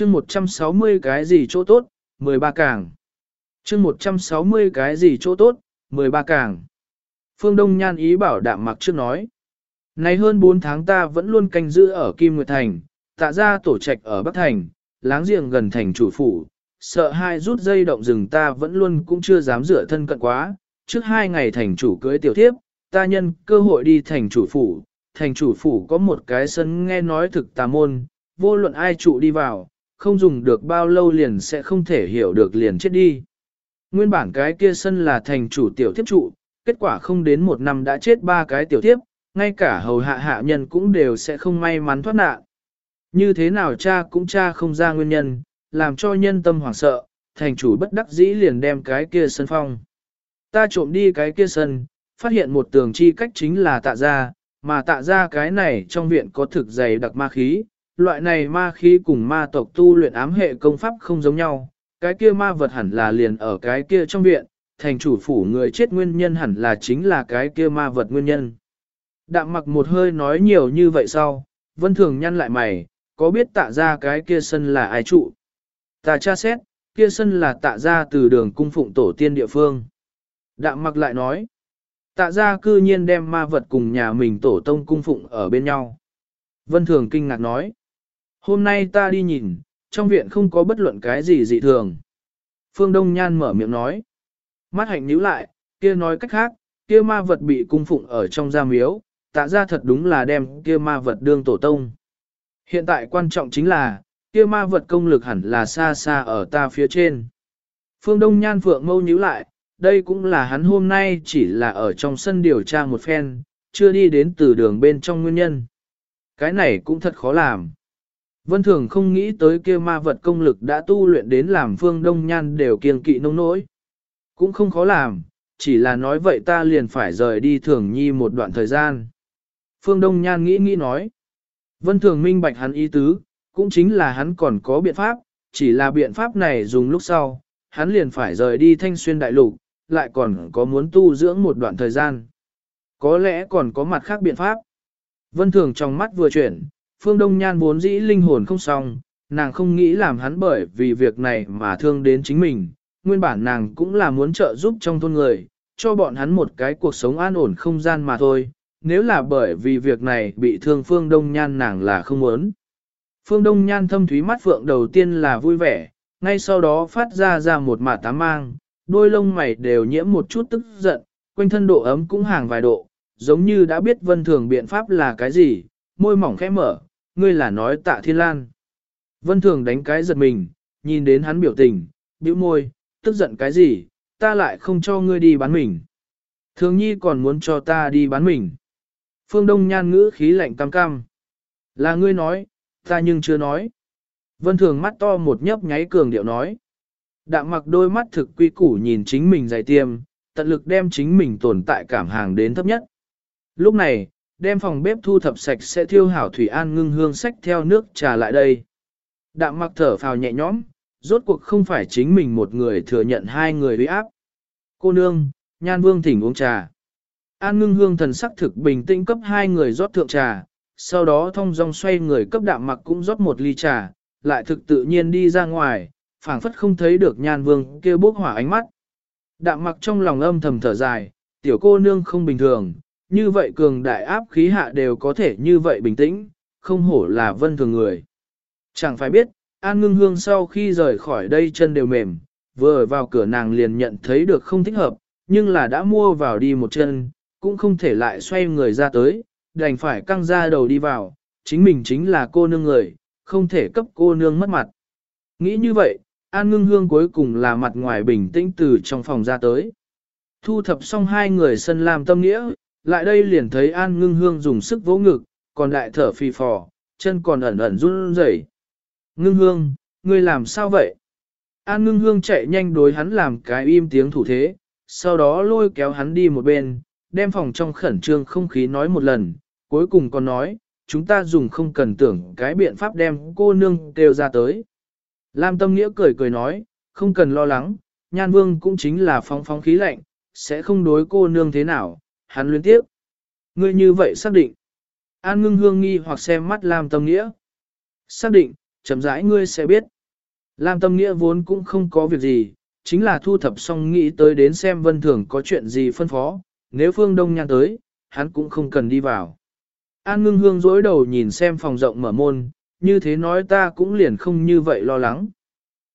chương 160 cái gì chỗ tốt, 13 càng. chương 160 cái gì chỗ tốt, 13 càng. Phương Đông Nhan ý bảo đạm mặc trước nói. Này hơn 4 tháng ta vẫn luôn canh giữ ở Kim Nguyệt Thành, tạ ra tổ trạch ở Bắc Thành, láng giềng gần thành chủ phủ, sợ hai rút dây động rừng ta vẫn luôn cũng chưa dám rửa thân cận quá, trước hai ngày thành chủ cưới tiểu thiếp, ta nhân cơ hội đi thành chủ phủ, thành chủ phủ có một cái sân nghe nói thực tà môn, vô luận ai trụ đi vào, không dùng được bao lâu liền sẽ không thể hiểu được liền chết đi. Nguyên bản cái kia sân là thành chủ tiểu thiếp trụ, kết quả không đến một năm đã chết ba cái tiểu thiếp, ngay cả hầu hạ hạ nhân cũng đều sẽ không may mắn thoát nạn. Như thế nào cha cũng cha không ra nguyên nhân, làm cho nhân tâm hoảng sợ, thành chủ bất đắc dĩ liền đem cái kia sân phong. Ta trộm đi cái kia sân, phát hiện một tường chi cách chính là tạ ra, mà tạ ra cái này trong viện có thực dày đặc ma khí, loại này ma khí cùng ma tộc tu luyện ám hệ công pháp không giống nhau, cái kia ma vật hẳn là liền ở cái kia trong viện, thành chủ phủ người chết nguyên nhân hẳn là chính là cái kia ma vật nguyên nhân. Đạm mặc một hơi nói nhiều như vậy sau, vân thường nhăn lại mày, có biết tạ ra cái kia sân là ai trụ? Ta tra xét, kia sân là tạ ra từ đường cung phụng tổ tiên địa phương. Đạm mặc lại nói, tạ ra cư nhiên đem ma vật cùng nhà mình tổ tông cung phụng ở bên nhau. Vân thường kinh ngạc nói, hôm nay ta đi nhìn, trong viện không có bất luận cái gì dị thường. Phương Đông Nhan mở miệng nói, mắt hạnh nhíu lại, kia nói cách khác, kia ma vật bị cung phụng ở trong gia miếu, tạ ra thật đúng là đem kia ma vật đương tổ tông. Hiện tại quan trọng chính là, kia ma vật công lực hẳn là xa xa ở ta phía trên. Phương Đông Nhan Phượng mâu nhíu lại, đây cũng là hắn hôm nay chỉ là ở trong sân điều tra một phen, chưa đi đến từ đường bên trong nguyên nhân. Cái này cũng thật khó làm. Vân Thường không nghĩ tới kia ma vật công lực đã tu luyện đến làm Phương Đông Nhan đều kiêng kỵ nông nỗi. Cũng không khó làm, chỉ là nói vậy ta liền phải rời đi Thường Nhi một đoạn thời gian. Phương Đông Nhan nghĩ nghĩ nói. Vân Thường minh bạch hắn ý tứ, cũng chính là hắn còn có biện pháp, chỉ là biện pháp này dùng lúc sau, hắn liền phải rời đi thanh xuyên đại lục, lại còn có muốn tu dưỡng một đoạn thời gian. Có lẽ còn có mặt khác biện pháp. Vân Thường trong mắt vừa chuyển, Phương Đông Nhan vốn dĩ linh hồn không xong, nàng không nghĩ làm hắn bởi vì việc này mà thương đến chính mình. Nguyên bản nàng cũng là muốn trợ giúp trong thôn người, cho bọn hắn một cái cuộc sống an ổn không gian mà thôi. Nếu là bởi vì việc này bị thương Phương Đông Nhan nàng là không muốn. Phương Đông Nhan thâm thúy mắt phượng đầu tiên là vui vẻ, ngay sau đó phát ra ra một mả tám mang, đôi lông mày đều nhiễm một chút tức giận, quanh thân độ ấm cũng hàng vài độ, giống như đã biết vân thường biện pháp là cái gì, môi mỏng khẽ mở, ngươi là nói tạ thiên lan. Vân thường đánh cái giật mình, nhìn đến hắn biểu tình, bĩu môi, tức giận cái gì, ta lại không cho ngươi đi bán mình. Thường nhi còn muốn cho ta đi bán mình. Phương Đông nhan ngữ khí lạnh cam cam. Là ngươi nói, ta nhưng chưa nói. Vân thường mắt to một nhấp nháy cường điệu nói. Đạm mặc đôi mắt thực quy củ nhìn chính mình dày tiêm, tận lực đem chính mình tồn tại cảm hàng đến thấp nhất. Lúc này, đem phòng bếp thu thập sạch sẽ thiêu hảo thủy an ngưng hương sách theo nước trà lại đây. Đạm mặc thở phào nhẹ nhõm, rốt cuộc không phải chính mình một người thừa nhận hai người uy áp. Cô nương, nhan vương thỉnh uống trà. An ngưng hương thần sắc thực bình tĩnh cấp hai người rót thượng trà, sau đó thông dong xoay người cấp đạm mặc cũng rót một ly trà, lại thực tự nhiên đi ra ngoài, phảng phất không thấy được nhan vương kêu bốc hỏa ánh mắt. Đạm mặc trong lòng âm thầm thở dài, tiểu cô nương không bình thường, như vậy cường đại áp khí hạ đều có thể như vậy bình tĩnh, không hổ là vân thường người. Chẳng phải biết, An ngưng hương sau khi rời khỏi đây chân đều mềm, vừa vào cửa nàng liền nhận thấy được không thích hợp, nhưng là đã mua vào đi một chân, cũng không thể lại xoay người ra tới, đành phải căng ra đầu đi vào, chính mình chính là cô nương người, không thể cấp cô nương mất mặt. Nghĩ như vậy, An ngưng hương cuối cùng là mặt ngoài bình tĩnh từ trong phòng ra tới. Thu thập xong hai người sân làm tâm nghĩa, lại đây liền thấy An ngưng hương dùng sức vỗ ngực, còn đại thở phì phò, chân còn ẩn ẩn run rẩy. Ngưng hương, ngươi làm sao vậy? An ngưng hương chạy nhanh đối hắn làm cái im tiếng thủ thế, sau đó lôi kéo hắn đi một bên, đem phòng trong khẩn trương không khí nói một lần, cuối cùng còn nói, chúng ta dùng không cần tưởng cái biện pháp đem cô nương kêu ra tới. Lam Tâm Nghĩa cười cười nói, không cần lo lắng, Nhan Vương cũng chính là phóng phóng khí lạnh, sẽ không đối cô nương thế nào, hắn luyến tiếp. Ngươi như vậy xác định. An ngưng hương nghi hoặc xem mắt Lam Tâm Nghĩa. Xác định, chậm rãi ngươi sẽ biết. Lam tâm nghĩa vốn cũng không có việc gì, chính là thu thập xong nghĩ tới đến xem vân thường có chuyện gì phân phó, nếu phương đông nhan tới, hắn cũng không cần đi vào. An ngưng hương dối đầu nhìn xem phòng rộng mở môn, như thế nói ta cũng liền không như vậy lo lắng.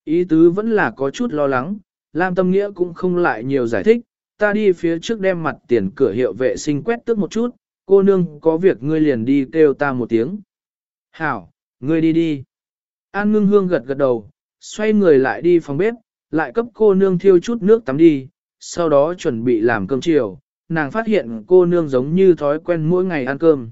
Ý tứ vẫn là có chút lo lắng, Lam Tâm Nghĩa cũng không lại nhiều giải thích, ta đi phía trước đem mặt tiền cửa hiệu vệ sinh quét tước một chút, cô nương có việc ngươi liền đi kêu ta một tiếng. Hảo, ngươi đi đi. An ngưng hương gật gật đầu, xoay người lại đi phòng bếp, lại cấp cô nương thiêu chút nước tắm đi, sau đó chuẩn bị làm cơm chiều, nàng phát hiện cô nương giống như thói quen mỗi ngày ăn cơm.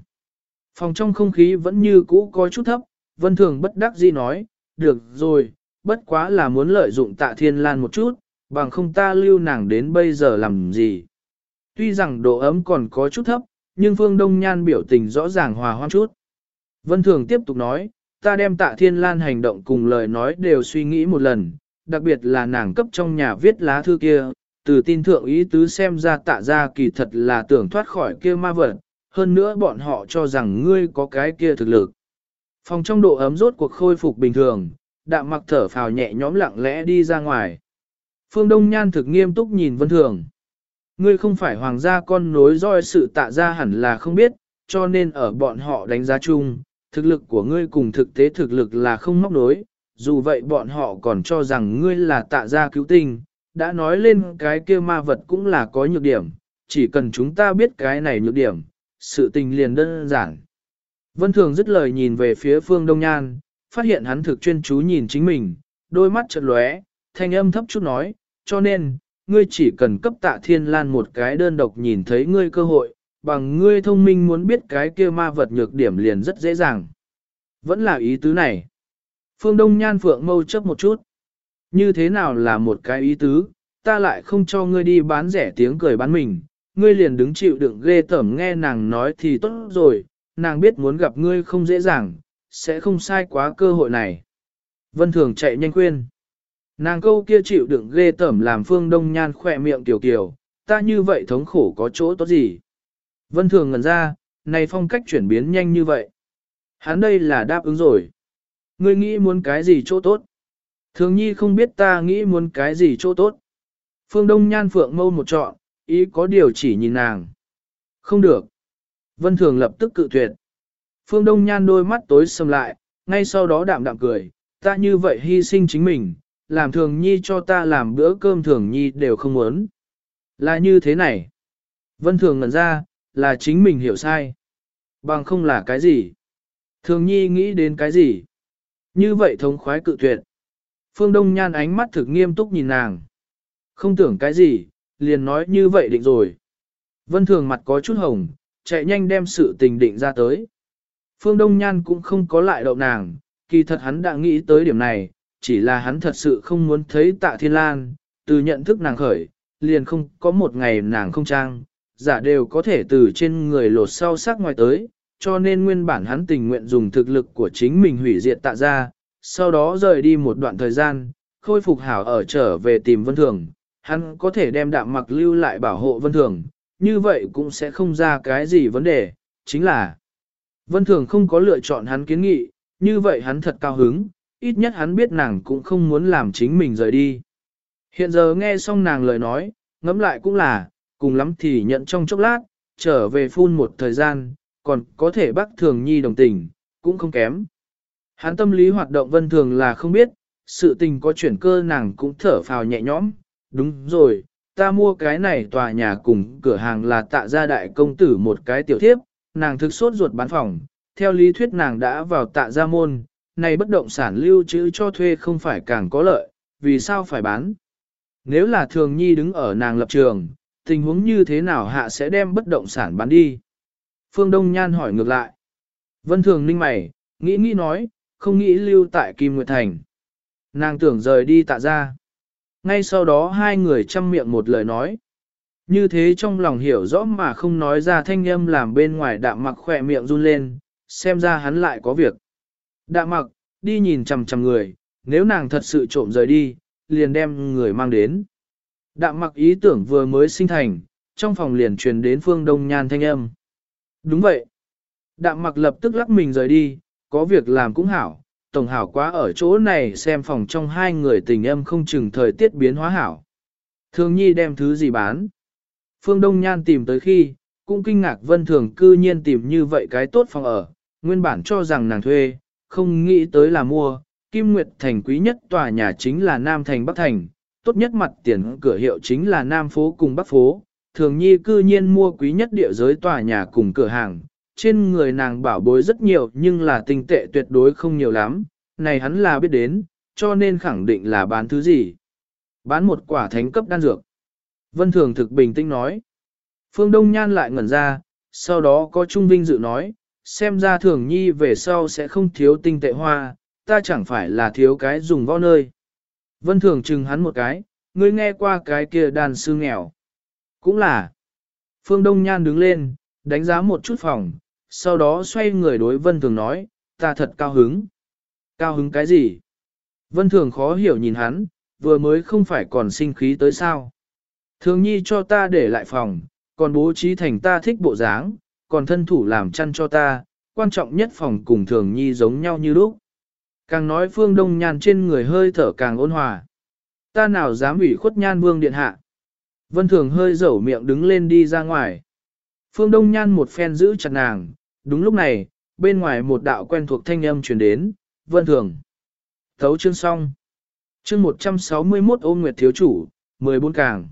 Phòng trong không khí vẫn như cũ có chút thấp, vân thường bất đắc dĩ nói, được rồi, bất quá là muốn lợi dụng tạ thiên lan một chút, bằng không ta lưu nàng đến bây giờ làm gì. Tuy rằng độ ấm còn có chút thấp, nhưng Phương Đông Nhan biểu tình rõ ràng hòa hoãn chút. Vân Thường tiếp tục nói, ta đem tạ thiên lan hành động cùng lời nói đều suy nghĩ một lần, đặc biệt là nàng cấp trong nhà viết lá thư kia, từ tin thượng ý tứ xem ra tạ ra kỳ thật là tưởng thoát khỏi kia ma vật, hơn nữa bọn họ cho rằng ngươi có cái kia thực lực. Phòng trong độ ấm rốt cuộc khôi phục bình thường, đạm mặc thở phào nhẹ nhõm lặng lẽ đi ra ngoài. Phương Đông Nhan thực nghiêm túc nhìn Vân Thường. Ngươi không phải hoàng gia con nối roi sự tạ ra hẳn là không biết, cho nên ở bọn họ đánh giá chung, thực lực của ngươi cùng thực tế thực lực là không móc nối, dù vậy bọn họ còn cho rằng ngươi là tạ gia cứu tinh, đã nói lên cái kia ma vật cũng là có nhược điểm, chỉ cần chúng ta biết cái này nhược điểm, sự tình liền đơn giản. Vân Thường dứt lời nhìn về phía phương Đông Nhan, phát hiện hắn thực chuyên chú nhìn chính mình, đôi mắt chợt lóe, thanh âm thấp chút nói, cho nên, ngươi chỉ cần cấp tạ thiên lan một cái đơn độc nhìn thấy ngươi cơ hội, bằng ngươi thông minh muốn biết cái kia ma vật nhược điểm liền rất dễ dàng. Vẫn là ý tứ này. Phương Đông Nhan Phượng mâu chấp một chút. Như thế nào là một cái ý tứ, ta lại không cho ngươi đi bán rẻ tiếng cười bán mình, ngươi liền đứng chịu đựng ghê tởm nghe nàng nói thì tốt rồi, nàng biết muốn gặp ngươi không dễ dàng, sẽ không sai quá cơ hội này. Vân Thường chạy nhanh khuyên. Nàng câu kia chịu đựng ghê tởm làm phương đông nhan khỏe miệng tiểu kiều, ta như vậy thống khổ có chỗ tốt gì. Vân Thường ngần ra, này phong cách chuyển biến nhanh như vậy. Hắn đây là đáp ứng rồi. Ngươi nghĩ muốn cái gì chỗ tốt? Thường nhi không biết ta nghĩ muốn cái gì chỗ tốt. Phương Đông Nhan Phượng mâu một trọn, ý có điều chỉ nhìn nàng. Không được. Vân Thường lập tức cự tuyệt. Phương Đông Nhan đôi mắt tối sầm lại, ngay sau đó đạm đạm cười, ta như vậy hy sinh chính mình, làm thường nhi cho ta làm bữa cơm thường nhi đều không muốn. Là như thế này. Vân Thường ngẩn ra, là chính mình hiểu sai. Bằng không là cái gì. Thường nhi nghĩ đến cái gì. Như vậy thống khoái cự tuyệt. Phương Đông Nhan ánh mắt thực nghiêm túc nhìn nàng. Không tưởng cái gì, liền nói như vậy định rồi. Vân Thường mặt có chút hồng, chạy nhanh đem sự tình định ra tới. Phương Đông Nhan cũng không có lại đậu nàng, kỳ thật hắn đã nghĩ tới điểm này, chỉ là hắn thật sự không muốn thấy tạ thiên lan, từ nhận thức nàng khởi, liền không có một ngày nàng không trang, giả đều có thể từ trên người lột sau sắc ngoài tới, cho nên nguyên bản hắn tình nguyện dùng thực lực của chính mình hủy diệt tạ ra, sau đó rời đi một đoạn thời gian, khôi phục hảo ở trở về tìm Vân Thường, hắn có thể đem đạm mặc lưu lại bảo hộ Vân Thường, như vậy cũng sẽ không ra cái gì vấn đề, chính là Vân Thường không có lựa chọn hắn kiến nghị, như vậy hắn thật cao hứng, ít nhất hắn biết nàng cũng không muốn làm chính mình rời đi. Hiện giờ nghe xong nàng lời nói, ngẫm lại cũng là, cùng lắm thì nhận trong chốc lát, trở về phun một thời gian, còn có thể bác thường nhi đồng tình, cũng không kém. Hắn tâm lý hoạt động vân thường là không biết, sự tình có chuyển cơ nàng cũng thở phào nhẹ nhõm, đúng rồi, ta mua cái này tòa nhà cùng cửa hàng là tạ gia đại công tử một cái tiểu thiếp, nàng thực sốt ruột bán phòng, theo lý thuyết nàng đã vào tạ gia môn, này bất động sản lưu trữ cho thuê không phải càng có lợi, vì sao phải bán? Nếu là thường nhi đứng ở nàng lập trường, tình huống như thế nào hạ sẽ đem bất động sản bán đi? Phương Đông Nhan hỏi ngược lại. Vân Thường ninh mày, nghĩ nghĩ nói, không nghĩ lưu tại Kim Nguyệt Thành. Nàng tưởng rời đi tạ ra. Ngay sau đó hai người chăm miệng một lời nói. Như thế trong lòng hiểu rõ mà không nói ra thanh âm làm bên ngoài đạm mặc khỏe miệng run lên, xem ra hắn lại có việc. Đạ mặc, đi nhìn chằm chằm người, nếu nàng thật sự trộm rời đi, liền đem người mang đến. Đạm mặc ý tưởng vừa mới sinh thành, trong phòng liền truyền đến phương đông nhan thanh âm. Đúng vậy. Đạm mặc lập tức lắc mình rời đi, có việc làm cũng hảo, tổng hảo quá ở chỗ này xem phòng trong hai người tình âm không chừng thời tiết biến hóa hảo. Thường nhi đem thứ gì bán. Phương Đông Nhan tìm tới khi, cũng kinh ngạc vân thường cư nhiên tìm như vậy cái tốt phòng ở, nguyên bản cho rằng nàng thuê, không nghĩ tới là mua, Kim Nguyệt Thành quý nhất tòa nhà chính là Nam Thành Bắc Thành, tốt nhất mặt tiền cửa hiệu chính là Nam Phố cùng Bắc Phố, thường nhi cư nhiên mua quý nhất địa giới tòa nhà cùng cửa hàng, trên người nàng bảo bối rất nhiều nhưng là tinh tệ tuyệt đối không nhiều lắm, này hắn là biết đến, cho nên khẳng định là bán thứ gì. Bán một quả thánh cấp đan dược. Vân Thường thực bình tĩnh nói. Phương Đông Nhan lại ngẩn ra, sau đó có Trung Vinh dự nói, xem ra thường nhi về sau sẽ không thiếu tinh tệ hoa, ta chẳng phải là thiếu cái dùng võ nơi. Vân Thường chừng hắn một cái, ngươi nghe qua cái kia đàn sư nghèo. Cũng là. Phương Đông Nhan đứng lên, đánh giá một chút phòng, sau đó xoay người đối Vân Thường nói, ta thật cao hứng. Cao hứng cái gì? Vân Thường khó hiểu nhìn hắn, vừa mới không phải còn sinh khí tới sao. Thường nhi cho ta để lại phòng, còn bố trí thành ta thích bộ dáng, còn thân thủ làm chăn cho ta, quan trọng nhất phòng cùng thường nhi giống nhau như lúc. Càng nói phương đông nhan trên người hơi thở càng ôn hòa. Ta nào dám ủy khuất nhan vương điện hạ. Vân thường hơi dẩu miệng đứng lên đi ra ngoài. Phương đông nhan một phen giữ chặt nàng, đúng lúc này, bên ngoài một đạo quen thuộc thanh âm truyền đến, vân thường. Thấu chương xong. Chương 161 ôm nguyệt thiếu chủ, 14 càng.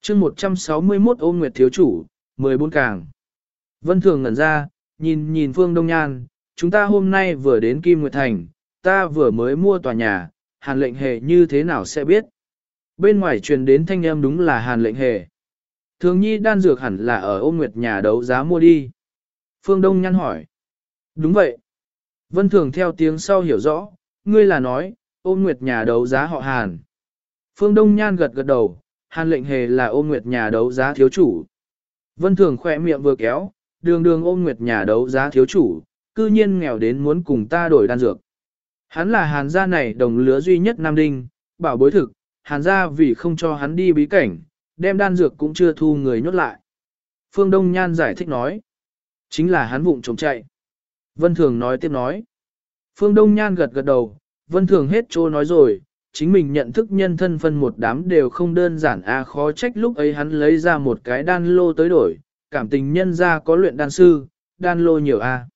Chương 161 ôm nguyệt thiếu chủ, 14 càng. Vân thường ngẩn ra, nhìn nhìn phương đông nhan, chúng ta hôm nay vừa đến Kim Nguyệt Thành, ta vừa mới mua tòa nhà, hàn lệnh hề như thế nào sẽ biết. Bên ngoài truyền đến thanh âm đúng là hàn lệnh hề. Thường nhi đan dược hẳn là ở ôm nguyệt nhà đấu giá mua đi. Phương Đông Nhan hỏi. Đúng vậy. Vân Thường theo tiếng sau hiểu rõ, ngươi là nói, ôm nguyệt nhà đấu giá họ hàn. Phương Đông Nhan gật gật đầu, hàn lệnh hề là ôm nguyệt nhà đấu giá thiếu chủ. Vân Thường khỏe miệng vừa kéo, đường đường ôm nguyệt nhà đấu giá thiếu chủ, cư nhiên nghèo đến muốn cùng ta đổi đan dược. Hắn là hàn gia này đồng lứa duy nhất Nam Đinh, bảo bối thực, hàn gia vì không cho hắn đi bí cảnh, đem đan dược cũng chưa thu người nhốt lại. Phương Đông Nhan giải thích nói, chính là hắn vụng trộm chạy. Vân Thường nói tiếp nói, Phương Đông Nhan gật gật đầu, Vân Thường hết trô nói rồi, chính mình nhận thức nhân thân phân một đám đều không đơn giản a khó trách lúc ấy hắn lấy ra một cái đan lô tới đổi, cảm tình nhân ra có luyện đan sư, đan lô nhiều a.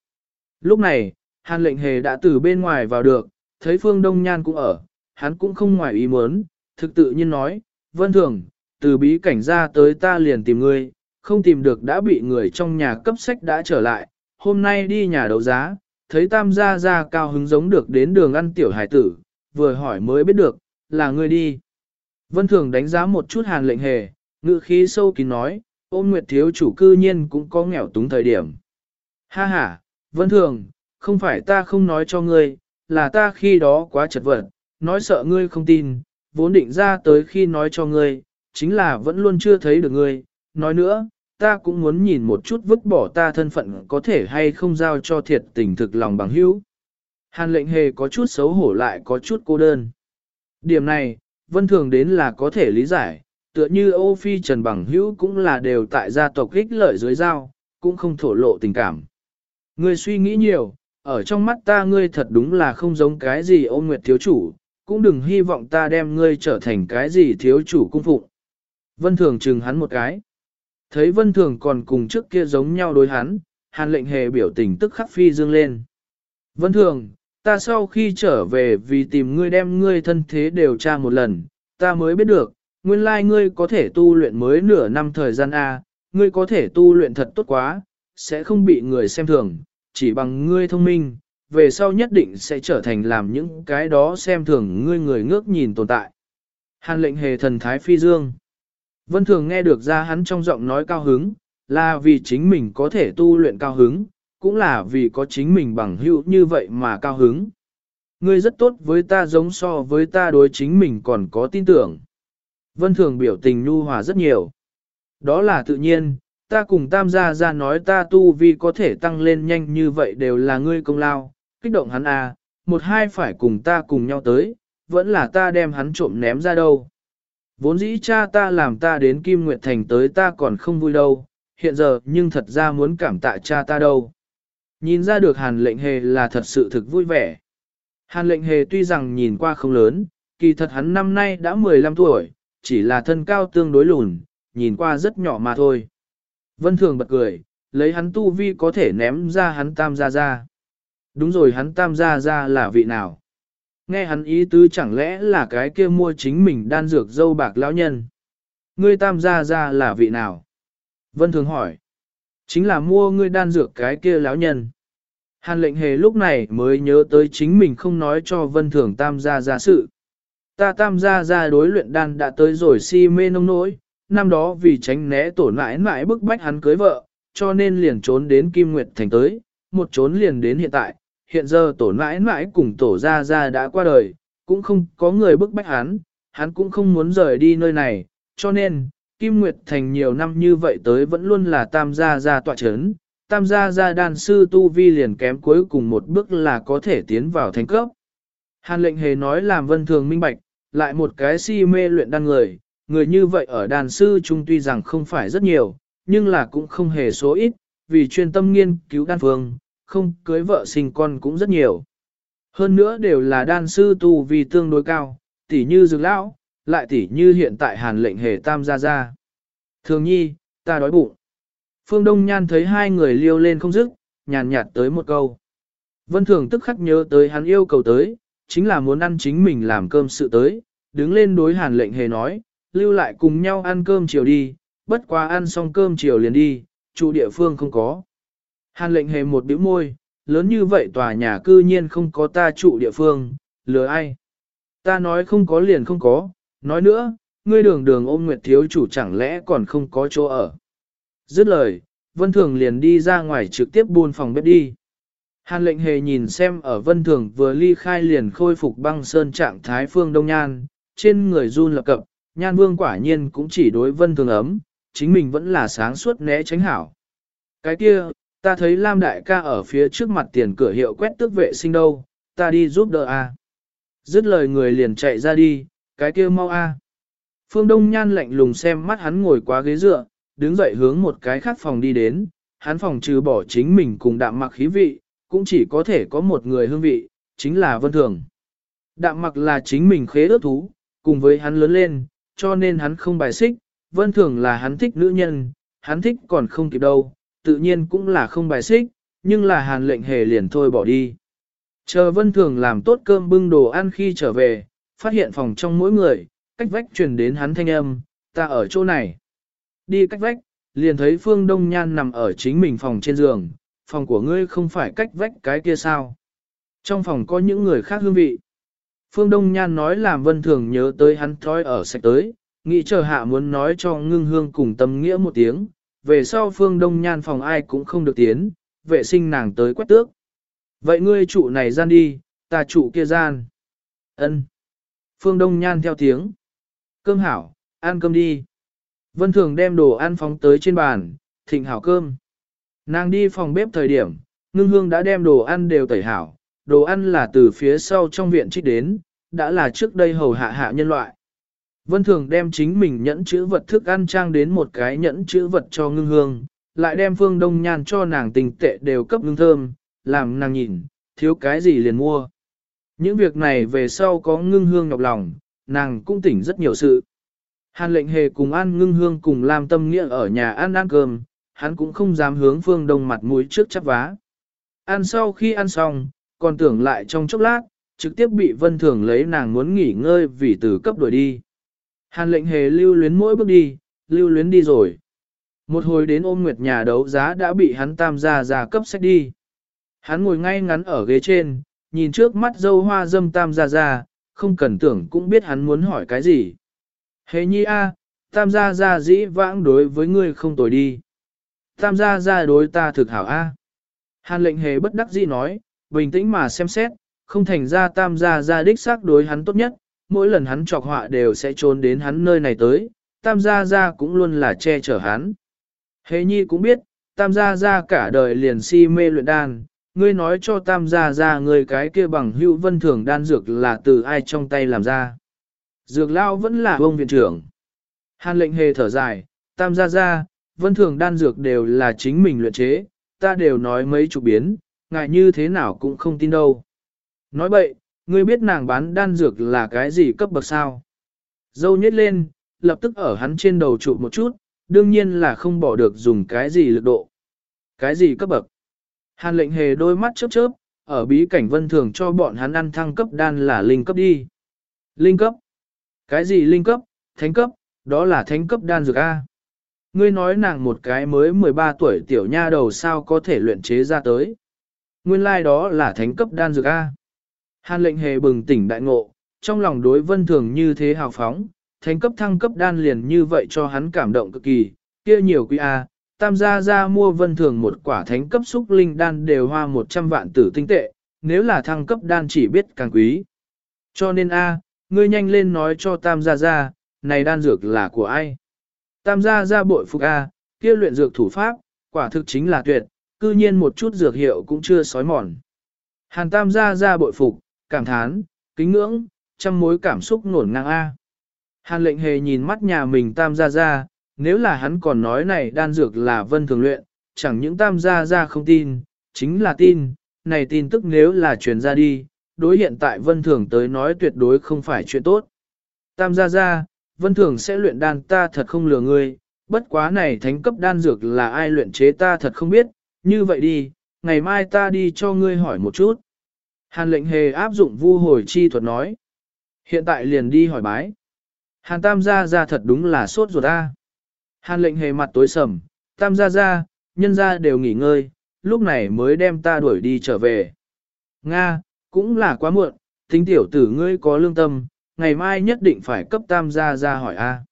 Lúc này, Hàn lệnh hề đã từ bên ngoài vào được, thấy Phương Đông Nhan cũng ở, hắn cũng không ngoài ý muốn, thực tự nhiên nói, vân thường, từ bí cảnh ra tới ta liền tìm ngươi, không tìm được đã bị người trong nhà cấp sách đã trở lại, hôm nay đi nhà đấu giá, thấy tam gia gia cao hứng giống được đến đường ăn tiểu hải tử, vừa hỏi mới biết được, là ngươi đi. Vân thường đánh giá một chút hàn lệnh hề, ngự khí sâu kín nói, ôn nguyệt thiếu chủ cư nhiên cũng có nghèo túng thời điểm. Ha ha, vân thường, không phải ta không nói cho ngươi, là ta khi đó quá chật vật, nói sợ ngươi không tin, vốn định ra tới khi nói cho ngươi, chính là vẫn luôn chưa thấy được ngươi, nói nữa, ta cũng muốn nhìn một chút vứt bỏ ta thân phận có thể hay không giao cho thiệt tình thực lòng bằng hữu. Hàn lệnh hề có chút xấu hổ lại có chút cô đơn. Điểm này, vân thường đến là có thể lý giải, tựa như Âu Phi Trần Bằng Hữu cũng là đều tại gia tộc ích lợi dưới giao, cũng không thổ lộ tình cảm. Ngươi suy nghĩ nhiều, ở trong mắt ta ngươi thật đúng là không giống cái gì ô nguyệt thiếu chủ, cũng đừng hy vọng ta đem ngươi trở thành cái gì thiếu chủ cung phụng. Vân Thường chừng hắn một cái. Thấy Vân Thường còn cùng trước kia giống nhau đối hắn, hàn lệnh hề biểu tình tức khắc phi dương lên. Vân Thường, ta sau khi trở về vì tìm ngươi đem ngươi thân thế điều tra một lần, ta mới biết được, nguyên lai ngươi có thể tu luyện mới nửa năm thời gian A, ngươi có thể tu luyện thật tốt quá, sẽ không bị người xem thường, chỉ bằng ngươi thông minh, về sau nhất định sẽ trở thành làm những cái đó xem thường ngươi người ngước nhìn tồn tại. Hàn lệnh hề thần thái phi dương. Vân thường nghe được ra hắn trong giọng nói cao hứng, là vì chính mình có thể tu luyện cao hứng, cũng là vì có chính mình bằng hữu như vậy mà cao hứng. Ngươi rất tốt với ta giống so với ta đối chính mình còn có tin tưởng. Vân thường biểu tình nhu hòa rất nhiều. Đó là tự nhiên, ta cùng tam gia ra nói ta tu vi có thể tăng lên nhanh như vậy đều là ngươi công lao, kích động hắn à, một hai phải cùng ta cùng nhau tới, vẫn là ta đem hắn trộm ném ra đâu. Vốn dĩ cha ta làm ta đến Kim Nguyệt Thành tới ta còn không vui đâu, hiện giờ nhưng thật ra muốn cảm tạ cha ta đâu. Nhìn ra được hàn lệnh hề là thật sự thực vui vẻ. Hàn lệnh hề tuy rằng nhìn qua không lớn, kỳ thật hắn năm nay đã 15 tuổi, chỉ là thân cao tương đối lùn, nhìn qua rất nhỏ mà thôi. Vân Thường bật cười, lấy hắn tu vi có thể ném ra hắn tam gia ra. Đúng rồi hắn tam gia ra là vị nào? Nghe hắn ý tứ chẳng lẽ là cái kia mua chính mình đan dược dâu bạc lão nhân. Ngươi tam gia ra là vị nào? Vân Thường hỏi. Chính là mua ngươi đan dược cái kia lão nhân. Hàn lệnh hề lúc này mới nhớ tới chính mình không nói cho Vân Thường tam gia ra sự. Ta tam gia gia đối luyện đan đã tới rồi si mê nông nỗi, năm đó vì tránh né tổ nãi mãi bức bách hắn cưới vợ, cho nên liền trốn đến Kim Nguyệt Thành tới, một trốn liền đến hiện tại, hiện giờ tổ nãi mãi cùng tổ gia gia đã qua đời, cũng không có người bức bách hắn, hắn cũng không muốn rời đi nơi này, cho nên, Kim Nguyệt Thành nhiều năm như vậy tới vẫn luôn là tam gia gia tọa chấn, tam gia gia đan sư tu vi liền kém cuối cùng một bước là có thể tiến vào thành cấp. Hàn lệnh hề nói làm vân thường minh bạch, lại một cái si mê luyện đan người, người như vậy ở đàn sư trung tuy rằng không phải rất nhiều, nhưng là cũng không hề số ít, vì chuyên tâm nghiên cứu đan phương, không cưới vợ sinh con cũng rất nhiều. Hơn nữa đều là đan sư tu vì tương đối cao, tỉ như dược lão, lại tỉ như hiện tại hàn lệnh hề tam gia gia. Thường nhi, ta đói bụng. Phương Đông Nhan thấy hai người liêu lên không dứt, nhàn nhạt tới một câu. Vân Thường tức khắc nhớ tới hắn yêu cầu tới, chính là muốn ăn chính mình làm cơm sự tới, đứng lên đối hàn lệnh hề nói, lưu lại cùng nhau ăn cơm chiều đi, bất quá ăn xong cơm chiều liền đi, chủ địa phương không có. Hàn lệnh hề một biểu môi, lớn như vậy tòa nhà cư nhiên không có ta trụ địa phương, lừa ai. Ta nói không có liền không có, nói nữa, ngươi đường đường ôm nguyệt thiếu chủ chẳng lẽ còn không có chỗ ở. Dứt lời, Vân Thường liền đi ra ngoài trực tiếp buôn phòng bếp đi. Hàn lệnh hề nhìn xem ở Vân Thường vừa ly khai liền khôi phục băng sơn trạng thái phương đông nhan, trên người run lập cập, nhan vương quả nhiên cũng chỉ đối Vân Thường ấm, chính mình vẫn là sáng suốt né tránh hảo. Cái kia, ta thấy Lam đại ca ở phía trước mặt tiền cửa hiệu quét tước vệ sinh đâu, ta đi giúp đỡ a. Dứt lời người liền chạy ra đi, cái kia mau a. Phương Đông Nhan lạnh lùng xem mắt hắn ngồi quá ghế dựa, đứng dậy hướng một cái khác phòng đi đến, hắn phòng trừ bỏ chính mình cùng đạm mặc khí vị, cũng chỉ có thể có một người hương vị, chính là Vân Thường. Đạm mặc là chính mình khế ước thú, cùng với hắn lớn lên, cho nên hắn không bài xích, Vân Thường là hắn thích nữ nhân, hắn thích còn không kịp đâu, tự nhiên cũng là không bài xích, nhưng là hàn lệnh hề liền thôi bỏ đi. Chờ Vân Thường làm tốt cơm bưng đồ ăn khi trở về, phát hiện phòng trong mỗi người, cách vách truyền đến hắn thanh âm, ta ở chỗ này. Đi cách vách, liền thấy Phương Đông Nhan nằm ở chính mình phòng trên giường, phòng của ngươi không phải cách vách cái kia sao. Trong phòng có những người khác hương vị. Phương Đông Nhan nói làm Vân Thường nhớ tới hắn thói ở sạch tới, nghĩ chờ hạ muốn nói cho ngưng hương cùng tâm nghĩa một tiếng, về sau Phương Đông Nhan phòng ai cũng không được tiến, vệ sinh nàng tới quét tước. Vậy ngươi trụ này gian đi, ta trụ kia gian. ân Phương Đông Nhan theo tiếng. Cơm hảo, ăn cơm đi. Vân Thường đem đồ ăn phóng tới trên bàn, thịnh hảo cơm. Nàng đi phòng bếp thời điểm, ngưng hương đã đem đồ ăn đều tẩy hảo, đồ ăn là từ phía sau trong viện trích đến, đã là trước đây hầu hạ hạ nhân loại. Vân Thường đem chính mình nhẫn chữ vật thức ăn trang đến một cái nhẫn chữ vật cho ngưng hương, lại đem phương đông nhan cho nàng tình tệ đều cấp ngưng thơm, làm nàng nhìn, thiếu cái gì liền mua. Những việc này về sau có ngưng hương nhọc lòng, nàng cũng tỉnh rất nhiều sự. Hàn lệnh hề cùng ăn ngưng hương cùng làm tâm nghĩa ở nhà ăn ăn cơm, hắn cũng không dám hướng phương đông mặt mũi trước chắp vá. Ăn sau khi ăn xong, còn tưởng lại trong chốc lát, trực tiếp bị vân thường lấy nàng muốn nghỉ ngơi vì từ cấp đuổi đi. Hàn lệnh hề lưu luyến mỗi bước đi, lưu luyến đi rồi. Một hồi đến ôm nguyệt nhà đấu giá đã bị hắn tam gia gia cấp sách đi. Hắn ngồi ngay ngắn ở ghế trên, nhìn trước mắt dâu hoa dâm tam gia gia, không cần tưởng cũng biết hắn muốn hỏi cái gì. Hề nhi a, tam gia gia dĩ vãng đối với ngươi không tồi đi. Tam gia gia đối ta thực hảo a. Hàn lệnh hề bất đắc dĩ nói, bình tĩnh mà xem xét, không thành ra tam gia gia đích xác đối hắn tốt nhất, mỗi lần hắn trọc họa đều sẽ trốn đến hắn nơi này tới, tam gia gia cũng luôn là che chở hắn. Hề nhi cũng biết, tam gia gia cả đời liền si mê luyện đan, ngươi nói cho tam gia gia người cái kia bằng hữu vân thường đan dược là từ ai trong tay làm ra. Dược lao vẫn là ông viện trưởng. Hàn lệnh hề thở dài, tam gia gia, vân thường đan dược đều là chính mình luyện chế, ta đều nói mấy chục biến, ngại như thế nào cũng không tin đâu. Nói bậy, Ngươi biết nàng bán đan dược là cái gì cấp bậc sao? Dâu nhét lên, lập tức ở hắn trên đầu trụ một chút, đương nhiên là không bỏ được dùng cái gì lực độ. Cái gì cấp bậc? Hàn lệnh hề đôi mắt chớp chớp, ở bí cảnh vân thường cho bọn hắn ăn thăng cấp đan là linh cấp đi. Linh cấp? Cái gì linh cấp? Thánh cấp? Đó là thánh cấp đan dược A. Ngươi nói nàng một cái mới 13 tuổi tiểu nha đầu sao có thể luyện chế ra tới. Nguyên lai like đó là thánh cấp đan dược A. Hàn lệnh hề bừng tỉnh đại ngộ, trong lòng đối vân thường như thế hào phóng, thánh cấp thăng cấp đan liền như vậy cho hắn cảm động cực kỳ, kia nhiều quý A, tam gia ra mua vân thường một quả thánh cấp xúc linh đan đều hoa 100 vạn tử tinh tệ, nếu là thăng cấp đan chỉ biết càng quý. Cho nên A, ngươi nhanh lên nói cho tam gia ra, này đan dược là của ai? Tam gia ra bội phục A, kia luyện dược thủ pháp, quả thực chính là tuyệt, cư nhiên một chút dược hiệu cũng chưa sói mòn. Hàn tam gia ra bội phục, cảm thán, kính ngưỡng, trăm mối cảm xúc nổn ngang A. Hàn lệnh hề nhìn mắt nhà mình tam gia gia, nếu là hắn còn nói này đan dược là vân thường luyện, chẳng những tam gia gia không tin, chính là tin, này tin tức nếu là truyền ra đi, đối hiện tại vân thường tới nói tuyệt đối không phải chuyện tốt. Tam gia gia, vân thường sẽ luyện đan ta thật không lừa ngươi, bất quá này thánh cấp đan dược là ai luyện chế ta thật không biết, như vậy đi, ngày mai ta đi cho ngươi hỏi một chút. Hàn lệnh hề áp dụng vu hồi chi thuật nói. Hiện tại liền đi hỏi bái. Hàn tam gia gia thật đúng là sốt ruột ta. Hàn lệnh hề mặt tối sầm, tam gia gia, nhân gia đều nghỉ ngơi, lúc này mới đem ta đuổi đi trở về. Nga, cũng là quá muộn, tính tiểu tử ngươi có lương tâm, ngày mai nhất định phải cấp tam gia gia hỏi a.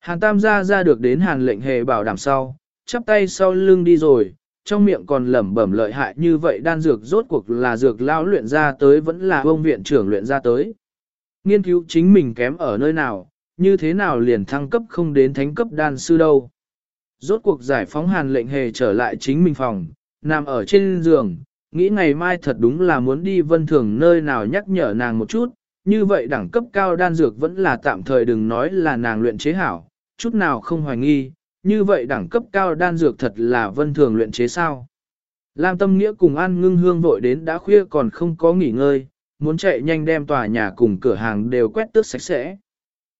Hàn tam gia gia được đến hàn lệnh hề bảo đảm sau, chắp tay sau lưng đi rồi, trong miệng còn lẩm bẩm lợi hại như vậy đan dược rốt cuộc là dược lao luyện ra tới vẫn là ông viện trưởng luyện ra tới. Nghiên cứu chính mình kém ở nơi nào, như thế nào liền thăng cấp không đến thánh cấp đan sư đâu. Rốt cuộc giải phóng hàn lệnh hề trở lại chính mình phòng, nằm ở trên giường, nghĩ ngày mai thật đúng là muốn đi vân thường nơi nào nhắc nhở nàng một chút, như vậy đẳng cấp cao đan dược vẫn là tạm thời đừng nói là nàng luyện chế hảo, chút nào không hoài nghi, như vậy đẳng cấp cao đan dược thật là vân thường luyện chế sao. Lam Tâm Nghĩa cùng An Ngưng Hương vội đến đã khuya còn không có nghỉ ngơi, muốn chạy nhanh đem tòa nhà cùng cửa hàng đều quét tước sạch sẽ.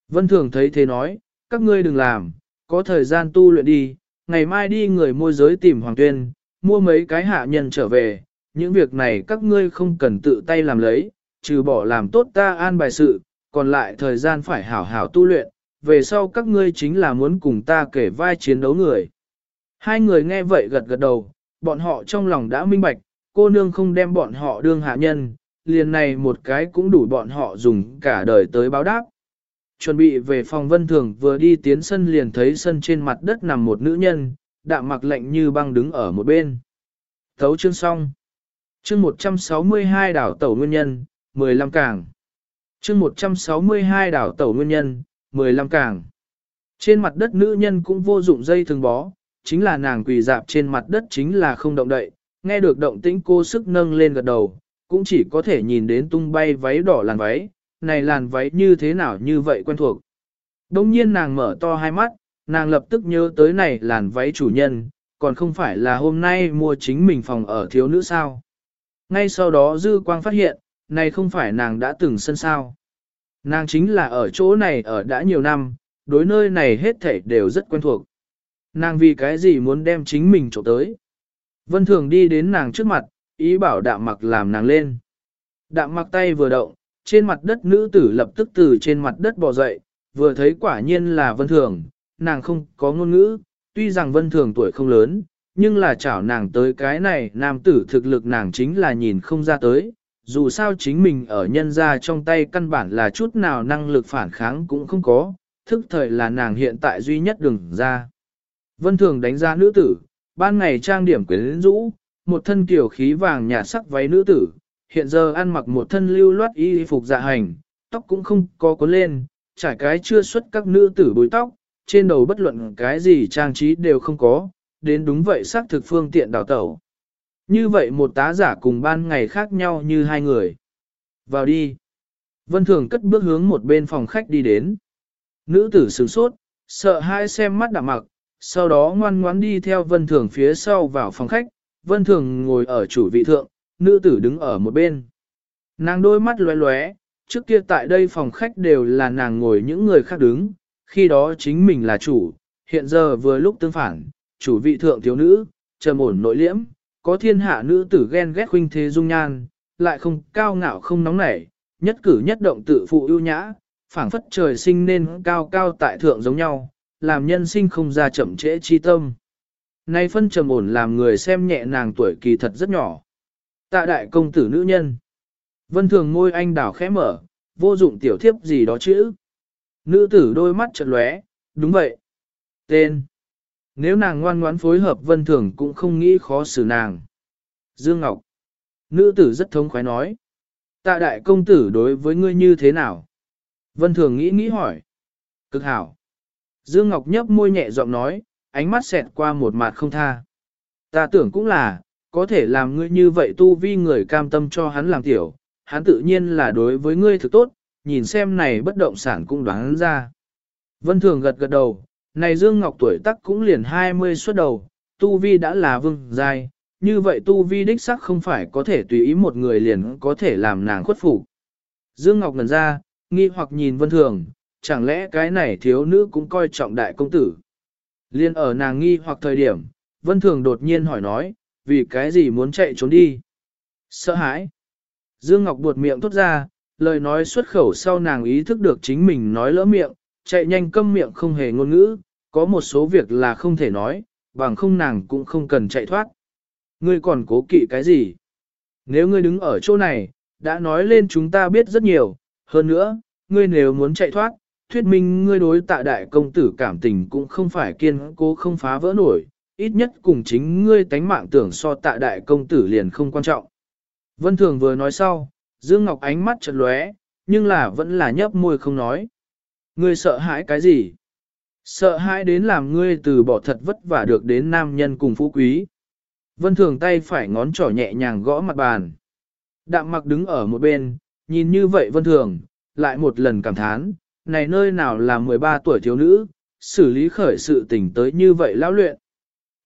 Vân Thường thấy thế nói, các ngươi đừng làm, có thời gian tu luyện đi, ngày mai đi người môi giới tìm Hoàng Tuyên, mua mấy cái hạ nhân trở về, những việc này các ngươi không cần tự tay làm lấy, trừ bỏ làm tốt ta an bài sự, còn lại thời gian phải hảo hảo tu luyện, về sau các ngươi chính là muốn cùng ta kể vai chiến đấu người. Hai người nghe vậy gật gật đầu, bọn họ trong lòng đã minh bạch, cô nương không đem bọn họ đương hạ nhân, liền này một cái cũng đủ bọn họ dùng cả đời tới báo đáp. Chuẩn bị về phòng vân thường vừa đi tiến sân liền thấy sân trên mặt đất nằm một nữ nhân, đạm mặc lạnh như băng đứng ở một bên. Thấu chương xong. Chương 162 đảo tẩu nguyên nhân, 15 càng. Chương 162 đảo tẩu nguyên nhân, 15 càng. Trên mặt đất nữ nhân cũng vô dụng dây thường bó, chính là nàng quỳ dạp trên mặt đất chính là không động đậy, nghe được động tĩnh cô sức nâng lên gật đầu, cũng chỉ có thể nhìn đến tung bay váy đỏ làn váy, này làn váy như thế nào như vậy quen thuộc. Đông nhiên nàng mở to hai mắt, nàng lập tức nhớ tới này làn váy chủ nhân, còn không phải là hôm nay mua chính mình phòng ở thiếu nữ sao. Ngay sau đó dư quang phát hiện, này không phải nàng đã từng sân sao. Nàng chính là ở chỗ này ở đã nhiều năm, đối nơi này hết thảy đều rất quen thuộc. Nàng vì cái gì muốn đem chính mình trộm tới. Vân Thường đi đến nàng trước mặt, ý bảo đạm mặc làm nàng lên. Đạm mặc tay vừa động, trên mặt đất nữ tử lập tức từ trên mặt đất bò dậy, vừa thấy quả nhiên là Vân Thường, nàng không có ngôn ngữ, tuy rằng Vân Thường tuổi không lớn, nhưng là chảo nàng tới cái này nam tử thực lực nàng chính là nhìn không ra tới, dù sao chính mình ở nhân ra trong tay căn bản là chút nào năng lực phản kháng cũng không có, thức thời là nàng hiện tại duy nhất đừng ra. Vân Thường đánh giá nữ tử, ban ngày trang điểm quyến rũ, một thân kiểu khí vàng nhạt sắc váy nữ tử, hiện giờ ăn mặc một thân lưu loát y phục dạ hành, tóc cũng không có cuốn lên, trải cái chưa xuất các nữ tử bối tóc, trên đầu bất luận cái gì trang trí đều không có, đến đúng vậy xác thực phương tiện đào tẩu. Như vậy một tá giả cùng ban ngày khác nhau như hai người. Vào đi. Vân Thường cất bước hướng một bên phòng khách đi đến. Nữ tử sửng sốt, sợ hai xem mắt đạm mặc, sau đó ngoan ngoãn đi theo Vân Thường phía sau vào phòng khách. Vân Thường ngồi ở chủ vị thượng, nữ tử đứng ở một bên. Nàng đôi mắt lóe lóe, trước kia tại đây phòng khách đều là nàng ngồi những người khác đứng, khi đó chính mình là chủ, hiện giờ vừa lúc tương phản, chủ vị thượng thiếu nữ, trầm ổn nội liễm, có thiên hạ nữ tử ghen ghét huynh thế dung nhan, lại không cao ngạo không nóng nảy, nhất cử nhất động tự phụ ưu nhã, phảng phất trời sinh nên cao cao tại thượng giống nhau, làm nhân sinh không ra chậm trễ chi tâm. Nay phân trầm ổn làm người xem nhẹ nàng tuổi kỳ thật rất nhỏ. Tạ đại công tử nữ nhân. Vân thường ngôi anh đảo khẽ mở, vô dụng tiểu thiếp gì đó chữ. Nữ tử đôi mắt chợt lóe, đúng vậy. Tên. Nếu nàng ngoan ngoãn phối hợp vân thường cũng không nghĩ khó xử nàng. Dương Ngọc. Nữ tử rất thống khoái nói. Tạ đại công tử đối với ngươi như thế nào? Vân thường nghĩ nghĩ hỏi. Cực hảo. Dương Ngọc nhấp môi nhẹ giọng nói, ánh mắt xẹt qua một mặt không tha. Ta tưởng cũng là, có thể làm ngươi như vậy tu vi người cam tâm cho hắn làm tiểu, hắn tự nhiên là đối với ngươi thực tốt, nhìn xem này bất động sản cũng đoán ra. Vân Thường gật gật đầu, này Dương Ngọc tuổi tác cũng liền 20 xuất đầu, tu vi đã là vương giai, như vậy tu vi đích sắc không phải có thể tùy ý một người liền có thể làm nàng khuất phục. Dương Ngọc ngần ra, nghi hoặc nhìn Vân Thường, chẳng lẽ cái này thiếu nữ cũng coi trọng đại công tử. Liên ở nàng nghi hoặc thời điểm, Vân Thường đột nhiên hỏi nói, vì cái gì muốn chạy trốn đi? Sợ hãi. Dương Ngọc buột miệng thốt ra, lời nói xuất khẩu sau nàng ý thức được chính mình nói lỡ miệng, chạy nhanh câm miệng không hề ngôn ngữ, có một số việc là không thể nói, bằng không nàng cũng không cần chạy thoát. Ngươi còn cố kỵ cái gì? Nếu ngươi đứng ở chỗ này, đã nói lên chúng ta biết rất nhiều, hơn nữa, ngươi nếu muốn chạy thoát, thuyết minh ngươi đối tạ đại công tử cảm tình cũng không phải kiên cố không phá vỡ nổi, ít nhất cùng chính ngươi tánh mạng tưởng so tạ đại công tử liền không quan trọng. Vân Thường vừa nói sau, Dương Ngọc ánh mắt chật lóe, nhưng là vẫn là nhấp môi không nói. Ngươi sợ hãi cái gì? Sợ hãi đến làm ngươi từ bỏ thật vất vả được đến nam nhân cùng phú quý. Vân Thường tay phải ngón trỏ nhẹ nhàng gõ mặt bàn. Đạm mặc đứng ở một bên, nhìn như vậy Vân Thường, lại một lần cảm thán, này nơi nào là 13 tuổi thiếu nữ, xử lý khởi sự tình tới như vậy lão luyện.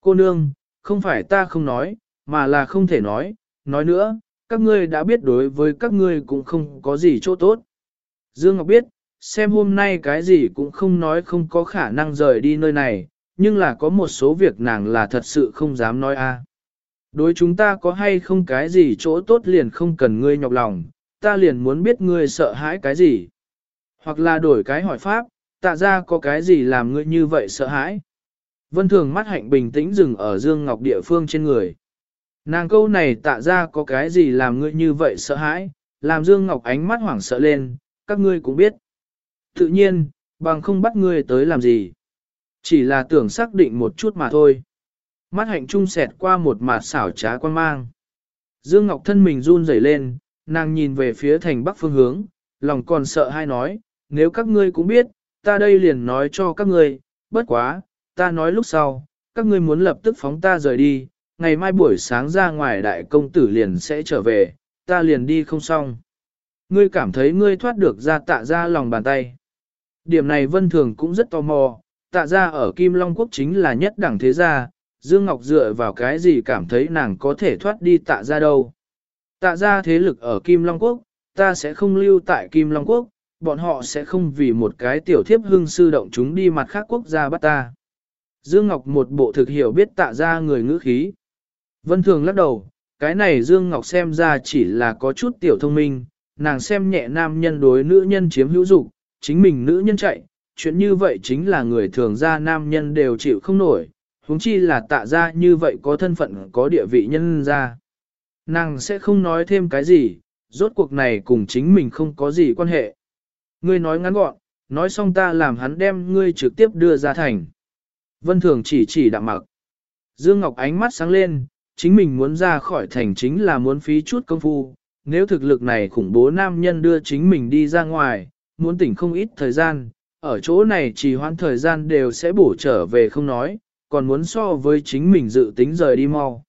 Cô nương, không phải ta không nói, mà là không thể nói, nói nữa, các ngươi đã biết đối với các ngươi cũng không có gì chỗ tốt. Dương Ngọc biết, xem hôm nay cái gì cũng không nói không có khả năng rời đi nơi này, nhưng là có một số việc nàng là thật sự không dám nói a. Đối chúng ta có hay không cái gì chỗ tốt liền không cần ngươi nhọc lòng, ta liền muốn biết ngươi sợ hãi cái gì. Hoặc là đổi cái hỏi pháp, tạ ra có cái gì làm ngươi như vậy sợ hãi. Vân thường mắt hạnh bình tĩnh dừng ở Dương Ngọc địa phương trên người. Nàng câu này tạ ra có cái gì làm ngươi như vậy sợ hãi, làm Dương Ngọc ánh mắt hoảng sợ lên, các ngươi cũng biết. Tự nhiên, bằng không bắt ngươi tới làm gì. Chỉ là tưởng xác định một chút mà thôi. Mắt hạnh trung sẹt qua một mặt xảo trá quan mang. Dương Ngọc thân mình run rẩy lên, nàng nhìn về phía thành bắc phương hướng, lòng còn sợ hay nói, nếu các ngươi cũng biết, ta đây liền nói cho các ngươi, bất quá, ta nói lúc sau, các ngươi muốn lập tức phóng ta rời đi, ngày mai buổi sáng ra ngoài đại công tử liền sẽ trở về, ta liền đi không xong. Ngươi cảm thấy ngươi thoát được ra tạ ra lòng bàn tay. Điểm này vân thường cũng rất tò mò, tạ ra ở Kim Long Quốc chính là nhất đẳng thế gia, Dương Ngọc dựa vào cái gì cảm thấy nàng có thể thoát đi tạ ra đâu. Tạ ra thế lực ở Kim Long Quốc, ta sẽ không lưu tại Kim Long Quốc, bọn họ sẽ không vì một cái tiểu thiếp hưng sư động chúng đi mặt khác quốc gia bắt ta. Dương Ngọc một bộ thực hiểu biết tạ ra người ngữ khí. Vân Thường lắc đầu, cái này Dương Ngọc xem ra chỉ là có chút tiểu thông minh, nàng xem nhẹ nam nhân đối nữ nhân chiếm hữu dục, chính mình nữ nhân chạy, chuyện như vậy chính là người thường ra nam nhân đều chịu không nổi, huống chi là tạ ra như vậy có thân phận có địa vị nhân ra. Nàng sẽ không nói thêm cái gì, rốt cuộc này cùng chính mình không có gì quan hệ. Ngươi nói ngắn gọn, nói xong ta làm hắn đem ngươi trực tiếp đưa ra thành. Vân Thường chỉ chỉ đạm mặc. Dương Ngọc ánh mắt sáng lên, chính mình muốn ra khỏi thành chính là muốn phí chút công phu. Nếu thực lực này khủng bố nam nhân đưa chính mình đi ra ngoài, muốn tỉnh không ít thời gian, ở chỗ này chỉ hoãn thời gian đều sẽ bổ trở về không nói, còn muốn so với chính mình dự tính rời đi mau.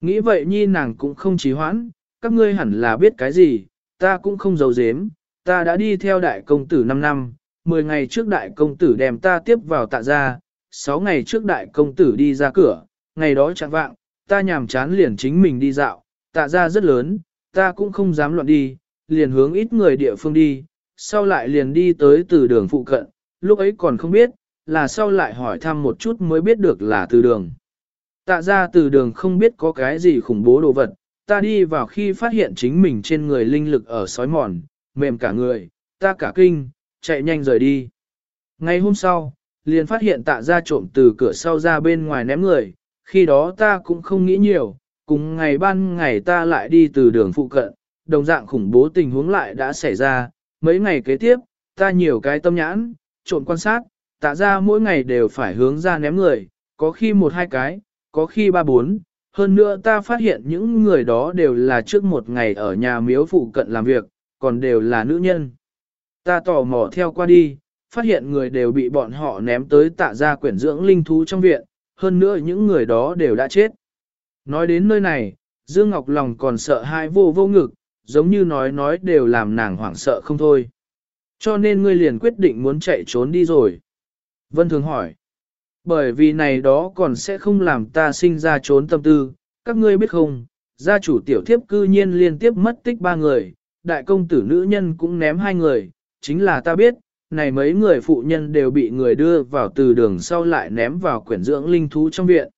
Nghĩ vậy nhi nàng cũng không trì hoãn, các ngươi hẳn là biết cái gì, ta cũng không giấu giếm, ta đã đi theo đại công tử 5 năm, 10 ngày trước đại công tử đem ta tiếp vào tạ gia, 6 ngày trước đại công tử đi ra cửa, ngày đó chẳng vạng, ta nhàm chán liền chính mình đi dạo, tạ gia rất lớn, ta cũng không dám loạn đi, liền hướng ít người địa phương đi, sau lại liền đi tới từ đường phụ cận, lúc ấy còn không biết, là sau lại hỏi thăm một chút mới biết được là từ đường. Tạ ra từ đường không biết có cái gì khủng bố đồ vật, ta đi vào khi phát hiện chính mình trên người linh lực ở sói mòn, mềm cả người, ta cả kinh, chạy nhanh rời đi. Ngày hôm sau, liền phát hiện tạ ra trộm từ cửa sau ra bên ngoài ném người, khi đó ta cũng không nghĩ nhiều, cùng ngày ban ngày ta lại đi từ đường phụ cận, đồng dạng khủng bố tình huống lại đã xảy ra, mấy ngày kế tiếp, ta nhiều cái tâm nhãn, trộn quan sát, tạ ra mỗi ngày đều phải hướng ra ném người, có khi một hai cái, có khi ba bốn, hơn nữa ta phát hiện những người đó đều là trước một ngày ở nhà miếu phụ cận làm việc, còn đều là nữ nhân. Ta tò mò theo qua đi, phát hiện người đều bị bọn họ ném tới tạ ra quyển dưỡng linh thú trong viện, hơn nữa những người đó đều đã chết. Nói đến nơi này, Dương Ngọc lòng còn sợ hai vô vô ngực, giống như nói nói đều làm nàng hoảng sợ không thôi. Cho nên ngươi liền quyết định muốn chạy trốn đi rồi. Vân Thường hỏi. Bởi vì này đó còn sẽ không làm ta sinh ra trốn tâm tư, các ngươi biết không, gia chủ tiểu thiếp cư nhiên liên tiếp mất tích ba người, đại công tử nữ nhân cũng ném hai người, chính là ta biết, này mấy người phụ nhân đều bị người đưa vào từ đường sau lại ném vào quyển dưỡng linh thú trong viện.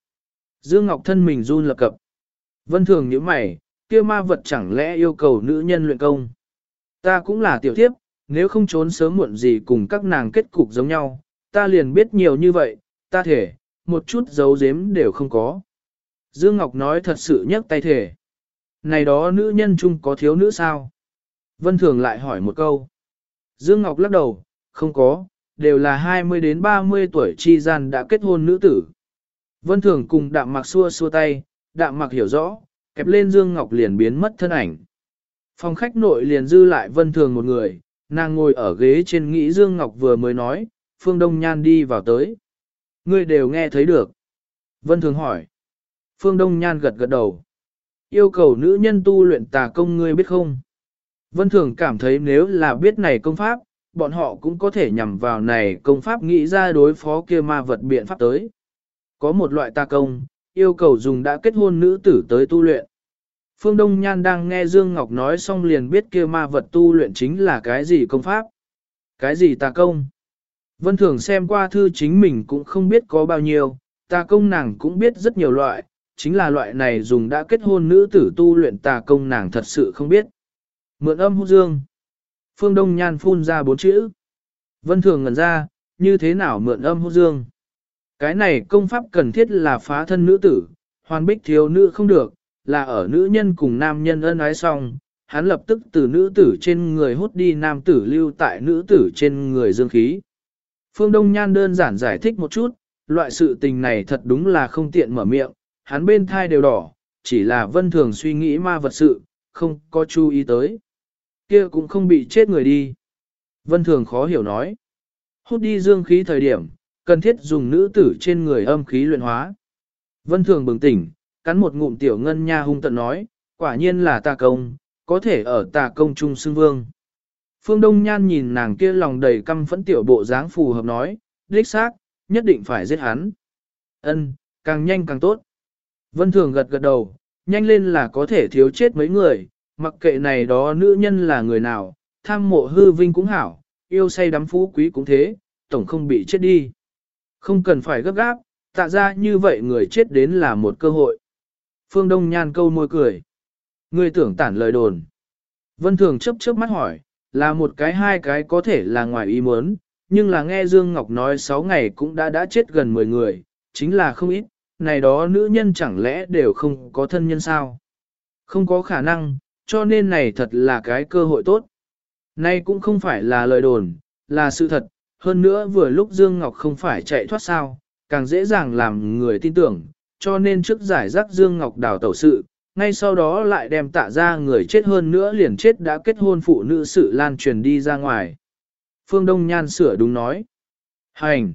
Dương Ngọc thân mình run lập cập. Vân thường nhíu mày, kia ma vật chẳng lẽ yêu cầu nữ nhân luyện công. Ta cũng là tiểu thiếp, nếu không trốn sớm muộn gì cùng các nàng kết cục giống nhau, ta liền biết nhiều như vậy, ta thể, một chút dấu giếm đều không có. Dương Ngọc nói thật sự nhấc tay thể. Này đó nữ nhân chung có thiếu nữ sao? Vân Thường lại hỏi một câu. Dương Ngọc lắc đầu, không có, đều là 20 đến 30 tuổi chi gian đã kết hôn nữ tử. Vân Thường cùng đạm mặc xua xua tay, đạm mặc hiểu rõ, kẹp lên Dương Ngọc liền biến mất thân ảnh. Phòng khách nội liền dư lại Vân Thường một người, nàng ngồi ở ghế trên nghĩ Dương Ngọc vừa mới nói, Phương Đông Nhan đi vào tới. Ngươi đều nghe thấy được. Vân Thường hỏi. Phương Đông Nhan gật gật đầu. Yêu cầu nữ nhân tu luyện tà công ngươi biết không? Vân Thường cảm thấy nếu là biết này công pháp, bọn họ cũng có thể nhằm vào này công pháp nghĩ ra đối phó kia ma vật biện pháp tới. Có một loại tà công, yêu cầu dùng đã kết hôn nữ tử tới tu luyện. Phương Đông Nhan đang nghe Dương Ngọc nói xong liền biết kia ma vật tu luyện chính là cái gì công pháp. Cái gì tà công? Vân Thường xem qua thư chính mình cũng không biết có bao nhiêu, tà công nàng cũng biết rất nhiều loại, chính là loại này dùng đã kết hôn nữ tử tu luyện tà công nàng thật sự không biết. Mượn âm hút dương. Phương Đông Nhan phun ra bốn chữ. Vân Thường ngẩn ra, như thế nào mượn âm hút dương? Cái này công pháp cần thiết là phá thân nữ tử, hoàn bích thiếu nữ không được, là ở nữ nhân cùng nam nhân ân ái xong, hắn lập tức từ nữ tử trên người hút đi nam tử lưu tại nữ tử trên người dương khí. Phương Đông Nhan đơn giản giải thích một chút, loại sự tình này thật đúng là không tiện mở miệng, hắn bên thai đều đỏ, chỉ là vân thường suy nghĩ ma vật sự, không có chú ý tới. kia cũng không bị chết người đi. Vân thường khó hiểu nói. Hút đi dương khí thời điểm, cần thiết dùng nữ tử trên người âm khí luyện hóa. Vân thường bừng tỉnh, cắn một ngụm tiểu ngân nha hung tận nói, quả nhiên là tà công, có thể ở tà công trung xưng vương. Phương Đông Nhan nhìn nàng kia lòng đầy căm phẫn tiểu bộ dáng phù hợp nói, đích xác, nhất định phải giết hắn. Ân, càng nhanh càng tốt. Vân Thường gật gật đầu, nhanh lên là có thể thiếu chết mấy người, mặc kệ này đó nữ nhân là người nào, tham mộ hư vinh cũng hảo, yêu say đắm phú quý cũng thế, tổng không bị chết đi. Không cần phải gấp gáp, tạ ra như vậy người chết đến là một cơ hội. Phương Đông Nhan câu môi cười. Người tưởng tản lời đồn. Vân Thường chấp chớp mắt hỏi, là một cái hai cái có thể là ngoài ý muốn, nhưng là nghe Dương Ngọc nói 6 ngày cũng đã đã chết gần 10 người, chính là không ít, này đó nữ nhân chẳng lẽ đều không có thân nhân sao? Không có khả năng, cho nên này thật là cái cơ hội tốt. nay cũng không phải là lời đồn, là sự thật, hơn nữa vừa lúc Dương Ngọc không phải chạy thoát sao, càng dễ dàng làm người tin tưởng, cho nên trước giải rắc Dương Ngọc đào tẩu sự, ngay sau đó lại đem tạ ra người chết hơn nữa liền chết đã kết hôn phụ nữ sự lan truyền đi ra ngoài. Phương Đông Nhan sửa đúng nói. Hành!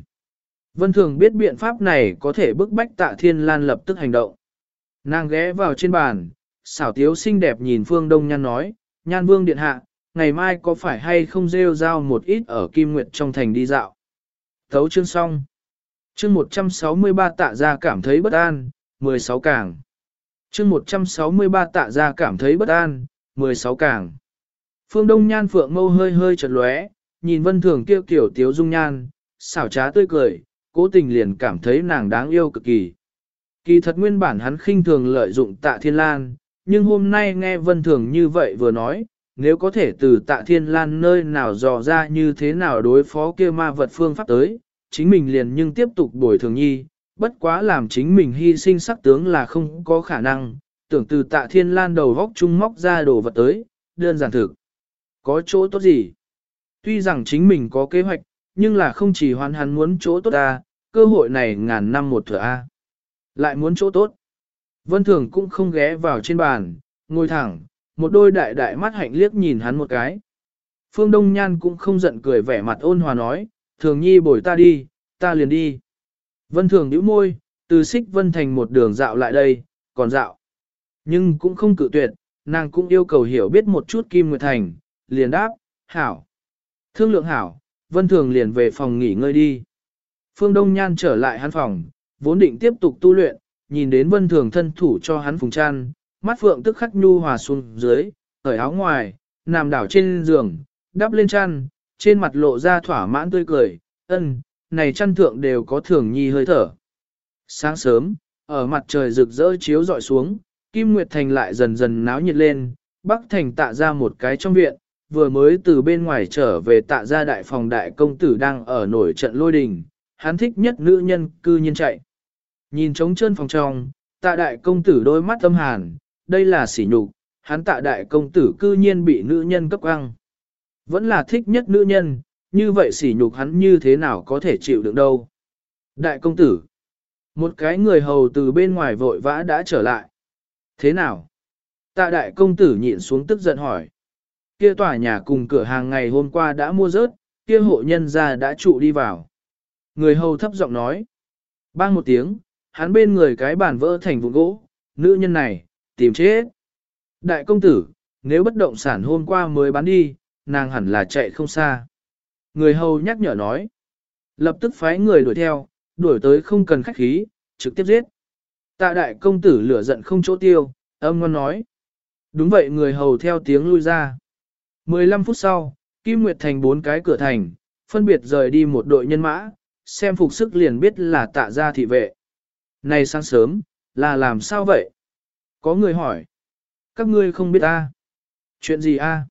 Vân Thường biết biện pháp này có thể bức bách tạ thiên lan lập tức hành động. Nàng ghé vào trên bàn, xảo tiếu xinh đẹp nhìn Phương Đông Nhan nói, Nhan Vương Điện Hạ, ngày mai có phải hay không rêu rao một ít ở Kim Nguyệt trong thành đi dạo. Thấu chương xong. Chương 163 tạ ra cảm thấy bất an, 16 càng. Chương 163 tạ ra cảm thấy bất an, 16 càng. Phương Đông Nhan Phượng mâu hơi hơi chật lóe, nhìn vân thường kia kiểu tiếu dung nhan, xảo trá tươi cười, cố tình liền cảm thấy nàng đáng yêu cực kỳ. Kỳ thật nguyên bản hắn khinh thường lợi dụng tạ thiên lan, nhưng hôm nay nghe vân thường như vậy vừa nói, nếu có thể từ tạ thiên lan nơi nào dò ra như thế nào đối phó kia ma vật phương pháp tới, chính mình liền nhưng tiếp tục bồi thường nhi, bất quá làm chính mình hy sinh sắc tướng là không có khả năng, tưởng từ tạ thiên lan đầu góc trung móc ra đồ vật tới, đơn giản thực. Có chỗ tốt gì? Tuy rằng chính mình có kế hoạch, nhưng là không chỉ hoàn hắn muốn chỗ tốt ta, cơ hội này ngàn năm một thừa A. Lại muốn chỗ tốt. Vân Thường cũng không ghé vào trên bàn, ngồi thẳng, một đôi đại đại mắt hạnh liếc nhìn hắn một cái. Phương Đông Nhan cũng không giận cười vẻ mặt ôn hòa nói, thường nhi bồi ta đi, ta liền đi. Vân Thường nhíu môi, từ xích Vân Thành một đường dạo lại đây, còn dạo. Nhưng cũng không cự tuyệt, nàng cũng yêu cầu hiểu biết một chút Kim Nguyệt Thành, liền đáp, hảo. Thương lượng hảo, Vân Thường liền về phòng nghỉ ngơi đi. Phương Đông Nhan trở lại hắn phòng, vốn định tiếp tục tu luyện, nhìn đến Vân Thường thân thủ cho hắn phùng chăn, mắt phượng tức khắc nhu hòa xuống dưới, cởi áo ngoài, nằm đảo trên giường, đắp lên chăn, trên mặt lộ ra thỏa mãn tươi cười, ân, này chăn thượng đều có thường nhi hơi thở. Sáng sớm, ở mặt trời rực rỡ chiếu dọi xuống, Kim Nguyệt Thành lại dần dần náo nhiệt lên, Bắc Thành tạ ra một cái trong viện, vừa mới từ bên ngoài trở về tạ ra đại phòng đại công tử đang ở nổi trận lôi đình, hắn thích nhất nữ nhân cư nhiên chạy. Nhìn trống chân phòng trong, tạ đại công tử đôi mắt âm hàn, đây là sỉ nhục, hắn tạ đại công tử cư nhiên bị nữ nhân cấp ăn. Vẫn là thích nhất nữ nhân, như vậy sỉ nhục hắn như thế nào có thể chịu được đâu. Đại công tử, một cái người hầu từ bên ngoài vội vã đã trở lại. Thế nào? Tạ đại công tử nhịn xuống tức giận hỏi. Kia tòa nhà cùng cửa hàng ngày hôm qua đã mua rớt, kia hộ nhân ra đã trụ đi vào. Người hầu thấp giọng nói. Bang một tiếng, hắn bên người cái bàn vỡ thành vụn gỗ, nữ nhân này, tìm chết. Đại công tử, nếu bất động sản hôm qua mới bán đi, nàng hẳn là chạy không xa. Người hầu nhắc nhở nói. Lập tức phái người đuổi theo, đuổi tới không cần khách khí, trực tiếp giết. Tạ đại công tử lửa giận không chỗ tiêu, âm ngon nói. Đúng vậy người hầu theo tiếng lui ra. 15 phút sau, Kim Nguyệt thành bốn cái cửa thành, phân biệt rời đi một đội nhân mã, xem phục sức liền biết là tạ gia thị vệ. Này sáng sớm, là làm sao vậy? Có người hỏi. Các ngươi không biết ta. Chuyện gì a?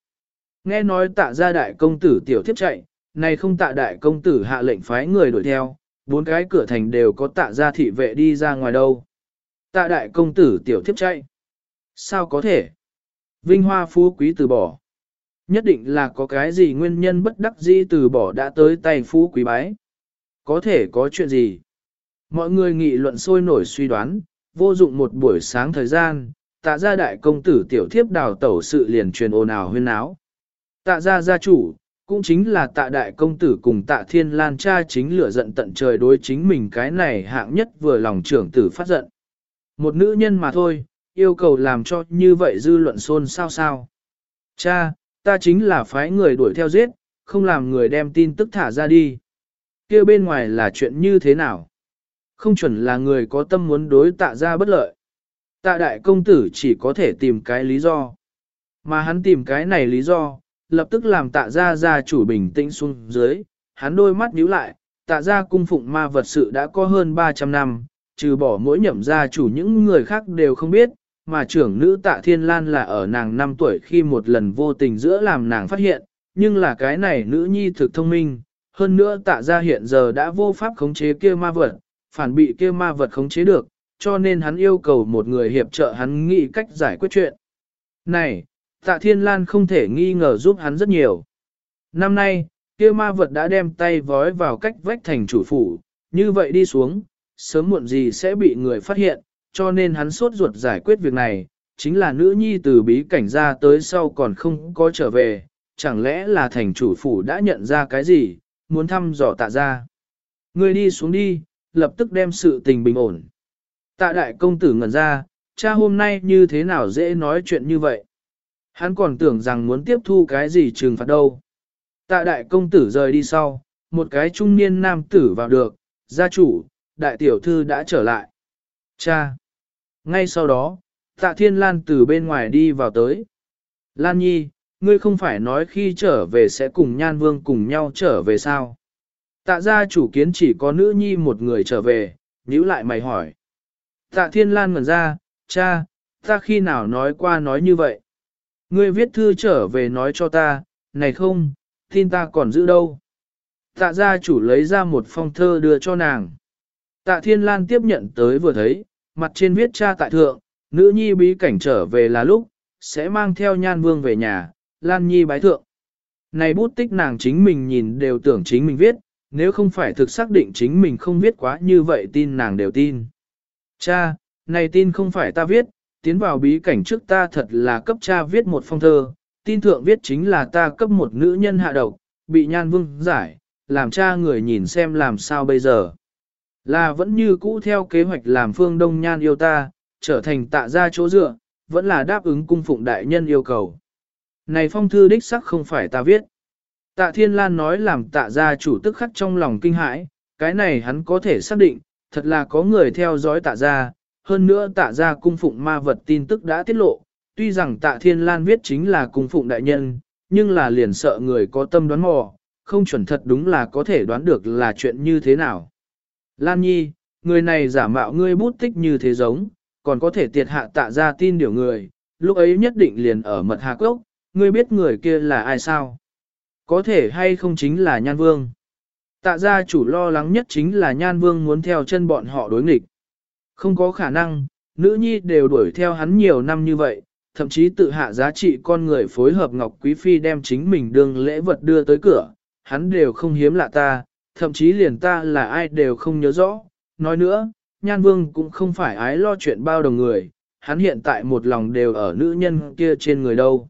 Nghe nói tạ gia đại công tử tiểu thiếp chạy, này không tạ đại công tử hạ lệnh phái người đuổi theo, bốn cái cửa thành đều có tạ gia thị vệ đi ra ngoài đâu. Tạ đại công tử tiểu thiếp chạy. Sao có thể? Vinh hoa phú quý từ bỏ. Nhất định là có cái gì nguyên nhân bất đắc dĩ từ bỏ đã tới tay phú quý bái. Có thể có chuyện gì? Mọi người nghị luận sôi nổi suy đoán, vô dụng một buổi sáng thời gian, tạ gia đại công tử tiểu thiếp đào tẩu sự liền truyền ồn ào huyên áo. Tạ gia gia chủ, cũng chính là tạ đại công tử cùng tạ thiên lan cha chính lửa giận tận trời đối chính mình cái này hạng nhất vừa lòng trưởng tử phát giận. Một nữ nhân mà thôi, yêu cầu làm cho như vậy dư luận xôn sao sao. Cha, ta chính là phái người đuổi theo giết, không làm người đem tin tức thả ra đi. kia bên ngoài là chuyện như thế nào? Không chuẩn là người có tâm muốn đối tạ ra bất lợi. Tạ đại công tử chỉ có thể tìm cái lý do. Mà hắn tìm cái này lý do, lập tức làm tạ ra gia chủ bình tĩnh xuống dưới, hắn đôi mắt nhíu lại, tạ ra cung phụng ma vật sự đã có hơn 300 năm, trừ bỏ mỗi nhậm gia chủ những người khác đều không biết, mà trưởng nữ tạ thiên lan là ở nàng 5 tuổi khi một lần vô tình giữa làm nàng phát hiện, nhưng là cái này nữ nhi thực thông minh, hơn nữa tạ ra hiện giờ đã vô pháp khống chế kia ma vật, phản bị kia ma vật khống chế được, cho nên hắn yêu cầu một người hiệp trợ hắn nghĩ cách giải quyết chuyện. Này, tạ thiên lan không thể nghi ngờ giúp hắn rất nhiều. Năm nay, kia ma vật đã đem tay vói vào cách vách thành chủ phủ, như vậy đi xuống, sớm muộn gì sẽ bị người phát hiện, cho nên hắn sốt ruột giải quyết việc này, chính là nữ nhi từ bí cảnh ra tới sau còn không có trở về, chẳng lẽ là thành chủ phủ đã nhận ra cái gì, muốn thăm dò tạ ra. Người đi xuống đi, lập tức đem sự tình bình ổn. Tạ đại công tử ngẩn ra, cha hôm nay như thế nào dễ nói chuyện như vậy. Hắn còn tưởng rằng muốn tiếp thu cái gì trừng phạt đâu. Tạ đại công tử rời đi sau, một cái trung niên nam tử vào được, gia chủ, đại tiểu thư đã trở lại. Cha! Ngay sau đó, tạ thiên lan từ bên ngoài đi vào tới. Lan nhi, ngươi không phải nói khi trở về sẽ cùng nhan vương cùng nhau trở về sao? Tạ gia chủ kiến chỉ có nữ nhi một người trở về, nhíu lại mày hỏi. Tạ thiên lan ngẩn ra, cha, ta khi nào nói qua nói như vậy? Ngươi viết thư trở về nói cho ta, này không, tin ta còn giữ đâu. Tạ gia chủ lấy ra một phong thơ đưa cho nàng. Tạ thiên lan tiếp nhận tới vừa thấy, mặt trên viết cha tại thượng, nữ nhi bí cảnh trở về là lúc, sẽ mang theo nhan vương về nhà, lan nhi bái thượng. Này bút tích nàng chính mình nhìn đều tưởng chính mình viết, nếu không phải thực xác định chính mình không viết quá như vậy tin nàng đều tin. Cha, này tin không phải ta viết, tiến vào bí cảnh trước ta thật là cấp cha viết một phong thơ, tin thượng viết chính là ta cấp một nữ nhân hạ độc, bị nhan vương giải, làm cha người nhìn xem làm sao bây giờ. Là vẫn như cũ theo kế hoạch làm phương đông nhan yêu ta, trở thành tạ ra chỗ dựa, vẫn là đáp ứng cung phụng đại nhân yêu cầu. Này phong thư đích sắc không phải ta viết. Tạ Thiên Lan nói làm tạ gia chủ tức khắc trong lòng kinh hãi, cái này hắn có thể xác định, thật là có người theo dõi tạ gia, hơn nữa tạ gia cung phụng ma vật tin tức đã tiết lộ, tuy rằng tạ Thiên Lan viết chính là cung phụng đại nhân, nhưng là liền sợ người có tâm đoán mò, không chuẩn thật đúng là có thể đoán được là chuyện như thế nào. Lan Nhi, người này giả mạo ngươi bút tích như thế giống, còn có thể tiệt hạ tạ gia tin điều người, lúc ấy nhất định liền ở mật hạ cốc, ngươi biết người kia là ai sao? Có thể hay không chính là Nhan Vương. Tạ gia chủ lo lắng nhất chính là Nhan Vương muốn theo chân bọn họ đối nghịch. Không có khả năng, nữ nhi đều đuổi theo hắn nhiều năm như vậy, thậm chí tự hạ giá trị con người phối hợp Ngọc Quý Phi đem chính mình đương lễ vật đưa tới cửa, hắn đều không hiếm lạ ta, thậm chí liền ta là ai đều không nhớ rõ. Nói nữa, Nhan Vương cũng không phải ái lo chuyện bao đồng người, hắn hiện tại một lòng đều ở nữ nhân kia trên người đâu.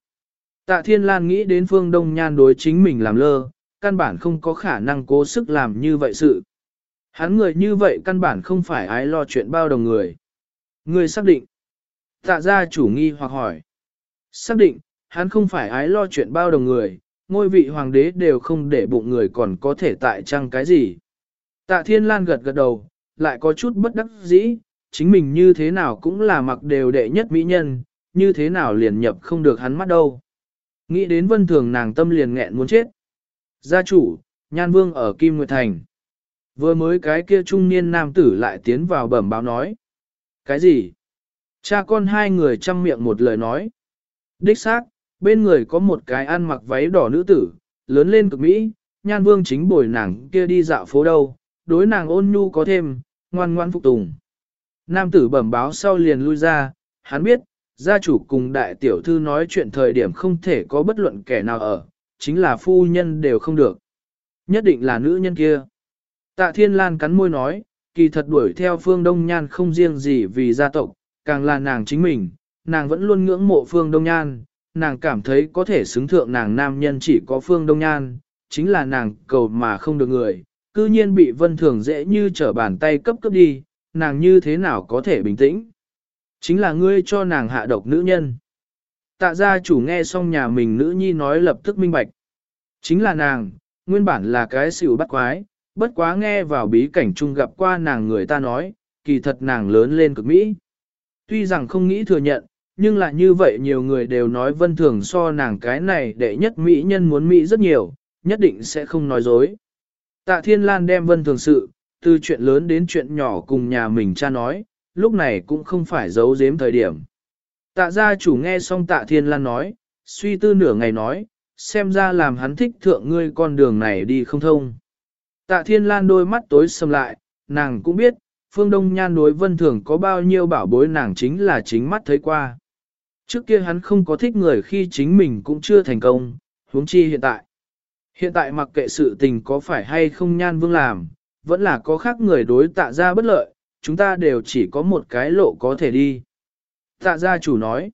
Tạ Thiên Lan nghĩ đến Phương Đông Nhan đối chính mình làm lơ, căn bản không có khả năng cố sức làm như vậy sự. Hắn người như vậy căn bản không phải ái lo chuyện bao đồng người. Người xác định. Tạ gia chủ nghi hoặc hỏi. Xác định, hắn không phải ái lo chuyện bao đồng người, ngôi vị hoàng đế đều không để bụng người còn có thể tại trăng cái gì. Tạ Thiên Lan gật gật đầu, lại có chút bất đắc dĩ, chính mình như thế nào cũng là mặc đều đệ nhất mỹ nhân, như thế nào liền nhập không được hắn mắt đâu. Nghĩ đến vân thường nàng tâm liền nghẹn muốn chết. Gia chủ, nhan vương ở Kim Nguyệt Thành. Vừa mới cái kia trung niên nam tử lại tiến vào bẩm báo nói. Cái gì? Cha con hai người chăm miệng một lời nói. Đích xác, bên người có một cái ăn mặc váy đỏ nữ tử, lớn lên cực mỹ, nhan vương chính bồi nàng kia đi dạo phố đâu, đối nàng ôn nhu có thêm, ngoan ngoan phục tùng. Nam tử bẩm báo sau liền lui ra, hắn biết, gia chủ cùng đại tiểu thư nói chuyện thời điểm không thể có bất luận kẻ nào ở, chính là phu nhân đều không được. Nhất định là nữ nhân kia. Tạ Thiên Lan cắn môi nói, kỳ thật đuổi theo Phương Đông Nhan không riêng gì vì gia tộc, càng là nàng chính mình, nàng vẫn luôn ngưỡng mộ Phương Đông Nhan, nàng cảm thấy có thể xứng thượng nàng nam nhân chỉ có Phương Đông Nhan, chính là nàng cầu mà không được người, cư nhiên bị vân thường dễ như trở bàn tay cấp cấp đi, nàng như thế nào có thể bình tĩnh. Chính là ngươi cho nàng hạ độc nữ nhân. Tạ gia chủ nghe xong nhà mình nữ nhi nói lập tức minh bạch. Chính là nàng, nguyên bản là cái xỉu bắt quái, bất quá nghe vào bí cảnh chung gặp qua nàng người ta nói, kỳ thật nàng lớn lên cực mỹ. Tuy rằng không nghĩ thừa nhận, nhưng là như vậy nhiều người đều nói vân thường so nàng cái này đệ nhất mỹ nhân muốn mỹ rất nhiều, nhất định sẽ không nói dối. Tạ Thiên Lan đem vân thường sự, từ chuyện lớn đến chuyện nhỏ cùng nhà mình cha nói, lúc này cũng không phải giấu giếm thời điểm. Tạ gia chủ nghe xong tạ thiên lan nói, suy tư nửa ngày nói, xem ra làm hắn thích thượng ngươi con đường này đi không thông. Tạ thiên lan đôi mắt tối sầm lại, nàng cũng biết, phương đông nhan đối vân thường có bao nhiêu bảo bối nàng chính là chính mắt thấy qua. Trước kia hắn không có thích người khi chính mình cũng chưa thành công, huống chi hiện tại. Hiện tại mặc kệ sự tình có phải hay không nhan vương làm, vẫn là có khác người đối tạ ra bất lợi, chúng ta đều chỉ có một cái lộ có thể đi. Tạ gia chủ nói,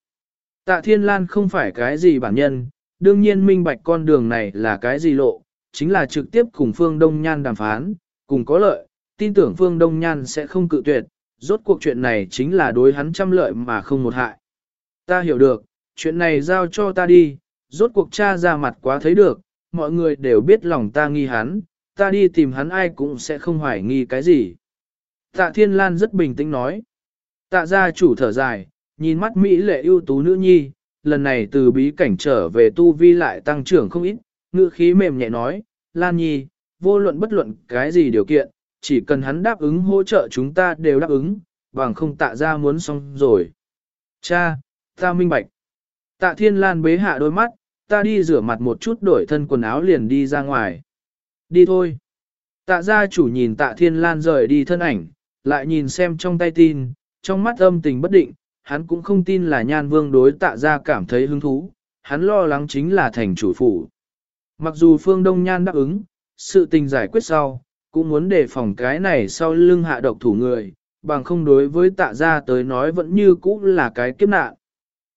tạ thiên lan không phải cái gì bản nhân, đương nhiên minh bạch con đường này là cái gì lộ, chính là trực tiếp cùng Phương Đông Nhan đàm phán, cùng có lợi, tin tưởng Phương Đông Nhan sẽ không cự tuyệt, rốt cuộc chuyện này chính là đối hắn trăm lợi mà không một hại. Ta hiểu được, chuyện này giao cho ta đi, rốt cuộc cha ra mặt quá thấy được, mọi người đều biết lòng ta nghi hắn, ta đi tìm hắn ai cũng sẽ không hoài nghi cái gì. Tạ Thiên Lan rất bình tĩnh nói. Tạ gia chủ thở dài, nhìn mắt Mỹ lệ ưu tú nữ nhi, lần này từ bí cảnh trở về tu vi lại tăng trưởng không ít, ngữ khí mềm nhẹ nói, Lan Nhi, vô luận bất luận cái gì điều kiện, chỉ cần hắn đáp ứng hỗ trợ chúng ta đều đáp ứng, bằng không tạ ra muốn xong rồi. Cha, ta minh bạch. Tạ Thiên Lan bế hạ đôi mắt, ta đi rửa mặt một chút đổi thân quần áo liền đi ra ngoài. Đi thôi. Tạ gia chủ nhìn tạ Thiên Lan rời đi thân ảnh, lại nhìn xem trong tay tin, trong mắt âm tình bất định, hắn cũng không tin là nhan vương đối tạ gia cảm thấy hứng thú, hắn lo lắng chính là thành chủ phủ. Mặc dù phương đông nhan đáp ứng, sự tình giải quyết sau, cũng muốn đề phòng cái này sau lưng hạ độc thủ người, bằng không đối với tạ gia tới nói vẫn như cũ là cái kiếp nạn.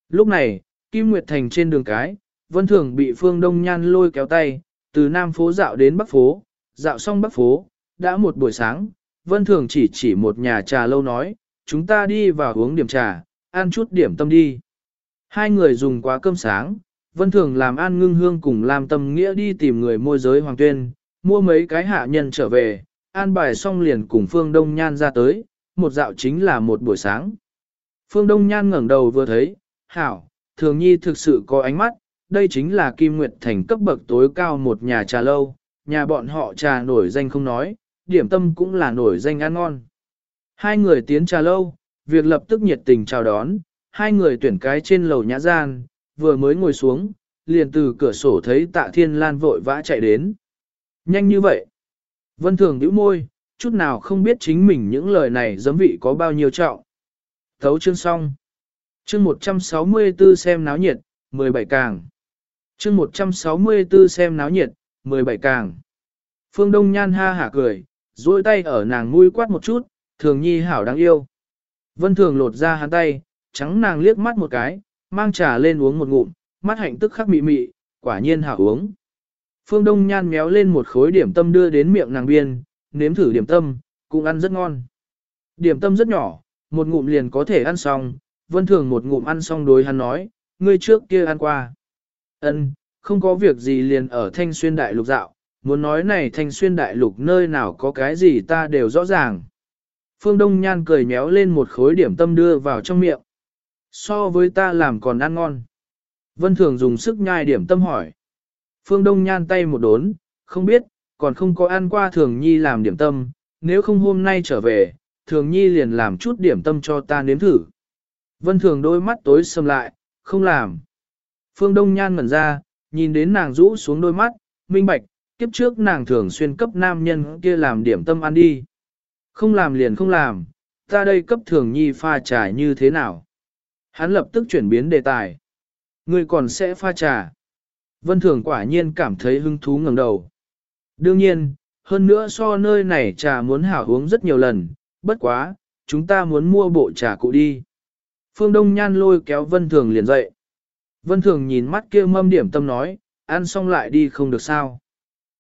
Lúc này, Kim Nguyệt Thành trên đường cái, Vân Thường bị Phương Đông Nhan lôi kéo tay, từ Nam phố dạo đến Bắc phố, dạo xong Bắc phố, đã một buổi sáng, Vân Thường chỉ chỉ một nhà trà lâu nói, chúng ta đi vào uống điểm trà, ăn chút điểm tâm đi. Hai người dùng quá cơm sáng, Vân Thường làm an ngưng hương cùng làm tâm nghĩa đi tìm người môi giới Hoàng Tuyên, mua mấy cái hạ nhân trở về, an bài xong liền cùng Phương Đông Nhan ra tới, một dạo chính là một buổi sáng. Phương Đông Nhan ngẩng đầu vừa thấy, hảo, thường nhi thực sự có ánh mắt, đây chính là Kim Nguyệt Thành cấp bậc tối cao một nhà trà lâu, nhà bọn họ trà nổi danh không nói, điểm tâm cũng là nổi danh ăn ngon. Hai người tiến trà lâu, việc lập tức nhiệt tình chào đón, hai người tuyển cái trên lầu nhã gian, vừa mới ngồi xuống, liền từ cửa sổ thấy tạ thiên lan vội vã chạy đến. Nhanh như vậy. Vân thường nhíu môi, chút nào không biết chính mình những lời này giấm vị có bao nhiêu trọng. Thấu chương xong. Chương 164 xem náo nhiệt, 17 càng. Chương 164 xem náo nhiệt, 17 càng. Phương Đông Nhan ha hả cười, duỗi tay ở nàng mũi quát một chút, thường nhi hảo đáng yêu. Vân thường lột ra hắn tay, trắng nàng liếc mắt một cái, mang trà lên uống một ngụm, mắt hạnh tức khắc mị mị, quả nhiên hảo uống. Phương Đông Nhan méo lên một khối điểm tâm đưa đến miệng nàng biên, nếm thử điểm tâm, cũng ăn rất ngon. Điểm tâm rất nhỏ, một ngụm liền có thể ăn xong, vân thường một ngụm ăn xong đối hắn nói, ngươi trước kia ăn qua. Ân, không có việc gì liền ở thanh xuyên đại lục dạo, muốn nói này thanh xuyên đại lục nơi nào có cái gì ta đều rõ ràng. Phương Đông Nhan cười méo lên một khối điểm tâm đưa vào trong miệng. So với ta làm còn ăn ngon. Vân Thường dùng sức nhai điểm tâm hỏi. Phương Đông Nhan tay một đốn, không biết, còn không có ăn qua Thường Nhi làm điểm tâm, nếu không hôm nay trở về, Thường Nhi liền làm chút điểm tâm cho ta nếm thử. Vân Thường đôi mắt tối sầm lại, không làm. Phương Đông Nhan ngẩn ra, nhìn đến nàng rũ xuống đôi mắt, minh bạch, kiếp trước nàng thường xuyên cấp nam nhân kia làm điểm tâm ăn đi. Không làm liền không làm, ta đây cấp thường nhi pha trà như thế nào? Hắn lập tức chuyển biến đề tài. Ngươi còn sẽ pha trà. Vân Thường quả nhiên cảm thấy hứng thú ngẩng đầu. Đương nhiên, hơn nữa so nơi này trà muốn hảo uống rất nhiều lần, bất quá, chúng ta muốn mua bộ trà cụ đi. Phương Đông Nhan lôi kéo Vân Thường liền dậy. Vân Thường nhìn mắt kia mâm điểm tâm nói, ăn xong lại đi không được sao.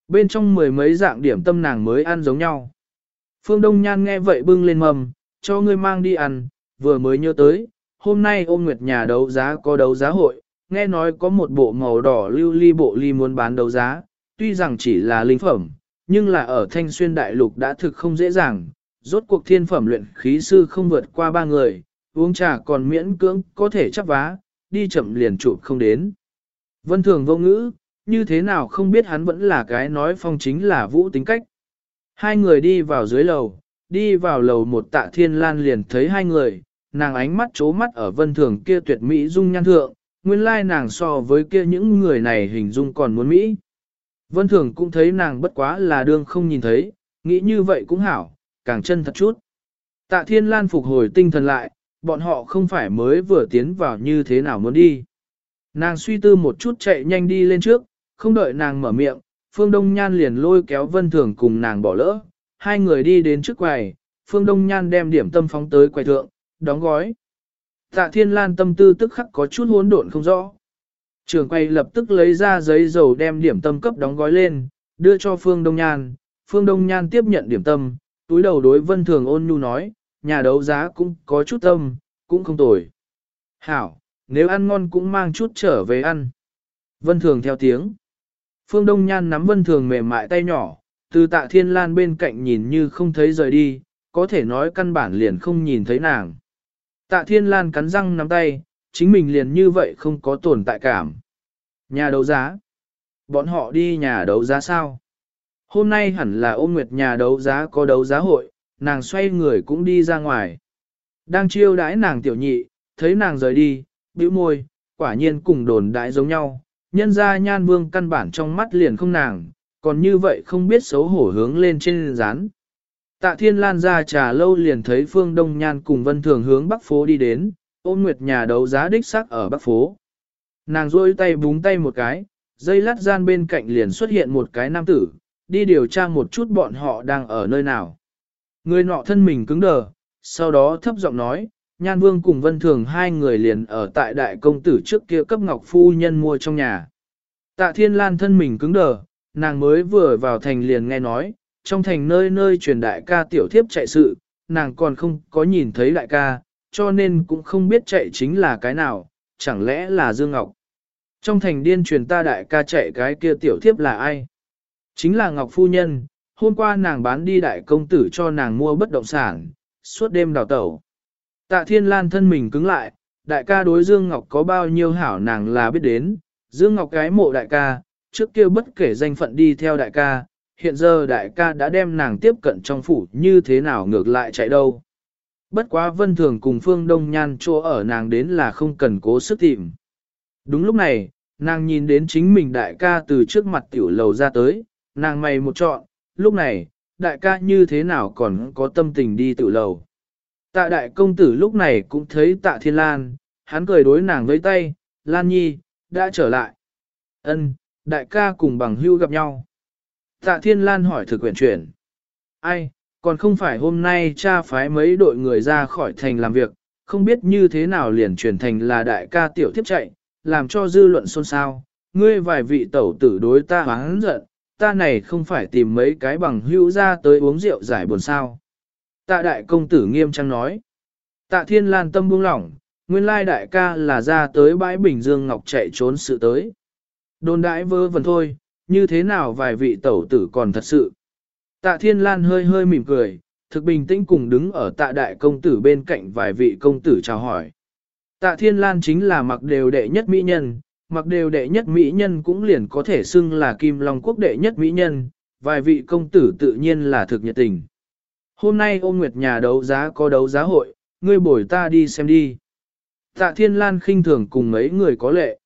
Bên trong mười mấy dạng điểm tâm nàng mới ăn giống nhau. Phương Đông Nhan nghe vậy bưng lên mầm, cho ngươi mang đi ăn, vừa mới nhớ tới, hôm nay ôm nguyệt nhà đấu giá có đấu giá hội, nghe nói có một bộ màu đỏ lưu ly bộ ly muốn bán đấu giá, tuy rằng chỉ là linh phẩm, nhưng là ở thanh xuyên đại lục đã thực không dễ dàng, rốt cuộc thiên phẩm luyện khí sư không vượt qua ba người, uống trà còn miễn cưỡng có thể chấp vá, đi chậm liền trụ không đến. Vân thường vô ngữ, như thế nào không biết hắn vẫn là cái nói phong chính là vũ tính cách. Hai người đi vào dưới lầu, đi vào lầu một tạ thiên lan liền thấy hai người, nàng ánh mắt chố mắt ở vân thường kia tuyệt mỹ dung nhan thượng, nguyên lai nàng so với kia những người này hình dung còn muốn mỹ. Vân thường cũng thấy nàng bất quá là đương không nhìn thấy, nghĩ như vậy cũng hảo, càng chân thật chút. Tạ thiên lan phục hồi tinh thần lại, bọn họ không phải mới vừa tiến vào như thế nào muốn đi. Nàng suy tư một chút chạy nhanh đi lên trước, không đợi nàng mở miệng, Phương Đông Nhan liền lôi kéo Vân Thường cùng nàng bỏ lỡ. Hai người đi đến trước quầy, Phương Đông Nhan đem điểm tâm phóng tới quầy thượng, đóng gói. Tạ Thiên Lan tâm tư tức khắc có chút hỗn độn không rõ. Trường quay lập tức lấy ra giấy dầu đem điểm tâm cấp đóng gói lên, đưa cho Phương Đông Nhan. Phương Đông Nhan tiếp nhận điểm tâm, túi đầu đối Vân Thường ôn nhu nói, nhà đấu giá cũng có chút tâm, cũng không tồi. Hảo, nếu ăn ngon cũng mang chút trở về ăn. Vân Thường theo tiếng. Phương Đông Nhan nắm Vân Thường mềm mại tay nhỏ, từ tạ thiên lan bên cạnh nhìn như không thấy rời đi, có thể nói căn bản liền không nhìn thấy nàng. Tạ thiên lan cắn răng nắm tay, chính mình liền như vậy không có tồn tại cảm. Nhà đấu giá. Bọn họ đi nhà đấu giá sao? Hôm nay hẳn là ôm nguyệt nhà đấu giá có đấu giá hội, nàng xoay người cũng đi ra ngoài. Đang chiêu đãi nàng tiểu nhị, thấy nàng rời đi, bĩu môi, quả nhiên cùng đồn đãi giống nhau. Nhân ra nhan vương căn bản trong mắt liền không nàng, còn như vậy không biết xấu hổ hướng lên trên rán. Tạ thiên lan ra trà lâu liền thấy phương đông nhan cùng vân thường hướng bắc phố đi đến, Ôn nguyệt nhà đấu giá đích sắc ở bắc phố. Nàng rôi tay búng tay một cái, dây lát gian bên cạnh liền xuất hiện một cái nam tử, đi điều tra một chút bọn họ đang ở nơi nào. Người nọ thân mình cứng đờ, sau đó thấp giọng nói, Nhan Vương cùng Vân Thường hai người liền ở tại đại công tử trước kia cấp ngọc phu nhân mua trong nhà. Tạ Thiên Lan thân mình cứng đờ, nàng mới vừa vào thành liền nghe nói, trong thành nơi nơi truyền đại ca tiểu thiếp chạy sự, nàng còn không có nhìn thấy đại ca, cho nên cũng không biết chạy chính là cái nào, chẳng lẽ là Dương Ngọc. Trong thành điên truyền ta đại ca chạy cái kia tiểu thiếp là ai? Chính là Ngọc Phu Nhân, hôm qua nàng bán đi đại công tử cho nàng mua bất động sản, suốt đêm đào tẩu. Tạ Thiên Lan thân mình cứng lại, đại ca đối Dương Ngọc có bao nhiêu hảo nàng là biết đến, Dương Ngọc cái mộ đại ca, trước kia bất kể danh phận đi theo đại ca, hiện giờ đại ca đã đem nàng tiếp cận trong phủ như thế nào ngược lại chạy đâu. Bất quá vân thường cùng phương đông nhan chỗ ở nàng đến là không cần cố sức tìm. Đúng lúc này, nàng nhìn đến chính mình đại ca từ trước mặt tiểu lầu ra tới, nàng mày một trọn, lúc này, đại ca như thế nào còn có tâm tình đi tiểu lầu. Tạ đại công tử lúc này cũng thấy tạ thiên lan, hắn cười đối nàng với tay, Lan Nhi, đã trở lại. Ân, đại ca cùng bằng hưu gặp nhau. Tạ thiên lan hỏi thực quyển chuyển. Ai, còn không phải hôm nay cha phái mấy đội người ra khỏi thành làm việc, không biết như thế nào liền truyền thành là đại ca tiểu thiếp chạy, làm cho dư luận xôn xao. Ngươi vài vị tẩu tử đối ta hoáng giận, ta này không phải tìm mấy cái bằng hữu ra tới uống rượu giải buồn sao. Tạ đại công tử nghiêm trang nói. Tạ thiên lan tâm buông lỏng, nguyên lai đại ca là ra tới bãi Bình Dương Ngọc chạy trốn sự tới. Đồn đãi vơ vẩn thôi, như thế nào vài vị tẩu tử còn thật sự. Tạ thiên lan hơi hơi mỉm cười, thực bình tĩnh cùng đứng ở tạ đại công tử bên cạnh vài vị công tử chào hỏi. Tạ thiên lan chính là mặc đều đệ nhất mỹ nhân, mặc đều đệ nhất mỹ nhân cũng liền có thể xưng là kim long quốc đệ nhất mỹ nhân, vài vị công tử tự nhiên là thực nhiệt tình. Hôm nay ôm nguyệt nhà đấu giá có đấu giá hội, ngươi bồi ta đi xem đi. Tạ Thiên Lan khinh thường cùng mấy người có lệ.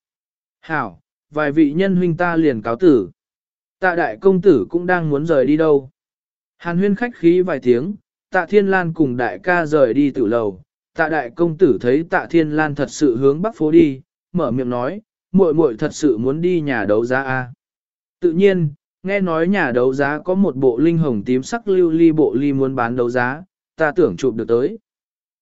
Hảo, vài vị nhân huynh ta liền cáo tử. Tạ đại công tử cũng đang muốn rời đi đâu. Hàn huyên khách khí vài tiếng, tạ Thiên Lan cùng đại ca rời đi tử lầu. Tạ đại công tử thấy tạ Thiên Lan thật sự hướng bắc phố đi, mở miệng nói, muội muội thật sự muốn đi nhà đấu giá a. Tự nhiên, nghe nói nhà đấu giá có một bộ linh hồng tím sắc lưu ly bộ ly muốn bán đấu giá, ta tưởng chụp được tới.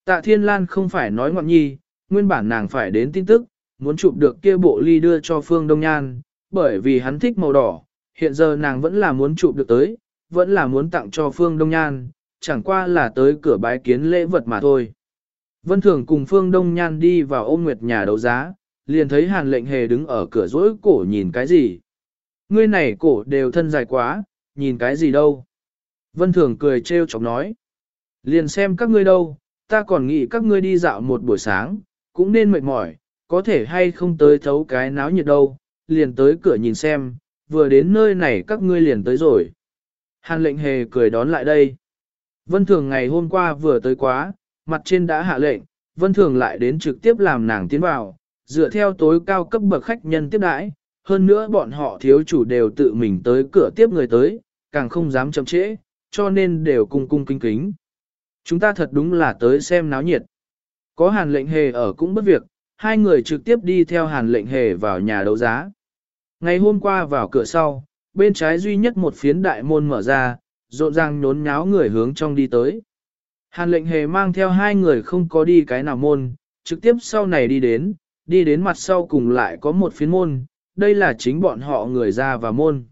Tạ Thiên Lan không phải nói ngọn nhi, nguyên bản nàng phải đến tin tức, muốn chụp được kia bộ ly đưa cho Phương Đông Nhan, bởi vì hắn thích màu đỏ, hiện giờ nàng vẫn là muốn chụp được tới, vẫn là muốn tặng cho Phương Đông Nhan, chẳng qua là tới cửa bái kiến lễ vật mà thôi. Vân Thường cùng Phương Đông Nhan đi vào ôm nguyệt nhà đấu giá, liền thấy hàn lệnh hề đứng ở cửa rỗi cổ nhìn cái gì. Ngươi này cổ đều thân dài quá, nhìn cái gì đâu. Vân Thường cười trêu chọc nói. Liền xem các ngươi đâu, ta còn nghĩ các ngươi đi dạo một buổi sáng, cũng nên mệt mỏi, có thể hay không tới thấu cái náo nhiệt đâu, liền tới cửa nhìn xem, vừa đến nơi này các ngươi liền tới rồi. Hàn lệnh hề cười đón lại đây. Vân Thường ngày hôm qua vừa tới quá, mặt trên đã hạ lệnh, Vân Thường lại đến trực tiếp làm nàng tiến vào, dựa theo tối cao cấp bậc khách nhân tiếp đãi, hơn nữa bọn họ thiếu chủ đều tự mình tới cửa tiếp người tới, càng không dám chậm trễ, cho nên đều cung cung kính kính. Chúng ta thật đúng là tới xem náo nhiệt. Có hàn lệnh hề ở cũng bất việc, hai người trực tiếp đi theo hàn lệnh hề vào nhà đấu giá. Ngày hôm qua vào cửa sau, bên trái duy nhất một phiến đại môn mở ra, rộn ràng nhốn nháo người hướng trong đi tới. Hàn lệnh hề mang theo hai người không có đi cái nào môn, trực tiếp sau này đi đến, đi đến mặt sau cùng lại có một phiến môn, đây là chính bọn họ người ra và môn.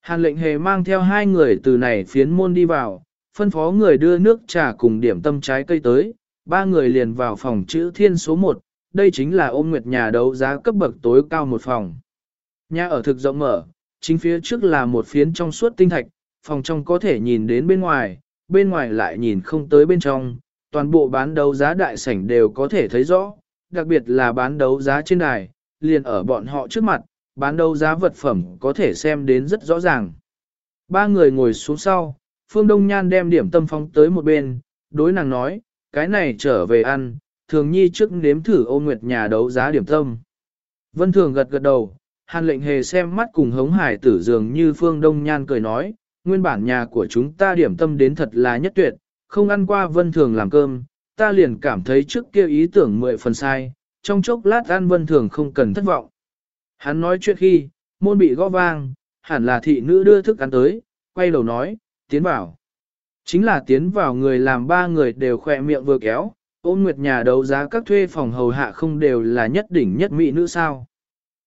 Hàn lệnh hề mang theo hai người từ này phiến môn đi vào, phân phó người đưa nước trà cùng điểm tâm trái cây tới, ba người liền vào phòng chữ thiên số 1, đây chính là ôm nguyệt nhà đấu giá cấp bậc tối cao một phòng. Nhà ở thực rộng mở, chính phía trước là một phiến trong suốt tinh thạch, phòng trong có thể nhìn đến bên ngoài, bên ngoài lại nhìn không tới bên trong, toàn bộ bán đấu giá đại sảnh đều có thể thấy rõ, đặc biệt là bán đấu giá trên đài, liền ở bọn họ trước mặt, bán đấu giá vật phẩm có thể xem đến rất rõ ràng. Ba người ngồi xuống sau, Phương Đông Nhan đem điểm tâm phóng tới một bên, đối nàng nói, cái này trở về ăn, thường nhi trước nếm thử ô nguyệt nhà đấu giá điểm tâm. Vân Thường gật gật đầu, hàn lệnh hề xem mắt cùng hống hải tử dường như Phương Đông Nhan cười nói, nguyên bản nhà của chúng ta điểm tâm đến thật là nhất tuyệt, không ăn qua Vân Thường làm cơm, ta liền cảm thấy trước kia ý tưởng mười phần sai, trong chốc lát ăn Vân Thường không cần thất vọng. Hắn nói chuyện khi, môn bị gõ vang, hẳn là thị nữ đưa thức ăn tới, quay đầu nói, tiến vào. Chính là tiến vào người làm ba người đều khỏe miệng vừa kéo, ôn nguyệt nhà đấu giá các thuê phòng hầu hạ không đều là nhất đỉnh nhất mỹ nữ sao.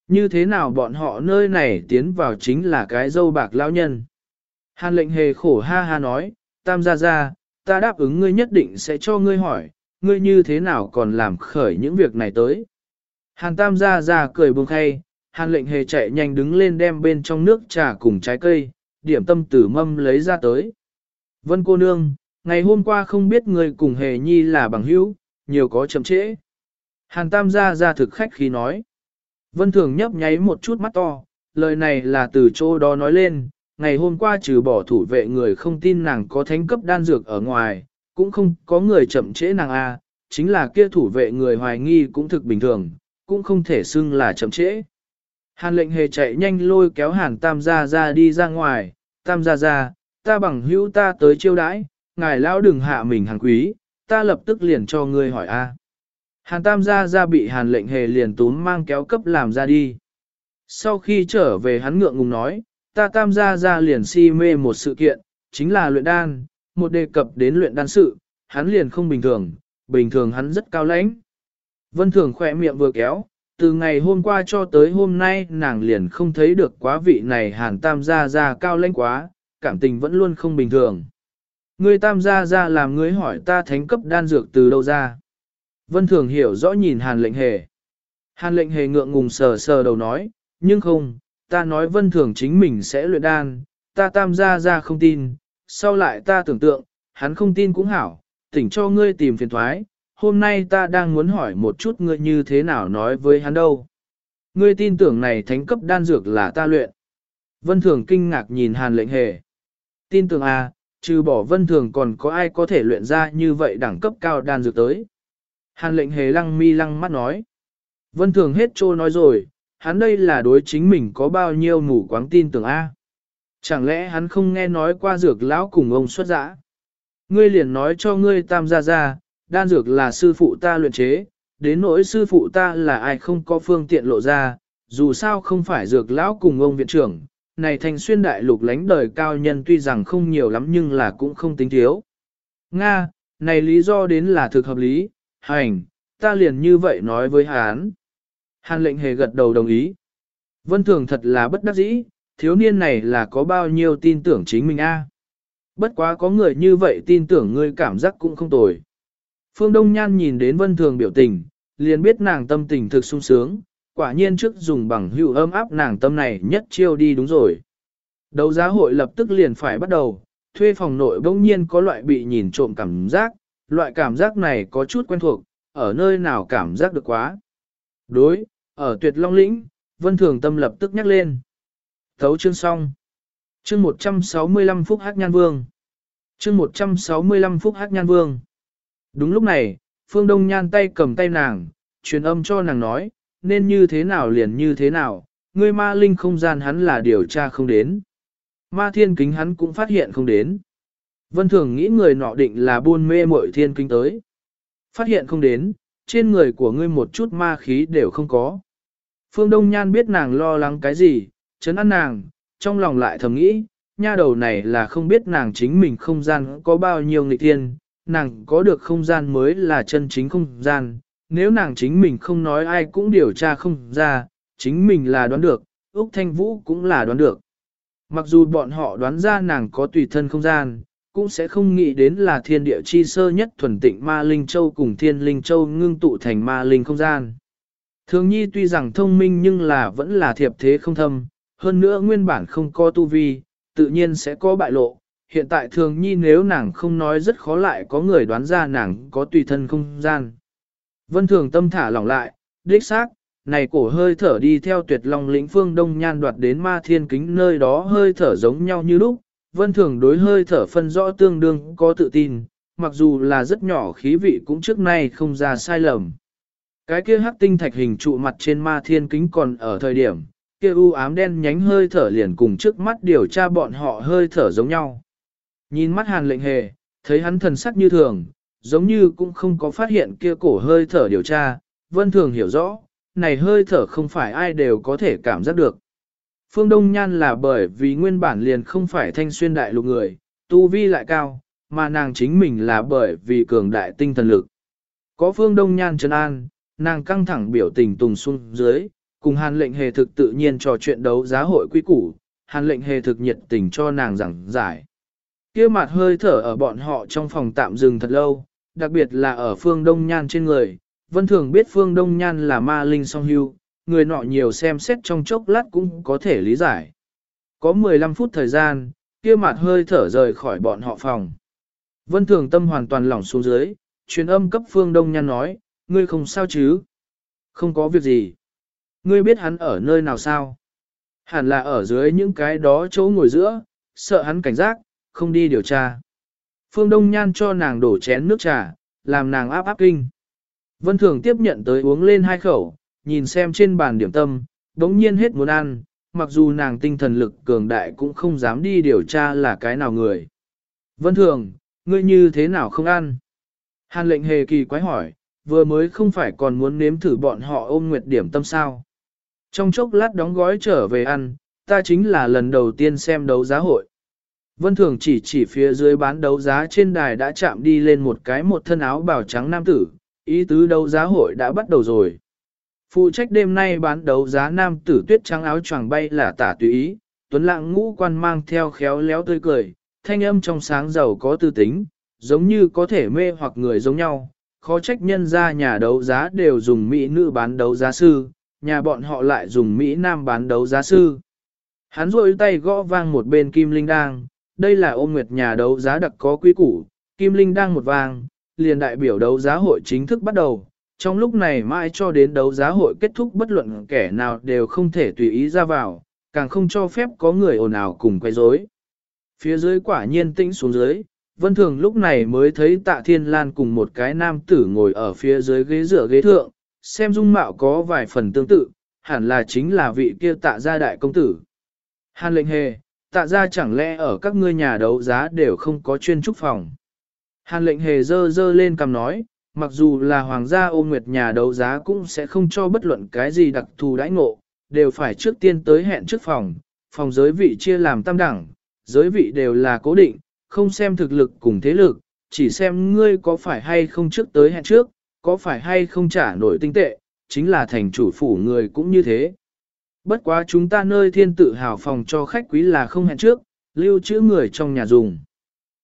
Như thế nào bọn họ nơi này tiến vào chính là cái dâu bạc lão nhân. Hàn lệnh hề khổ ha ha nói, tam gia gia, ta đáp ứng ngươi nhất định sẽ cho ngươi hỏi, ngươi như thế nào còn làm khởi những việc này tới. Hàn tam gia gia cười buông khay, hàn lệnh hề chạy nhanh đứng lên đem bên trong nước trà cùng trái cây, điểm tâm tử mâm lấy ra tới. Vân cô nương, ngày hôm qua không biết người cùng hề nhi là bằng hữu, nhiều có chậm trễ. Hàn tam gia ra thực khách khi nói. Vân thường nhấp nháy một chút mắt to, lời này là từ chỗ đó nói lên, ngày hôm qua trừ bỏ thủ vệ người không tin nàng có thánh cấp đan dược ở ngoài, cũng không có người chậm trễ nàng a, chính là kia thủ vệ người hoài nghi cũng thực bình thường, cũng không thể xưng là chậm trễ. Hàn lệnh hề chạy nhanh lôi kéo hàn tam gia ra đi ra ngoài, tam gia ra, ta bằng hữu ta tới chiêu đãi, ngài lão đừng hạ mình hàng quý, ta lập tức liền cho ngươi hỏi a. Hàn tam gia Gia bị hàn lệnh hề liền túm mang kéo cấp làm ra đi. Sau khi trở về hắn ngượng ngùng nói, ta tam gia Gia liền si mê một sự kiện, chính là luyện đan, một đề cập đến luyện đan sự, hắn liền không bình thường, bình thường hắn rất cao lãnh. Vân thường khỏe miệng vừa kéo, từ ngày hôm qua cho tới hôm nay nàng liền không thấy được quá vị này hàn tam gia gia cao lãnh quá, cảm tình vẫn luôn không bình thường. Ngươi tam gia gia làm ngươi hỏi ta thánh cấp đan dược từ đâu ra. Vân thường hiểu rõ nhìn hàn lệnh hề. Hàn lệnh hề ngượng ngùng sờ sờ đầu nói, nhưng không, ta nói vân thường chính mình sẽ luyện đan, ta tam gia gia không tin, sau lại ta tưởng tượng, hắn không tin cũng hảo, tỉnh cho ngươi tìm phiền thoái, hôm nay ta đang muốn hỏi một chút ngươi như thế nào nói với hắn đâu. Ngươi tin tưởng này thánh cấp đan dược là ta luyện. Vân Thường kinh ngạc nhìn Hàn lệnh hề. Tin tưởng à, trừ bỏ Vân Thường còn có ai có thể luyện ra như vậy đẳng cấp cao đan dược tới. Hàn lệnh hề lăng mi lăng mắt nói. Vân Thường hết trô nói rồi, hắn đây là đối chính mình có bao nhiêu mù quáng tin tưởng a Chẳng lẽ hắn không nghe nói qua dược lão cùng ông xuất giã? Ngươi liền nói cho ngươi tam gia gia, đan dược là sư phụ ta luyện chế, đến nỗi sư phụ ta là ai không có phương tiện lộ ra, dù sao không phải dược lão cùng ông viện trưởng, này thành xuyên đại lục lánh đời cao nhân tuy rằng không nhiều lắm nhưng là cũng không tính thiếu. Nga, này lý do đến là thực hợp lý, hành, ta liền như vậy nói với hán. Hàn lệnh hề gật đầu đồng ý. Vân thường thật là bất đắc dĩ, thiếu niên này là có bao nhiêu tin tưởng chính mình a? Bất quá có người như vậy tin tưởng ngươi cảm giác cũng không tồi. Phương Đông Nhan nhìn đến vân thường biểu tình, liền biết nàng tâm tình thực sung sướng, quả nhiên trước dùng bằng hữu ấm áp nàng tâm này nhất chiêu đi đúng rồi. Đấu giá hội lập tức liền phải bắt đầu, thuê phòng nội bỗng nhiên có loại bị nhìn trộm cảm giác, loại cảm giác này có chút quen thuộc, ở nơi nào cảm giác được quá. Đối, ở tuyệt long lĩnh, vân thường tâm lập tức nhắc lên. Thấu chương xong. Chương 165 phút hát nhan vương. Chương 165 phút hát nhan vương. Đúng lúc này, Phương Đông Nhan tay cầm tay nàng, truyền âm cho nàng nói, nên như thế nào liền như thế nào, ngươi ma linh không gian hắn là điều tra không đến. Ma thiên kính hắn cũng phát hiện không đến. Vân thường nghĩ người nọ định là buôn mê mội thiên kính tới. Phát hiện không đến, trên người của ngươi một chút ma khí đều không có. Phương Đông Nhan biết nàng lo lắng cái gì, chấn ăn nàng, trong lòng lại thầm nghĩ, nha đầu này là không biết nàng chính mình không gian có bao nhiêu nghịch thiên, nàng có được không gian mới là chân chính không gian, nếu nàng chính mình không nói ai cũng điều tra không ra, chính mình là đoán được, Úc Thanh Vũ cũng là đoán được. Mặc dù bọn họ đoán ra nàng có tùy thân không gian, cũng sẽ không nghĩ đến là thiên địa chi sơ nhất thuần tịnh ma linh châu cùng thiên linh châu ngưng tụ thành ma linh không gian. Thường nhi tuy rằng thông minh nhưng là vẫn là thiệp thế không thâm, hơn nữa nguyên bản không có tu vi, tự nhiên sẽ có bại lộ, hiện tại thường nhi nếu nàng không nói rất khó lại có người đoán ra nàng có tùy thân không gian. Vân Thường tâm thả lỏng lại, đích xác, này cổ hơi thở đi theo tuyệt long lĩnh phương đông nhan đoạt đến ma thiên kính nơi đó hơi thở giống nhau như lúc, Vân Thường đối hơi thở phân rõ tương đương có tự tin, mặc dù là rất nhỏ khí vị cũng trước nay không ra sai lầm. Cái kia hắc tinh thạch hình trụ mặt trên ma thiên kính còn ở thời điểm, kia u ám đen nhánh hơi thở liền cùng trước mắt điều tra bọn họ hơi thở giống nhau. Nhìn mắt hàn lệnh hề, thấy hắn thần sắc như thường, giống như cũng không có phát hiện kia cổ hơi thở điều tra, vân thường hiểu rõ, này hơi thở không phải ai đều có thể cảm giác được. Phương Đông Nhan là bởi vì nguyên bản liền không phải thanh xuyên đại lục người, tu vi lại cao, mà nàng chính mình là bởi vì cường đại tinh thần lực. Có Phương Đông Nhan trấn an, nàng căng thẳng biểu tình tùng xuống dưới, cùng hàn lệnh hề thực tự nhiên trò chuyện đấu giá hội quy củ, hàn lệnh hề thực nhiệt tình cho nàng giảng giải. kia mặt hơi thở ở bọn họ trong phòng tạm dừng thật lâu, đặc biệt là ở phương đông nhan trên người, vân thường biết phương đông nhan là ma linh song hưu, người nọ nhiều xem xét trong chốc lát cũng có thể lý giải. Có 15 phút thời gian, kia mặt hơi thở rời khỏi bọn họ phòng. Vân thường tâm hoàn toàn lỏng xuống dưới, truyền âm cấp phương đông nhan nói, ngươi không sao chứ? Không có việc gì. Ngươi biết hắn ở nơi nào sao? Hẳn là ở dưới những cái đó chỗ ngồi giữa, sợ hắn cảnh giác, không đi điều tra. Phương Đông Nhan cho nàng đổ chén nước trà, làm nàng áp áp kinh. Vân Thường tiếp nhận tới uống lên hai khẩu, nhìn xem trên bàn điểm tâm, đống nhiên hết muốn ăn, mặc dù nàng tinh thần lực cường đại cũng không dám đi điều tra là cái nào người. Vân Thường, ngươi như thế nào không ăn? Hàn lệnh hề kỳ quái hỏi, vừa mới không phải còn muốn nếm thử bọn họ ôm nguyệt điểm tâm sao? Trong chốc lát đóng gói trở về ăn, ta chính là lần đầu tiên xem đấu giá hội. Vân Thường chỉ chỉ phía dưới bán đấu giá trên đài đã chạm đi lên một cái một thân áo bào trắng nam tử, ý tứ đấu giá hội đã bắt đầu rồi. Phụ trách đêm nay bán đấu giá nam tử tuyết trắng áo choàng bay là tả tùy ý, tuấn lạng ngũ quan mang theo khéo léo tươi cười, thanh âm trong sáng giàu có tư tính, giống như có thể mê hoặc người giống nhau, khó trách nhân ra nhà đấu giá đều dùng mỹ nữ bán đấu giá sư, nhà bọn họ lại dùng Mỹ Nam bán đấu giá sư. Hắn rôi tay gõ vang một bên Kim Linh Đang, đây là ôm nguyệt nhà đấu giá đặc có quy củ, Kim Linh Đang một vang, liền đại biểu đấu giá hội chính thức bắt đầu. Trong lúc này mãi cho đến đấu giá hội kết thúc bất luận kẻ nào đều không thể tùy ý ra vào, càng không cho phép có người ồn ào cùng quay rối. Phía dưới quả nhiên tĩnh xuống dưới, Vân Thường lúc này mới thấy Tạ Thiên Lan cùng một cái nam tử ngồi ở phía dưới ghế giữa ghế thượng, xem dung mạo có vài phần tương tự, hẳn là chính là vị kia tạ gia đại công tử. Hàn lệnh hề, tạ gia chẳng lẽ ở các ngươi nhà đấu giá đều không có chuyên trúc phòng. Hàn lệnh hề dơ dơ lên cầm nói, mặc dù là hoàng gia ô nguyệt nhà đấu giá cũng sẽ không cho bất luận cái gì đặc thù đãi ngộ, đều phải trước tiên tới hẹn trước phòng, phòng giới vị chia làm tam đẳng, giới vị đều là cố định, không xem thực lực cùng thế lực, chỉ xem ngươi có phải hay không trước tới hẹn trước, có phải hay không trả nổi tinh tệ, chính là thành chủ phủ người cũng như thế. Bất quá chúng ta nơi thiên tự hào phòng cho khách quý là không hẹn trước, lưu trữ người trong nhà dùng.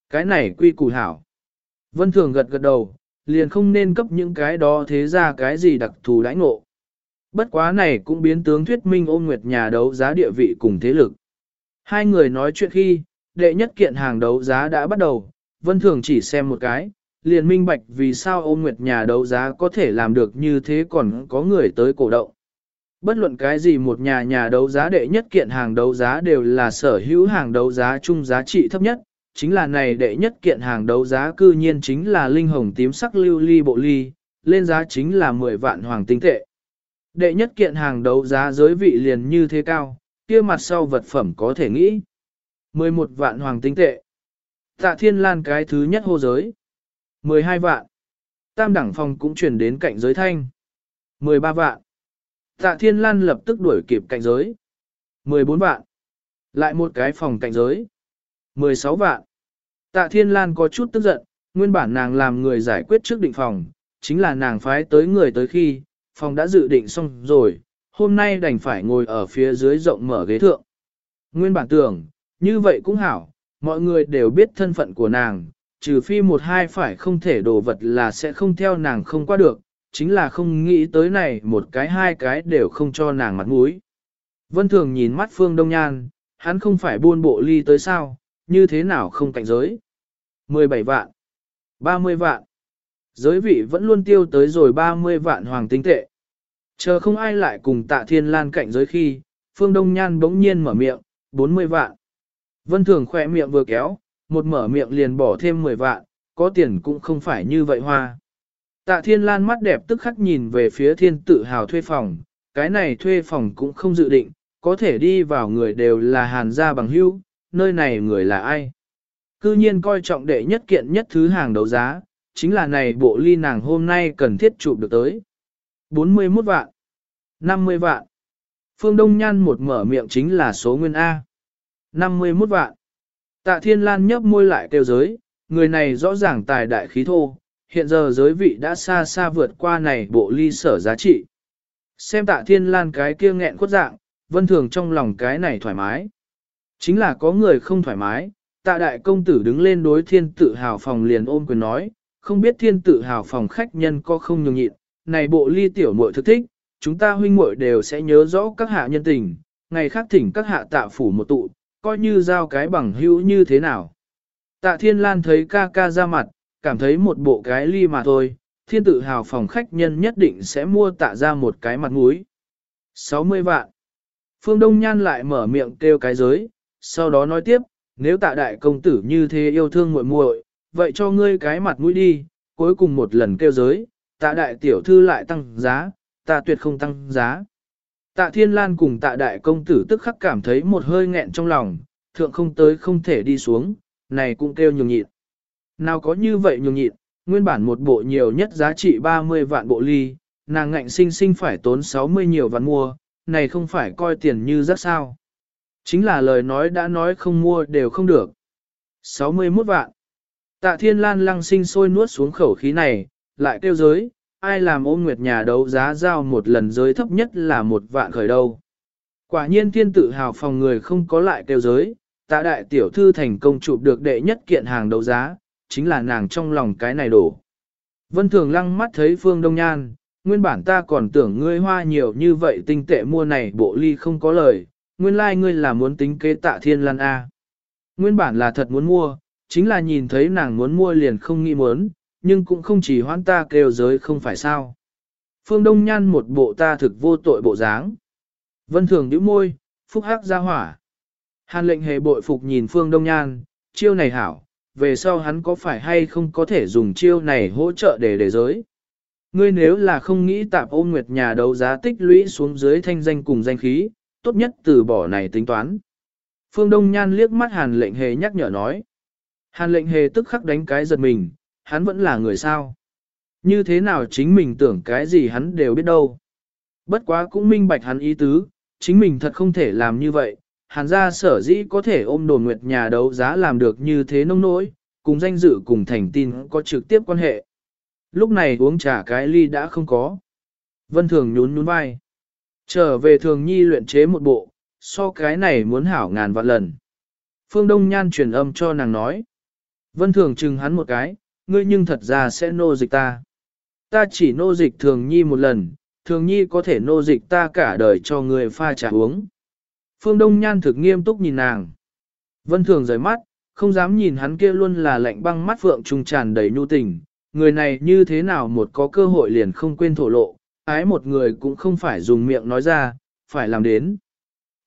Cái này quy củ hảo. Vân Thường gật gật đầu, liền không nên cấp những cái đó thế ra cái gì đặc thù đãi ngộ. Bất quá này cũng biến tướng thuyết minh ôn nguyệt nhà đấu giá địa vị cùng thế lực. Hai người nói chuyện khi, đệ nhất kiện hàng đấu giá đã bắt đầu, Vân Thường chỉ xem một cái, liền minh bạch vì sao ôn nguyệt nhà đấu giá có thể làm được như thế còn có người tới cổ động. Bất luận cái gì một nhà nhà đấu giá đệ nhất kiện hàng đấu giá đều là sở hữu hàng đấu giá chung giá trị thấp nhất, chính là này đệ nhất kiện hàng đấu giá cư nhiên chính là linh hồng tím sắc lưu ly bộ ly, lên giá chính là 10 vạn hoàng tinh tệ. Đệ nhất kiện hàng đấu giá giới vị liền như thế cao, kia mặt sau vật phẩm có thể nghĩ. 11 vạn hoàng tinh tệ. Tạ thiên lan cái thứ nhất hô giới. 12 vạn. Tam đẳng phòng cũng chuyển đến cạnh giới thanh. 13 vạn. Tạ Thiên Lan lập tức đuổi kịp cạnh giới. 14 vạn. Lại một cái phòng cạnh giới. 16 vạn. Tạ Thiên Lan có chút tức giận, nguyên bản nàng làm người giải quyết trước định phòng, chính là nàng phái tới người tới khi, phòng đã dự định xong rồi, hôm nay đành phải ngồi ở phía dưới rộng mở ghế thượng. Nguyên bản tưởng, như vậy cũng hảo, mọi người đều biết thân phận của nàng, trừ phi một hai phải không thể đồ vật là sẽ không theo nàng không qua được, chính là không nghĩ tới này một cái hai cái đều không cho nàng mặt mũi. Vân Thường nhìn mắt Phương Đông Nhan, hắn không phải buôn bộ ly tới sao, như thế nào không cạnh giới. 17 vạn, 30 vạn, Giới vị vẫn luôn tiêu tới rồi 30 vạn hoàng tinh tệ. Chờ không ai lại cùng tạ thiên lan cạnh giới khi, phương đông nhan bỗng nhiên mở miệng, 40 vạn. Vân thường khỏe miệng vừa kéo, một mở miệng liền bỏ thêm 10 vạn, có tiền cũng không phải như vậy hoa. Tạ thiên lan mắt đẹp tức khắc nhìn về phía thiên tự hào thuê phòng, cái này thuê phòng cũng không dự định, có thể đi vào người đều là hàn gia bằng hữu, nơi này người là ai. Cư nhiên coi trọng đệ nhất kiện nhất thứ hàng đấu giá, chính là này bộ ly nàng hôm nay cần thiết chụp được tới. 41 vạn, 50 vạn. Phương Đông Nhan một mở miệng chính là số nguyên A. 51 vạn. Tạ Thiên Lan nhấp môi lại kêu giới, người này rõ ràng tài đại khí thô, hiện giờ giới vị đã xa xa vượt qua này bộ ly sở giá trị. Xem tạ Thiên Lan cái kia nghẹn khuất dạng, vân thường trong lòng cái này thoải mái. Chính là có người không thoải mái, tạ đại công tử đứng lên đối thiên tự hào phòng liền ôm quyền nói, không biết thiên tự hào phòng khách nhân có không nhường nhịn, này bộ ly tiểu muội thực thích, chúng ta huynh muội đều sẽ nhớ rõ các hạ nhân tình, ngày khác thỉnh các hạ tạ phủ một tụ, coi như giao cái bằng hữu như thế nào. Tạ thiên lan thấy ca ca ra mặt, cảm thấy một bộ cái ly mà thôi, thiên tự hào phòng khách nhân nhất định sẽ mua tạ ra một cái mặt mũi. 60 vạn. Phương Đông Nhan lại mở miệng kêu cái giới, sau đó nói tiếp, nếu tạ đại công tử như thế yêu thương muội muội, vậy cho ngươi cái mặt mũi đi, cuối cùng một lần kêu giới, tạ đại tiểu thư lại tăng giá, tạ tuyệt không tăng giá. Tạ Thiên Lan cùng tạ đại công tử tức khắc cảm thấy một hơi nghẹn trong lòng, thượng không tới không thể đi xuống, này cũng kêu nhường nhịn. Nào có như vậy nhường nhịn, nguyên bản một bộ nhiều nhất giá trị 30 vạn bộ ly, nàng ngạnh sinh sinh phải tốn 60 nhiều vạn mua, này không phải coi tiền như rất sao. Chính là lời nói đã nói không mua đều không được. 61 vạn. Tạ thiên lan lăng sinh sôi nuốt xuống khẩu khí này, lại kêu giới, ai làm ôm nguyệt nhà đấu giá giao một lần giới thấp nhất là một vạn khởi đâu. Quả nhiên thiên tự hào phòng người không có lại kêu giới, tạ đại tiểu thư thành công chụp được đệ nhất kiện hàng đấu giá, chính là nàng trong lòng cái này đổ. Vân thường lăng mắt thấy phương đông nhan, nguyên bản ta còn tưởng ngươi hoa nhiều như vậy tinh tệ mua này bộ ly không có lời, nguyên lai like ngươi là muốn tính kế tạ thiên lan A. Nguyên bản là thật muốn mua, chính là nhìn thấy nàng muốn mua liền không nghĩ muốn, nhưng cũng không chỉ hoãn ta kêu giới không phải sao. Phương Đông Nhan một bộ ta thực vô tội bộ dáng. Vân Thường nhíu môi, phúc hắc ra hỏa. Hàn lệnh hề bội phục nhìn Phương Đông Nhan, chiêu này hảo, về sau hắn có phải hay không có thể dùng chiêu này hỗ trợ để đề giới. Ngươi nếu là không nghĩ tạp ôn nguyệt nhà đấu giá tích lũy xuống dưới thanh danh cùng danh khí, tốt nhất từ bỏ này tính toán. Phương Đông Nhan liếc mắt hàn lệnh hề nhắc nhở nói. Hàn lệnh hề tức khắc đánh cái giật mình, hắn vẫn là người sao. Như thế nào chính mình tưởng cái gì hắn đều biết đâu. Bất quá cũng minh bạch hắn ý tứ, chính mình thật không thể làm như vậy. Hàn gia sở dĩ có thể ôm đồn nguyệt nhà đấu giá làm được như thế nông nỗi, cùng danh dự cùng thành tin có trực tiếp quan hệ. Lúc này uống trà cái ly đã không có. Vân Thường nhún nhún vai. Trở về Thường Nhi luyện chế một bộ, so cái này muốn hảo ngàn vạn lần. Phương Đông Nhan truyền âm cho nàng nói. Vân Thường chừng hắn một cái, ngươi nhưng thật ra sẽ nô dịch ta. Ta chỉ nô dịch Thường Nhi một lần, Thường Nhi có thể nô dịch ta cả đời cho người pha trà uống. Phương Đông Nhan thực nghiêm túc nhìn nàng. Vân Thường rời mắt, không dám nhìn hắn kia luôn là lạnh băng mắt phượng trung tràn đầy nhu tình, người này như thế nào một có cơ hội liền không quên thổ lộ, ái một người cũng không phải dùng miệng nói ra, phải làm đến.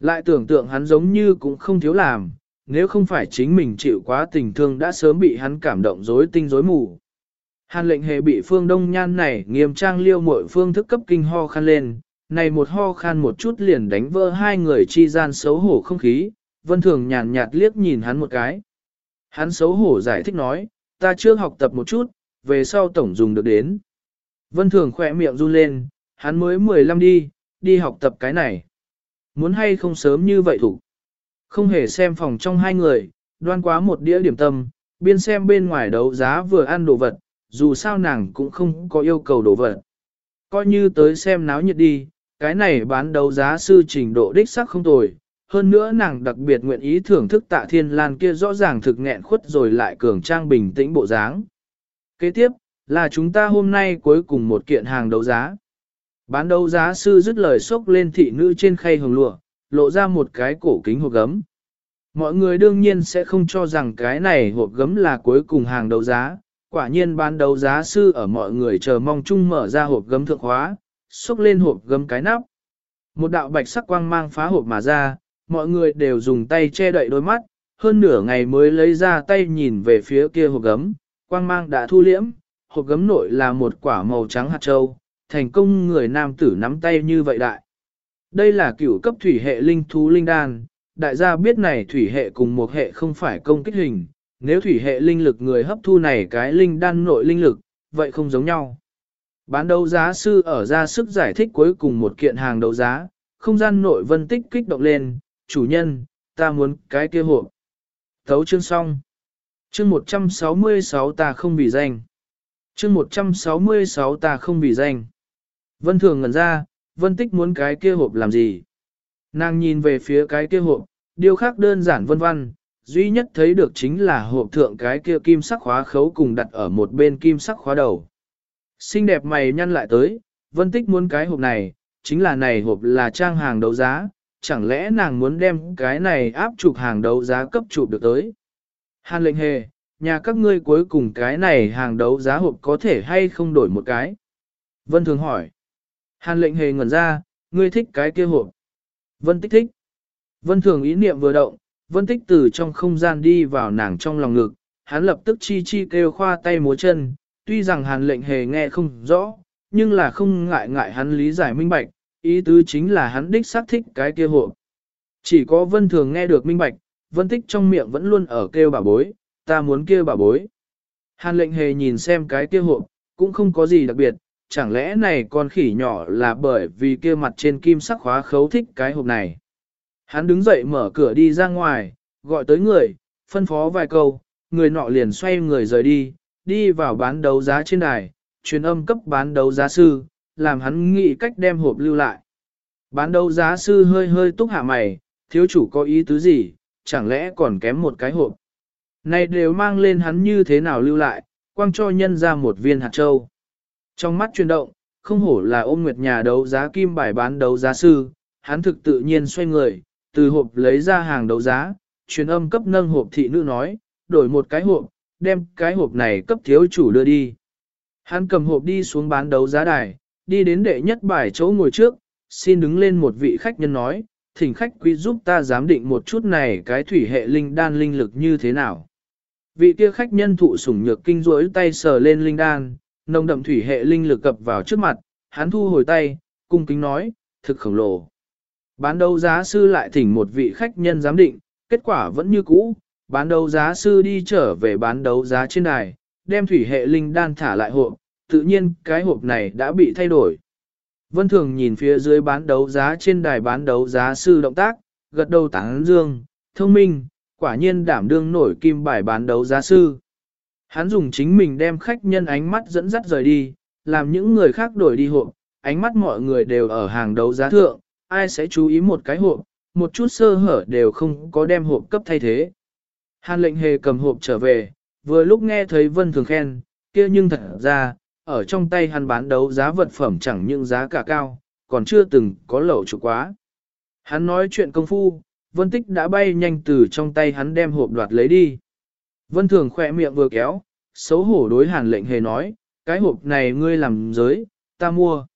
Lại tưởng tượng hắn giống như cũng không thiếu làm, nếu không phải chính mình chịu quá tình thương đã sớm bị hắn cảm động rối tinh rối mù. Hàn lệnh hề bị phương đông nhan này nghiêm trang liêu mọi phương thức cấp kinh ho khăn lên, này một ho khan một chút liền đánh vỡ hai người chi gian xấu hổ không khí, vân thường nhàn nhạt liếc nhìn hắn một cái. Hắn xấu hổ giải thích nói, ta chưa học tập một chút, về sau tổng dùng được đến. Vân Thường khỏe miệng run lên, hắn mới 15 đi, đi học tập cái này. Muốn hay không sớm như vậy thủ. Không hề xem phòng trong hai người, đoan quá một đĩa điểm tâm, biên xem bên ngoài đấu giá vừa ăn đồ vật, dù sao nàng cũng không có yêu cầu đồ vật. Coi như tới xem náo nhiệt đi, cái này bán đấu giá sư trình độ đích sắc không tồi. Hơn nữa nàng đặc biệt nguyện ý thưởng thức tạ thiên lan kia rõ ràng thực nghẹn khuất rồi lại cường trang bình tĩnh bộ dáng. Kế tiếp, là chúng ta hôm nay cuối cùng một kiện hàng đấu giá. Bán đấu giá sư dứt lời xốc lên thị nữ trên khay hồng lụa, lộ ra một cái cổ kính hộp gấm. Mọi người đương nhiên sẽ không cho rằng cái này hộp gấm là cuối cùng hàng đấu giá, quả nhiên bán đấu giá sư ở mọi người chờ mong chung mở ra hộp gấm thượng hóa xúc lên hộp gấm cái nắp. Một đạo bạch sắc quang mang phá hộp mà ra, mọi người đều dùng tay che đậy đôi mắt, hơn nửa ngày mới lấy ra tay nhìn về phía kia hộp gấm, quang mang đã thu liễm, hộp gấm nội là một quả màu trắng hạt châu, thành công người nam tử nắm tay như vậy đại. Đây là cửu cấp thủy hệ linh thú linh đan, đại gia biết này thủy hệ cùng một hệ không phải công kích hình, nếu thủy hệ linh lực người hấp thu này cái linh đan nội linh lực, vậy không giống nhau. Bán đấu giá sư ở ra sức giải thích cuối cùng một kiện hàng đấu giá, không gian nội vân tích kích động lên, chủ nhân, ta muốn cái kia hộp. Thấu chương xong. Chương 166 ta không vì danh. Chương 166 ta không vì danh. Vân thường ngẩn ra, vân tích muốn cái kia hộp làm gì? Nàng nhìn về phía cái kia hộp, điều khác đơn giản vân vân, duy nhất thấy được chính là hộp thượng cái kia kim sắc khóa khấu cùng đặt ở một bên kim sắc khóa đầu. Xinh đẹp mày nhăn lại tới, vân tích muốn cái hộp này, chính là này hộp là trang hàng đấu giá, chẳng lẽ nàng muốn đem cái này áp chụp hàng đấu giá cấp chụp được tới. Hàn lệnh hề, nhà các ngươi cuối cùng cái này hàng đấu giá hộp có thể hay không đổi một cái? Vân thường hỏi. Hàn lệnh hề ngẩn ra, ngươi thích cái kia hộp. Vân tích thích. Vân thường ý niệm vừa động, vân tích từ trong không gian đi vào nàng trong lòng ngực, hắn lập tức chi chi kêu khoa tay múa chân, tuy rằng hàn lệnh hề nghe không rõ, nhưng là không ngại ngại hắn lý giải minh bạch, ý tứ chính là hắn đích xác thích cái kia hộp. Chỉ có vân thường nghe được minh bạch, vân tích trong miệng vẫn luôn ở kêu bà bối, ta muốn kêu bà bối. Hàn lệnh hề nhìn xem cái kia hộp, cũng không có gì đặc biệt, chẳng lẽ này con khỉ nhỏ là bởi vì kia mặt trên kim sắc khóa khấu thích cái hộp này. Hắn đứng dậy mở cửa đi ra ngoài, gọi tới người, phân phó vài câu, người nọ liền xoay người rời đi, đi vào bán đấu giá trên đài, truyền âm cấp bán đấu giá sư, làm hắn nghĩ cách đem hộp lưu lại. Bán đấu giá sư hơi hơi túc hạ mày, thiếu chủ có ý tứ gì, chẳng lẽ còn kém một cái hộp. Này đều mang lên hắn như thế nào lưu lại, quang cho nhân ra một viên hạt châu. Trong mắt chuyển động, không hổ là ôm nguyệt nhà đấu giá kim bài bán đấu giá sư, hắn thực tự nhiên xoay người, từ hộp lấy ra hàng đấu giá, truyền âm cấp nâng hộp thị nữ nói, đổi một cái hộp, đem cái hộp này cấp thiếu chủ đưa đi. Hắn cầm hộp đi xuống bán đấu giá đài, đi đến đệ nhất bài chỗ ngồi trước, xin đứng lên một vị khách nhân nói, thỉnh khách quý giúp ta giám định một chút này cái thủy hệ linh đan linh lực như thế nào. Vị kia khách nhân thụ sủng nhược kinh rối tay sờ lên linh đan, nồng đậm thủy hệ linh lực cập vào trước mặt, hắn thu hồi tay, cung kính nói, thực khổng lồ. Bán đấu giá sư lại thỉnh một vị khách nhân giám định, kết quả vẫn như cũ, bán đấu giá sư đi trở về bán đấu giá trên đài, đem thủy hệ linh đan thả lại hộp, tự nhiên cái hộp này đã bị thay đổi. Vân Thường nhìn phía dưới bán đấu giá trên đài bán đấu giá sư động tác, gật đầu tán dương, thông minh, quả nhiên đảm đương nổi kim bài bán đấu giá sư. Hắn dùng chính mình đem khách nhân ánh mắt dẫn dắt rời đi, làm những người khác đổi đi hộp, ánh mắt mọi người đều ở hàng đấu giá thượng, ai sẽ chú ý một cái hộp, một chút sơ hở đều không có đem hộp cấp thay thế. Hàn lệnh hề cầm hộp trở về, vừa lúc nghe thấy Vân Thường khen, kia nhưng thật ra, ở trong tay hắn bán đấu giá vật phẩm chẳng những giá cả cao, còn chưa từng có lẩu chủ quá. Hắn nói chuyện công phu, Vân Tích đã bay nhanh từ trong tay hắn đem hộp đoạt lấy đi. Vân Thường khỏe miệng vừa kéo, xấu hổ đối hàn lệnh hề nói, cái hộp này ngươi làm giới, ta mua.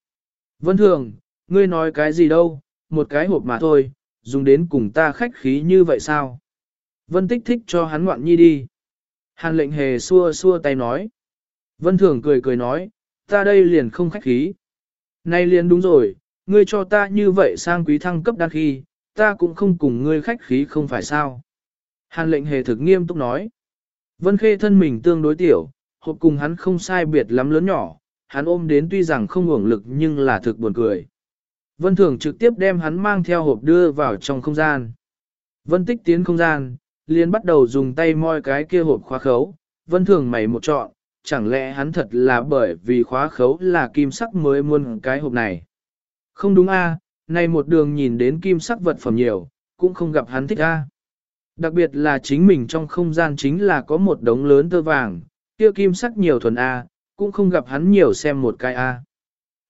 Vân Thường, ngươi nói cái gì đâu, một cái hộp mà thôi, dùng đến cùng ta khách khí như vậy sao? Vân Tích thích cho hắn ngoạn nhi đi. Hàn lệnh hề xua xua tay nói. Vân Thường cười cười nói, ta đây liền không khách khí. Nay liền đúng rồi, ngươi cho ta như vậy sang quý thăng cấp đăng khi, ta cũng không cùng ngươi khách khí không phải sao. Hàn lệnh hề thực nghiêm túc nói. Vân Khê thân mình tương đối tiểu, hộp cùng hắn không sai biệt lắm lớn nhỏ, hắn ôm đến tuy rằng không hưởng lực nhưng là thực buồn cười. Vân Thường trực tiếp đem hắn mang theo hộp đưa vào trong không gian. Vân Tích tiến không gian, liền bắt đầu dùng tay moi cái kia hộp khóa khấu. Vân Thường mày một trọn chẳng lẽ hắn thật là bởi vì khóa khấu là kim sắc mới muôn cái hộp này. Không đúng a, nay một đường nhìn đến kim sắc vật phẩm nhiều, cũng không gặp hắn thích a. Đặc biệt là chính mình trong không gian chính là có một đống lớn tơ vàng, kia kim sắc nhiều thuần a, cũng không gặp hắn nhiều xem một cái a.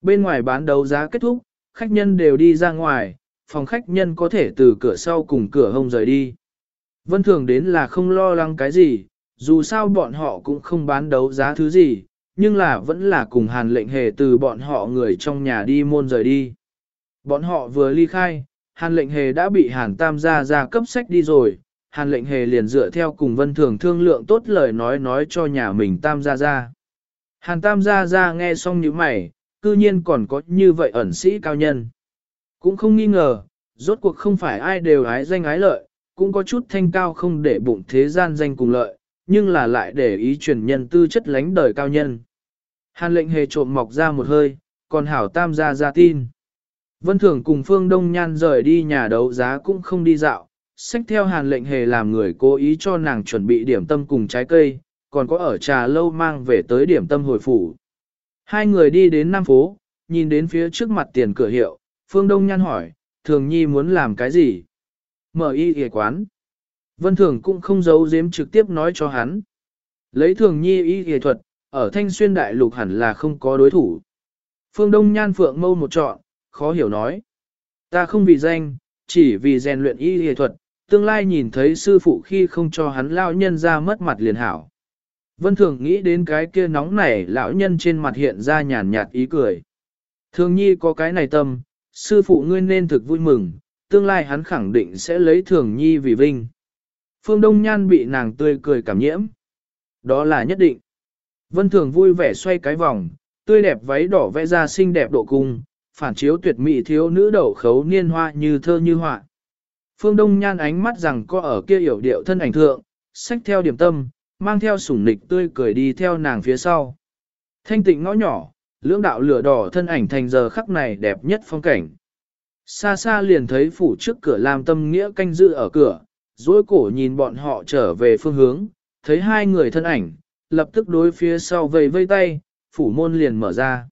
Bên ngoài bán đấu giá kết thúc, khách nhân đều đi ra ngoài, phòng khách nhân có thể từ cửa sau cùng cửa hông rời đi. Vân thường đến là không lo lắng cái gì, dù sao bọn họ cũng không bán đấu giá thứ gì, nhưng là vẫn là cùng hàn lệnh hề từ bọn họ người trong nhà đi môn rời đi. Bọn họ vừa ly khai, hàn lệnh hề đã bị hàn tam gia ra cấp sách đi rồi, hàn lệnh hề liền dựa theo cùng vân thường thương lượng tốt lời nói nói cho nhà mình tam gia ra. Hàn tam gia ra nghe xong những mày, cư nhiên còn có như vậy ẩn sĩ cao nhân. Cũng không nghi ngờ, rốt cuộc không phải ai đều ái danh ái lợi, cũng có chút thanh cao không để bụng thế gian danh cùng lợi, nhưng là lại để ý truyền nhân tư chất lánh đời cao nhân. Hàn lệnh hề trộm mọc ra một hơi, còn hảo tam gia ra tin. Vân Thường cùng Phương Đông Nhan rời đi nhà đấu giá cũng không đi dạo, sách theo hàn lệnh hề làm người cố ý cho nàng chuẩn bị điểm tâm cùng trái cây, còn có ở trà lâu mang về tới điểm tâm hồi phủ. Hai người đi đến Nam Phố, nhìn đến phía trước mặt tiền cửa hiệu, Phương Đông Nhan hỏi, Thường Nhi muốn làm cái gì? Mở y y quán. Vân Thường cũng không giấu giếm trực tiếp nói cho hắn. Lấy Thường Nhi y y thuật, ở Thanh Xuyên Đại Lục hẳn là không có đối thủ. Phương Đông Nhan Phượng mâu một trọn, khó hiểu nói. Ta không vì danh, chỉ vì rèn luyện y y thuật, tương lai nhìn thấy sư phụ khi không cho hắn lao nhân ra mất mặt liền hảo. Vân Thường nghĩ đến cái kia nóng nảy lão nhân trên mặt hiện ra nhàn nhạt ý cười. Thường nhi có cái này tâm, sư phụ ngươi nên thực vui mừng, tương lai hắn khẳng định sẽ lấy thường nhi vì vinh. Phương Đông Nhan bị nàng tươi cười cảm nhiễm. Đó là nhất định. Vân Thường vui vẻ xoay cái vòng, tươi đẹp váy đỏ vẽ ra xinh đẹp độ cung, phản chiếu tuyệt mỹ thiếu nữ đậu khấu niên hoa như thơ như họa. Phương Đông Nhan ánh mắt rằng có ở kia hiểu điệu thân ảnh thượng, sách theo điểm tâm, mang theo sủng nịch tươi cười đi theo nàng phía sau. Thanh tịnh ngõ nhỏ, lưỡng đạo lửa đỏ thân ảnh thành giờ khắc này đẹp nhất phong cảnh. Xa xa liền thấy phủ trước cửa làm tâm nghĩa canh giữ ở cửa, dối cổ nhìn bọn họ trở về phương hướng, thấy hai người thân ảnh, lập tức đối phía sau vây vây tay, phủ môn liền mở ra.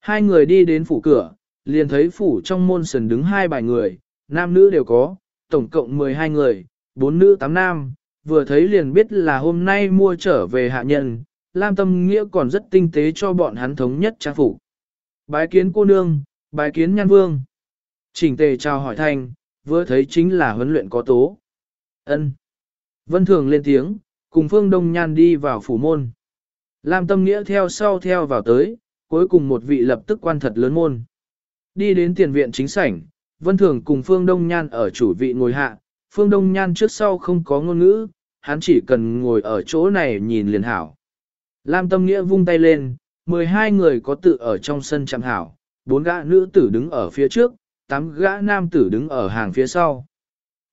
Hai người đi đến phủ cửa, liền thấy phủ trong môn sần đứng hai bài người, nam nữ đều có, tổng cộng 12 người, bốn nữ tám nam, vừa thấy liền biết là hôm nay mua trở về hạ nhân, Lam Tâm Nghĩa còn rất tinh tế cho bọn hắn thống nhất trang phục. Bái kiến cô nương, bái kiến nhan vương. Trình tề chào hỏi thanh, vừa thấy chính là huấn luyện có tố. ân Vân Thường lên tiếng, cùng Phương Đông Nhan đi vào phủ môn. Lam Tâm Nghĩa theo sau theo vào tới, cuối cùng một vị lập tức quan thật lớn môn. Đi đến tiền viện chính sảnh, Vân Thường cùng Phương Đông Nhan ở chủ vị ngồi hạ, Phương Đông Nhan trước sau không có ngôn ngữ, hắn chỉ cần ngồi ở chỗ này nhìn liền hảo. Lam Tâm Nghĩa vung tay lên, 12 người có tự ở trong sân chạm hảo, bốn gã nữ tử đứng ở phía trước, tám gã nam tử đứng ở hàng phía sau.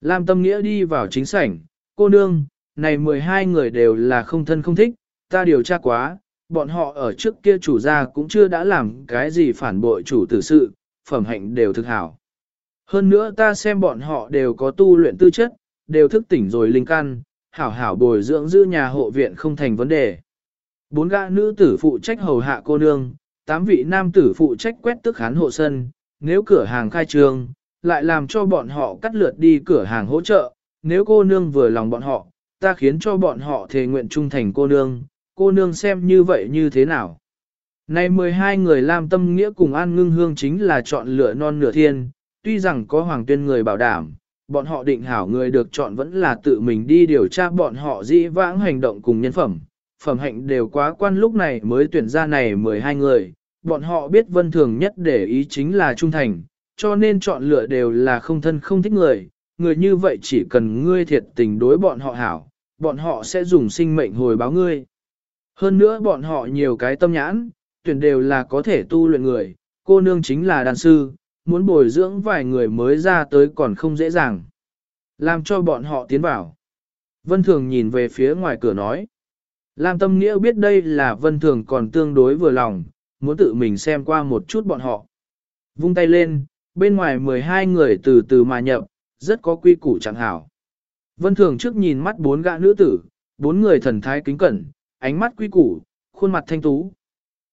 Lam Tâm Nghĩa đi vào chính sảnh, cô nương, này 12 người đều là không thân không thích, ta điều tra quá, bọn họ ở trước kia chủ gia cũng chưa đã làm cái gì phản bội chủ tử sự, phẩm hạnh đều thực hảo. Hơn nữa ta xem bọn họ đều có tu luyện tư chất, đều thức tỉnh rồi linh căn, hảo hảo bồi dưỡng giữ nhà hộ viện không thành vấn đề. Bốn gã nữ tử phụ trách hầu hạ cô nương, tám vị nam tử phụ trách quét tức khán hộ sân, nếu cửa hàng khai trương, lại làm cho bọn họ cắt lượt đi cửa hàng hỗ trợ, nếu cô nương vừa lòng bọn họ, ta khiến cho bọn họ thề nguyện trung thành cô nương, cô nương xem như vậy như thế nào. Này 12 người làm tâm nghĩa cùng an ngưng hương chính là chọn lựa non nửa thiên, tuy rằng có hoàng tuyên người bảo đảm, bọn họ định hảo người được chọn vẫn là tự mình đi điều tra bọn họ dĩ vãng hành động cùng nhân phẩm. Phẩm hạnh đều quá quan lúc này mới tuyển ra này 12 người, bọn họ biết vân thường nhất để ý chính là trung thành, cho nên chọn lựa đều là không thân không thích người, người như vậy chỉ cần ngươi thiệt tình đối bọn họ hảo, bọn họ sẽ dùng sinh mệnh hồi báo ngươi. Hơn nữa bọn họ nhiều cái tâm nhãn, tuyển đều là có thể tu luyện người, cô nương chính là đàn sư, muốn bồi dưỡng vài người mới ra tới còn không dễ dàng. Làm cho bọn họ tiến vào. Vân Thường nhìn về phía ngoài cửa nói. Lam Tâm Nghĩa biết đây là Vân Thường còn tương đối vừa lòng, muốn tự mình xem qua một chút bọn họ. Vung tay lên, bên ngoài 12 người từ từ mà nhập, rất có quy củ chẳng hảo. Vân Thường trước nhìn mắt bốn gã nữ tử, bốn người thần thái kính cẩn, ánh mắt quy củ, khuôn mặt thanh tú.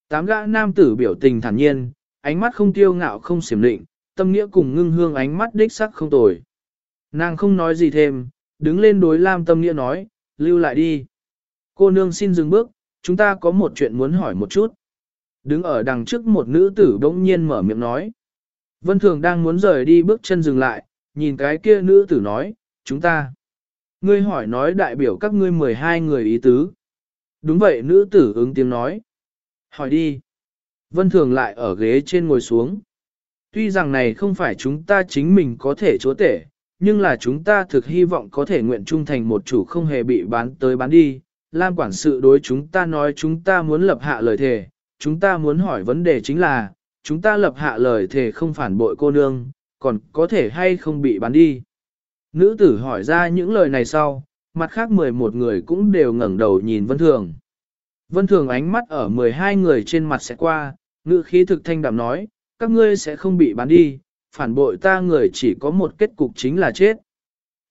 Tám gã nam tử biểu tình thản nhiên, ánh mắt không tiêu ngạo không xiểm định, tâm nghĩa cùng ngưng hương ánh mắt đích sắc không tồi. Nàng không nói gì thêm, đứng lên đối Lam tâm nghĩa nói, lưu lại đi. Cô nương xin dừng bước, chúng ta có một chuyện muốn hỏi một chút. Đứng ở đằng trước một nữ tử bỗng nhiên mở miệng nói. Vân Thường đang muốn rời đi bước chân dừng lại, nhìn cái kia nữ tử nói, chúng ta. Ngươi hỏi nói đại biểu các ngươi 12 người ý tứ. Đúng vậy nữ tử ứng tiếng nói. Hỏi đi. Vân Thường lại ở ghế trên ngồi xuống. Tuy rằng này không phải chúng ta chính mình có thể chúa tể, nhưng là chúng ta thực hy vọng có thể nguyện trung thành một chủ không hề bị bán tới bán đi. Lam quản sự đối chúng ta nói chúng ta muốn lập hạ lời thề, chúng ta muốn hỏi vấn đề chính là, chúng ta lập hạ lời thề không phản bội cô nương, còn có thể hay không bị bán đi. Nữ tử hỏi ra những lời này sau, mặt khác 11 người cũng đều ngẩng đầu nhìn Vân Thường. Vân Thường ánh mắt ở 12 người trên mặt sẽ qua, ngữ khí thực thanh đạm nói, các ngươi sẽ không bị bán đi, phản bội ta người chỉ có một kết cục chính là chết.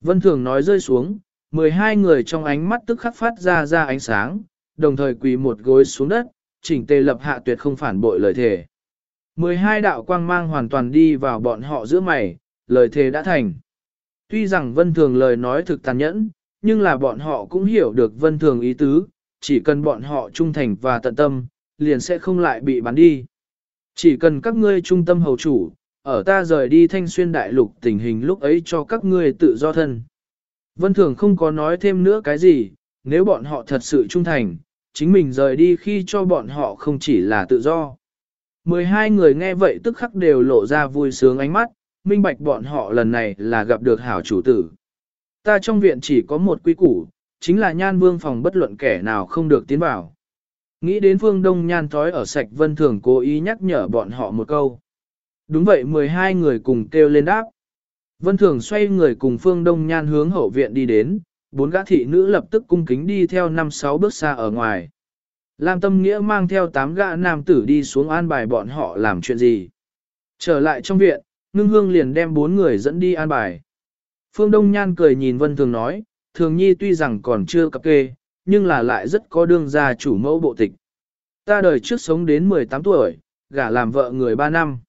Vân Thường nói rơi xuống, 12 người trong ánh mắt tức khắc phát ra ra ánh sáng, đồng thời quỳ một gối xuống đất, chỉnh tề lập hạ tuyệt không phản bội lời thề. 12 đạo quang mang hoàn toàn đi vào bọn họ giữa mày, lời thề đã thành. Tuy rằng Vân Thường lời nói thực tàn nhẫn, nhưng là bọn họ cũng hiểu được Vân Thường ý tứ, chỉ cần bọn họ trung thành và tận tâm, liền sẽ không lại bị bán đi. Chỉ cần các ngươi trung tâm hầu chủ, ở ta rời đi thanh xuyên đại lục tình hình lúc ấy cho các ngươi tự do thân. Vân Thường không có nói thêm nữa cái gì, nếu bọn họ thật sự trung thành, chính mình rời đi khi cho bọn họ không chỉ là tự do. 12 người nghe vậy tức khắc đều lộ ra vui sướng ánh mắt, minh bạch bọn họ lần này là gặp được hảo chủ tử. Ta trong viện chỉ có một quy củ, chính là nhan vương phòng bất luận kẻ nào không được tiến vào. Nghĩ đến phương đông nhan thói ở sạch vân thường cố ý nhắc nhở bọn họ một câu. Đúng vậy 12 người cùng kêu lên đáp. Vân thường xoay người cùng phương đông nhan hướng hậu viện đi đến, bốn gã thị nữ lập tức cung kính đi theo năm sáu bước xa ở ngoài. Lam Tâm Nghĩa mang theo tám gã nam tử đi xuống an bài bọn họ làm chuyện gì. Trở lại trong viện, ngưng hương liền đem bốn người dẫn đi an bài. Phương Đông Nhan cười nhìn Vân Thường nói, Thường Nhi tuy rằng còn chưa cập kê, nhưng là lại rất có đương gia chủ mẫu bộ tịch. Ta đời trước sống đến 18 tuổi, gả làm vợ người 3 năm.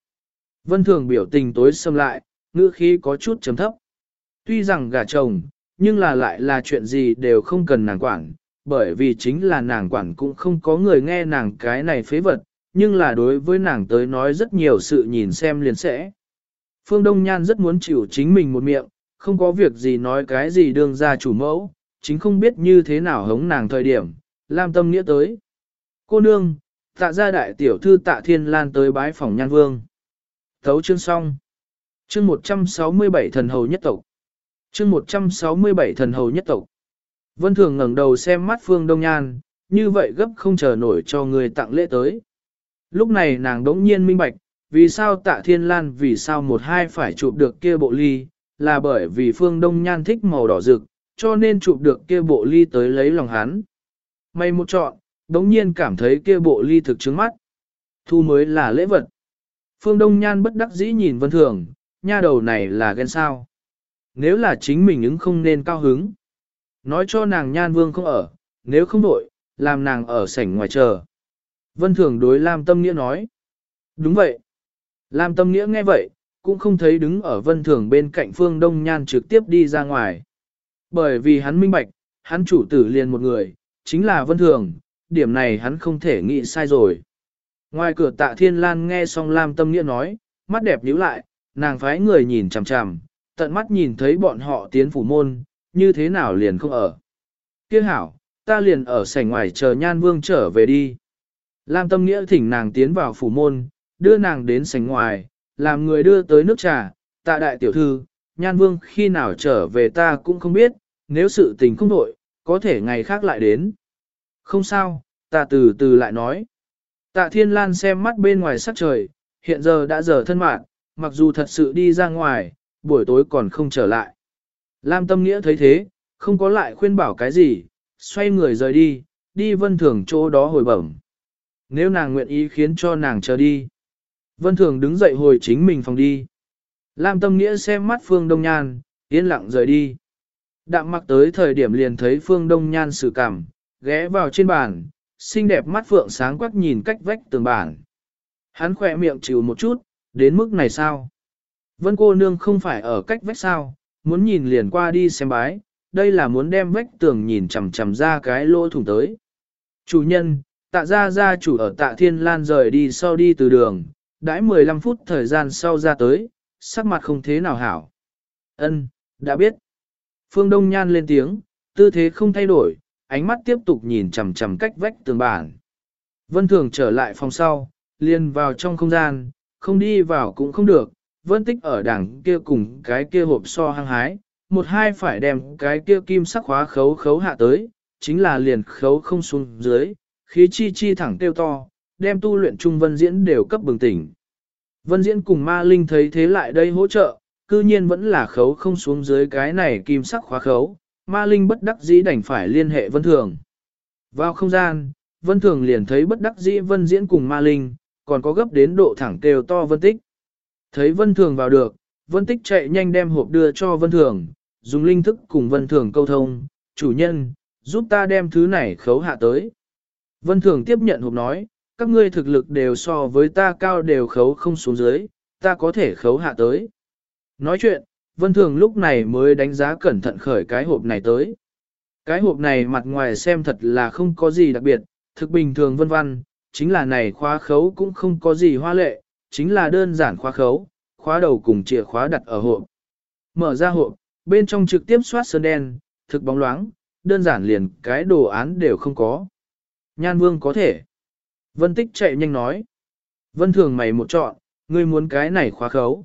Vân Thường biểu tình tối xâm lại, ngữ khí có chút chấm thấp. Tuy rằng gả chồng, nhưng là lại là chuyện gì đều không cần nàng quản, bởi vì chính là nàng quản cũng không có người nghe nàng cái này phế vật, nhưng là đối với nàng tới nói rất nhiều sự nhìn xem liền sẽ. Phương Đông Nhan rất muốn chịu chính mình một miệng, không có việc gì nói cái gì đương ra chủ mẫu, chính không biết như thế nào hống nàng thời điểm, Lam Tâm Nghĩa tới. Cô nương, tạ gia đại tiểu thư tạ thiên lan tới bái phòng nhan vương. Thấu chương xong. Chương 167 thần hầu nhất tộc. Chương 167 thần hầu nhất tộc. Vân Thường ngẩng đầu xem mắt Phương Đông Nhan, như vậy gấp không chờ nổi cho người tặng lễ tới. Lúc này nàng đống nhiên minh bạch, vì sao tạ thiên lan vì sao một hai phải chụp được kia bộ ly, là bởi vì Phương Đông Nhan thích màu đỏ rực, cho nên chụp được kia bộ ly tới lấy lòng hắn. May một chọn, đống nhiên cảm thấy kia bộ ly thực trứng mắt. Thu mới là lễ vật. Phương Đông Nhan bất đắc dĩ nhìn Vân Thường, nha đầu này là ghen sao. Nếu là chính mình ứng không nên cao hứng. Nói cho nàng nhan vương không ở, nếu không đổi, làm nàng ở sảnh ngoài chờ. Vân Thường đối Lam Tâm Nghĩa nói. Đúng vậy. Lam Tâm Nghĩa nghe vậy, cũng không thấy đứng ở Vân Thường bên cạnh Phương Đông Nhan trực tiếp đi ra ngoài. Bởi vì hắn minh bạch, hắn chủ tử liền một người, chính là Vân Thường, điểm này hắn không thể nghĩ sai rồi. Ngoài cửa tạ Thiên Lan nghe xong Lam Tâm Nghĩa nói, mắt đẹp nhíu lại, nàng phái người nhìn chằm chằm, tận mắt nhìn thấy bọn họ tiến phủ môn, như thế nào liền không ở. Kia hảo, ta liền ở sảnh ngoài chờ nhan vương trở về đi. Lam tâm nghĩa thỉnh nàng tiến vào phủ môn, đưa nàng đến sảnh ngoài, làm người đưa tới nước trà, tạ đại tiểu thư, nhan vương khi nào trở về ta cũng không biết, nếu sự tình không đổi, có thể ngày khác lại đến. Không sao, ta từ từ lại nói. Tạ thiên lan xem mắt bên ngoài sắc trời, hiện giờ đã giờ thân mạng, mặc dù thật sự đi ra ngoài, buổi tối còn không trở lại. Lam Tâm Nghĩa thấy thế, không có lại khuyên bảo cái gì, xoay người rời đi, đi vân thường chỗ đó hồi bẩm. Nếu nàng nguyện ý khiến cho nàng chờ đi. Vân thường đứng dậy hồi chính mình phòng đi. Lam Tâm Nghĩa xem mắt Phương Đông Nhan, yên lặng rời đi. Đạm mặc tới thời điểm liền thấy Phương Đông Nhan sự cảm, ghé vào trên bàn, xinh đẹp mắt phượng sáng quắc nhìn cách vách tường bản. Hắn khỏe miệng chịu một chút, đến mức này sao? Vân cô nương không phải ở cách vách sao, muốn nhìn liền qua đi xem bái, đây là muốn đem vách tường nhìn chằm chằm ra cái lỗ thủng tới. Chủ nhân, tạ ra gia chủ ở tạ thiên lan rời đi sau đi từ đường, đãi 15 phút thời gian sau ra tới, sắc mặt không thế nào hảo. Ân, đã biết. Phương Đông Nhan lên tiếng, tư thế không thay đổi, ánh mắt tiếp tục nhìn chằm chằm cách vách tường bản. Vân Thường trở lại phòng sau, liền vào trong không gian, không đi vào cũng không được, Vân Tích ở đằng kia cùng cái kia hộp so hăng hái, một hai phải đem cái kia kim sắc khóa khấu khấu hạ tới, chính là liền khấu không xuống dưới, khí chi chi thẳng tiêu to, đem tu luyện trung Vân Diễn đều cấp bừng tỉnh. Vân Diễn cùng Ma Linh thấy thế lại đây hỗ trợ, cư nhiên vẫn là khấu không xuống dưới cái này kim sắc khóa khấu, Ma Linh bất đắc dĩ đành phải liên hệ Vân Thường. Vào không gian, Vân Thường liền thấy bất đắc dĩ Vân Diễn cùng Ma Linh, còn có gấp đến độ thẳng kêu to Vân Tích. Thấy Vân Thường vào được, Vân Tích chạy nhanh đem hộp đưa cho Vân Thường, dùng linh thức cùng Vân Thường câu thông, chủ nhân, giúp ta đem thứ này khấu hạ tới. Vân Thường tiếp nhận hộp nói, các ngươi thực lực đều so với ta cao đều khấu không xuống dưới, ta có thể khấu hạ tới. Nói chuyện, Vân Thường lúc này mới đánh giá cẩn thận khởi cái hộp này tới. Cái hộp này mặt ngoài xem thật là không có gì đặc biệt, thực bình thường vân vân, chính là này khóa khấu cũng không có gì hoa lệ, chính là đơn giản khóa khấu, khóa đầu cùng chìa khóa đặt ở hộp. Mở ra hộp, bên trong trực tiếp soát sơn đen, thực bóng loáng, đơn giản liền cái đồ án đều không có. Nhan vương có thể. Vân tích chạy nhanh nói. Vân thường mày một chọn, ngươi muốn cái này khóa khấu.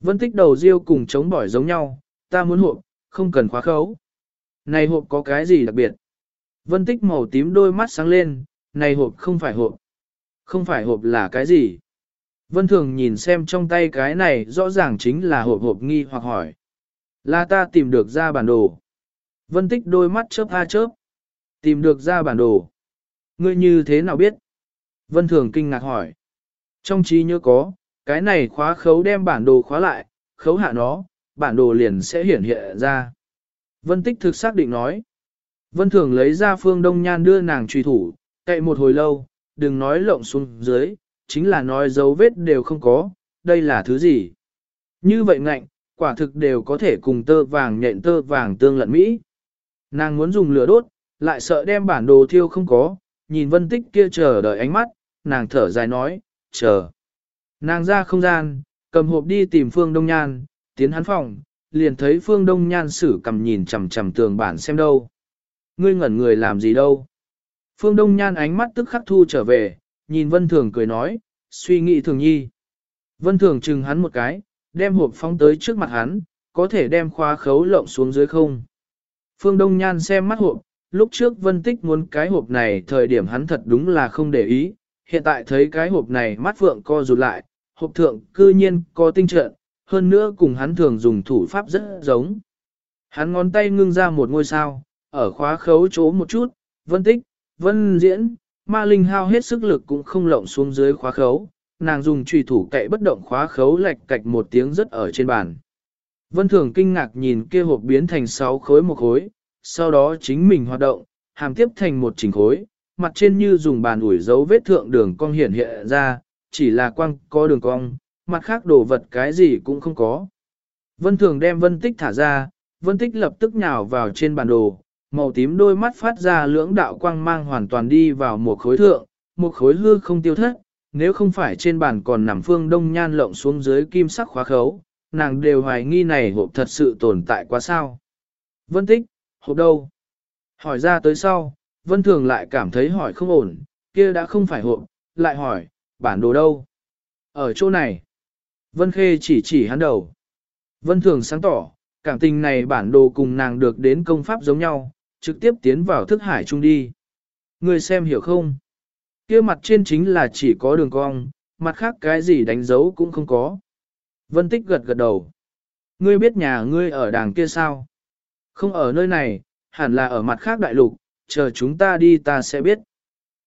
Vân tích đầu riêu cùng chống bỏi giống nhau, ta muốn hộp, không cần khóa khấu. Này hộp có cái gì đặc biệt? Vân tích màu tím đôi mắt sáng lên, này hộp không phải hộp. Không phải hộp là cái gì? Vân thường nhìn xem trong tay cái này rõ ràng chính là hộp hộp nghi hoặc hỏi. Là ta tìm được ra bản đồ. Vân tích đôi mắt chớp a chớp. Tìm được ra bản đồ. Ngươi như thế nào biết? Vân thường kinh ngạc hỏi. Trong trí nhớ có, cái này khóa khấu đem bản đồ khóa lại, khấu hạ nó, bản đồ liền sẽ hiển hiện ra. Vân tích thực xác định nói. Vân thường lấy ra phương đông nhan đưa nàng truy thủ, cậy một hồi lâu, đừng nói lộng xuống dưới, chính là nói dấu vết đều không có, đây là thứ gì. Như vậy ngạnh, quả thực đều có thể cùng tơ vàng nhện tơ vàng tương lận Mỹ. Nàng muốn dùng lửa đốt, lại sợ đem bản đồ thiêu không có, nhìn vân tích kia chờ đợi ánh mắt, nàng thở dài nói, chờ. Nàng ra không gian, cầm hộp đi tìm Phương Đông Nhan, tiến hắn phòng, liền thấy Phương Đông Nhan sử cầm nhìn chằm chằm tường bản xem đâu. Ngươi ngẩn người làm gì đâu. Phương Đông Nhan ánh mắt tức khắc thu trở về, nhìn Vân Thường cười nói, suy nghĩ thường nhi. Vân Thường chừng hắn một cái, đem hộp phóng tới trước mặt hắn, có thể đem khóa khấu lộng xuống dưới không. Phương Đông Nhan xem mắt hộp, lúc trước Vân Tích muốn cái hộp này thời điểm hắn thật đúng là không để ý, hiện tại thấy cái hộp này mắt phượng co rụt lại, hộp thượng cư nhiên có tinh trận, hơn nữa cùng hắn thường dùng thủ pháp rất giống. Hắn ngón tay ngưng ra một ngôi sao, ở khóa khấu chỗ một chút, Vân Tích, Vân Diễn, Ma Linh hao hết sức lực cũng không lộng xuống dưới khóa khấu, nàng dùng trùy thủ cậy bất động khóa khấu lệch cạch một tiếng rất ở trên bàn. Vân Thường kinh ngạc nhìn kia hộp biến thành sáu khối một khối, sau đó chính mình hoạt động, hàm tiếp thành một chỉnh khối, mặt trên như dùng bàn ủi dấu vết thượng đường cong hiện hiện ra, chỉ là quăng có đường cong, mặt khác đồ vật cái gì cũng không có. Vân Thường đem Vân Tích thả ra, Vân Tích lập tức nhào vào trên bản đồ, màu tím đôi mắt phát ra lưỡng đạo quang mang hoàn toàn đi vào một khối thượng, một khối hư không tiêu thất, nếu không phải trên bàn còn nằm phương đông nhan lộng xuống dưới kim sắc khóa khấu, nàng đều hoài nghi này hộp thật sự tồn tại quá sao. Vân tích, hộp đâu? Hỏi ra tới sau, Vân Thường lại cảm thấy hỏi không ổn, kia đã không phải hộp, lại hỏi, bản đồ đâu? Ở chỗ này. Vân Khê chỉ chỉ hắn đầu. Vân Thường sáng tỏ, cảm tình này bản đồ cùng nàng được đến công pháp giống nhau, trực tiếp tiến vào thức hải trung đi. Người xem hiểu không? kia mặt trên chính là chỉ có đường cong, mặt khác cái gì đánh dấu cũng không có. Vân Tích gật gật đầu. Ngươi biết nhà ngươi ở đàng kia sao? Không ở nơi này, hẳn là ở mặt khác đại lục, chờ chúng ta đi ta sẽ biết.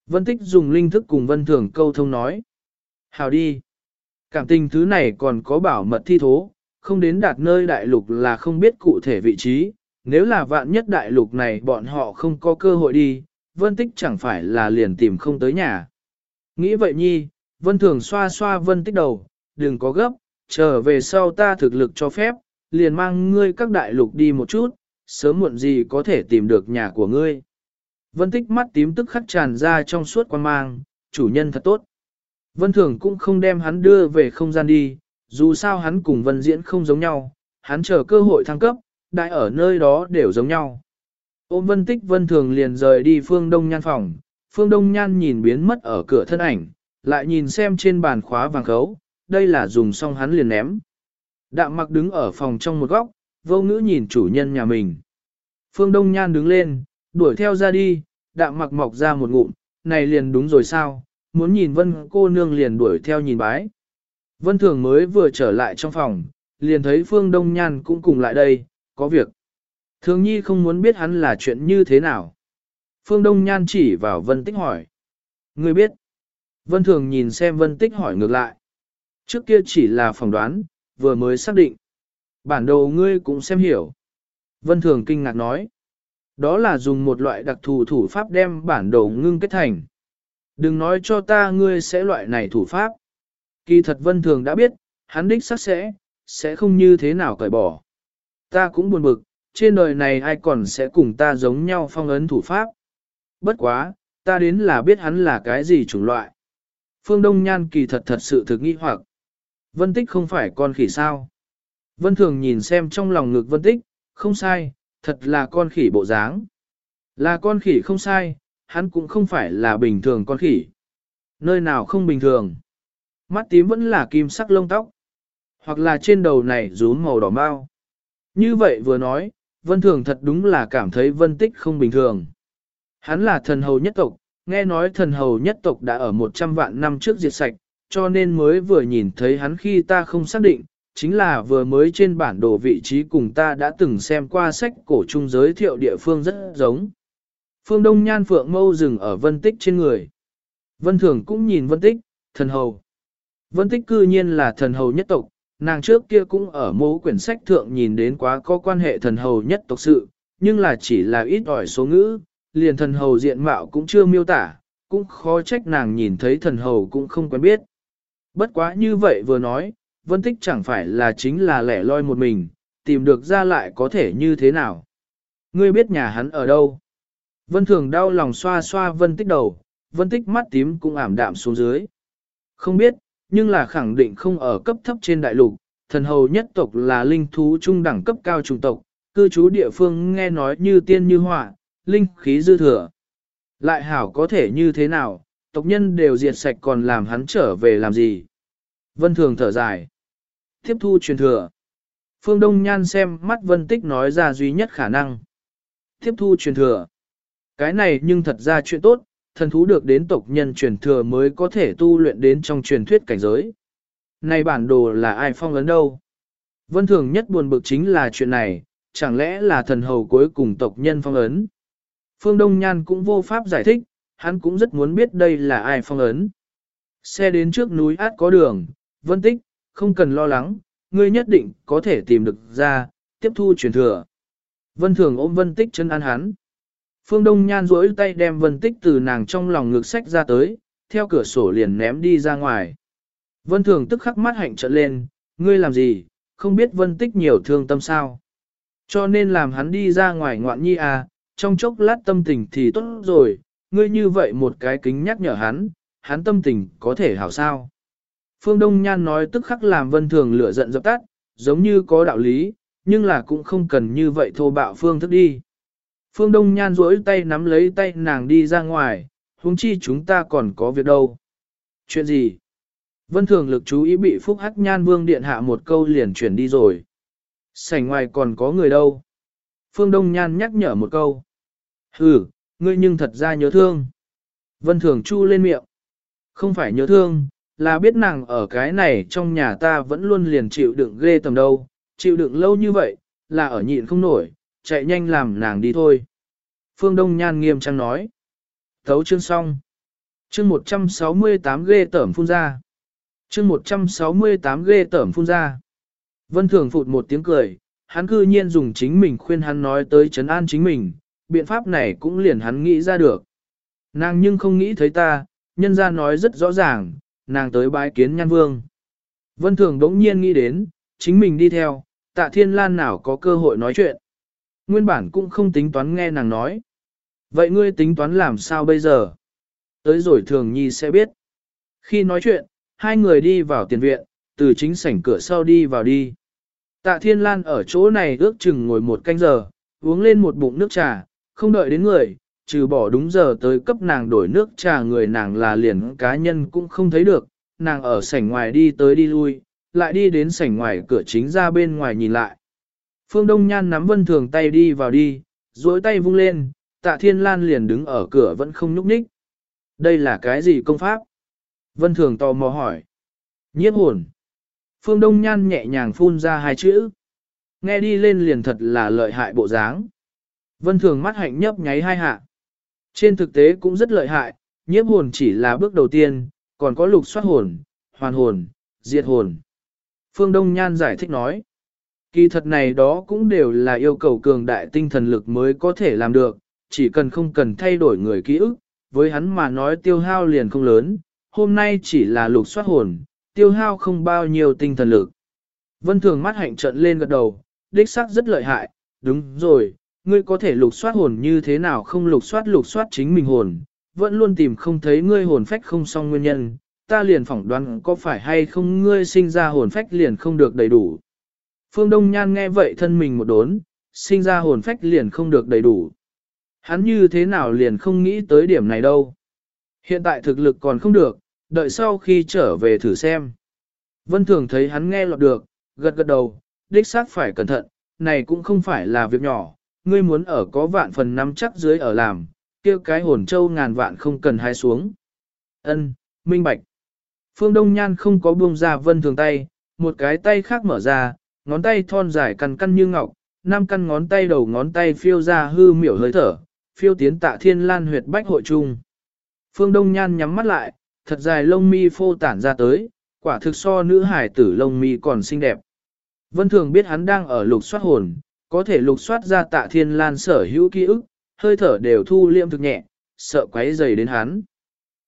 Vân Tích dùng linh thức cùng Vân Thường câu thông nói. Hào đi. Cảm tình thứ này còn có bảo mật thi thố, không đến đạt nơi đại lục là không biết cụ thể vị trí, nếu là vạn nhất đại lục này bọn họ không có cơ hội đi, Vân Tích chẳng phải là liền tìm không tới nhà. Nghĩ vậy nhi, Vân Thường xoa xoa Vân Tích đầu, đừng có gấp, trở về sau ta thực lực cho phép, liền mang ngươi các đại lục đi một chút, sớm muộn gì có thể tìm được nhà của ngươi. Vân Tích mắt tím tức khắc tràn ra trong suốt quan mang, chủ nhân thật tốt. Vân Thường cũng không đem hắn đưa về không gian đi, dù sao hắn cùng Vân Diễn không giống nhau, hắn chờ cơ hội thăng cấp, đại ở nơi đó đều giống nhau. Ôm vân tích vân thường liền rời đi phương đông nhan phòng, phương đông nhan nhìn biến mất ở cửa thân ảnh, lại nhìn xem trên bàn khóa vàng khấu, đây là dùng xong hắn liền ném. Đạm mặc đứng ở phòng trong một góc, vô ngữ nhìn chủ nhân nhà mình. Phương Đông Nhan đứng lên, đuổi theo ra đi, đạm mặc mọc ra một ngụm, này liền đúng rồi sao, muốn nhìn vân cô nương liền đuổi theo nhìn bái. Vân Thường mới vừa trở lại trong phòng, liền thấy Phương Đông Nhan cũng cùng lại đây, có việc. Thường nhi không muốn biết hắn là chuyện như thế nào. Phương Đông Nhan chỉ vào Vân Tích hỏi. Người biết. Vân Thường nhìn xem Vân Tích hỏi ngược lại. Trước kia chỉ là phỏng đoán, vừa mới xác định. Bản đồ ngươi cũng xem hiểu. Vân Thường kinh ngạc nói. Đó là dùng một loại đặc thù thủ pháp đem bản đồ ngưng kết thành. Đừng nói cho ta ngươi sẽ loại này thủ pháp. Kỳ thật Vân Thường đã biết, hắn đích xác sẽ, sẽ không như thế nào cởi bỏ. Ta cũng buồn bực, trên đời này ai còn sẽ cùng ta giống nhau phong ấn thủ pháp. Bất quá, ta đến là biết hắn là cái gì chủng loại. Phương Đông Nhan kỳ thật thật sự thực nghi hoặc. Vân Tích không phải con khỉ sao. Vân Thường nhìn xem trong lòng ngực Vân Tích, không sai, thật là con khỉ bộ dáng. Là con khỉ không sai, hắn cũng không phải là bình thường con khỉ. Nơi nào không bình thường. Mắt tím vẫn là kim sắc lông tóc. Hoặc là trên đầu này rúm màu đỏ mau. Như vậy vừa nói, Vân Thường thật đúng là cảm thấy Vân Tích không bình thường. Hắn là thần hầu nhất tộc, nghe nói thần hầu nhất tộc đã ở 100 vạn năm trước diệt sạch, cho nên mới vừa nhìn thấy hắn khi ta không xác định, chính là vừa mới trên bản đồ vị trí cùng ta đã từng xem qua sách cổ trung giới thiệu địa phương rất giống. Phương Đông Nhan Phượng mâu dừng ở vân tích trên người. Vân Thường cũng nhìn vân tích, thần hầu. Vân tích cư nhiên là thần hầu nhất tộc, nàng trước kia cũng ở mố quyển sách thượng nhìn đến quá có quan hệ thần hầu nhất tộc sự, nhưng là chỉ là ít ỏi số ngữ, liền thần hầu diện mạo cũng chưa miêu tả, cũng khó trách nàng nhìn thấy thần hầu cũng không quen biết. Bất quá như vậy vừa nói, vân tích chẳng phải là chính là lẻ loi một mình, tìm được ra lại có thể như thế nào. Ngươi biết nhà hắn ở đâu? Vân thường đau lòng xoa xoa vân tích đầu, vân tích mắt tím cũng ảm đạm xuống dưới. Không biết, nhưng là khẳng định không ở cấp thấp trên đại lục, thần hầu nhất tộc là linh thú trung đẳng cấp cao trung tộc, cư trú địa phương nghe nói như tiên như họa, linh khí dư thừa. Lại hảo có thể như thế nào, tộc nhân đều diệt sạch còn làm hắn trở về làm gì? Vân thường thở dài. Tiếp thu truyền thừa. Phương Đông Nhan xem mắt Vân Tích nói ra duy nhất khả năng. Tiếp thu truyền thừa. Cái này nhưng thật ra chuyện tốt, thần thú được đến tộc nhân truyền thừa mới có thể tu luyện đến trong truyền thuyết cảnh giới. Này bản đồ là ai phong ấn đâu? Vân thường nhất buồn bực chính là chuyện này, chẳng lẽ là thần hầu cuối cùng tộc nhân phong ấn? Phương Đông Nhan cũng vô pháp giải thích, hắn cũng rất muốn biết đây là ai phong ấn. Xe đến trước núi át có đường, Vân Tích, không cần lo lắng, ngươi nhất định có thể tìm được ra, tiếp thu truyền thừa. Vân Thường ôm Vân Tích chân an hắn. Phương Đông Nhan duỗi tay đem Vân Tích từ nàng trong lòng ngực sách ra tới, theo cửa sổ liền ném đi ra ngoài. Vân Thường tức khắc mắt hạnh trợn lên, ngươi làm gì, không biết Vân Tích nhiều thương tâm sao. Cho nên làm hắn đi ra ngoài ngoạn nhi à, trong chốc lát tâm tình thì tốt rồi, ngươi như vậy một cái kính nhắc nhở hắn, hắn tâm tình có thể hảo sao. Phương Đông Nhan nói tức khắc làm vân thường lửa giận dập tắt, giống như có đạo lý, nhưng là cũng không cần như vậy thô bạo Phương thức đi. Phương Đông Nhan duỗi tay nắm lấy tay nàng đi ra ngoài, huống chi chúng ta còn có việc đâu. Chuyện gì? Vân thường lực chú ý bị Phúc Hắc Nhan Vương điện hạ một câu liền chuyển đi rồi. Sảnh ngoài còn có người đâu? Phương Đông Nhan nhắc nhở một câu. Ừ, ngươi nhưng thật ra nhớ thương. Vân thường chu lên miệng. Không phải nhớ thương, là biết nàng ở cái này trong nhà ta vẫn luôn liền chịu đựng ghê tầm đâu, chịu đựng lâu như vậy, là ở nhịn không nổi, chạy nhanh làm nàng đi thôi. Phương Đông Nhan nghiêm trang nói. Thấu chương xong. Chương 168 ghê tẩm phun ra. Chương 168 ghê tẩm phun ra. Vân Thường phụt một tiếng cười, hắn cư nhiên dùng chính mình khuyên hắn nói tới trấn an chính mình, biện pháp này cũng liền hắn nghĩ ra được. Nàng nhưng không nghĩ thấy ta, nhân ra nói rất rõ ràng, nàng tới bái kiến nhan vương. Vân Thường đống nhiên nghĩ đến, chính mình đi theo, tạ thiên lan nào có cơ hội nói chuyện. Nguyên bản cũng không tính toán nghe nàng nói. Vậy ngươi tính toán làm sao bây giờ? Tới rồi thường nhi sẽ biết. Khi nói chuyện, hai người đi vào tiền viện, từ chính sảnh cửa sau đi vào đi. Tạ Thiên Lan ở chỗ này ước chừng ngồi một canh giờ, uống lên một bụng nước trà, không đợi đến người, trừ bỏ đúng giờ tới cấp nàng đổi nước trà người nàng là liền cá nhân cũng không thấy được, nàng ở sảnh ngoài đi tới đi lui, lại đi đến sảnh ngoài cửa chính ra bên ngoài nhìn lại. Phương Đông Nhan nắm Vân Thường tay đi vào đi, duỗi tay vung lên, Tạ Thiên Lan liền đứng ở cửa vẫn không nhúc nhích. Đây là cái gì công pháp? Vân Thường tò mò hỏi. Nhiếp hồn. Phương Đông Nhan nhẹ nhàng phun ra hai chữ. Nghe đi lên liền thật là lợi hại bộ dáng. Vân Thường mắt hạnh nhấp nháy hai hạ. Trên thực tế cũng rất lợi hại, nhiếp hồn chỉ là bước đầu tiên, còn có lục soát hồn, hoàn hồn, diệt hồn. Phương Đông Nhan giải thích nói. Kỳ thật này đó cũng đều là yêu cầu cường đại tinh thần lực mới có thể làm được, chỉ cần không cần thay đổi người ký ức, với hắn mà nói tiêu hao liền không lớn, hôm nay chỉ là lục soát hồn, tiêu hao không bao nhiêu tinh thần lực. Vân Thường mắt hạnh trận lên gật đầu, đích xác rất lợi hại, đúng rồi, ngươi có thể lục soát hồn như thế nào không lục soát lục soát chính mình hồn, vẫn luôn tìm không thấy ngươi hồn phách không xong nguyên nhân, ta liền phỏng đoán có phải hay không ngươi sinh ra hồn phách liền không được đầy đủ. Phương Đông Nhan nghe vậy thân mình một đốn, sinh ra hồn phách liền không được đầy đủ. Hắn như thế nào liền không nghĩ tới điểm này đâu. Hiện tại thực lực còn không được, đợi sau khi trở về thử xem. Vân Thường thấy hắn nghe lọt được, gật gật đầu, đích xác phải cẩn thận, này cũng không phải là việc nhỏ, ngươi muốn ở có vạn phần nắm chắc dưới ở làm, kia cái hồn châu ngàn vạn không cần hai xuống. Ân, minh bạch. Phương Đông Nhan không có buông ra Vân Thường tay, một cái tay khác mở ra, ngón tay thon dài căn căn như ngọc, năm căn ngón tay đầu ngón tay phiêu ra hư miểu hơi thở, phiêu tiến tạ thiên lan huyệt bách hội trung. Phương Đông Nhan nhắm mắt lại, thật dài lông mi phô tản ra tới, quả thực so nữ hải tử lông mi còn xinh đẹp. Vân Thường biết hắn đang ở lục soát hồn, có thể lục soát ra tạ thiên lan sở hữu ký ức, hơi thở đều thu liêm thực nhẹ, sợ quấy dày đến hắn.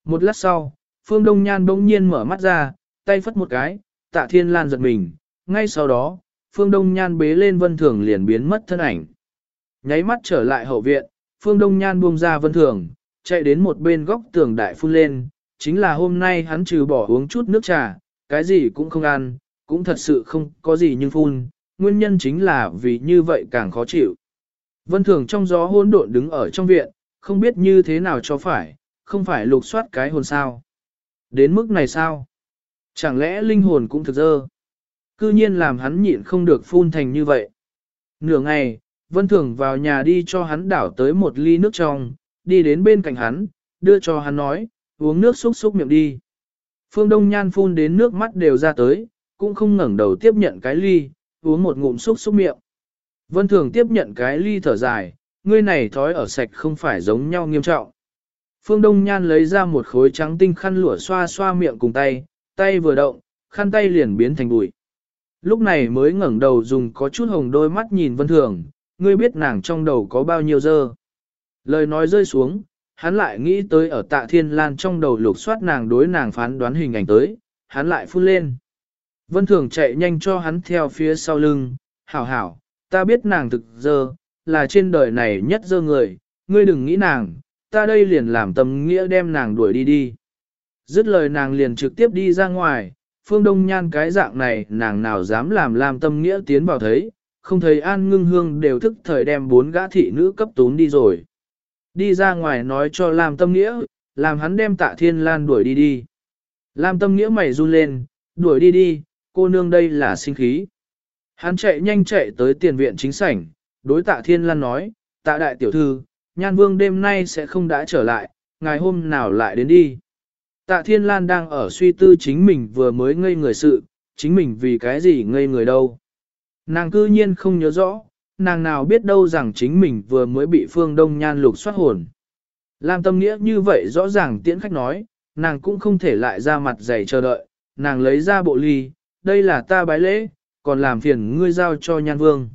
Một lát sau, Phương Đông Nhan bỗng nhiên mở mắt ra, tay phất một cái, tạ thiên lan giật mình, ngay sau đó, Phương Đông Nhan bế lên Vân Thường liền biến mất thân ảnh. Nháy mắt trở lại hậu viện, Phương Đông Nhan buông ra Vân Thường, chạy đến một bên góc tường đại phun lên, chính là hôm nay hắn trừ bỏ uống chút nước trà, cái gì cũng không ăn, cũng thật sự không có gì nhưng phun, nguyên nhân chính là vì như vậy càng khó chịu. Vân Thường trong gió hỗn độn đứng ở trong viện, không biết như thế nào cho phải, không phải lục soát cái hồn sao. Đến mức này sao? Chẳng lẽ linh hồn cũng thực dơ? Cư nhiên làm hắn nhịn không được phun thành như vậy. Nửa ngày, Vân Thường vào nhà đi cho hắn đảo tới một ly nước trong, đi đến bên cạnh hắn, đưa cho hắn nói, uống nước xúc xúc miệng đi. Phương Đông Nhan phun đến nước mắt đều ra tới, cũng không ngẩng đầu tiếp nhận cái ly, uống một ngụm xúc xúc miệng. Vân Thường tiếp nhận cái ly thở dài, ngươi này thói ở sạch không phải giống nhau nghiêm trọng. Phương Đông Nhan lấy ra một khối trắng tinh khăn lụa xoa xoa miệng cùng tay, tay vừa động, khăn tay liền biến thành bụi. Lúc này mới ngẩng đầu dùng có chút hồng đôi mắt nhìn Vân Thường, ngươi biết nàng trong đầu có bao nhiêu dơ. Lời nói rơi xuống, hắn lại nghĩ tới ở tạ thiên lan trong đầu lục soát nàng đối nàng phán đoán hình ảnh tới, hắn lại phun lên. Vân Thường chạy nhanh cho hắn theo phía sau lưng, hảo hảo, ta biết nàng thực dơ, là trên đời này nhất dơ người, ngươi đừng nghĩ nàng, ta đây liền làm tâm nghĩa đem nàng đuổi đi đi. Dứt lời nàng liền trực tiếp đi ra ngoài, phương đông nhan cái dạng này nàng nào dám làm Lam tâm nghĩa tiến vào thấy, không thấy an ngưng hương đều thức thời đem bốn gã thị nữ cấp tún đi rồi. Đi ra ngoài nói cho Lam tâm nghĩa, làm hắn đem tạ thiên lan đuổi đi đi. Lam tâm nghĩa mày run lên, đuổi đi đi, cô nương đây là sinh khí. Hắn chạy nhanh chạy tới tiền viện chính sảnh, đối tạ thiên lan nói, tạ đại tiểu thư, nhan vương đêm nay sẽ không đã trở lại, ngày hôm nào lại đến đi. Tạ thiên lan đang ở suy tư chính mình vừa mới ngây người sự, chính mình vì cái gì ngây người đâu. Nàng cư nhiên không nhớ rõ, nàng nào biết đâu rằng chính mình vừa mới bị phương đông nhan lục soát hồn. Lam tâm nghĩa như vậy rõ ràng tiễn khách nói, nàng cũng không thể lại ra mặt dày chờ đợi, nàng lấy ra bộ ly, đây là ta bái lễ, còn làm phiền ngươi giao cho nhan vương.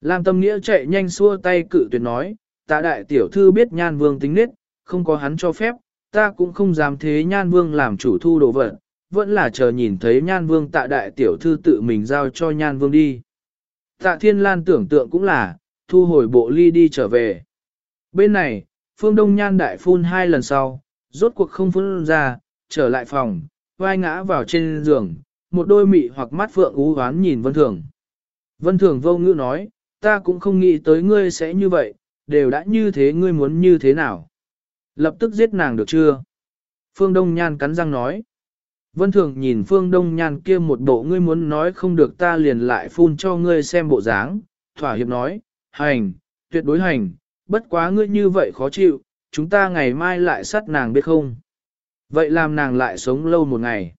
Lam tâm nghĩa chạy nhanh xua tay cự tuyệt nói, tạ đại tiểu thư biết nhan vương tính nết, không có hắn cho phép, ta cũng không dám thế nhan vương làm chủ thu đồ vật, vẫn là chờ nhìn thấy nhan vương tạ đại tiểu thư tự mình giao cho nhan vương đi. Tạ thiên lan tưởng tượng cũng là, thu hồi bộ ly đi trở về. Bên này, phương đông nhan đại phun hai lần sau, rốt cuộc không phun ra, trở lại phòng, vai ngã vào trên giường, một đôi mị hoặc mắt phượng ú hoán nhìn vân thường. Vân Thường vô ngữ nói, ta cũng không nghĩ tới ngươi sẽ như vậy, đều đã như thế ngươi muốn như thế nào. Lập tức giết nàng được chưa? Phương Đông Nhan cắn răng nói. Vân Thường nhìn Phương Đông Nhan kia một bộ ngươi muốn nói không được ta liền lại phun cho ngươi xem bộ dáng, thỏa hiệp nói, hành, tuyệt đối hành, bất quá ngươi như vậy khó chịu, chúng ta ngày mai lại sát nàng biết không? Vậy làm nàng lại sống lâu một ngày.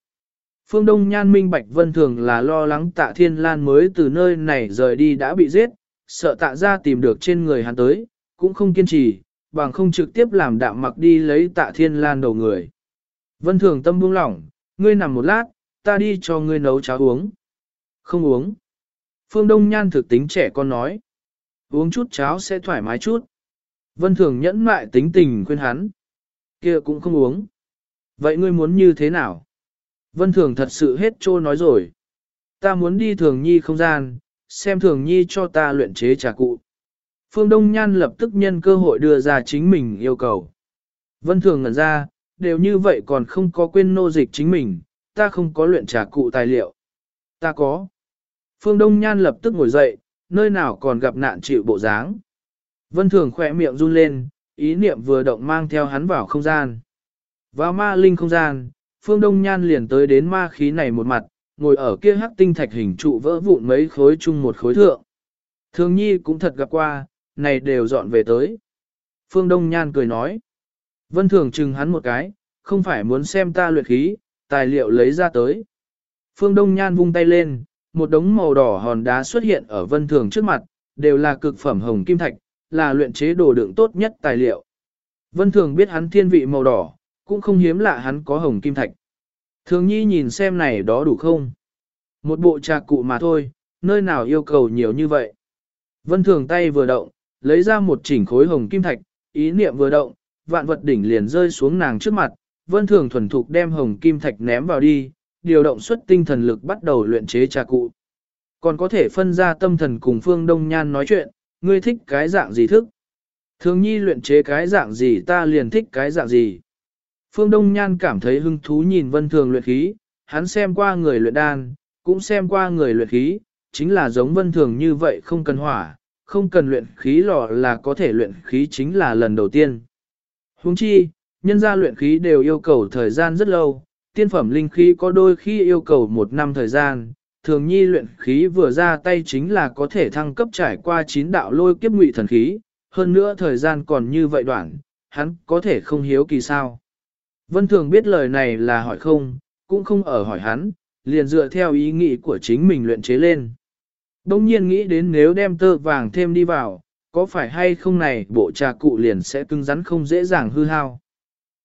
Phương Đông Nhan minh bạch vân thường là lo lắng tạ thiên lan mới từ nơi này rời đi đã bị giết, sợ tạ ra tìm được trên người hắn tới, cũng không kiên trì, bằng không trực tiếp làm đạm mặc đi lấy tạ thiên lan đầu người. Vân thường tâm buông lỏng, ngươi nằm một lát, ta đi cho ngươi nấu cháo uống. Không uống. Phương Đông Nhan thực tính trẻ con nói. Uống chút cháo sẽ thoải mái chút. Vân thường nhẫn mại tính tình khuyên hắn. kia cũng không uống. Vậy ngươi muốn như thế nào? Vân Thường thật sự hết trô nói rồi. Ta muốn đi Thường Nhi không gian, xem Thường Nhi cho ta luyện chế trà cụ. Phương Đông Nhan lập tức nhân cơ hội đưa ra chính mình yêu cầu. Vân Thường ngẩn ra, đều như vậy còn không có quên nô dịch chính mình, ta không có luyện trả cụ tài liệu. Ta có. Phương Đông Nhan lập tức ngồi dậy, nơi nào còn gặp nạn chịu bộ dáng. Vân Thường khỏe miệng run lên, ý niệm vừa động mang theo hắn vào không gian. Vào ma linh không gian, Phương Đông Nhan liền tới đến ma khí này một mặt, ngồi ở kia hắc tinh thạch hình trụ vỡ vụn mấy khối chung một khối thượng. Thường nhi cũng thật gặp qua, này đều dọn về tới. Phương Đông Nhan cười nói. Vân Thường chừng hắn một cái, không phải muốn xem ta luyện khí, tài liệu lấy ra tới. Phương Đông Nhan vung tay lên, một đống màu đỏ hòn đá xuất hiện ở Vân Thường trước mặt, đều là cực phẩm hồng kim thạch, là luyện chế đồ đựng tốt nhất tài liệu. Vân Thường biết hắn thiên vị màu đỏ, cũng không hiếm lạ hắn có hồng kim thạch. Thường nhi nhìn xem này đó đủ không? Một bộ trà cụ mà thôi, nơi nào yêu cầu nhiều như vậy? Vân thường tay vừa động, lấy ra một chỉnh khối hồng kim thạch, ý niệm vừa động, vạn vật đỉnh liền rơi xuống nàng trước mặt, vân thường thuần thục đem hồng kim thạch ném vào đi, điều động xuất tinh thần lực bắt đầu luyện chế trà cụ. Còn có thể phân ra tâm thần cùng phương đông nhan nói chuyện, ngươi thích cái dạng gì thức? Thường nhi luyện chế cái dạng gì ta liền thích cái dạng gì? Phương Đông Nhan cảm thấy hứng thú nhìn vân thường luyện khí, hắn xem qua người luyện đan, cũng xem qua người luyện khí, chính là giống vân thường như vậy không cần hỏa, không cần luyện khí lò là có thể luyện khí chính là lần đầu tiên. Huống chi, nhân gia luyện khí đều yêu cầu thời gian rất lâu, tiên phẩm linh khí có đôi khi yêu cầu một năm thời gian, thường nhi luyện khí vừa ra tay chính là có thể thăng cấp trải qua chín đạo lôi kiếp ngụy thần khí, hơn nữa thời gian còn như vậy đoạn, hắn có thể không hiếu kỳ sao. Vân Thường biết lời này là hỏi không, cũng không ở hỏi hắn, liền dựa theo ý nghĩ của chính mình luyện chế lên. Đông nhiên nghĩ đến nếu đem tơ vàng thêm đi vào, có phải hay không này bộ trà cụ liền sẽ cứng rắn không dễ dàng hư hao.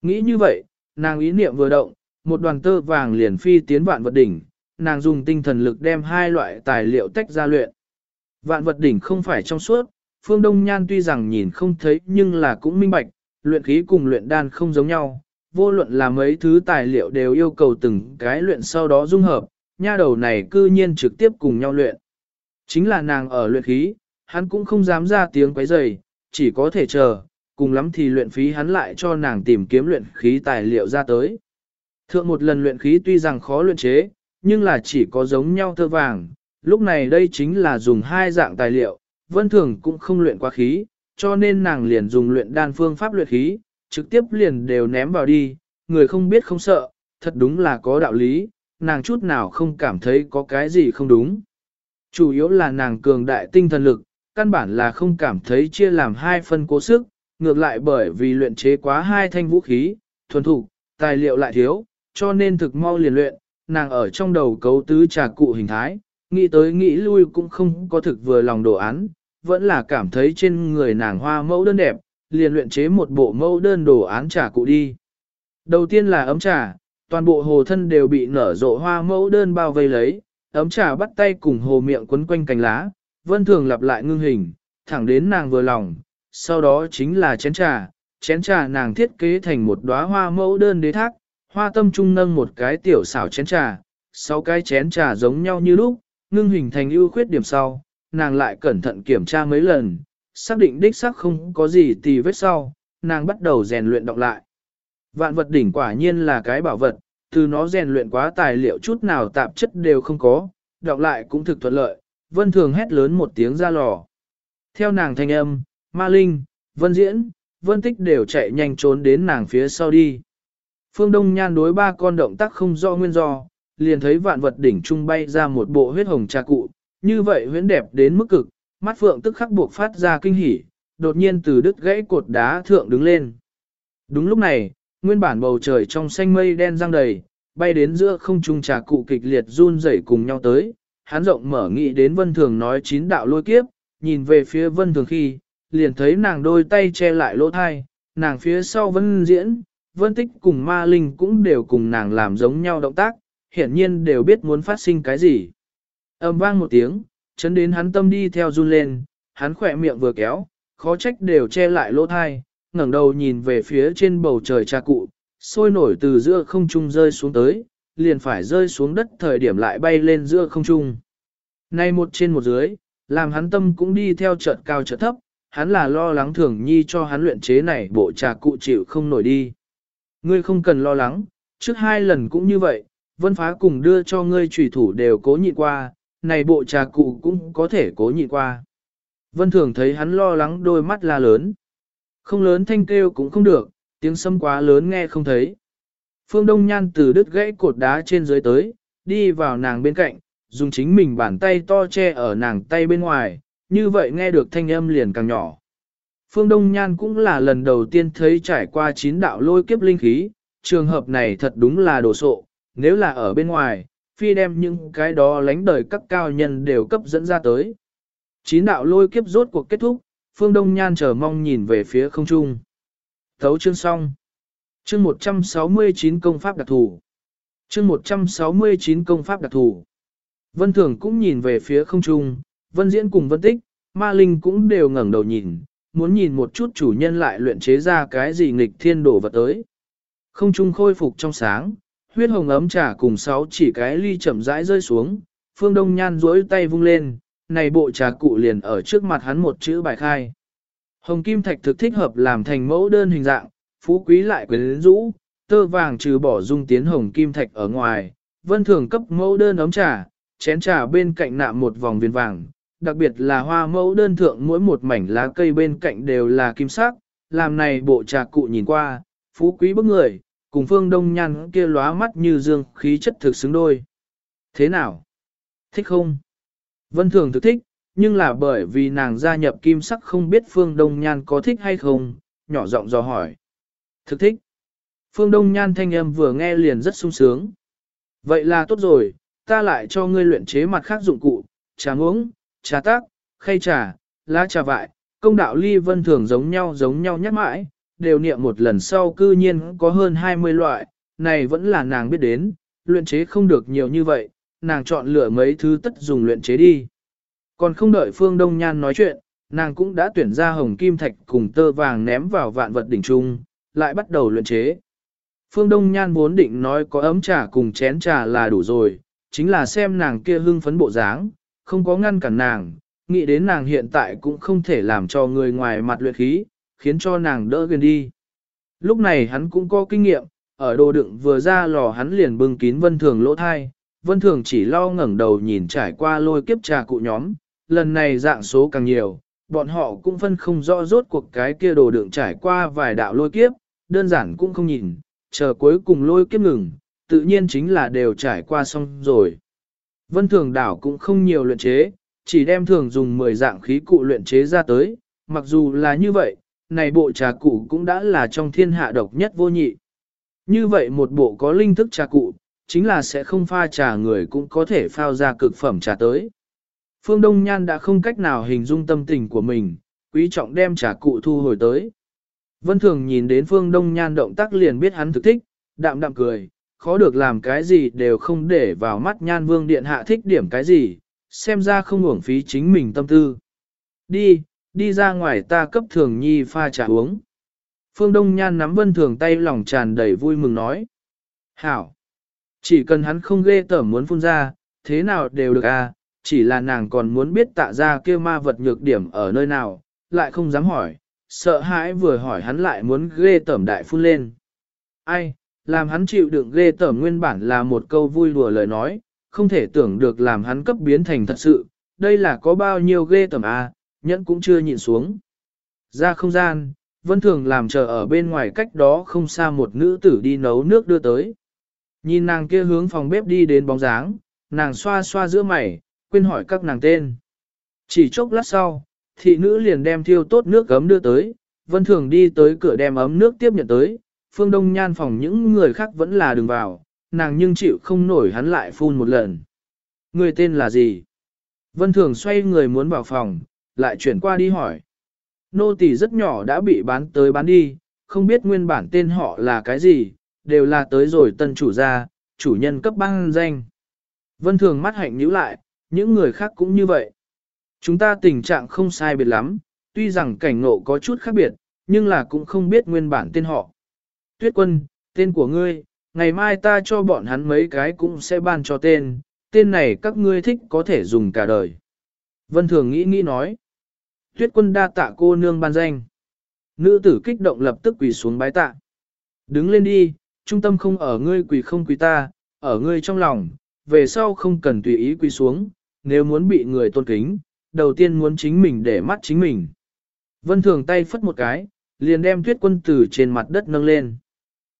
Nghĩ như vậy, nàng ý niệm vừa động, một đoàn tơ vàng liền phi tiến vạn vật đỉnh, nàng dùng tinh thần lực đem hai loại tài liệu tách ra luyện. Vạn vật đỉnh không phải trong suốt, phương đông nhan tuy rằng nhìn không thấy nhưng là cũng minh bạch, luyện khí cùng luyện đan không giống nhau, vô luận là mấy thứ tài liệu đều yêu cầu từng cái luyện sau đó dung hợp, nha đầu này cư nhiên trực tiếp cùng nhau luyện. Chính là nàng ở luyện khí, hắn cũng không dám ra tiếng quấy rầy, chỉ có thể chờ, cùng lắm thì luyện phí hắn lại cho nàng tìm kiếm luyện khí tài liệu ra tới. Thượng một lần luyện khí tuy rằng khó luyện chế, nhưng là chỉ có giống nhau thơ vàng, lúc này đây chính là dùng hai dạng tài liệu, vân thường cũng không luyện qua khí, cho nên nàng liền dùng luyện đan phương pháp luyện khí, trực tiếp liền đều ném vào đi, người không biết không sợ, thật đúng là có đạo lý, nàng chút nào không cảm thấy có cái gì không đúng. Chủ yếu là nàng cường đại tinh thần lực, căn bản là không cảm thấy chia làm hai phân cố sức, ngược lại bởi vì luyện chế quá hai thanh vũ khí, thuần thủ, tài liệu lại thiếu, cho nên thực mau liền luyện, nàng ở trong đầu cấu tứ trà cụ hình thái, nghĩ tới nghĩ lui cũng không có thực vừa lòng đồ án, vẫn là cảm thấy trên người nàng hoa mẫu đơn đẹp, liền luyện chế một bộ mẫu đơn đồ án trà cụ đi. Đầu tiên là ấm trà, toàn bộ hồ thân đều bị nở rộ hoa mẫu đơn bao vây lấy, ấm trà bắt tay cùng hồ miệng quấn quanh cành lá, vân thường lặp lại ngưng hình, thẳng đến nàng vừa lòng, sau đó chính là chén trà, chén trà nàng thiết kế thành một đóa hoa mẫu đơn đế thác, hoa tâm trung nâng một cái tiểu xảo chén trà, sau cái chén trà giống nhau như lúc, ngưng hình thành ưu khuyết điểm sau, nàng lại cẩn thận kiểm tra mấy lần, xác định đích xác không có gì tì vết sau, nàng bắt đầu rèn luyện đọc lại. Vạn vật đỉnh quả nhiên là cái bảo vật, từ nó rèn luyện quá tài liệu chút nào tạp chất đều không có, đọc lại cũng thực thuận lợi, vân thường hét lớn một tiếng ra lò. Theo nàng thanh âm, ma linh, vân diễn, vân tích đều chạy nhanh trốn đến nàng phía sau đi. Phương Đông Nhan đối ba con động tác không do nguyên do, liền thấy vạn vật đỉnh trung bay ra một bộ huyết hồng trà cụ, như vậy huyễn đẹp đến mức cực, mắt phượng tức khắc buộc phát ra kinh hỉ, đột nhiên từ đứt gãy cột đá thượng đứng lên. Đúng lúc này, nguyên bản bầu trời trong xanh mây đen răng đầy, bay đến giữa không trung trà cụ kịch liệt run rẩy cùng nhau tới, hắn rộng mở nghĩ đến vân thường nói chín đạo lôi kiếp, nhìn về phía vân thường khi, liền thấy nàng đôi tay che lại lỗ thai, nàng phía sau vân diễn, vân tích cùng ma linh cũng đều cùng nàng làm giống nhau động tác, hiển nhiên đều biết muốn phát sinh cái gì. Âm vang một tiếng, chấn đến hắn tâm đi theo run lên, hắn khỏe miệng vừa kéo, khó trách đều che lại lỗ thai, ngẩng đầu nhìn về phía trên bầu trời cha cụ, sôi nổi từ giữa không trung rơi xuống tới, liền phải rơi xuống đất thời điểm lại bay lên giữa không trung. Nay một trên một dưới, làm hắn tâm cũng đi theo chợt cao chợt thấp, hắn là lo lắng thường nhi cho hắn luyện chế này bộ trà cụ chịu không nổi đi. Ngươi không cần lo lắng, trước hai lần cũng như vậy, vân phá cùng đưa cho ngươi trùy thủ đều cố nhịn qua, này bộ trà cụ cũng có thể cố nhịn qua. Vân thường thấy hắn lo lắng đôi mắt la lớn. Không lớn thanh kêu cũng không được, tiếng sâm quá lớn nghe không thấy. Phương Đông Nhan từ đứt gãy cột đá trên dưới tới, đi vào nàng bên cạnh, dùng chính mình bàn tay to che ở nàng tay bên ngoài, như vậy nghe được thanh âm liền càng nhỏ. Phương Đông Nhan cũng là lần đầu tiên thấy trải qua chín đạo lôi kiếp linh khí, trường hợp này thật đúng là đồ sộ, nếu là ở bên ngoài, phi đem những cái đó lánh đời các cao nhân đều cấp dẫn ra tới. Chín đạo lôi kiếp rốt cuộc kết thúc, Phương Đông Nhan chờ mong nhìn về phía không trung. Thấu chương xong. Chương 169 công pháp đặc thù. Chương 169 công pháp đặc thù. Vân Thường cũng nhìn về phía không trung, Vân Diễn cùng Vân Tích, Ma Linh cũng đều ngẩng đầu nhìn, muốn nhìn một chút chủ nhân lại luyện chế ra cái gì nghịch thiên đổ vật tới. Không trung khôi phục trong sáng, huyết hồng ấm trà cùng sáu chỉ cái ly chậm rãi rơi xuống, Phương Đông Nhan duỗi tay vung lên, này bộ trà cụ liền ở trước mặt hắn một chữ bài khai. Hồng kim thạch thực thích hợp làm thành mẫu đơn hình dạng, phú quý lại quyến rũ, tơ vàng trừ bỏ dung tiến hồng kim thạch ở ngoài, vân thường cấp mẫu đơn ấm trà, chén trà bên cạnh nạm một vòng viên vàng, đặc biệt là hoa mẫu đơn thượng mỗi một mảnh lá cây bên cạnh đều là kim sắc, làm này bộ trà cụ nhìn qua, phú quý bức người, cùng phương đông nhăn kia lóa mắt như dương khí chất thực xứng đôi. Thế nào? Thích không? Vân thường thực thích, nhưng là bởi vì nàng gia nhập kim sắc không biết phương đông nhan có thích hay không, nhỏ giọng dò hỏi. Thực thích. Phương Đông Nhan thanh âm vừa nghe liền rất sung sướng. Vậy là tốt rồi, ta lại cho ngươi luyện chế mặt khác dụng cụ, trà uống, trà tác, khay trà, lá trà vại, công đạo ly vân thường giống nhau giống nhau nhắc mãi, đều niệm một lần sau cư nhiên có hơn 20 loại, này vẫn là nàng biết đến, luyện chế không được nhiều như vậy, nàng chọn lựa mấy thứ tất dùng luyện chế đi. Còn không đợi Phương Đông Nhan nói chuyện, nàng cũng đã tuyển ra hồng kim thạch cùng tơ vàng ném vào vạn vật đỉnh trung, lại bắt đầu luyện chế. Phương Đông Nhan vốn định nói có ấm trà cùng chén trà là đủ rồi, chính là xem nàng kia hưng phấn bộ dáng, không có ngăn cản nàng, nghĩ đến nàng hiện tại cũng không thể làm cho người ngoài mặt luyện khí, khiến cho nàng đỡ gần đi. Lúc này hắn cũng có kinh nghiệm, ở đồ đựng vừa ra lò hắn liền bưng kín vân thường lỗ thai, vân thường chỉ lo ngẩng đầu nhìn trải qua lôi kiếp trà cụ nhóm, lần này dạng số càng nhiều, bọn họ cũng phân không rõ rốt cuộc cái kia đồ đựng trải qua vài đạo lôi kiếp, đơn giản cũng không nhìn, chờ cuối cùng lôi kiếp ngừng, tự nhiên chính là đều trải qua xong rồi. Vân thường đảo cũng không nhiều luyện chế, chỉ đem thường dùng 10 dạng khí cụ luyện chế ra tới, mặc dù là như vậy, này bộ trà cụ cũng đã là trong thiên hạ độc nhất vô nhị. Như vậy một bộ có linh thức trà cụ, chính là sẽ không pha trà người cũng có thể phao ra cực phẩm trà tới. Phương Đông Nhan đã không cách nào hình dung tâm tình của mình, quý trọng đem trà cụ thu hồi tới. Vân Thường nhìn đến Phương Đông Nhan động tác liền biết hắn thực thích, đạm đạm cười, khó được làm cái gì đều không để vào mắt Nhan Vương Điện Hạ thích điểm cái gì, xem ra không uổng phí chính mình tâm tư. Đi, đi ra ngoài ta cấp Thường Nhi pha trà uống. Phương Đông Nhan nắm Vân Thường tay lòng tràn đầy vui mừng nói. Hảo! Chỉ cần hắn không ghê tởm muốn phun ra, thế nào đều được à, chỉ là nàng còn muốn biết tạ ra kia ma vật nhược điểm ở nơi nào, lại không dám hỏi, sợ hãi vừa hỏi hắn lại muốn ghê tởm đại phun lên. Ai, làm hắn chịu đựng ghê tởm nguyên bản là một câu vui đùa lời nói, không thể tưởng được làm hắn cấp biến thành thật sự, đây là có bao nhiêu ghê tởm à nhẫn cũng chưa nhìn xuống. Ra không gian, Vân Thường làm chờ ở bên ngoài cách đó không xa một nữ tử đi nấu nước đưa tới. Nhìn nàng kia hướng phòng bếp đi đến bóng dáng, nàng xoa xoa giữa mày, quên hỏi các nàng tên. Chỉ chốc lát sau, thị nữ liền đem thiêu tốt nước gấm đưa tới, Vân Thường đi tới cửa đem ấm nước tiếp nhận tới, phương đông nhan phòng những người khác vẫn là đường vào, nàng nhưng chịu không nổi hắn lại phun một lần. Người tên là gì? Vân Thường xoay người muốn vào phòng, lại chuyển qua đi hỏi. Nô tỳ rất nhỏ đã bị bán tới bán đi, không biết nguyên bản tên họ là cái gì, đều là tới rồi tân chủ gia, chủ nhân cấp băng danh. Vân Thường mắt hạnh nhíu lại, những người khác cũng như vậy. Chúng ta tình trạng không sai biệt lắm, tuy rằng cảnh ngộ có chút khác biệt, nhưng là cũng không biết nguyên bản tên họ. Tuyết quân, tên của ngươi, ngày mai ta cho bọn hắn mấy cái cũng sẽ ban cho tên, tên này các ngươi thích có thể dùng cả đời. Vân Thường nghĩ nghĩ nói. Tuyết quân đa tạ cô nương ban danh. Nữ tử kích động lập tức quỳ xuống bái tạ. Đứng lên đi, trung tâm không ở ngươi quỳ không quỳ ta, ở ngươi trong lòng, về sau không cần tùy ý quỳ xuống, nếu muốn bị người tôn kính, đầu tiên muốn chính mình để mắt chính mình. Vân Thường tay phất một cái, liền đem tuyết quân tử trên mặt đất nâng lên.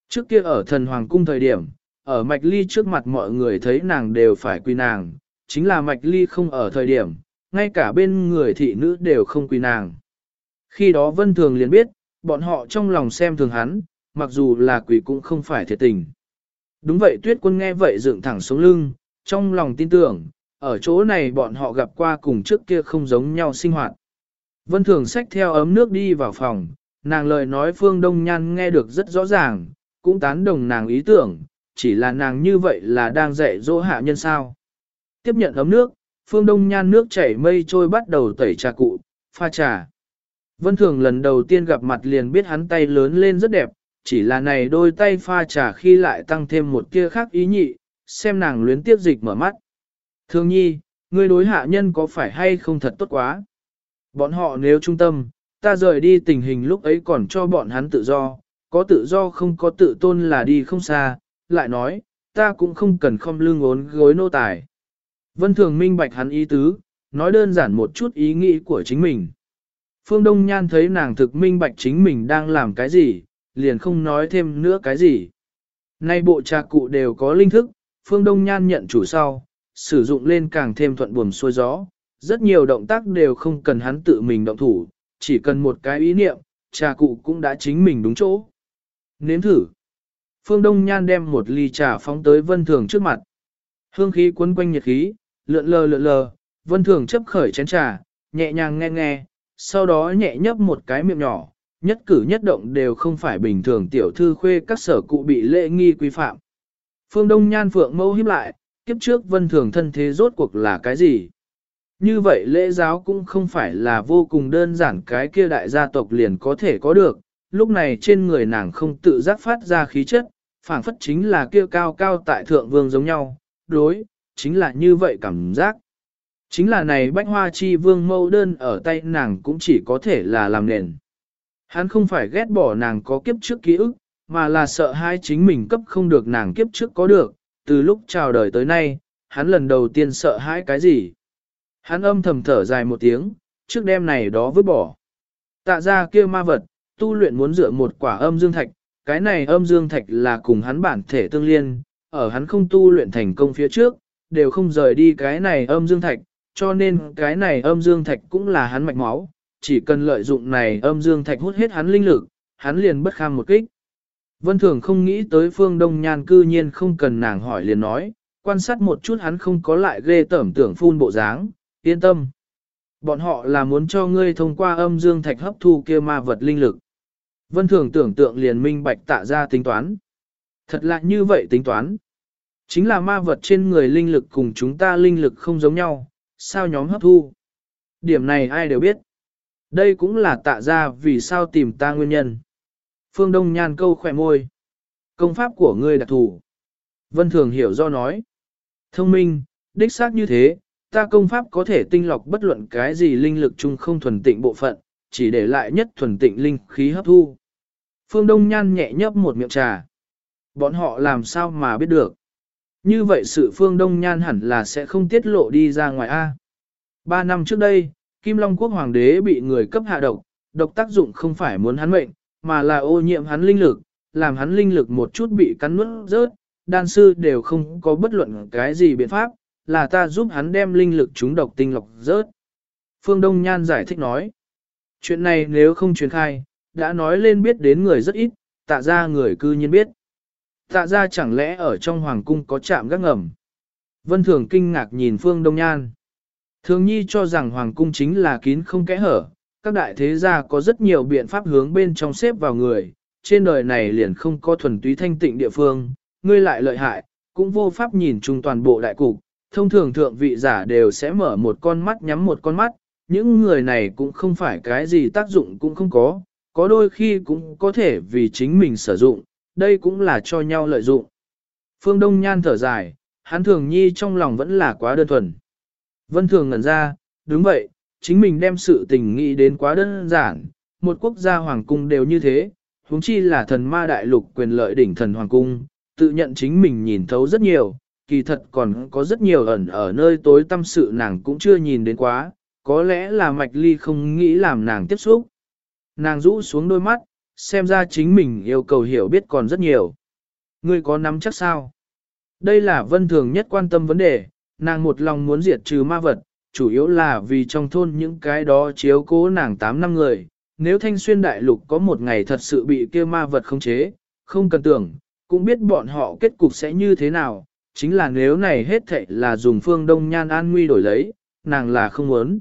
Trước kia ở thần hoàng cung thời điểm, ở mạch ly trước mặt mọi người thấy nàng đều phải quỳ nàng, chính là mạch ly không ở thời điểm, ngay cả bên người thị nữ đều không quỳ nàng. Khi đó vân thường liền biết, bọn họ trong lòng xem thường hắn, mặc dù là quỷ cũng không phải thiệt tình. Đúng vậy tuyết quân nghe vậy dựng thẳng xuống lưng, trong lòng tin tưởng, ở chỗ này bọn họ gặp qua cùng trước kia không giống nhau sinh hoạt. Vân thường xách theo ấm nước đi vào phòng, nàng lời nói phương đông nhan nghe được rất rõ ràng, cũng tán đồng nàng ý tưởng, chỉ là nàng như vậy là đang dạy dỗ hạ nhân sao. Tiếp nhận ấm nước, phương đông nhan nước chảy mây trôi bắt đầu tẩy trà cụ, pha trà. Vân Thường lần đầu tiên gặp mặt liền biết hắn tay lớn lên rất đẹp, chỉ là này đôi tay pha trà khi lại tăng thêm một kia khác ý nhị, xem nàng luyến tiếp dịch mở mắt. Thương nhi, ngươi đối hạ nhân có phải hay không thật tốt quá? Bọn họ nếu trung tâm, ta rời đi tình hình lúc ấy còn cho bọn hắn tự do, có tự do không có tự tôn là đi không xa, lại nói, ta cũng không cần không lương ốn gối nô tài. Vân Thường minh bạch hắn ý tứ, nói đơn giản một chút ý nghĩ của chính mình. Phương Đông Nhan thấy nàng thực minh bạch chính mình đang làm cái gì, liền không nói thêm nữa cái gì. Nay bộ trà cụ đều có linh thức, Phương Đông Nhan nhận chủ sau, sử dụng lên càng thêm thuận buồm xuôi gió. Rất nhiều động tác đều không cần hắn tự mình động thủ, chỉ cần một cái ý niệm, trà cụ cũng đã chính mình đúng chỗ. Nếm thử. Phương Đông Nhan đem một ly trà phóng tới Vân Thường trước mặt. Hương khí quấn quanh nhiệt khí, lượn lờ lượn lờ, Vân Thường chấp khởi chén trà, nhẹ nhàng nghe nghe, sau đó nhẹ nhấp một cái miệng nhỏ, nhất cử nhất động đều không phải bình thường tiểu thư khuê các sở cụ bị lễ nghi quy phạm. Phương Đông Nhan Phượng mâu hiếp lại, kiếp trước Vân Thường thân thế rốt cuộc là cái gì? Như vậy lễ giáo cũng không phải là vô cùng đơn giản cái kia đại gia tộc liền có thể có được, lúc này trên người nàng không tự giác phát ra khí chất, phảng phất chính là kia cao cao tại thượng vương giống nhau, đối, chính là như vậy cảm giác. Chính là này bách hoa chi vương mâu đơn ở tay nàng cũng chỉ có thể là làm nền. Hắn không phải ghét bỏ nàng có kiếp trước ký ức, mà là sợ hai chính mình cấp không được nàng kiếp trước có được, từ lúc chào đời tới nay, hắn lần đầu tiên sợ hãi cái gì. Hắn âm thầm thở dài một tiếng, trước đêm này đó vứt bỏ. Tạ ra kia ma vật, tu luyện muốn dựa một quả âm dương thạch, cái này âm dương thạch là cùng hắn bản thể tương liên, ở hắn không tu luyện thành công phía trước, đều không rời đi cái này âm dương thạch, cho nên cái này âm dương thạch cũng là hắn mạch máu, chỉ cần lợi dụng này âm dương thạch hút hết hắn linh lực, hắn liền bất kham một kích. Vân Thường không nghĩ tới phương Đông Nhan cư nhiên không cần nàng hỏi liền nói, quan sát một chút hắn không có lại ghê tẩm tưởng phun bộ dáng, yên tâm. Bọn họ là muốn cho ngươi thông qua âm dương thạch hấp thu kia ma vật linh lực. Vân Thường tưởng tượng liền minh bạch tạ ra tính toán. Thật lạ như vậy tính toán. Chính là ma vật trên người linh lực cùng chúng ta linh lực không giống nhau, sao nhóm hấp thu. Điểm này ai đều biết. Đây cũng là tạ ra vì sao tìm ta nguyên nhân. Phương Đông Nhan câu khỏe môi. Công pháp của ngươi đặc thủ. Vân Thường hiểu do nói. Thông minh, đích xác như thế, ta công pháp có thể tinh lọc bất luận cái gì linh lực chung không thuần tịnh bộ phận, chỉ để lại nhất thuần tịnh linh khí hấp thu. Phương Đông Nhan nhẹ nhấp một miệng trà. Bọn họ làm sao mà biết được. Như vậy sự Phương Đông Nhan hẳn là sẽ không tiết lộ đi ra ngoài A. Ba năm trước đây, Kim Long Quốc Hoàng đế bị người cấp hạ độc, độc tác dụng không phải muốn hắn mệnh, mà là ô nhiễm hắn linh lực, làm hắn linh lực một chút bị cắn nuốt rớt, đan sư đều không có bất luận cái gì biện pháp, là ta giúp hắn đem linh lực chúng độc tinh lọc rớt. Phương Đông Nhan giải thích nói, chuyện này nếu không truyền khai, đã nói lên biết đến người rất ít, tạ ra người cư nhiên biết. Tạ ra chẳng lẽ ở trong hoàng cung có chạm gác ngầm. Vân Thường kinh ngạc nhìn Phương Đông Nhan. Thường nhi cho rằng hoàng cung chính là kín không kẽ hở, các đại thế gia có rất nhiều biện pháp hướng bên trong xếp vào người, trên đời này liền không có thuần túy thanh tịnh địa phương, ngươi lại lợi hại, cũng vô pháp nhìn chung toàn bộ đại cục, thông thường thượng vị giả đều sẽ mở một con mắt nhắm một con mắt, những người này cũng không phải cái gì tác dụng cũng không có, có đôi khi cũng có thể vì chính mình sử dụng, đây cũng là cho nhau lợi dụng. Phương Đông Nhan thở dài, hắn thường nhi trong lòng vẫn là quá đơn thuần. Vân thường ngẩn ra, đúng vậy, chính mình đem sự tình nghĩ đến quá đơn giản, một quốc gia hoàng cung đều như thế, huống chi là thần ma đại lục quyền lợi đỉnh thần hoàng cung, tự nhận chính mình nhìn thấu rất nhiều, kỳ thật còn có rất nhiều ẩn ở nơi tối tâm sự nàng cũng chưa nhìn đến quá, có lẽ là mạch ly không nghĩ làm nàng tiếp xúc. Nàng rũ xuống đôi mắt, xem ra chính mình yêu cầu hiểu biết còn rất nhiều. Ngươi có nắm chắc sao? Đây là vân thường nhất quan tâm vấn đề, nàng một lòng muốn diệt trừ ma vật, chủ yếu là vì trong thôn những cái đó chiếu cố nàng 8 năm người. Nếu thanh xuyên đại lục có một ngày thật sự bị kia ma vật khống chế, không cần tưởng, cũng biết bọn họ kết cục sẽ như thế nào, chính là nếu này hết thệ là dùng phương đông nhan an nguy đổi lấy, nàng là không muốn.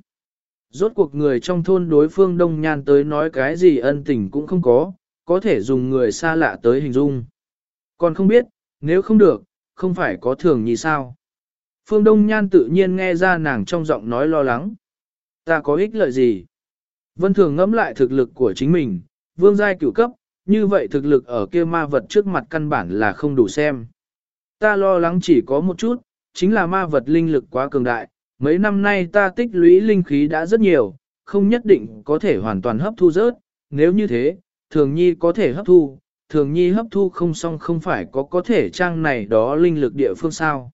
Rốt cuộc người trong thôn đối phương đông nhan tới nói cái gì ân tình cũng không có, có thể dùng người xa lạ tới hình dung. Còn không biết, nếu không được, không phải có thường như sao. Phương Đông Nhan tự nhiên nghe ra nàng trong giọng nói lo lắng. Ta có ích lợi gì? Vân Thường ngẫm lại thực lực của chính mình, vương giai cửu cấp, như vậy thực lực ở kia ma vật trước mặt căn bản là không đủ xem. Ta lo lắng chỉ có một chút, chính là ma vật linh lực quá cường đại, mấy năm nay ta tích lũy linh khí đã rất nhiều, không nhất định có thể hoàn toàn hấp thu rớt, nếu như thế, thường nhi có thể hấp thu, thường nhi hấp thu không xong không phải có có thể trang này đó linh lực địa phương sao.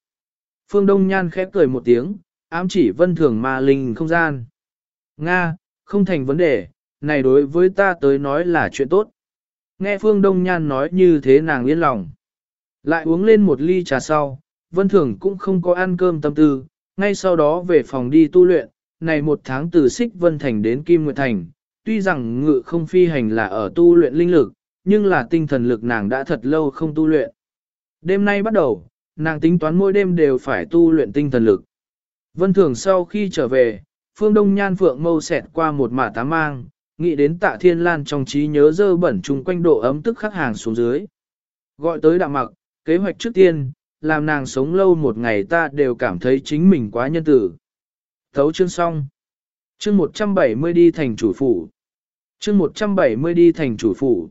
Phương Đông Nhan khép cười một tiếng, ám chỉ vân thường ma linh không gian. Nga, không thành vấn đề, này đối với ta tới nói là chuyện tốt. Nghe Phương Đông Nhan nói như thế nàng yên lòng. Lại uống lên một ly trà sau, Vân Thường cũng không có ăn cơm tâm tư, ngay sau đó về phòng đi tu luyện, này một tháng từ Xích Vân Thành đến Kim Nguyệt Thành, tuy rằng ngự không phi hành là ở tu luyện linh lực, nhưng là tinh thần lực nàng đã thật lâu không tu luyện. Đêm nay bắt đầu, nàng tính toán mỗi đêm đều phải tu luyện tinh thần lực. Vân Thường sau khi trở về, Phương Đông Nhan Phượng mâu xẹt qua một mả tá mang, nghĩ đến tạ thiên lan trong trí nhớ dơ bẩn chung quanh độ ấm tức khắc hàng xuống dưới. Gọi tới đạm mặc, kế hoạch trước tiên, làm nàng sống lâu một ngày ta đều cảm thấy chính mình quá nhân tử. Thấu chương xong. Chương 170 đi thành chủ phủ. Chương 170 đi thành chủ phủ.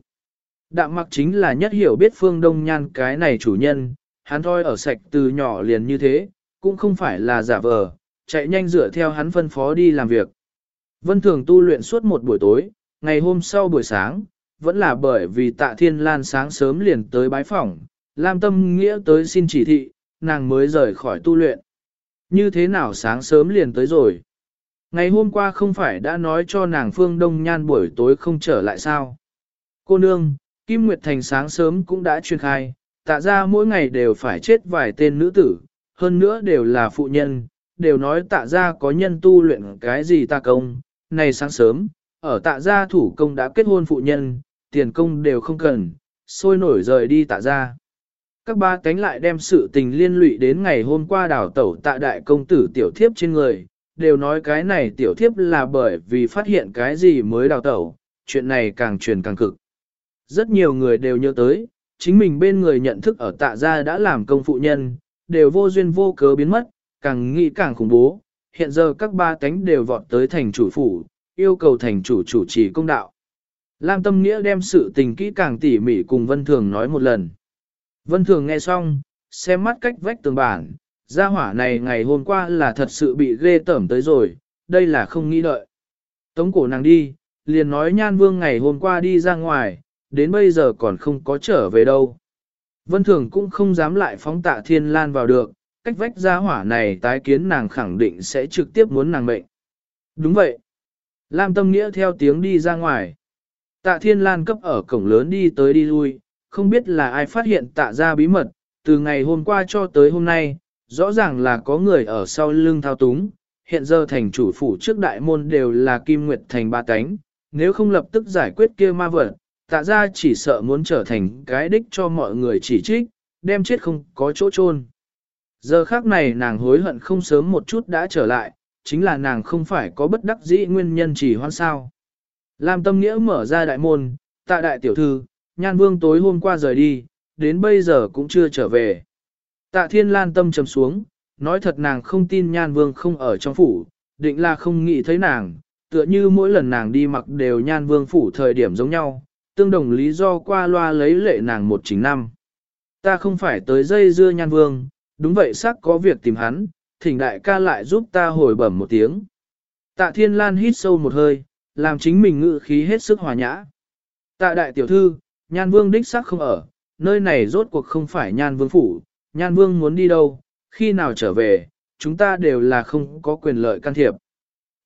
Đạm mặc chính là nhất hiểu biết phương đông nhan cái này chủ nhân, hắn thôi ở sạch từ nhỏ liền như thế, cũng không phải là giả vờ, chạy nhanh dựa theo hắn phân phó đi làm việc. Vân thường tu luyện suốt một buổi tối, ngày hôm sau buổi sáng, vẫn là bởi vì tạ thiên lan sáng sớm liền tới bái phỏng, Lam Tâm Nghĩa tới xin chỉ thị, nàng mới rời khỏi tu luyện. Như thế nào sáng sớm liền tới rồi? Ngày hôm qua không phải đã nói cho nàng Phương Đông Nhan buổi tối không trở lại sao? Cô nương, Kim Nguyệt Thành sáng sớm cũng đã truyền khai, tạ ra mỗi ngày đều phải chết vài tên nữ tử, hơn nữa đều là phụ nhân, đều nói tạ ra có nhân tu luyện cái gì ta công. Này sáng sớm, ở tạ gia thủ công đã kết hôn phụ nhân, tiền công đều không cần, sôi nổi rời đi tạ gia. Các ba cánh lại đem sự tình liên lụy đến ngày hôm qua đảo tẩu tạ đại công tử tiểu thiếp trên người, đều nói cái này tiểu thiếp là bởi vì phát hiện cái gì mới đào tẩu, chuyện này càng truyền càng cực. Rất nhiều người đều nhớ tới, chính mình bên người nhận thức ở tạ gia đã làm công phụ nhân, đều vô duyên vô cớ biến mất, càng nghĩ càng khủng bố. Hiện giờ các ba cánh đều vọt tới thành chủ phủ, yêu cầu thành chủ chủ trì công đạo. Lam Tâm Nghĩa đem sự tình kỹ càng tỉ mỉ cùng Vân Thường nói một lần. Vân Thường nghe xong, xem mắt cách vách tường bản, gia hỏa này ngày hôm qua là thật sự bị ghê tởm tới rồi, đây là không nghĩ đợi. Tống cổ nàng đi, liền nói nhan vương ngày hôm qua đi ra ngoài, đến bây giờ còn không có trở về đâu. Vân Thường cũng không dám lại phóng tạ thiên lan vào được, cách vách gia hỏa này tái kiến nàng khẳng định sẽ trực tiếp muốn nàng mệnh. Đúng vậy. Lam Tâm Nghĩa theo tiếng đi ra ngoài. Tạ Thiên Lan cấp ở cổng lớn đi tới đi lui, không biết là ai phát hiện tạ ra bí mật, từ ngày hôm qua cho tới hôm nay, rõ ràng là có người ở sau lưng thao túng, hiện giờ thành chủ phủ trước đại môn đều là Kim Nguyệt thành ba cánh, nếu không lập tức giải quyết kia ma vật, tạ ra chỉ sợ muốn trở thành cái đích cho mọi người chỉ trích, đem chết không có chỗ chôn. Giờ khác này nàng hối hận không sớm một chút đã trở lại, chính là nàng không phải có bất đắc dĩ nguyên nhân chỉ hoan sao. Lam tâm nghĩa mở ra đại môn, tạ đại tiểu thư, nhan vương tối hôm qua rời đi, đến bây giờ cũng chưa trở về. Tạ thiên lan tâm trầm xuống, nói thật nàng không tin nhan vương không ở trong phủ, định là không nghĩ thấy nàng, tựa như mỗi lần nàng đi mặc đều nhan vương phủ thời điểm giống nhau, tương đồng lý do qua loa lấy lệ nàng một chính năm. Ta không phải tới dây dưa nhan vương, đúng vậy xác có việc tìm hắn, thỉnh đại ca lại giúp ta hồi bẩm một tiếng. Tạ thiên lan hít sâu một hơi, làm chính mình ngự khí hết sức hòa nhã. Tạ đại tiểu thư, nhan vương đích xác không ở, nơi này rốt cuộc không phải nhan vương phủ, nhan vương muốn đi đâu, khi nào trở về, chúng ta đều là không có quyền lợi can thiệp.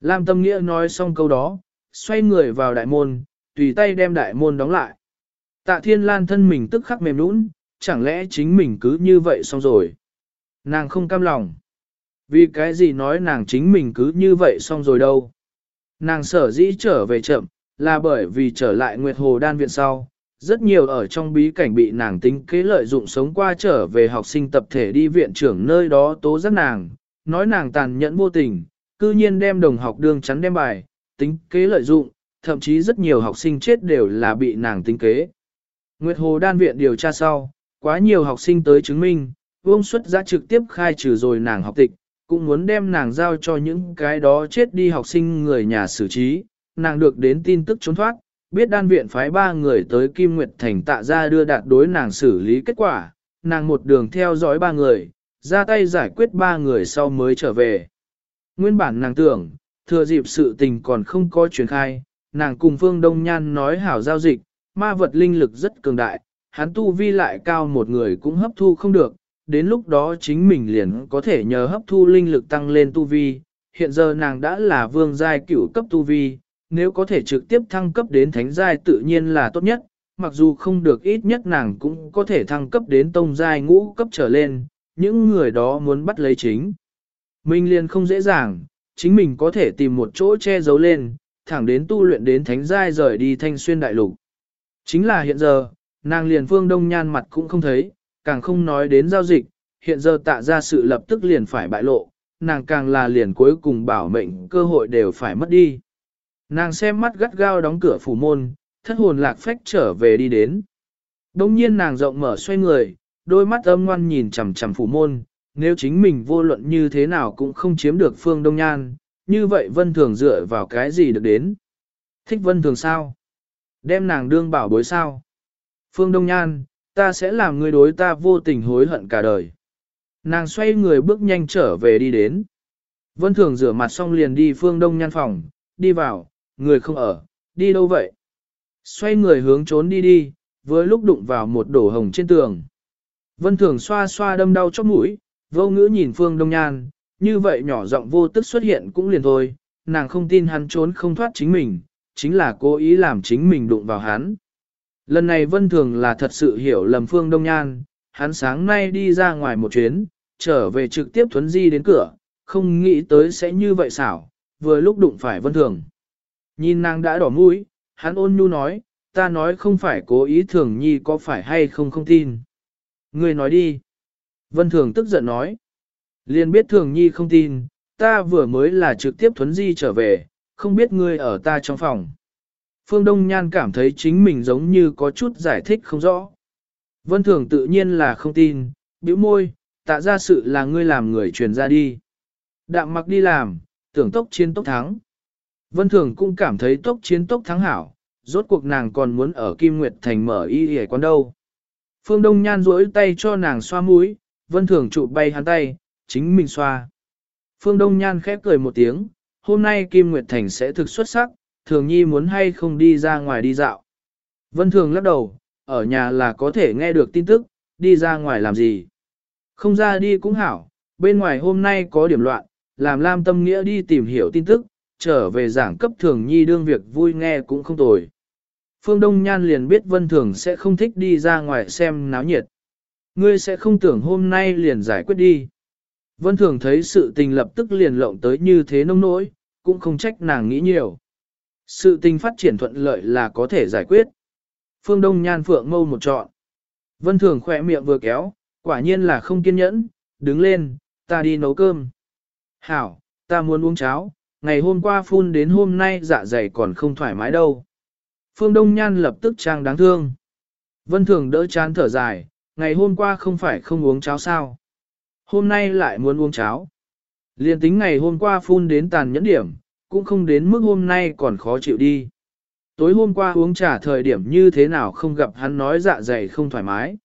Lam Tâm Nghĩa nói xong câu đó, xoay người vào đại môn, tùy tay đem đại môn đóng lại. Tạ Thiên Lan thân mình tức khắc mềm nũng, chẳng lẽ chính mình cứ như vậy xong rồi. Nàng không cam lòng. Vì cái gì nói nàng chính mình cứ như vậy xong rồi đâu. Nàng sở dĩ trở về chậm, là bởi vì trở lại Nguyệt Hồ Đan Viện sau, rất nhiều ở trong bí cảnh bị nàng tính kế lợi dụng sống qua trở về học sinh tập thể đi viện trưởng nơi đó tố giác nàng, nói nàng tàn nhẫn vô tình, cư nhiên đem đồng học đương chắn đem bài, tính kế lợi dụng, thậm chí rất nhiều học sinh chết đều là bị nàng tính kế. Nguyệt Hồ đan viện điều tra sau, quá nhiều học sinh tới chứng minh, vương xuất ra trực tiếp khai trừ rồi nàng học tịch, cũng muốn đem nàng giao cho những cái đó chết đi học sinh người nhà xử trí, nàng được đến tin tức trốn thoát, biết đan viện phái ba người tới Kim Nguyệt Thành tạ ra đưa đạt đối nàng xử lý kết quả, nàng một đường theo dõi ba người, ra tay giải quyết ba người sau mới trở về. Nguyên bản nàng tưởng, thừa dịp sự tình còn không có truyền khai, nàng cùng Phương Đông Nhan nói hảo giao dịch, ma vật linh lực rất cường đại, hắn tu vi lại cao một người cũng hấp thu không được, đến lúc đó chính mình liền có thể nhờ hấp thu linh lực tăng lên tu vi. Hiện giờ nàng đã là vương giai cửu cấp tu vi, nếu có thể trực tiếp thăng cấp đến thánh giai tự nhiên là tốt nhất, mặc dù không được ít nhất nàng cũng có thể thăng cấp đến tông giai ngũ cấp trở lên, những người đó muốn bắt lấy chính. Mình liền không dễ dàng, chính mình có thể tìm một chỗ che giấu lên, thẳng đến tu luyện đến thánh giai rời đi thanh xuyên đại lục. Chính là hiện giờ, nàng liền phương đông nhan mặt cũng không thấy, càng không nói đến giao dịch, hiện giờ tạ ra sự lập tức liền phải bại lộ, nàng càng là liền cuối cùng bảo mệnh cơ hội đều phải mất đi. Nàng xem mắt gắt gao đóng cửa phủ môn, thất hồn lạc phách trở về đi đến. Đông nhiên nàng rộng mở xoay người, đôi mắt âm ngoan nhìn chằm chằm phủ môn, nếu chính mình vô luận như thế nào cũng không chiếm được phương đông nhan, như vậy vân thường dựa vào cái gì được đến. Thích vân thường sao? Đem nàng đương bảo bối sao? Phương đông nhan, ta sẽ làm người đối ta vô tình hối hận cả đời. Nàng xoay người bước nhanh trở về đi đến. Vân thường rửa mặt xong liền đi phương đông nhan phòng, đi vào, người không ở, đi đâu vậy? Xoay người hướng trốn đi đi, với lúc đụng vào một đổ hồng trên tường. Vân Thường xoa xoa đâm đau chóc mũi, vô ngữ nhìn Phương Đông Nhan, như vậy nhỏ giọng vô tức xuất hiện cũng liền thôi, nàng không tin hắn trốn không thoát chính mình, chính là cố ý làm chính mình đụng vào hắn. Lần này Vân Thường là thật sự hiểu lầm Phương Đông Nhan, hắn sáng nay đi ra ngoài một chuyến, trở về trực tiếp thuấn di đến cửa, không nghĩ tới sẽ như vậy xảo, vừa lúc đụng phải Vân Thường. Nhìn nàng đã đỏ mũi, hắn ôn nhu nói, ta nói không phải cố ý thường nhi có phải hay không không tin. Ngươi nói đi. Vân Thường tức giận nói. Liền biết Thường Nhi không tin, ta vừa mới là trực tiếp thuấn di trở về, không biết ngươi ở ta trong phòng. Phương Đông Nhan cảm thấy chính mình giống như có chút giải thích không rõ. Vân Thường tự nhiên là không tin, bĩu môi, tạ ra sự là ngươi làm người truyền ra đi. Đạm mặc đi làm, tưởng tốc chiến tốc thắng. Vân Thường cũng cảm thấy tốc chiến tốc thắng hảo, rốt cuộc nàng còn muốn ở Kim Nguyệt Thành mở y y quán đâu. Phương Đông Nhan duỗi tay cho nàng xoa mũi, Vân Thường trụ bay hắn tay, chính mình xoa. Phương Đông Nhan khép cười một tiếng, hôm nay Kim Nguyệt Thành sẽ thực xuất sắc, Thường Nhi muốn hay không đi ra ngoài đi dạo. Vân Thường lắc đầu, ở nhà là có thể nghe được tin tức, đi ra ngoài làm gì. Không ra đi cũng hảo, bên ngoài hôm nay có điểm loạn, làm Lam Tâm Nghĩa đi tìm hiểu tin tức, trở về giảng cấp thường nhi đương việc vui nghe cũng không tồi. Phương Đông Nhan liền biết Vân Thường sẽ không thích đi ra ngoài xem náo nhiệt. Ngươi sẽ không tưởng hôm nay liền giải quyết đi. Vân Thường thấy sự tình lập tức liền lộng tới như thế nông nỗi, cũng không trách nàng nghĩ nhiều. Sự tình phát triển thuận lợi là có thể giải quyết. Phương Đông Nhan Phượng mâu một trọn. Vân Thường khỏe miệng vừa kéo, quả nhiên là không kiên nhẫn, đứng lên, ta đi nấu cơm. Hảo, ta muốn uống cháo, ngày hôm qua phun đến hôm nay dạ dày còn không thoải mái đâu. Phương Đông Nhan lập tức trang đáng thương. Vân Thường đỡ chán thở dài, ngày hôm qua không phải không uống cháo sao. Hôm nay lại muốn uống cháo. Liên tính ngày hôm qua phun đến tàn nhẫn điểm, cũng không đến mức hôm nay còn khó chịu đi. Tối hôm qua uống trà thời điểm như thế nào không gặp hắn nói dạ dày không thoải mái.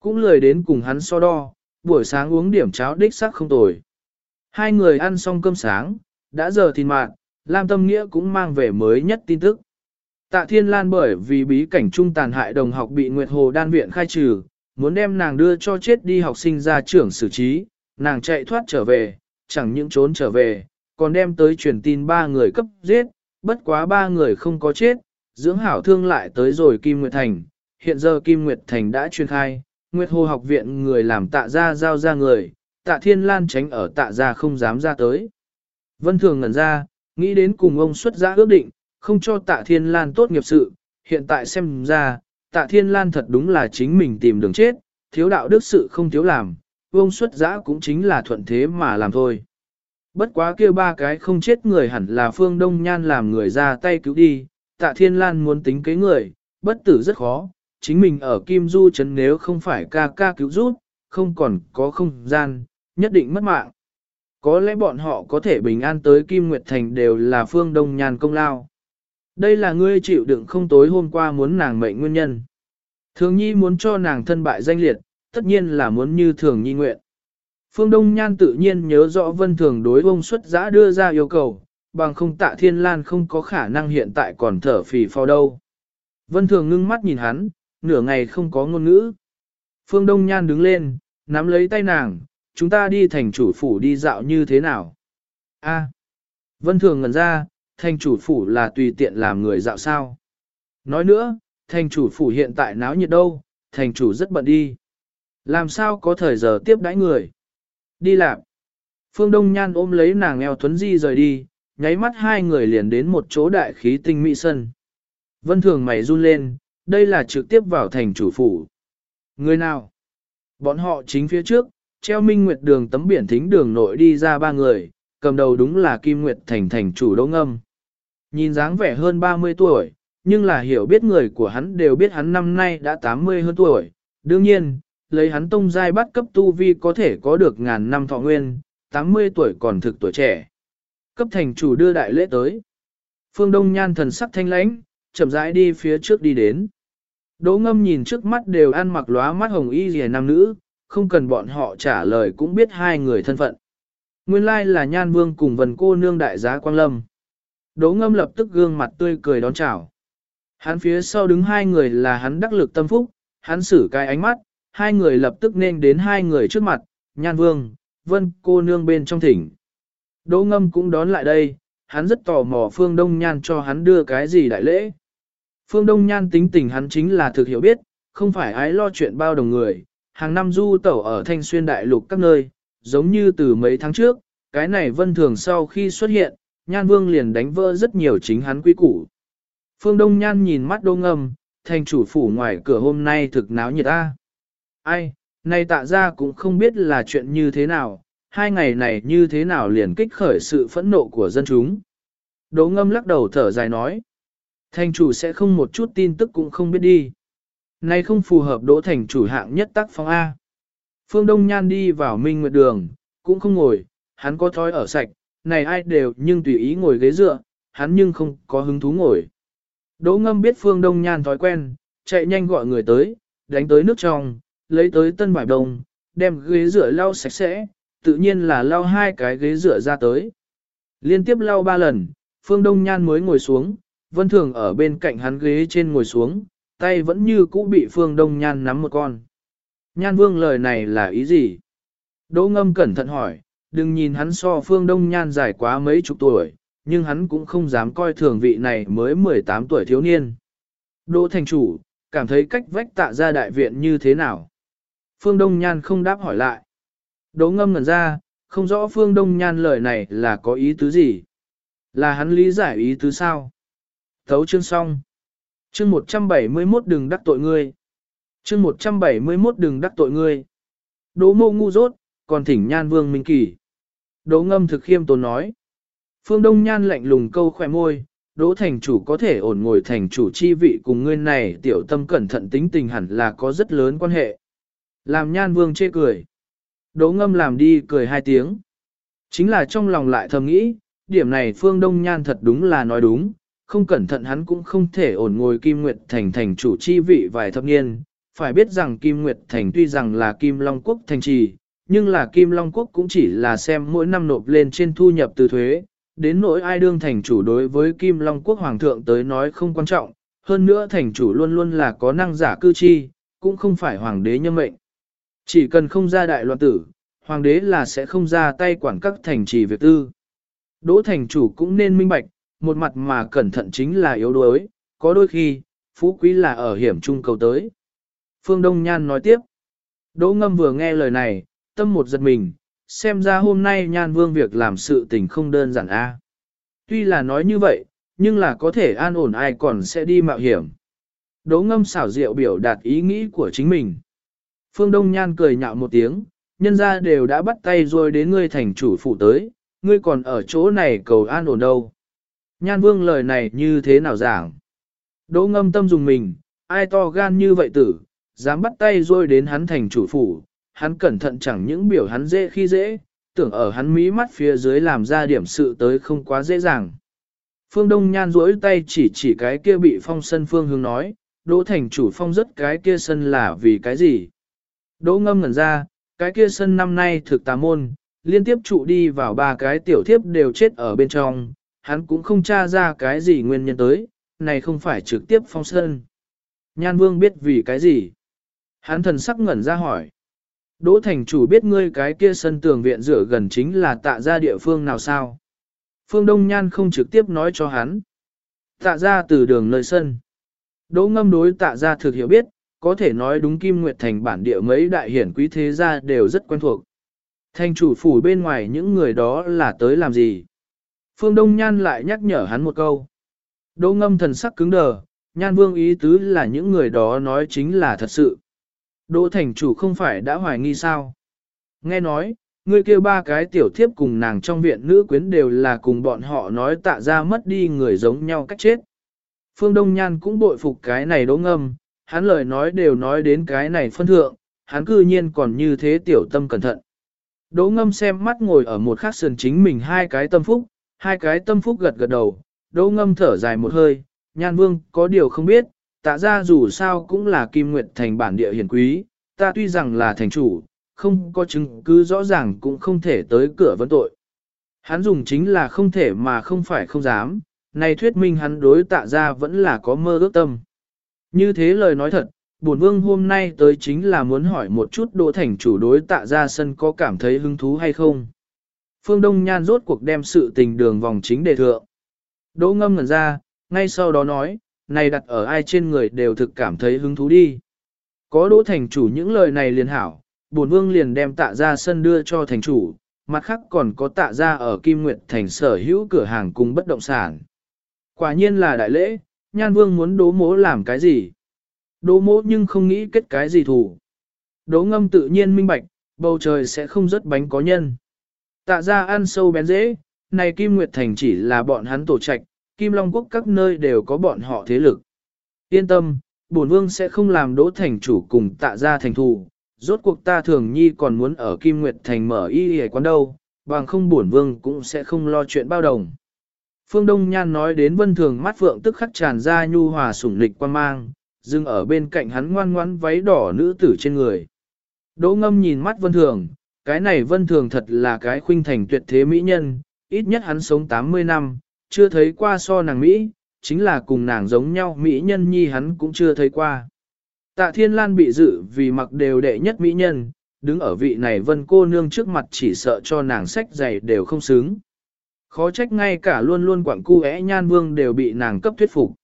Cũng lười đến cùng hắn so đo, buổi sáng uống điểm cháo đích sắc không tồi. Hai người ăn xong cơm sáng, đã giờ thìn mạng, Lam Tâm Nghĩa cũng mang về mới nhất tin tức. Tạ Thiên Lan bởi vì bí cảnh trung tàn hại đồng học bị Nguyệt Hồ đan viện khai trừ, muốn đem nàng đưa cho chết đi học sinh ra trưởng xử trí, nàng chạy thoát trở về, chẳng những trốn trở về, còn đem tới truyền tin ba người cấp giết, bất quá ba người không có chết, dưỡng hảo thương lại tới rồi Kim Nguyệt Thành, hiện giờ Kim Nguyệt Thành đã chuyên khai, Nguyệt Hồ học viện người làm tạ ra giao ra người, tạ thiên lan tránh ở tạ ra không dám ra tới. Vân Thường ngẩn ra, nghĩ đến cùng ông xuất giã ước định, không cho tạ thiên lan tốt nghiệp sự, hiện tại xem ra, tạ thiên lan thật đúng là chính mình tìm đường chết, thiếu đạo đức sự không thiếu làm, vông xuất giã cũng chính là thuận thế mà làm thôi. Bất quá kia ba cái không chết người hẳn là phương đông nhan làm người ra tay cứu đi, tạ thiên lan muốn tính kế người, bất tử rất khó, chính mình ở Kim Du Trấn nếu không phải ca ca cứu rút, không còn có không gian, nhất định mất mạng. Có lẽ bọn họ có thể bình an tới Kim Nguyệt Thành đều là phương đông nhan công lao. Đây là ngươi chịu đựng không tối hôm qua muốn nàng mệnh nguyên nhân. Thường nhi muốn cho nàng thân bại danh liệt, tất nhiên là muốn như thường nhi nguyện. Phương Đông Nhan tự nhiên nhớ rõ vân thường đối ông xuất giã đưa ra yêu cầu, bằng không tạ thiên lan không có khả năng hiện tại còn thở phì phò đâu. Vân thường ngưng mắt nhìn hắn, nửa ngày không có ngôn ngữ. Phương Đông Nhan đứng lên, nắm lấy tay nàng, chúng ta đi thành chủ phủ đi dạo như thế nào? A. Vân thường ngẩn ra, thành chủ phủ là tùy tiện làm người dạo sao. Nói nữa, thành chủ phủ hiện tại náo nhiệt đâu, thành chủ rất bận đi. Làm sao có thời giờ tiếp đãi người? Đi làm. Phương Đông Nhan ôm lấy nàng eo Thuấn Di rời đi, nháy mắt hai người liền đến một chỗ đại khí tinh mỹ sân. Vân Thường mày run lên, đây là trực tiếp vào thành chủ phủ. Người nào? Bọn họ chính phía trước, treo minh nguyệt đường tấm biển thính đường nội đi ra ba người, cầm đầu đúng là Kim Nguyệt Thành thành chủ đỗ ngâm. Nhìn dáng vẻ hơn 30 tuổi, nhưng là hiểu biết người của hắn đều biết hắn năm nay đã 80 hơn tuổi. Đương nhiên, lấy hắn tông giai bắt cấp tu vi có thể có được ngàn năm thọ nguyên, 80 tuổi còn thực tuổi trẻ. Cấp thành chủ đưa đại lễ tới. Phương Đông Nhan thần sắc thanh lãnh, chậm rãi đi phía trước đi đến. Đỗ ngâm nhìn trước mắt đều ăn mặc lóa mắt hồng y rìa nam nữ, không cần bọn họ trả lời cũng biết hai người thân phận. Nguyên lai là nhan vương cùng vần cô nương đại giá Quang Lâm. Đỗ ngâm lập tức gương mặt tươi cười đón chào. Hắn phía sau đứng hai người là hắn đắc lực tâm phúc, hắn xử cái ánh mắt, hai người lập tức nên đến hai người trước mặt, nhan vương, vân cô nương bên trong thỉnh. Đỗ ngâm cũng đón lại đây, hắn rất tò mò phương đông nhan cho hắn đưa cái gì đại lễ. Phương đông nhan tính tình hắn chính là thực hiểu biết, không phải ái lo chuyện bao đồng người, hàng năm du tẩu ở thanh xuyên đại lục các nơi, giống như từ mấy tháng trước, cái này vân thường sau khi xuất hiện, nhan vương liền đánh vỡ rất nhiều chính hắn quy củ. Phương Đông Nhan nhìn mắt đô ngâm, thành chủ phủ ngoài cửa hôm nay thực náo nhiệt a. Ai, nay tạ ra cũng không biết là chuyện như thế nào, hai ngày này như thế nào liền kích khởi sự phẫn nộ của dân chúng. Đỗ ngâm lắc đầu thở dài nói. Thành chủ sẽ không một chút tin tức cũng không biết đi. Nay không phù hợp đỗ thành chủ hạng nhất tác phong A. Phương Đông Nhan đi vào Minh Nguyệt Đường, cũng không ngồi, hắn có thói ở sạch, này ai đều nhưng tùy ý ngồi ghế dựa, hắn nhưng không có hứng thú ngồi. Đỗ ngâm biết Phương Đông Nhan thói quen, chạy nhanh gọi người tới, đánh tới nước trong, lấy tới tân vải đồng, đem ghế rửa lau sạch sẽ, tự nhiên là lau hai cái ghế rửa ra tới. Liên tiếp lau ba lần, Phương Đông Nhan mới ngồi xuống, Vân Thường ở bên cạnh hắn ghế trên ngồi xuống, tay vẫn như cũ bị Phương Đông Nhan nắm một con. Nhan Vương lời này là ý gì? Đỗ Ngâm cẩn thận hỏi, đừng nhìn hắn so Phương Đông Nhan dài quá mấy chục tuổi, nhưng hắn cũng không dám coi thường vị này mới 18 tuổi thiếu niên. Đỗ thành chủ, cảm thấy cách vách tạ ra đại viện như thế nào? Phương Đông Nhan không đáp hỏi lại. Đỗ ngâm ngẩn ra, không rõ Phương Đông Nhan lời này là có ý tứ gì. Là hắn lý giải ý tứ sao? Thấu chương xong. Chương 171 đừng đắc tội ngươi. Chương 171 đừng đắc tội ngươi. Đỗ mô ngu dốt, còn thỉnh nhan vương minh kỳ. Đỗ ngâm thực khiêm tốn nói. Phương Đông Nhan lạnh lùng câu khỏe môi, Đỗ thành chủ có thể ổn ngồi thành chủ chi vị cùng ngươi này tiểu tâm cẩn thận tính tình hẳn là có rất lớn quan hệ. Làm nhan vương chê cười. Đỗ ngâm làm đi cười hai tiếng. Chính là trong lòng lại thầm nghĩ, điểm này Phương Đông Nhan thật đúng là nói đúng, không cẩn thận hắn cũng không thể ổn ngồi Kim Nguyệt Thành thành chủ chi vị vài thập niên. Phải biết rằng Kim Nguyệt Thành tuy rằng là Kim Long Quốc thành trì, nhưng là Kim Long Quốc cũng chỉ là xem mỗi năm nộp lên trên thu nhập từ thuế, đến nỗi ai đương thành chủ đối với Kim Long Quốc Hoàng thượng tới nói không quan trọng, hơn nữa thành chủ luôn luôn là có năng giả cư chi, cũng không phải hoàng đế nhân mệnh. Chỉ cần không ra đại loạn tử, hoàng đế là sẽ không ra tay quản các thành trì việc tư. Đỗ thành chủ cũng nên minh bạch, một mặt mà cẩn thận chính là yếu đuối, có đôi khi, phú quý là ở hiểm trung cầu tới. Phương Đông Nhan nói tiếp. Đỗ ngâm vừa nghe lời này, tâm một giật mình, xem ra hôm nay Nhan Vương việc làm sự tình không đơn giản a. Tuy là nói như vậy, nhưng là có thể an ổn ai còn sẽ đi mạo hiểm. Đỗ ngâm xảo diệu biểu đạt ý nghĩ của chính mình. Phương Đông Nhan cười nhạo một tiếng, nhân ra đều đã bắt tay rồi đến ngươi thành chủ phụ tới, ngươi còn ở chỗ này cầu an ổn đâu. Nhan vương lời này như thế nào giảng? Đỗ ngâm tâm dùng mình, ai to gan như vậy tử, dám bắt tay rồi đến hắn thành chủ phủ, hắn cẩn thận chẳng những biểu hắn dễ khi dễ, tưởng ở hắn mí mắt phía dưới làm ra điểm sự tới không quá dễ dàng. Phương Đông Nhan duỗi tay chỉ chỉ cái kia bị phong sân Phương Hướng nói, Đỗ thành chủ phong rất cái kia sân là vì cái gì? Đỗ ngâm ngẩn ra, cái kia sân năm nay thực tà môn, liên tiếp trụ đi vào ba cái tiểu thiếp đều chết ở bên trong, hắn cũng không tra ra cái gì nguyên nhân tới, này không phải trực tiếp phong sơn. Nhan vương biết vì cái gì? Hắn thần sắc ngẩn ra hỏi. Đỗ thành chủ biết ngươi cái kia sân tường viện rửa gần chính là tạ ra địa phương nào sao? Phương Đông Nhan không trực tiếp nói cho hắn. Tạ ra từ đường nơi sân. Đỗ ngâm đối tạ ra thực hiểu biết, có thể nói đúng Kim Nguyệt Thành bản địa mấy đại hiển quý thế gia đều rất quen thuộc. Thành chủ phủ bên ngoài những người đó là tới làm gì? Phương Đông Nhan lại nhắc nhở hắn một câu. Đỗ ngâm thần sắc cứng đờ, Nhan Vương ý tứ là những người đó nói chính là thật sự. Đỗ thành chủ không phải đã hoài nghi sao? Nghe nói, người kia ba cái tiểu thiếp cùng nàng trong viện nữ quyến đều là cùng bọn họ nói tạ ra mất đi người giống nhau cách chết. Phương Đông Nhan cũng bội phục cái này đỗ ngâm, hắn lời nói đều nói đến cái này phân thượng, hắn cư nhiên còn như thế tiểu tâm cẩn thận. Đỗ ngâm xem mắt ngồi ở một khắc sườn chính mình hai cái tâm phúc, hai cái tâm phúc gật gật đầu, đỗ ngâm thở dài một hơi, nhan vương có điều không biết, tạ ra dù sao cũng là kim nguyệt thành bản địa hiền quý, ta tuy rằng là thành chủ, không có chứng cứ rõ ràng cũng không thể tới cửa vấn tội. Hắn dùng chính là không thể mà không phải không dám, này thuyết minh hắn đối tạ ra vẫn là có mơ ước tâm. Như thế lời nói thật, bổn vương hôm nay tới chính là muốn hỏi một chút đỗ thành chủ đối tạ ra sân có cảm thấy hứng thú hay không. Phương Đông Nhan rốt cuộc đem sự tình đường vòng chính đề thượng. Đỗ ngâm ngẩn ra, ngay sau đó nói, này đặt ở ai trên người đều thực cảm thấy hứng thú đi. Có đỗ thành chủ những lời này liền hảo, bổn vương liền đem tạ ra sân đưa cho thành chủ, mặt khác còn có tạ ra ở Kim Nguyệt thành sở hữu cửa hàng cùng bất động sản. Quả nhiên là đại lễ, nhan vương muốn đố mố làm cái gì? Đố mố nhưng không nghĩ kết cái gì thủ. Đố ngâm tự nhiên minh bạch, bầu trời sẽ không rớt bánh có nhân. Tạ ra ăn sâu bén dễ, này Kim Nguyệt Thành chỉ là bọn hắn tổ trạch, Kim Long Quốc các nơi đều có bọn họ thế lực. Yên tâm, bổn vương sẽ không làm đỗ thành chủ cùng tạ ra thành thù, rốt cuộc ta thường nhi còn muốn ở Kim Nguyệt Thành mở y y quán đâu, bằng không bổn vương cũng sẽ không lo chuyện bao đồng. Phương Đông Nhan nói đến vân thường mắt phượng tức khắc tràn ra nhu hòa sủng lịch quan mang, dừng ở bên cạnh hắn ngoan ngoãn váy đỏ nữ tử trên người. Đỗ ngâm nhìn mắt vân thường, cái này vân thường thật là cái khuynh thành tuyệt thế mỹ nhân, ít nhất hắn sống 80 năm, chưa thấy qua so nàng Mỹ, chính là cùng nàng giống nhau Mỹ nhân nhi hắn cũng chưa thấy qua. Tạ Thiên Lan bị dự vì mặc đều đệ nhất Mỹ nhân, đứng ở vị này vân cô nương trước mặt chỉ sợ cho nàng sách giày đều không xứng. Khó trách ngay cả luôn luôn quảng cu é nhan vương đều bị nàng cấp thuyết phục.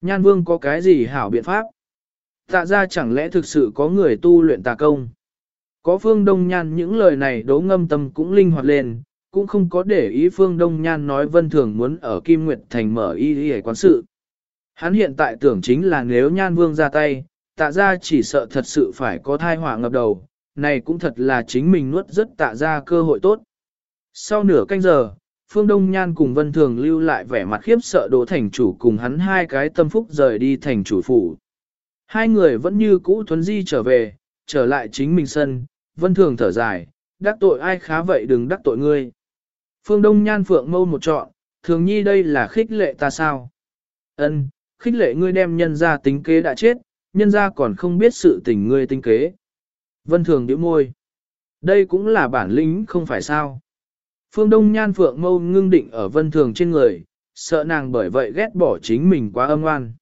Nhan vương có cái gì hảo biện pháp? Tạ ra chẳng lẽ thực sự có người tu luyện tà công? Có phương đông nhan những lời này đố ngâm tâm cũng linh hoạt lên, cũng không có để ý phương đông nhan nói vân thường muốn ở Kim Nguyệt Thành mở y y quán sự. Hắn hiện tại tưởng chính là nếu nhan vương ra tay, tạ ra chỉ sợ thật sự phải có thai họa ngập đầu, này cũng thật là chính mình nuốt rất tạ ra cơ hội tốt. Sau nửa canh giờ, Phương Đông Nhan cùng Vân Thường lưu lại vẻ mặt khiếp sợ đỗ thành chủ cùng hắn hai cái tâm phúc rời đi thành chủ phủ. Hai người vẫn như cũ thuấn di trở về, trở lại chính mình sân, Vân Thường thở dài, đắc tội ai khá vậy đừng đắc tội ngươi. Phương Đông Nhan phượng mâu một trọn, thường nhi đây là khích lệ ta sao? Ân, khích lệ ngươi đem nhân ra tính kế đã chết, nhân ra còn không biết sự tình ngươi tính kế. Vân Thường điệu môi. Đây cũng là bản lĩnh không phải sao. Phương Đông Nhan Phượng mâu ngưng định ở Vân Thường trên người, sợ nàng bởi vậy ghét bỏ chính mình quá âm oan.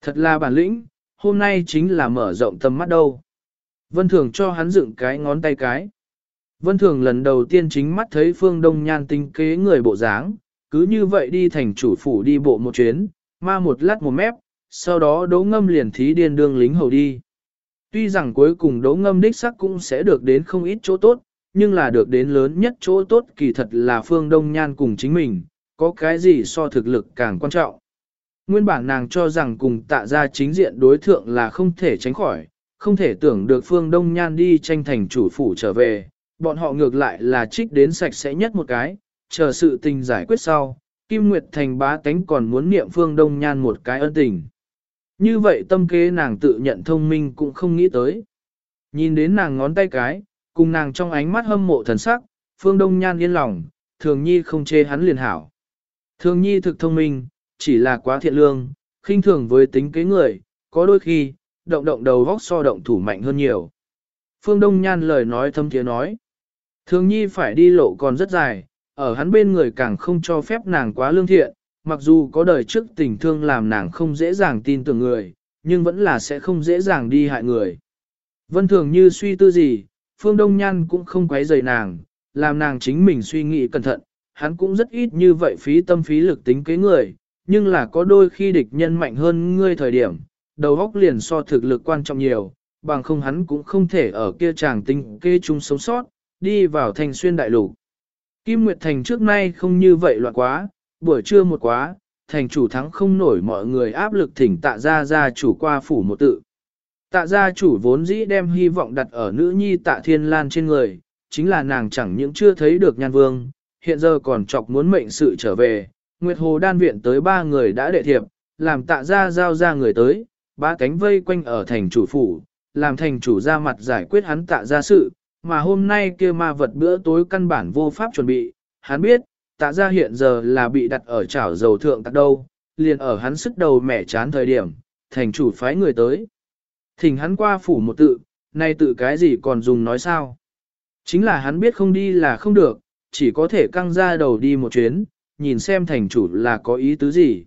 Thật là bản lĩnh, hôm nay chính là mở rộng tầm mắt đâu. Vân Thường cho hắn dựng cái ngón tay cái. Vân Thường lần đầu tiên chính mắt thấy Phương Đông Nhan tinh kế người bộ dáng, cứ như vậy đi thành chủ phủ đi bộ một chuyến, ma một lát một mép, sau đó đấu ngâm liền thí điên đương lính hầu đi. Tuy rằng cuối cùng đấu ngâm đích sắc cũng sẽ được đến không ít chỗ tốt, nhưng là được đến lớn nhất chỗ tốt kỳ thật là phương đông nhan cùng chính mình, có cái gì so thực lực càng quan trọng. Nguyên bản nàng cho rằng cùng tạ ra chính diện đối thượng là không thể tránh khỏi, không thể tưởng được phương đông nhan đi tranh thành chủ phủ trở về, bọn họ ngược lại là trích đến sạch sẽ nhất một cái, chờ sự tình giải quyết sau, Kim Nguyệt Thành bá tánh còn muốn niệm phương đông nhan một cái ân tình. Như vậy tâm kế nàng tự nhận thông minh cũng không nghĩ tới. Nhìn đến nàng ngón tay cái, cùng nàng trong ánh mắt hâm mộ thần sắc, phương đông nhan yên lòng, thường nhi không chê hắn liền hảo. Thường nhi thực thông minh, chỉ là quá thiện lương, khinh thường với tính kế người, có đôi khi, động động đầu vóc so động thủ mạnh hơn nhiều. Phương Đông Nhan lời nói thâm tiếng nói. Thường nhi phải đi lộ còn rất dài, ở hắn bên người càng không cho phép nàng quá lương thiện, mặc dù có đời trước tình thương làm nàng không dễ dàng tin tưởng người, nhưng vẫn là sẽ không dễ dàng đi hại người. Vân thường như suy tư gì, Phương Đông Nhan cũng không quấy rầy nàng, làm nàng chính mình suy nghĩ cẩn thận, hắn cũng rất ít như vậy phí tâm phí lực tính kế người, nhưng là có đôi khi địch nhân mạnh hơn ngươi thời điểm, đầu óc liền so thực lực quan trọng nhiều, bằng không hắn cũng không thể ở kia chàng tính kê chung sống sót, đi vào thành xuyên đại lục. Kim Nguyệt Thành trước nay không như vậy loạn quá, buổi trưa một quá, thành chủ thắng không nổi mọi người áp lực thỉnh tạ ra ra chủ qua phủ một tự. Tạ gia chủ vốn dĩ đem hy vọng đặt ở nữ nhi tạ thiên lan trên người, chính là nàng chẳng những chưa thấy được nhan vương, hiện giờ còn chọc muốn mệnh sự trở về. Nguyệt Hồ đan viện tới ba người đã đệ thiệp, làm tạ gia giao ra người tới, ba cánh vây quanh ở thành chủ phủ, làm thành chủ ra mặt giải quyết hắn tạ gia sự, mà hôm nay kia ma vật bữa tối căn bản vô pháp chuẩn bị, hắn biết, tạ gia hiện giờ là bị đặt ở chảo dầu thượng tạc đâu, liền ở hắn sức đầu mẻ chán thời điểm, thành chủ phái người tới. Thỉnh hắn qua phủ một tự, nay tự cái gì còn dùng nói sao? Chính là hắn biết không đi là không được, chỉ có thể căng ra đầu đi một chuyến, nhìn xem thành chủ là có ý tứ gì.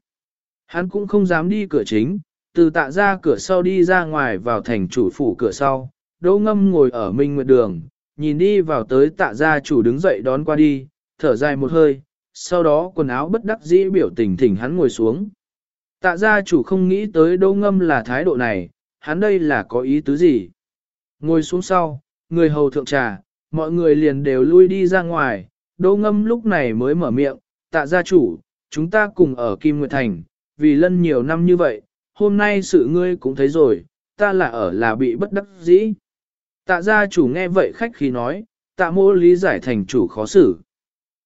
Hắn cũng không dám đi cửa chính, từ tạ ra cửa sau đi ra ngoài vào thành chủ phủ cửa sau, đỗ ngâm ngồi ở minh nguyệt đường, nhìn đi vào tới tạ gia chủ đứng dậy đón qua đi, thở dài một hơi, sau đó quần áo bất đắc dĩ biểu tình thỉnh hắn ngồi xuống. Tạ gia chủ không nghĩ tới đỗ ngâm là thái độ này, hắn đây là có ý tứ gì? Ngồi xuống sau, người hầu thượng trà, mọi người liền đều lui đi ra ngoài, đỗ ngâm lúc này mới mở miệng, tạ gia chủ, chúng ta cùng ở Kim Nguyệt Thành, vì lân nhiều năm như vậy, hôm nay sự ngươi cũng thấy rồi, ta là ở là bị bất đắc dĩ. Tạ gia chủ nghe vậy khách khí nói, tạ mô lý giải thành chủ khó xử.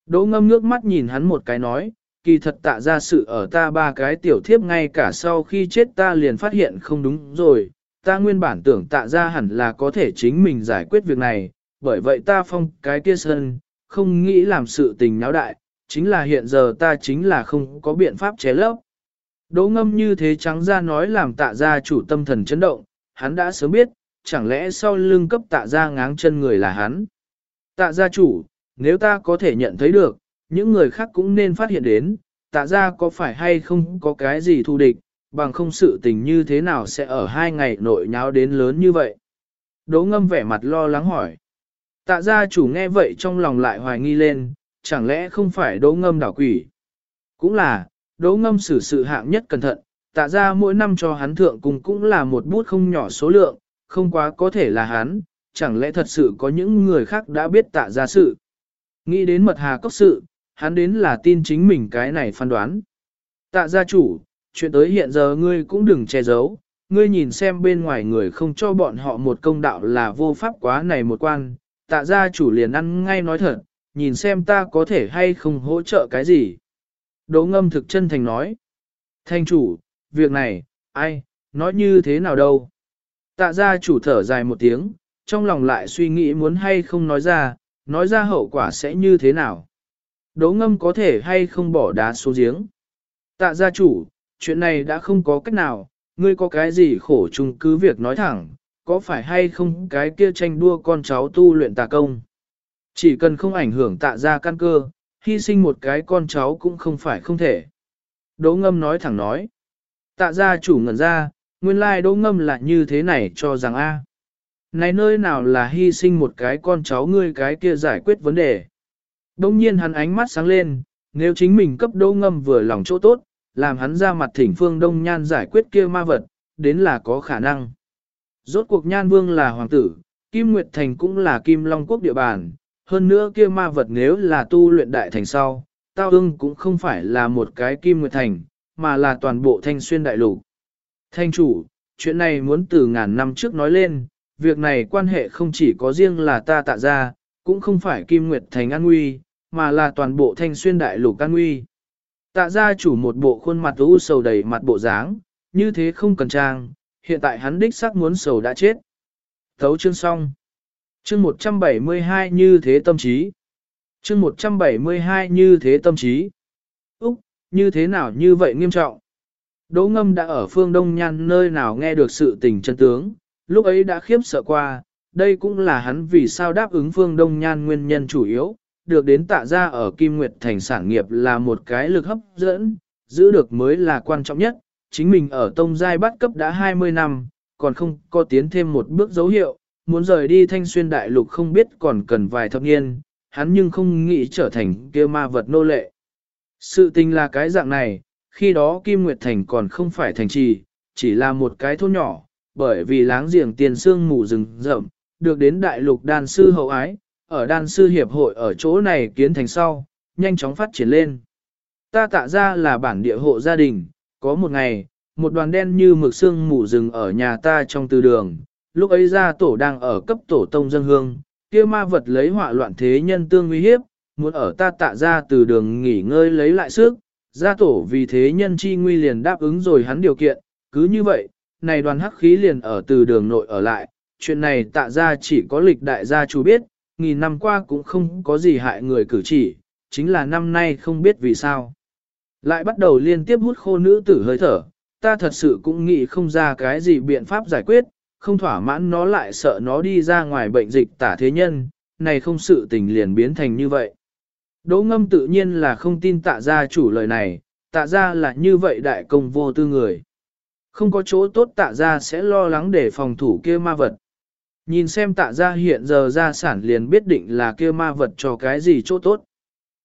Đỗ ngâm nước mắt nhìn hắn một cái nói, kỳ thật tạ ra sự ở ta ba cái tiểu thiếp ngay cả sau khi chết ta liền phát hiện không đúng rồi, ta nguyên bản tưởng tạ ra hẳn là có thể chính mình giải quyết việc này, bởi vậy ta phong cái kia sân, không nghĩ làm sự tình náo đại, chính là hiện giờ ta chính là không có biện pháp chế lấp. Đỗ ngâm như thế trắng ra nói làm tạ ra chủ tâm thần chấn động, hắn đã sớm biết, chẳng lẽ sau lưng cấp tạ ra ngáng chân người là hắn. Tạ gia chủ, nếu ta có thể nhận thấy được, những người khác cũng nên phát hiện đến, tạ ra có phải hay không có cái gì thù địch, bằng không sự tình như thế nào sẽ ở hai ngày nội nháo đến lớn như vậy. Đỗ ngâm vẻ mặt lo lắng hỏi. Tạ gia chủ nghe vậy trong lòng lại hoài nghi lên, chẳng lẽ không phải đỗ ngâm đảo quỷ. Cũng là, đỗ ngâm xử sự hạng nhất cẩn thận, tạ ra mỗi năm cho hắn thượng cùng cũng là một bút không nhỏ số lượng, không quá có thể là hắn, chẳng lẽ thật sự có những người khác đã biết tạ ra sự. Nghĩ đến mật hà cốc sự, hắn đến là tin chính mình cái này phán đoán. Tạ gia chủ, chuyện tới hiện giờ ngươi cũng đừng che giấu, ngươi nhìn xem bên ngoài người không cho bọn họ một công đạo là vô pháp quá này một quan, tạ gia chủ liền ăn ngay nói thật, nhìn xem ta có thể hay không hỗ trợ cái gì. Đỗ ngâm thực chân thành nói. Thanh chủ, việc này, ai, nói như thế nào đâu. Tạ gia chủ thở dài một tiếng, trong lòng lại suy nghĩ muốn hay không nói ra, nói ra hậu quả sẽ như thế nào. Đỗ ngâm có thể hay không bỏ đá xuống giếng. Tạ gia chủ, chuyện này đã không có cách nào, ngươi có cái gì khổ chung cứ việc nói thẳng, có phải hay không cái kia tranh đua con cháu tu luyện tà công. Chỉ cần không ảnh hưởng tạ gia căn cơ, hy sinh một cái con cháu cũng không phải không thể. Đỗ ngâm nói thẳng nói. Tạ gia chủ ngẩn ra, nguyên lai like đỗ ngâm là như thế này cho rằng a. Này nơi nào là hy sinh một cái con cháu ngươi cái kia giải quyết vấn đề. Đông nhiên hắn ánh mắt sáng lên, nếu chính mình cấp đỗ ngâm vừa lòng chỗ tốt, làm hắn ra mặt thỉnh phương đông nhan giải quyết kia ma vật, đến là có khả năng. Rốt cuộc nhan vương là hoàng tử, Kim Nguyệt Thành cũng là Kim Long Quốc địa bàn, hơn nữa kia ma vật nếu là tu luyện đại thành sau, tao ưng cũng không phải là một cái Kim Nguyệt Thành, mà là toàn bộ thanh xuyên đại lục. Thanh chủ, chuyện này muốn từ ngàn năm trước nói lên, việc này quan hệ không chỉ có riêng là ta tạ ra, cũng không phải Kim Nguyệt Thành an nguy, mà là toàn bộ thanh xuyên đại lục an nguy. Tạ gia chủ một bộ khuôn mặt u sầu đầy mặt bộ dáng, như thế không cần trang, hiện tại hắn đích xác muốn sầu đã chết. Thấu chương xong. Chương 172 như thế tâm trí. Chương 172 như thế tâm trí. Úc, như thế nào như vậy nghiêm trọng. Đỗ ngâm đã ở phương Đông Nhan nơi nào nghe được sự tình chân tướng, lúc ấy đã khiếp sợ qua, đây cũng là hắn vì sao đáp ứng phương Đông Nhan nguyên nhân chủ yếu, được đến tạ ra ở Kim Nguyệt Thành sản nghiệp là một cái lực hấp dẫn, giữ được mới là quan trọng nhất, chính mình ở tông giai bắt cấp đã 20 năm, còn không có tiến thêm một bước dấu hiệu, muốn rời đi thanh xuyên đại lục không biết còn cần vài thập niên, hắn nhưng không nghĩ trở thành kia ma vật nô lệ. Sự tình là cái dạng này, khi đó Kim Nguyệt Thành còn không phải thành trì, chỉ là một cái thôn nhỏ, bởi vì láng giềng tiền sương mù rừng rậm, được đến đại lục đan sư hậu ái, ở đan sư hiệp hội ở chỗ này kiến thành sau, nhanh chóng phát triển lên. Ta tạ ra là bản địa hộ gia đình, có một ngày, một đoàn đen như mực sương mù rừng ở nhà ta trong từ đường, lúc ấy gia tổ đang ở cấp tổ tông dân hương, kia ma vật lấy họa loạn thế nhân tương nguy hiếp, muốn ở ta tạ ra từ đường nghỉ ngơi lấy lại sức, gia tổ vì thế nhân chi nguy liền đáp ứng rồi hắn điều kiện, cứ như vậy, này đoàn hắc khí liền ở từ đường nội ở lại, chuyện này tạ ra chỉ có lịch đại gia chủ biết, nghìn năm qua cũng không có gì hại người cử chỉ, chính là năm nay không biết vì sao. Lại bắt đầu liên tiếp hút khô nữ tử hơi thở, ta thật sự cũng nghĩ không ra cái gì biện pháp giải quyết, không thỏa mãn nó lại sợ nó đi ra ngoài bệnh dịch tả thế nhân, này không sự tình liền biến thành như vậy. Đỗ ngâm tự nhiên là không tin tạ gia chủ lời này, tạ gia là như vậy đại công vô tư người. Không có chỗ tốt tạ gia sẽ lo lắng để phòng thủ kia ma vật. Nhìn xem tạ gia hiện giờ gia sản liền biết định là kia ma vật cho cái gì chỗ tốt.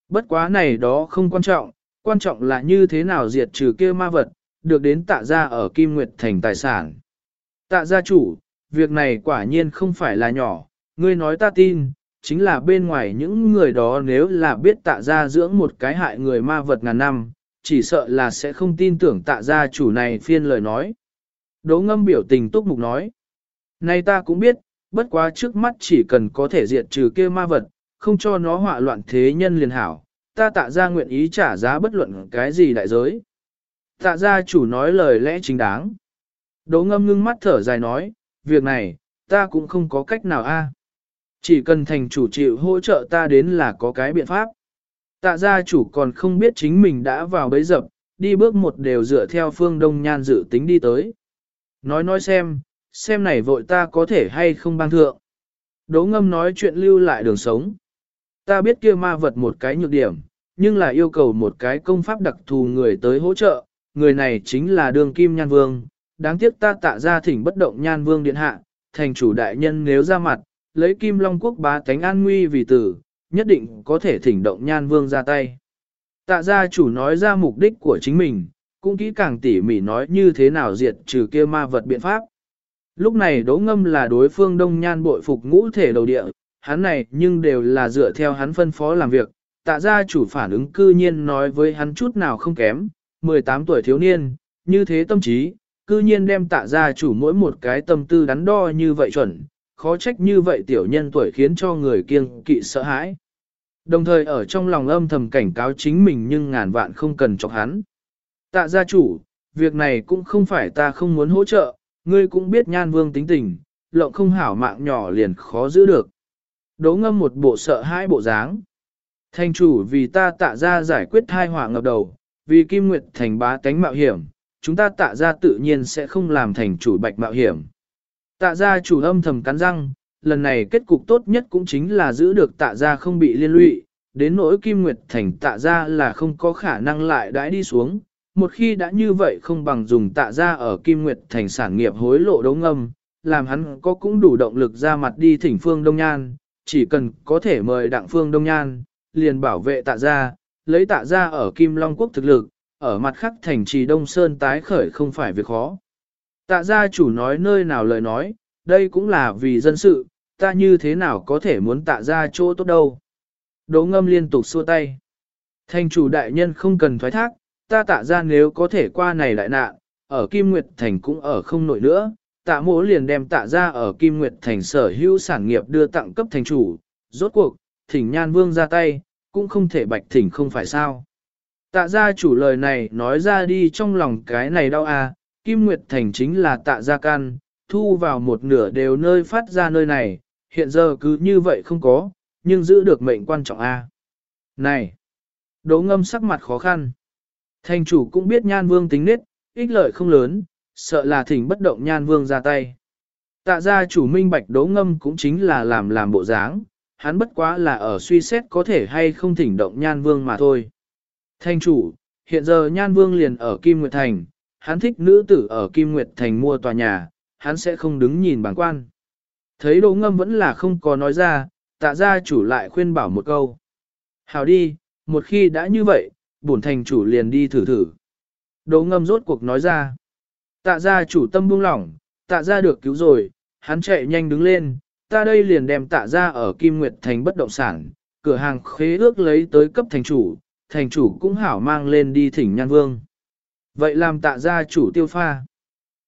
Bất quá này đó không quan trọng, quan trọng là như thế nào diệt trừ kia ma vật, được đến tạ gia ở Kim Nguyệt thành tài sản. Tạ gia chủ, việc này quả nhiên không phải là nhỏ, ngươi nói ta tin, chính là bên ngoài những người đó nếu là biết tạ gia dưỡng một cái hại người ma vật ngàn năm, chỉ sợ là sẽ không tin tưởng tạ gia chủ này phiên lời nói. Đỗ ngâm biểu tình túc mục nói, nay ta cũng biết, bất quá trước mắt chỉ cần có thể diệt trừ kia ma vật, không cho nó họa loạn thế nhân liền hảo, ta tạ gia nguyện ý trả giá bất luận cái gì đại giới. Tạ gia chủ nói lời lẽ chính đáng. Đỗ ngâm ngưng mắt thở dài nói, việc này, ta cũng không có cách nào a. Chỉ cần thành chủ chịu hỗ trợ ta đến là có cái biện pháp. Tạ gia chủ còn không biết chính mình đã vào bấy dập, đi bước một đều dựa theo phương đông nhan dự tính đi tới. Nói nói xem, xem này vội ta có thể hay không băng thượng. Đỗ ngâm nói chuyện lưu lại đường sống. Ta biết kia ma vật một cái nhược điểm, nhưng là yêu cầu một cái công pháp đặc thù người tới hỗ trợ, người này chính là đường kim nhan vương. Đáng tiếc ta tạ ra thỉnh bất động nhan vương điện hạ, thành chủ đại nhân nếu ra mặt, lấy kim long quốc bá tánh an nguy vì tử, nhất định có thể thỉnh động nhan vương ra tay. Tạ gia chủ nói ra mục đích của chính mình, cũng kỹ càng tỉ mỉ nói như thế nào diệt trừ kia ma vật biện pháp. Lúc này đỗ ngâm là đối phương đông nhan bội phục ngũ thể đầu địa, hắn này nhưng đều là dựa theo hắn phân phó làm việc, tạ gia chủ phản ứng cư nhiên nói với hắn chút nào không kém, 18 tuổi thiếu niên, như thế tâm trí, cư nhiên đem tạ gia chủ mỗi một cái tâm tư đắn đo như vậy chuẩn, khó trách như vậy tiểu nhân tuổi khiến cho người kiêng kỵ sợ hãi. Đồng thời ở trong lòng âm thầm cảnh cáo chính mình nhưng ngàn vạn không cần chọc hắn. Tạ gia chủ, việc này cũng không phải ta không muốn hỗ trợ, ngươi cũng biết nhan vương tính tình, lộng không hảo mạng nhỏ liền khó giữ được. Đố ngâm một bộ sợ hãi bộ dáng. Thành chủ vì ta tạ ra giải quyết thai họa ngập đầu, vì Kim Nguyệt thành bá tánh mạo hiểm, chúng ta tạ ra tự nhiên sẽ không làm thành chủ bạch mạo hiểm. Tạ gia chủ âm thầm cắn răng, lần này kết cục tốt nhất cũng chính là giữ được tạ gia không bị liên lụy, đến nỗi Kim Nguyệt thành tạ gia là không có khả năng lại đãi đi xuống. Một khi đã như vậy không bằng dùng tạ ra ở Kim Nguyệt thành sản nghiệp hối lộ đấu ngâm, làm hắn có cũng đủ động lực ra mặt đi thỉnh phương Đông Nhan, chỉ cần có thể mời đặng phương Đông Nhan, liền bảo vệ tạ ra, lấy tạ ra ở Kim Long Quốc thực lực, ở mặt khác thành trì Đông Sơn tái khởi không phải việc khó. Tạ gia chủ nói nơi nào lời nói, đây cũng là vì dân sự, ta như thế nào có thể muốn tạ ra chỗ tốt đâu. Đỗ ngâm liên tục xua tay. Thành chủ đại nhân không cần thoái thác, ta tạ ra nếu có thể qua này đại nạn, ở Kim Nguyệt Thành cũng ở không nổi nữa, tạ mỗ liền đem tạ ra ở Kim Nguyệt Thành sở hữu sản nghiệp đưa tặng cấp thành chủ, rốt cuộc, thỉnh nhan vương ra tay, cũng không thể bạch thỉnh không phải sao. Tạ gia chủ lời này nói ra đi trong lòng cái này đau à, Kim Nguyệt Thành chính là tạ gia can, thu vào một nửa đều nơi phát ra nơi này, hiện giờ cứ như vậy không có, nhưng giữ được mệnh quan trọng a. À. Này! Đỗ ngâm sắc mặt khó khăn. Thành chủ cũng biết nhan vương tính nết, ích lợi không lớn, sợ là thỉnh bất động nhan vương ra tay. Tạ gia chủ minh bạch đỗ ngâm cũng chính là làm làm bộ dáng, hắn bất quá là ở suy xét có thể hay không thỉnh động nhan vương mà thôi. Thành chủ, hiện giờ nhan vương liền ở Kim Nguyệt Thành, hắn thích nữ tử ở Kim Nguyệt Thành mua tòa nhà, hắn sẽ không đứng nhìn bằng quan. Thấy đỗ ngâm vẫn là không có nói ra, tạ gia chủ lại khuyên bảo một câu. Hào đi, một khi đã như vậy, bổn thành chủ liền đi thử thử. Đỗ ngâm rốt cuộc nói ra. Tạ gia chủ tâm buông lỏng, tạ gia được cứu rồi, hắn chạy nhanh đứng lên, ta đây liền đem tạ gia ở Kim Nguyệt Thành bất động sản, cửa hàng khế ước lấy tới cấp thành chủ, thành chủ cũng hảo mang lên đi thỉnh nhan vương. Vậy làm tạ gia chủ tiêu pha.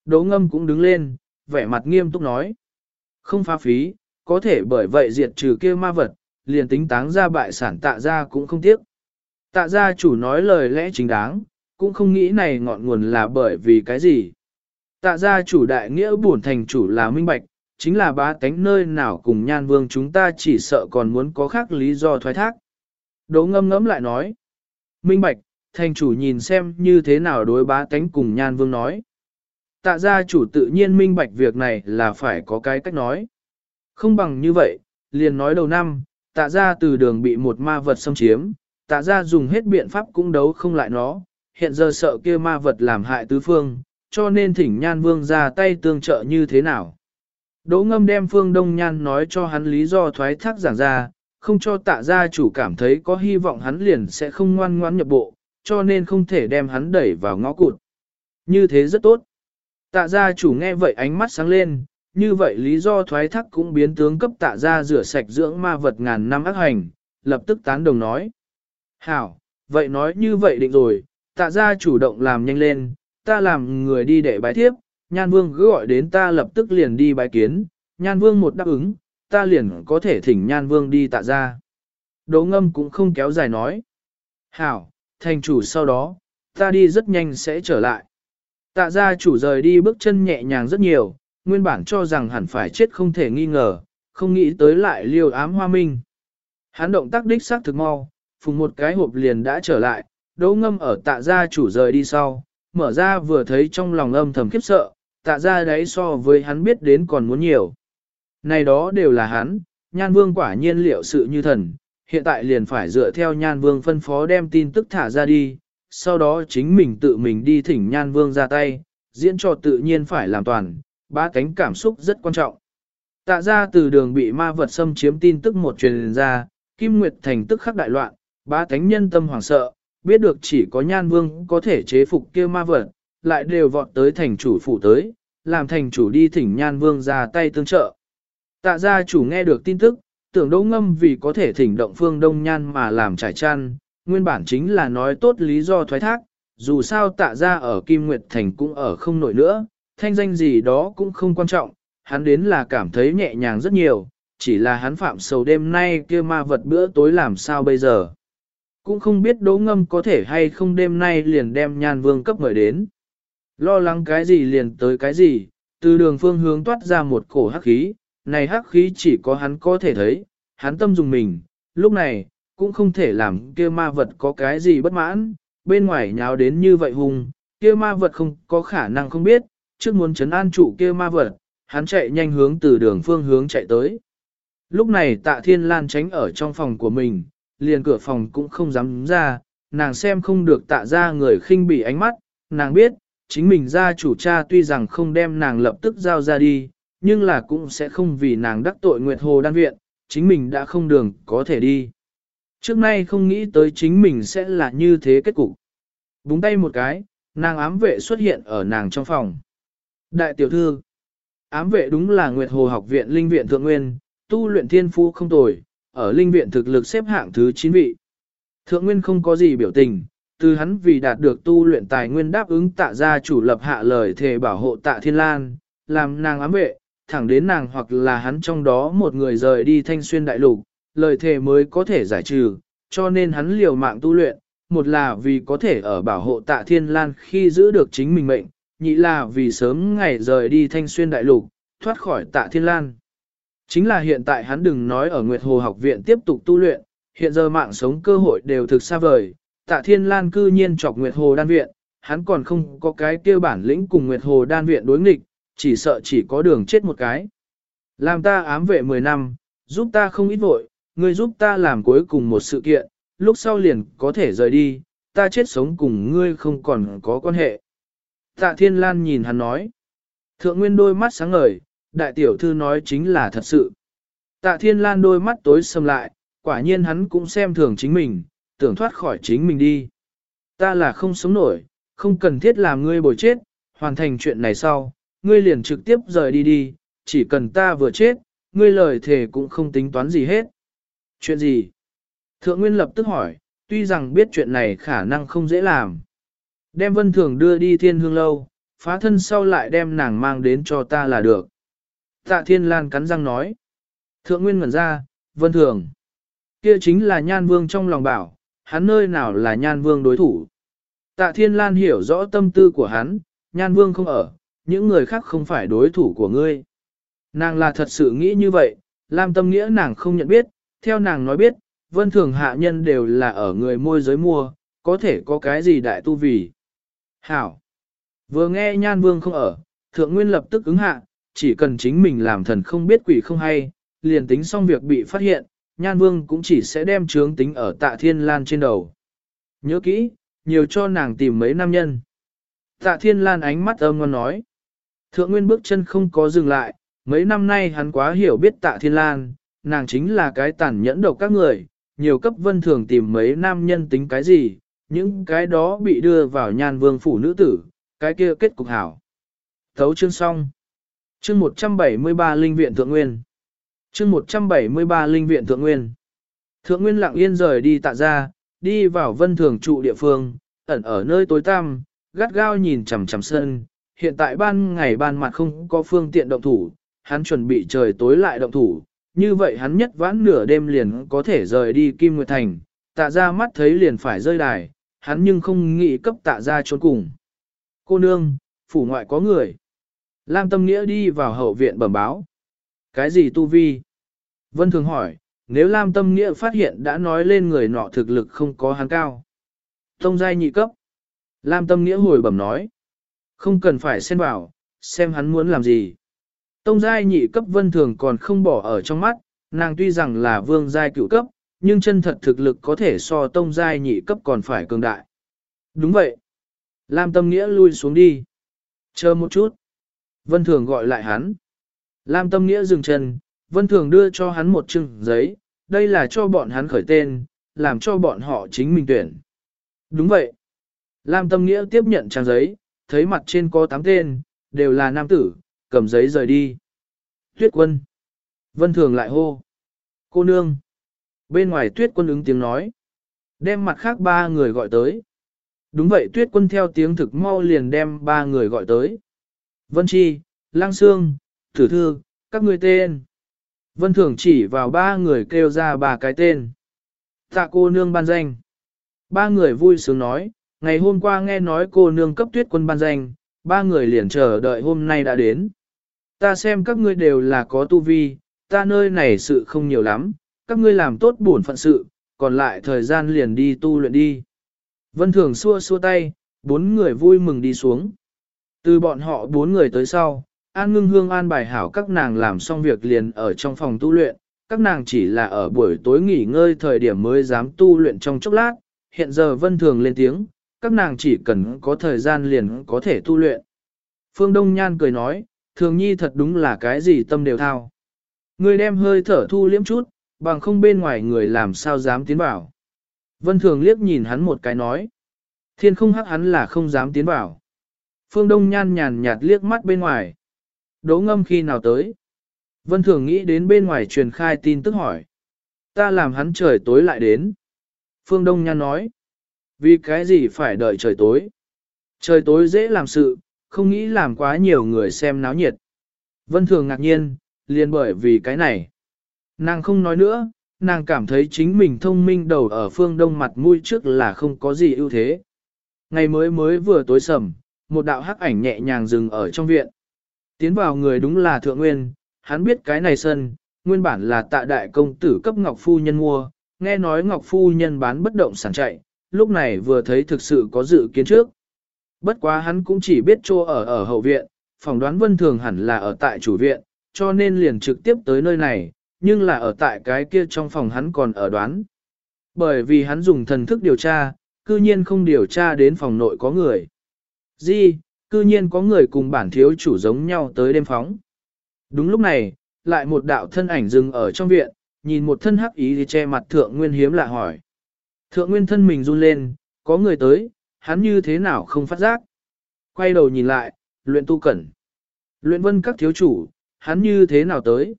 Đỗ ngâm cũng đứng lên, vẻ mặt nghiêm túc nói. Không pha phí, có thể bởi vậy diệt trừ kia ma vật, liền tính táng ra bại sản tạ gia cũng không tiếc. Tạ gia chủ nói lời lẽ chính đáng, cũng không nghĩ này ngọn nguồn là bởi vì cái gì. Tạ gia chủ đại nghĩa bổn thành chủ là minh bạch, chính là bá tánh nơi nào cùng nhan vương chúng ta chỉ sợ còn muốn có khác lý do thoái thác. Đỗ ngâm ngẫm lại nói. Minh bạch, thành chủ nhìn xem như thế nào đối bá tánh cùng nhan vương nói. Tạ gia chủ tự nhiên minh bạch việc này là phải có cái cách nói. Không bằng như vậy, liền nói đầu năm, tạ gia từ đường bị một ma vật xâm chiếm, tạ gia dùng hết biện pháp cũng đấu không lại nó, hiện giờ sợ kia ma vật làm hại tứ phương, cho nên thỉnh nhan vương ra tay tương trợ như thế nào. Đỗ ngâm đem phương đông nhan nói cho hắn lý do thoái thác giảng ra, không cho tạ gia chủ cảm thấy có hy vọng hắn liền sẽ không ngoan ngoãn nhập bộ, cho nên không thể đem hắn đẩy vào ngõ cụt. Như thế rất tốt. Tạ gia chủ nghe vậy ánh mắt sáng lên, như vậy lý do thoái thác cũng biến tướng cấp tạ gia rửa sạch dưỡng ma vật ngàn năm ác hành, lập tức tán đồng nói. Hảo, vậy nói như vậy định rồi, tạ gia chủ động làm nhanh lên, ta làm người đi để bài tiếp, nhan vương cứ gọi đến ta lập tức liền đi bài kiến, nhan vương một đáp ứng, ta liền có thể thỉnh nhan vương đi tạ gia Đỗ ngâm cũng không kéo dài nói. Hảo, thành chủ sau đó, ta đi rất nhanh sẽ trở lại. Tạ gia chủ rời đi bước chân nhẹ nhàng rất nhiều, nguyên bản cho rằng hẳn phải chết không thể nghi ngờ, không nghĩ tới lại liều ám hoa minh. Hắn động tác đích xác thực mau, phùng một cái hộp liền đã trở lại, đỗ ngâm ở tạ gia chủ rời đi sau, mở ra vừa thấy trong lòng âm thầm khiếp sợ, tạ gia đấy so với hắn biết đến còn muốn nhiều. Này đó đều là hắn, nhan vương quả nhiên liệu sự như thần, hiện tại liền phải dựa theo nhan vương phân phó đem tin tức thả ra đi, sau đó chính mình tự mình đi thỉnh nhan vương ra tay, diễn trò tự nhiên phải làm toàn, ba cánh cảm xúc rất quan trọng. Tạ ra từ đường bị ma vật xâm chiếm tin tức một truyền ra, Kim Nguyệt Thành tức khắc đại loạn, ba thánh nhân tâm hoảng sợ, biết được chỉ có nhan vương có thể chế phục kia ma vật, lại đều vọt tới thành chủ phủ tới, làm thành chủ đi thỉnh nhan vương ra tay tương trợ. Tạ gia chủ nghe được tin tức, tưởng đỗ ngâm vì có thể thỉnh động phương đông nhan mà làm trải chăn, nguyên bản chính là nói tốt lý do thoái thác, dù sao tạ gia ở Kim Nguyệt Thành cũng ở không nổi nữa, thanh danh gì đó cũng không quan trọng, hắn đến là cảm thấy nhẹ nhàng rất nhiều, chỉ là hắn phạm sầu đêm nay kia ma vật bữa tối làm sao bây giờ. Cũng không biết đỗ ngâm có thể hay không đêm nay liền đem nhan vương cấp mời đến. Lo lắng cái gì liền tới cái gì, từ đường phương hướng toát ra một cổ hắc khí, này hắc khí chỉ có hắn có thể thấy, hắn tâm dùng mình, lúc này, cũng không thể làm kia ma vật có cái gì bất mãn, bên ngoài nháo đến như vậy hùng, kia ma vật không có khả năng không biết, trước muốn chấn an trụ kia ma vật, hắn chạy nhanh hướng từ đường phương hướng chạy tới. Lúc này tạ thiên lan tránh ở trong phòng của mình, liền cửa phòng cũng không dám ra, nàng xem không được tạ ra người khinh bỉ ánh mắt, nàng biết, chính mình ra chủ cha tuy rằng không đem nàng lập tức giao ra đi, nhưng là cũng sẽ không vì nàng đắc tội Nguyệt Hồ đan viện, chính mình đã không đường có thể đi. Trước nay không nghĩ tới chính mình sẽ là như thế kết cục. Búng tay một cái, nàng ám vệ xuất hiện ở nàng trong phòng. Đại tiểu thư, ám vệ đúng là Nguyệt Hồ học viện linh viện thượng nguyên, tu luyện thiên phú không tồi, ở linh viện thực lực xếp hạng thứ 9 vị. Thượng nguyên không có gì biểu tình, từ hắn vì đạt được tu luyện tài nguyên đáp ứng tạ gia chủ lập hạ lời thề bảo hộ tạ thiên lan, làm nàng ám vệ, thẳng đến nàng hoặc là hắn trong đó một người rời đi thanh xuyên đại lục, lời thề mới có thể giải trừ, cho nên hắn liều mạng tu luyện, một là vì có thể ở bảo hộ tạ thiên lan khi giữ được chính mình mệnh, nhị là vì sớm ngày rời đi thanh xuyên đại lục, thoát khỏi tạ thiên lan. Chính là hiện tại hắn đừng nói ở Nguyệt Hồ học viện tiếp tục tu luyện, hiện giờ mạng sống cơ hội đều thực xa vời, tạ thiên lan cư nhiên chọc Nguyệt Hồ đan viện, hắn còn không có cái kia bản lĩnh cùng Nguyệt Hồ đan viện đối nghịch, chỉ sợ chỉ có đường chết một cái. Làm ta ám vệ 10 năm, giúp ta không ít vội, ngươi giúp ta làm cuối cùng một sự kiện, lúc sau liền có thể rời đi, ta chết sống cùng ngươi không còn có quan hệ. Tạ Thiên Lan nhìn hắn nói. Thượng Nguyên đôi mắt sáng ngời, đại tiểu thư nói chính là thật sự. Tạ Thiên Lan đôi mắt tối sầm lại, quả nhiên hắn cũng xem thường chính mình, tưởng thoát khỏi chính mình đi. Ta là không sống nổi, không cần thiết làm ngươi bồi chết, hoàn thành chuyện này sau, ngươi liền trực tiếp rời đi đi, chỉ cần ta vừa chết, ngươi lời thề cũng không tính toán gì hết. Chuyện gì? Thượng Nguyên lập tức hỏi, tuy rằng biết chuyện này khả năng không dễ làm. Đem Vân Thường đưa đi thiên hương lâu, phá thân sau lại đem nàng mang đến cho ta là được. Tạ Thiên Lan cắn răng nói. Thượng Nguyên ngẩn ra, Vân Thường. Kia chính là Nhan Vương trong lòng bảo, hắn nơi nào là Nhan Vương đối thủ. Tạ Thiên Lan hiểu rõ tâm tư của hắn, Nhan Vương không ở, những người khác không phải đối thủ của ngươi. Nàng là thật sự nghĩ như vậy, Lam tâm nghĩa nàng không nhận biết, theo nàng nói biết, vân thường hạ nhân đều là ở người môi giới mua, có thể có cái gì đại tu vì. Hảo! Vừa nghe nhan vương không ở, thượng nguyên lập tức ứng hạ, chỉ cần chính mình làm thần không biết quỷ không hay, liền tính xong việc bị phát hiện, nhan vương cũng chỉ sẽ đem trướng tính ở tạ thiên lan trên đầu. Nhớ kỹ, nhiều cho nàng tìm mấy nam nhân. Tạ thiên lan ánh mắt âm ngon nói. Thượng nguyên bước chân không có dừng lại, mấy năm nay hắn quá hiểu biết tạ thiên lan, nàng chính là cái tàn nhẫn độc các người, nhiều cấp vân thường tìm mấy nam nhân tính cái gì, những cái đó bị đưa vào nhan vương phủ nữ tử, cái kia kết cục hảo. Thấu chương xong. Chương 173 Linh viện Thượng Nguyên. Chương 173 Linh viện Thượng Nguyên. Thượng Nguyên lặng yên rời đi tạ ra, đi vào vân thường trụ địa phương, ẩn ở nơi tối tăm, gắt gao nhìn chằm chằm sân. Hiện tại ban ngày ban mặt không có phương tiện động thủ, hắn chuẩn bị trời tối lại động thủ, như vậy hắn nhất vãn nửa đêm liền có thể rời đi Kim Nguyệt Thành, tạ ra mắt thấy liền phải rơi đài, hắn nhưng không nghĩ cấp tạ ra trốn cùng. Cô nương, phủ ngoại có người. Lam Tâm Nghĩa đi vào hậu viện bẩm báo. Cái gì tu vi? Vân thường hỏi, nếu Lam Tâm Nghĩa phát hiện đã nói lên người nọ thực lực không có hắn cao. Tông giai nhị cấp. Lam Tâm Nghĩa hồi bẩm nói. Không cần phải xen vào, xem hắn muốn làm gì. Tông giai nhị cấp vân thường còn không bỏ ở trong mắt, nàng tuy rằng là vương giai cựu cấp, nhưng chân thật thực lực có thể so tông giai nhị cấp còn phải cường đại. Đúng vậy. Lam tâm nghĩa lui xuống đi. Chờ một chút. Vân thường gọi lại hắn. Lam tâm nghĩa dừng chân, vân thường đưa cho hắn một chừng giấy, đây là cho bọn hắn khởi tên, làm cho bọn họ chính mình tuyển. Đúng vậy. Lam Tâm Nghĩa tiếp nhận trang giấy, thấy mặt trên có tám tên, đều là nam tử, cầm giấy rời đi. Tuyết quân. Vân Thường lại hô. Cô nương. Bên ngoài tuyết quân ứng tiếng nói. Đem mặt khác ba người gọi tới. Đúng vậy tuyết quân theo tiếng thực mau liền đem ba người gọi tới. Vân Chi, Lang Sương, thử Thư, các ngươi tên. Vân Thường chỉ vào ba người kêu ra ba cái tên. Tạ cô nương ban danh. Ba người vui sướng nói, ngày hôm qua nghe nói cô nương cấp tuyết quân ban danh, ba người liền chờ đợi hôm nay đã đến. Ta xem các ngươi đều là có tu vi, ta nơi này sự không nhiều lắm, các ngươi làm tốt bổn phận sự, còn lại thời gian liền đi tu luyện đi. Vân Thường xua xua tay, bốn người vui mừng đi xuống. Từ bọn họ bốn người tới sau, An ngưng hương an bài hảo các nàng làm xong việc liền ở trong phòng tu luyện, các nàng chỉ là ở buổi tối nghỉ ngơi thời điểm mới dám tu luyện trong chốc lát, hiện giờ vân thường lên tiếng, các nàng chỉ cần có thời gian liền có thể tu luyện. Phương Đông Nhan cười nói, thường nhi thật đúng là cái gì tâm đều thao. Người đem hơi thở thu liếm chút, bằng không bên ngoài người làm sao dám tiến vào. Vân thường liếc nhìn hắn một cái nói, thiên không hắc hắn là không dám tiến vào. Phương Đông Nhan nhàn nhạt liếc mắt bên ngoài. Đỗ ngâm khi nào tới? Vân Thường nghĩ đến bên ngoài truyền khai tin tức hỏi. Ta làm hắn trời tối lại đến. Phương Đông Nhan nói. Vì cái gì phải đợi trời tối? Trời tối dễ làm sự, không nghĩ làm quá nhiều người xem náo nhiệt. Vân Thường ngạc nhiên, liền bởi vì cái này. Nàng không nói nữa, nàng cảm thấy chính mình thông minh đầu ở phương đông mặt mũi trước là không có gì ưu thế. Ngày mới mới vừa tối sầm, một đạo hắc ảnh nhẹ nhàng dừng ở trong viện. Tiến vào người đúng là thượng nguyên, hắn biết cái này sân, nguyên bản là tạ đại công tử cấp Ngọc Phu Nhân mua, nghe nói Ngọc Phu Nhân bán bất động sản chạy, lúc này vừa thấy thực sự có dự kiến trước. Bất quá hắn cũng chỉ biết chỗ ở ở hậu viện, phỏng đoán vân thường hẳn là ở tại chủ viện, cho nên liền trực tiếp tới nơi này, nhưng là ở tại cái kia trong phòng hắn còn ở đoán. Bởi vì hắn dùng thần thức điều tra, cư nhiên không điều tra đến phòng nội có người. Di, cư nhiên có người cùng bản thiếu chủ giống nhau tới đêm phóng. Đúng lúc này, lại một đạo thân ảnh dừng ở trong viện, nhìn một thân hắc ý thì che mặt thượng nguyên hiếm lạ hỏi. Thượng nguyên thân mình run lên, có người tới, hắn như thế nào không phát giác. Quay đầu nhìn lại, luyện tu cẩn. Luyện vân các thiếu chủ, hắn như thế nào tới.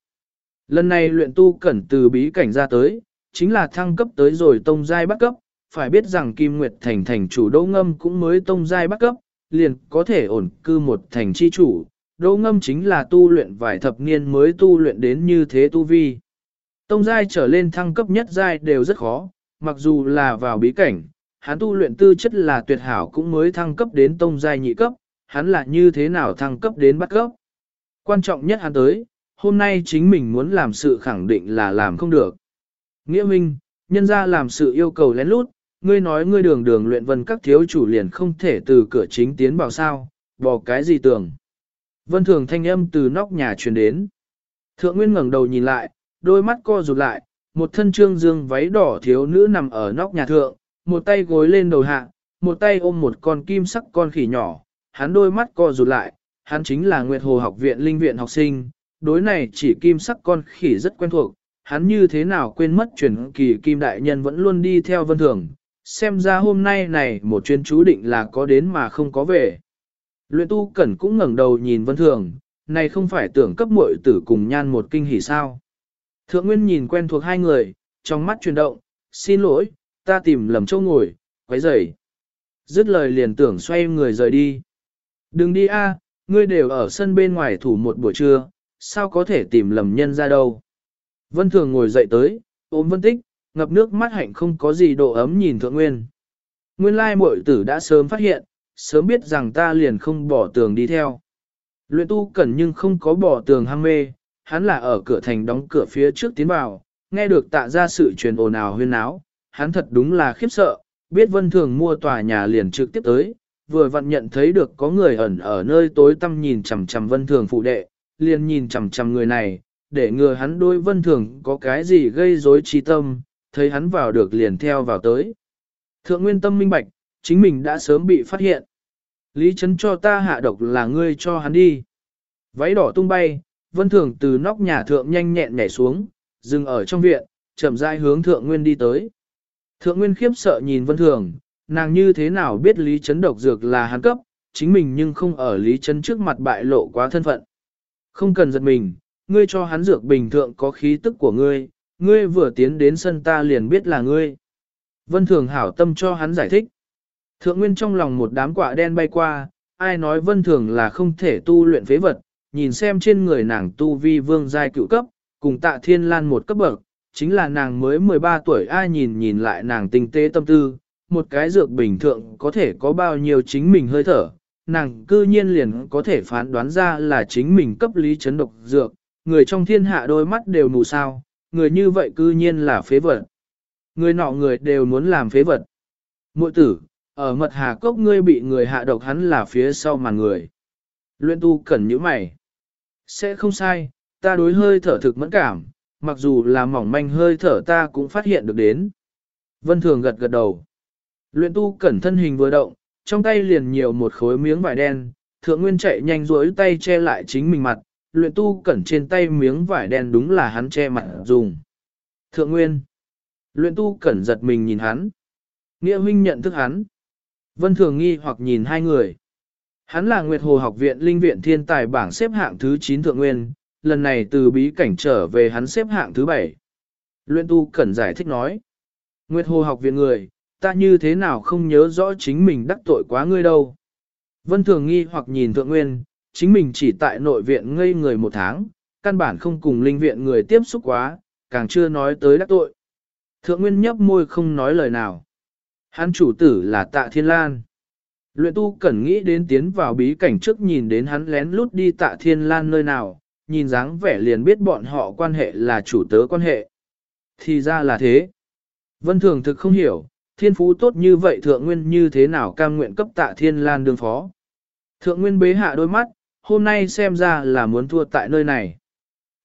Lần này luyện tu cẩn từ bí cảnh ra tới, chính là thăng cấp tới rồi tông giai bắt cấp, phải biết rằng Kim Nguyệt Thành thành chủ đỗ ngâm cũng mới tông giai bắt cấp, liền có thể ổn cư một thành chi chủ. Đỗ ngâm chính là tu luyện vài thập niên mới tu luyện đến như thế tu vi. Tông giai trở lên thăng cấp nhất giai đều rất khó, mặc dù là vào bí cảnh, hắn tu luyện tư chất là tuyệt hảo cũng mới thăng cấp đến tông giai nhị cấp, hắn là như thế nào thăng cấp đến bắt cấp. Quan trọng nhất hắn tới, hôm nay chính mình muốn làm sự khẳng định là làm không được. Nghĩa minh, nhân ra làm sự yêu cầu lén lút, ngươi nói ngươi đường đường luyện vân các thiếu chủ liền không thể từ cửa chính tiến vào sao, bỏ cái gì tưởng. Vân thường thanh âm từ nóc nhà truyền đến. Thượng Nguyên ngẩng đầu nhìn lại, đôi mắt co rụt lại, một thân trương dương váy đỏ thiếu nữ nằm ở nóc nhà thượng, một tay gối lên đầu hạ, một tay ôm một con kim sắc con khỉ nhỏ, hắn đôi mắt co rụt lại, hắn chính là Nguyệt Hồ học viện linh viện học sinh, đối này chỉ kim sắc con khỉ rất quen thuộc, hắn như thế nào quên mất truyền kỳ kim đại nhân vẫn luôn đi theo vân thường, xem ra hôm nay này một chuyến chú định là có đến mà không có về. Luyện tu cẩn cũng ngẩng đầu nhìn vân thường, này không phải tưởng cấp muội tử cùng nhan một kinh hỉ sao. Thượng Nguyên nhìn quen thuộc hai người, trong mắt chuyển động, xin lỗi, ta tìm lầm chỗ ngồi, quấy rầy. Dứt lời liền tưởng xoay người rời đi. Đừng đi a, ngươi đều ở sân bên ngoài thủ một buổi trưa, sao có thể tìm lầm nhân ra đâu. Vân Thường ngồi dậy tới, ôm Vân Tích, ngập nước mắt hạnh không có gì độ ấm nhìn Thượng Nguyên. Nguyên lai muội tử đã sớm phát hiện, sớm biết rằng ta liền không bỏ tường đi theo. Luyện tu cẩn nhưng không có bỏ tường ham mê, hắn là ở cửa thành đóng cửa phía trước tiến vào, nghe được tạ ra sự truyền ồn ào huyên náo, hắn thật đúng là khiếp sợ, biết vân thường mua tòa nhà liền trực tiếp tới, vừa vặn nhận thấy được có người ẩn ở nơi tối tăm nhìn chằm chằm vân thường phụ đệ, liền nhìn chằm chằm người này, để ngừa hắn đôi vân thường có cái gì gây rối trí tâm, thấy hắn vào được liền theo vào tới. Thượng nguyên tâm minh bạch, chính mình đã sớm bị phát hiện. Lý chấn cho ta hạ độc là ngươi cho hắn đi. Váy đỏ tung bay, vân thường từ nóc nhà thượng nhanh nhẹn nhảy xuống, dừng ở trong viện, chậm rãi hướng thượng nguyên đi tới. Thượng nguyên khiếp sợ nhìn vân thường, nàng như thế nào biết lý chấn độc dược là hắn cấp, chính mình nhưng không ở lý chấn trước mặt bại lộ quá thân phận. Không cần giật mình, ngươi cho hắn dược bình thượng có khí tức của ngươi, ngươi vừa tiến đến sân ta liền biết là ngươi. Vân thường hảo tâm cho hắn giải thích. Thượng nguyên trong lòng một đám quả đen bay qua, ai nói vân thường là không thể tu luyện phế vật, nhìn xem trên người nàng tu vi vương giai cựu cấp, cùng tạ thiên lan một cấp bậc, chính là nàng mới 13 tuổi ai nhìn nhìn lại nàng tinh tế tâm tư, một cái dược bình thường có thể có bao nhiêu chính mình hơi thở, nàng cư nhiên liền có thể phán đoán ra là chính mình cấp lý chấn độc dược, người trong thiên hạ đôi mắt đều mù sao, người như vậy cư nhiên là phế vật. Người nọ người đều muốn làm phế vật. Mội tử, ở mật hà cốc ngươi bị người hạ độc hắn là phía sau màn người. Luyện tu cẩn như mày. Sẽ không sai, ta đối hơi thở thực mẫn cảm, mặc dù là mỏng manh hơi thở ta cũng phát hiện được đến. Vân Thường gật gật đầu. Luyện tu cẩn thân hình vừa động, trong tay liền nhiều một khối miếng vải đen, thượng nguyên chạy nhanh duỗi tay che lại chính mình mặt, luyện tu cẩn trên tay miếng vải đen đúng là hắn che mặt dùng. Thượng nguyên. Luyện tu cẩn giật mình nhìn hắn. Nghĩa huynh nhận thức hắn. Vân Thường nghi hoặc nhìn hai người. Hắn là Nguyệt Hồ học viện linh viện thiên tài bảng xếp hạng thứ 9 thượng nguyên, lần này từ bí cảnh trở về hắn xếp hạng thứ 7. Luyện tu cẩn giải thích nói. Nguyệt Hồ học viện người, ta như thế nào không nhớ rõ chính mình đắc tội quá ngươi đâu. Vân Thường nghi hoặc nhìn thượng nguyên, chính mình chỉ tại nội viện ngây người một tháng, căn bản không cùng linh viện người tiếp xúc quá, càng chưa nói tới đắc tội. Thượng nguyên nhấp môi không nói lời nào. Hắn chủ tử là tạ thiên lan. Luyện tu cần nghĩ đến tiến vào bí cảnh trước nhìn đến hắn lén lút đi tạ thiên lan nơi nào, nhìn dáng vẻ liền biết bọn họ quan hệ là chủ tớ quan hệ. Thì ra là thế. Vân thường thực không hiểu, thiên phú tốt như vậy thượng nguyên như thế nào cam nguyện cấp tạ thiên lan đường phó. Thượng nguyên bế hạ đôi mắt, hôm nay xem ra là muốn thua tại nơi này.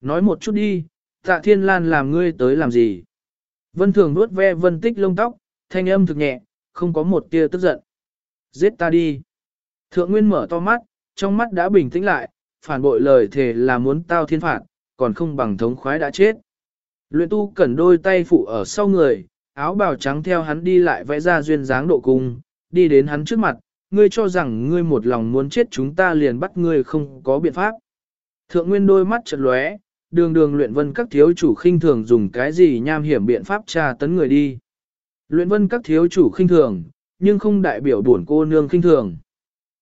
Nói một chút đi, tạ thiên lan làm ngươi tới làm gì? Vân thường nuốt ve vân tích lông tóc, thanh âm thực nhẹ, không có một tia tức giận. Giết ta đi. Thượng Nguyên mở to mắt, trong mắt đã bình tĩnh lại, phản bội lời thề là muốn tao thiên phạt, còn không bằng thống khoái đã chết. Luyện tu cẩn đôi tay phụ ở sau người, áo bào trắng theo hắn đi lại vẽ ra duyên dáng độ cung, đi đến hắn trước mặt, ngươi cho rằng ngươi một lòng muốn chết chúng ta liền bắt ngươi không có biện pháp. Thượng Nguyên đôi mắt chật lóe, đường đường luyện vân các thiếu chủ khinh thường dùng cái gì nham hiểm biện pháp tra tấn người đi. Luyện vân các thiếu chủ khinh thường, nhưng không đại biểu buồn cô nương khinh thường.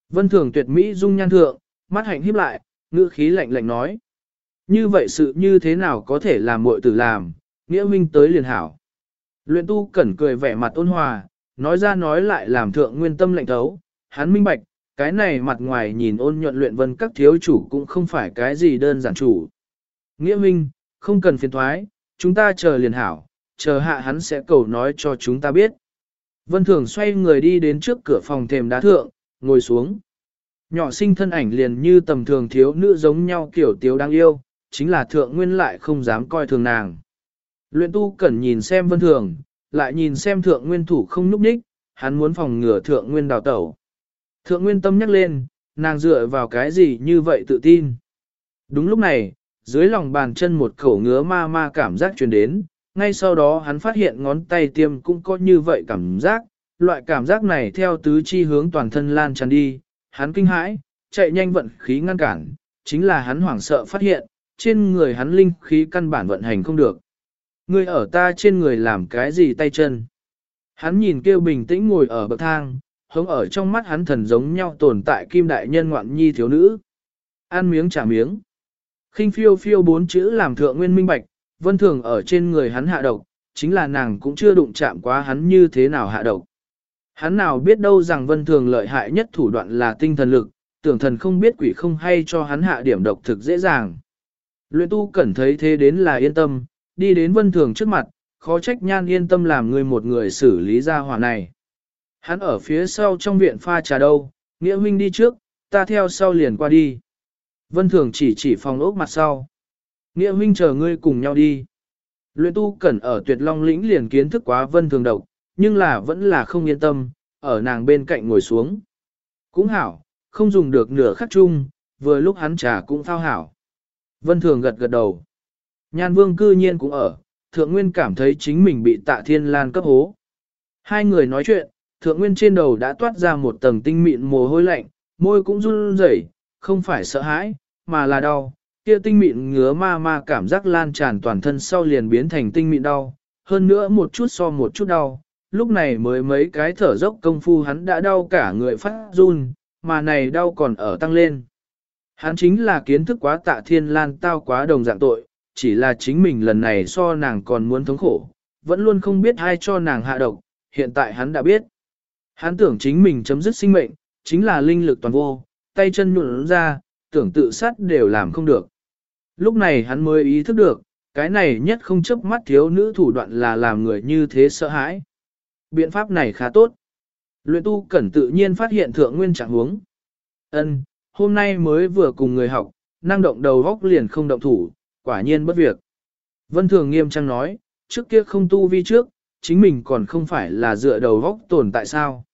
Vân thường tuyệt mỹ dung nhan thượng, mắt hạnh híp lại, ngữ khí lạnh lạnh nói. Như vậy sự như thế nào có thể làm muội tử làm, nghĩa minh tới liền hảo. Luyện tu cẩn cười vẻ mặt ôn hòa, nói ra nói lại làm thượng nguyên tâm lạnh thấu, hắn minh bạch, cái này mặt ngoài nhìn ôn nhuận luyện vân các thiếu chủ cũng không phải cái gì đơn giản chủ. Nghĩa minh, không cần phiền thoái, chúng ta chờ liền hảo, chờ hạ hắn sẽ cầu nói cho chúng ta biết. Vân Thường xoay người đi đến trước cửa phòng thềm đá thượng, ngồi xuống. Nhỏ sinh thân ảnh liền như tầm thường thiếu nữ giống nhau kiểu tiếu đáng yêu, chính là thượng nguyên lại không dám coi thường nàng. Luyện tu cẩn nhìn xem Vân Thường, lại nhìn xem thượng nguyên thủ không núp ních, hắn muốn phòng ngừa thượng nguyên đào tẩu. Thượng nguyên tâm nhắc lên, nàng dựa vào cái gì như vậy tự tin. Đúng lúc này, dưới lòng bàn chân một khẩu ngứa ma ma cảm giác truyền đến, ngay sau đó hắn phát hiện ngón tay tiêm cũng có như vậy cảm giác, loại cảm giác này theo tứ chi hướng toàn thân lan tràn đi, hắn kinh hãi, chạy nhanh vận khí ngăn cản, chính là hắn hoảng sợ phát hiện, trên người hắn linh khí căn bản vận hành không được. Người ở ta trên người làm cái gì tay chân? Hắn nhìn kêu bình tĩnh ngồi ở bậc thang, hống ở trong mắt hắn thần giống nhau tồn tại kim đại nhân ngoạn nhi thiếu nữ. Ăn miếng trả miếng. khinh phiêu phiêu bốn chữ làm thượng nguyên minh bạch, Vân Thường ở trên người hắn hạ độc, chính là nàng cũng chưa đụng chạm quá hắn như thế nào hạ độc. Hắn nào biết đâu rằng Vân Thường lợi hại nhất thủ đoạn là tinh thần lực, tưởng thần không biết quỷ không hay cho hắn hạ điểm độc thực dễ dàng. Luyện tu cẩn thấy thế đến là yên tâm, đi đến Vân Thường trước mặt, khó trách nhan yên tâm làm người một người xử lý ra hỏa này. Hắn ở phía sau trong viện pha trà đâu, nghĩa huynh đi trước, ta theo sau liền qua đi. Vân Thường chỉ chỉ phòng ốc mặt sau. Nghĩa huynh chờ ngươi cùng nhau đi. Luyện tu cẩn ở tuyệt long lĩnh liền kiến thức quá vân thường độc, nhưng là vẫn là không yên tâm, ở nàng bên cạnh ngồi xuống. Cũng hảo, không dùng được nửa khắc chung, vừa lúc hắn trà cũng phao hảo. Vân thường gật gật đầu. Nhan vương cư nhiên cũng ở, thượng nguyên cảm thấy chính mình bị tạ thiên lan cấp hố. Hai người nói chuyện, thượng nguyên trên đầu đã toát ra một tầng tinh mịn mồ hôi lạnh, môi cũng run rẩy, không phải sợ hãi, mà là đau. Kia tinh mịn ngứa ma ma cảm giác lan tràn toàn thân sau liền biến thành tinh mịn đau, hơn nữa một chút so một chút đau. Lúc này mới mấy cái thở dốc công phu hắn đã đau cả người phát run, mà này đau còn ở tăng lên. Hắn chính là kiến thức quá tạ thiên lan tao quá đồng dạng tội, chỉ là chính mình lần này so nàng còn muốn thống khổ, vẫn luôn không biết ai cho nàng hạ độc, hiện tại hắn đã biết. Hắn tưởng chính mình chấm dứt sinh mệnh, chính là linh lực toàn vô, tay chân nhuộn ra, tưởng tự sát đều làm không được. Lúc này hắn mới ý thức được, cái này nhất không chấp mắt thiếu nữ thủ đoạn là làm người như thế sợ hãi. Biện pháp này khá tốt. Luyện tu cẩn tự nhiên phát hiện thượng nguyên trạng huống. Ân, hôm nay mới vừa cùng người học, năng động đầu góc liền không động thủ, quả nhiên bất việc. Vân Thường nghiêm trang nói, trước kia không tu vi trước, chính mình còn không phải là dựa đầu góc tồn tại sao.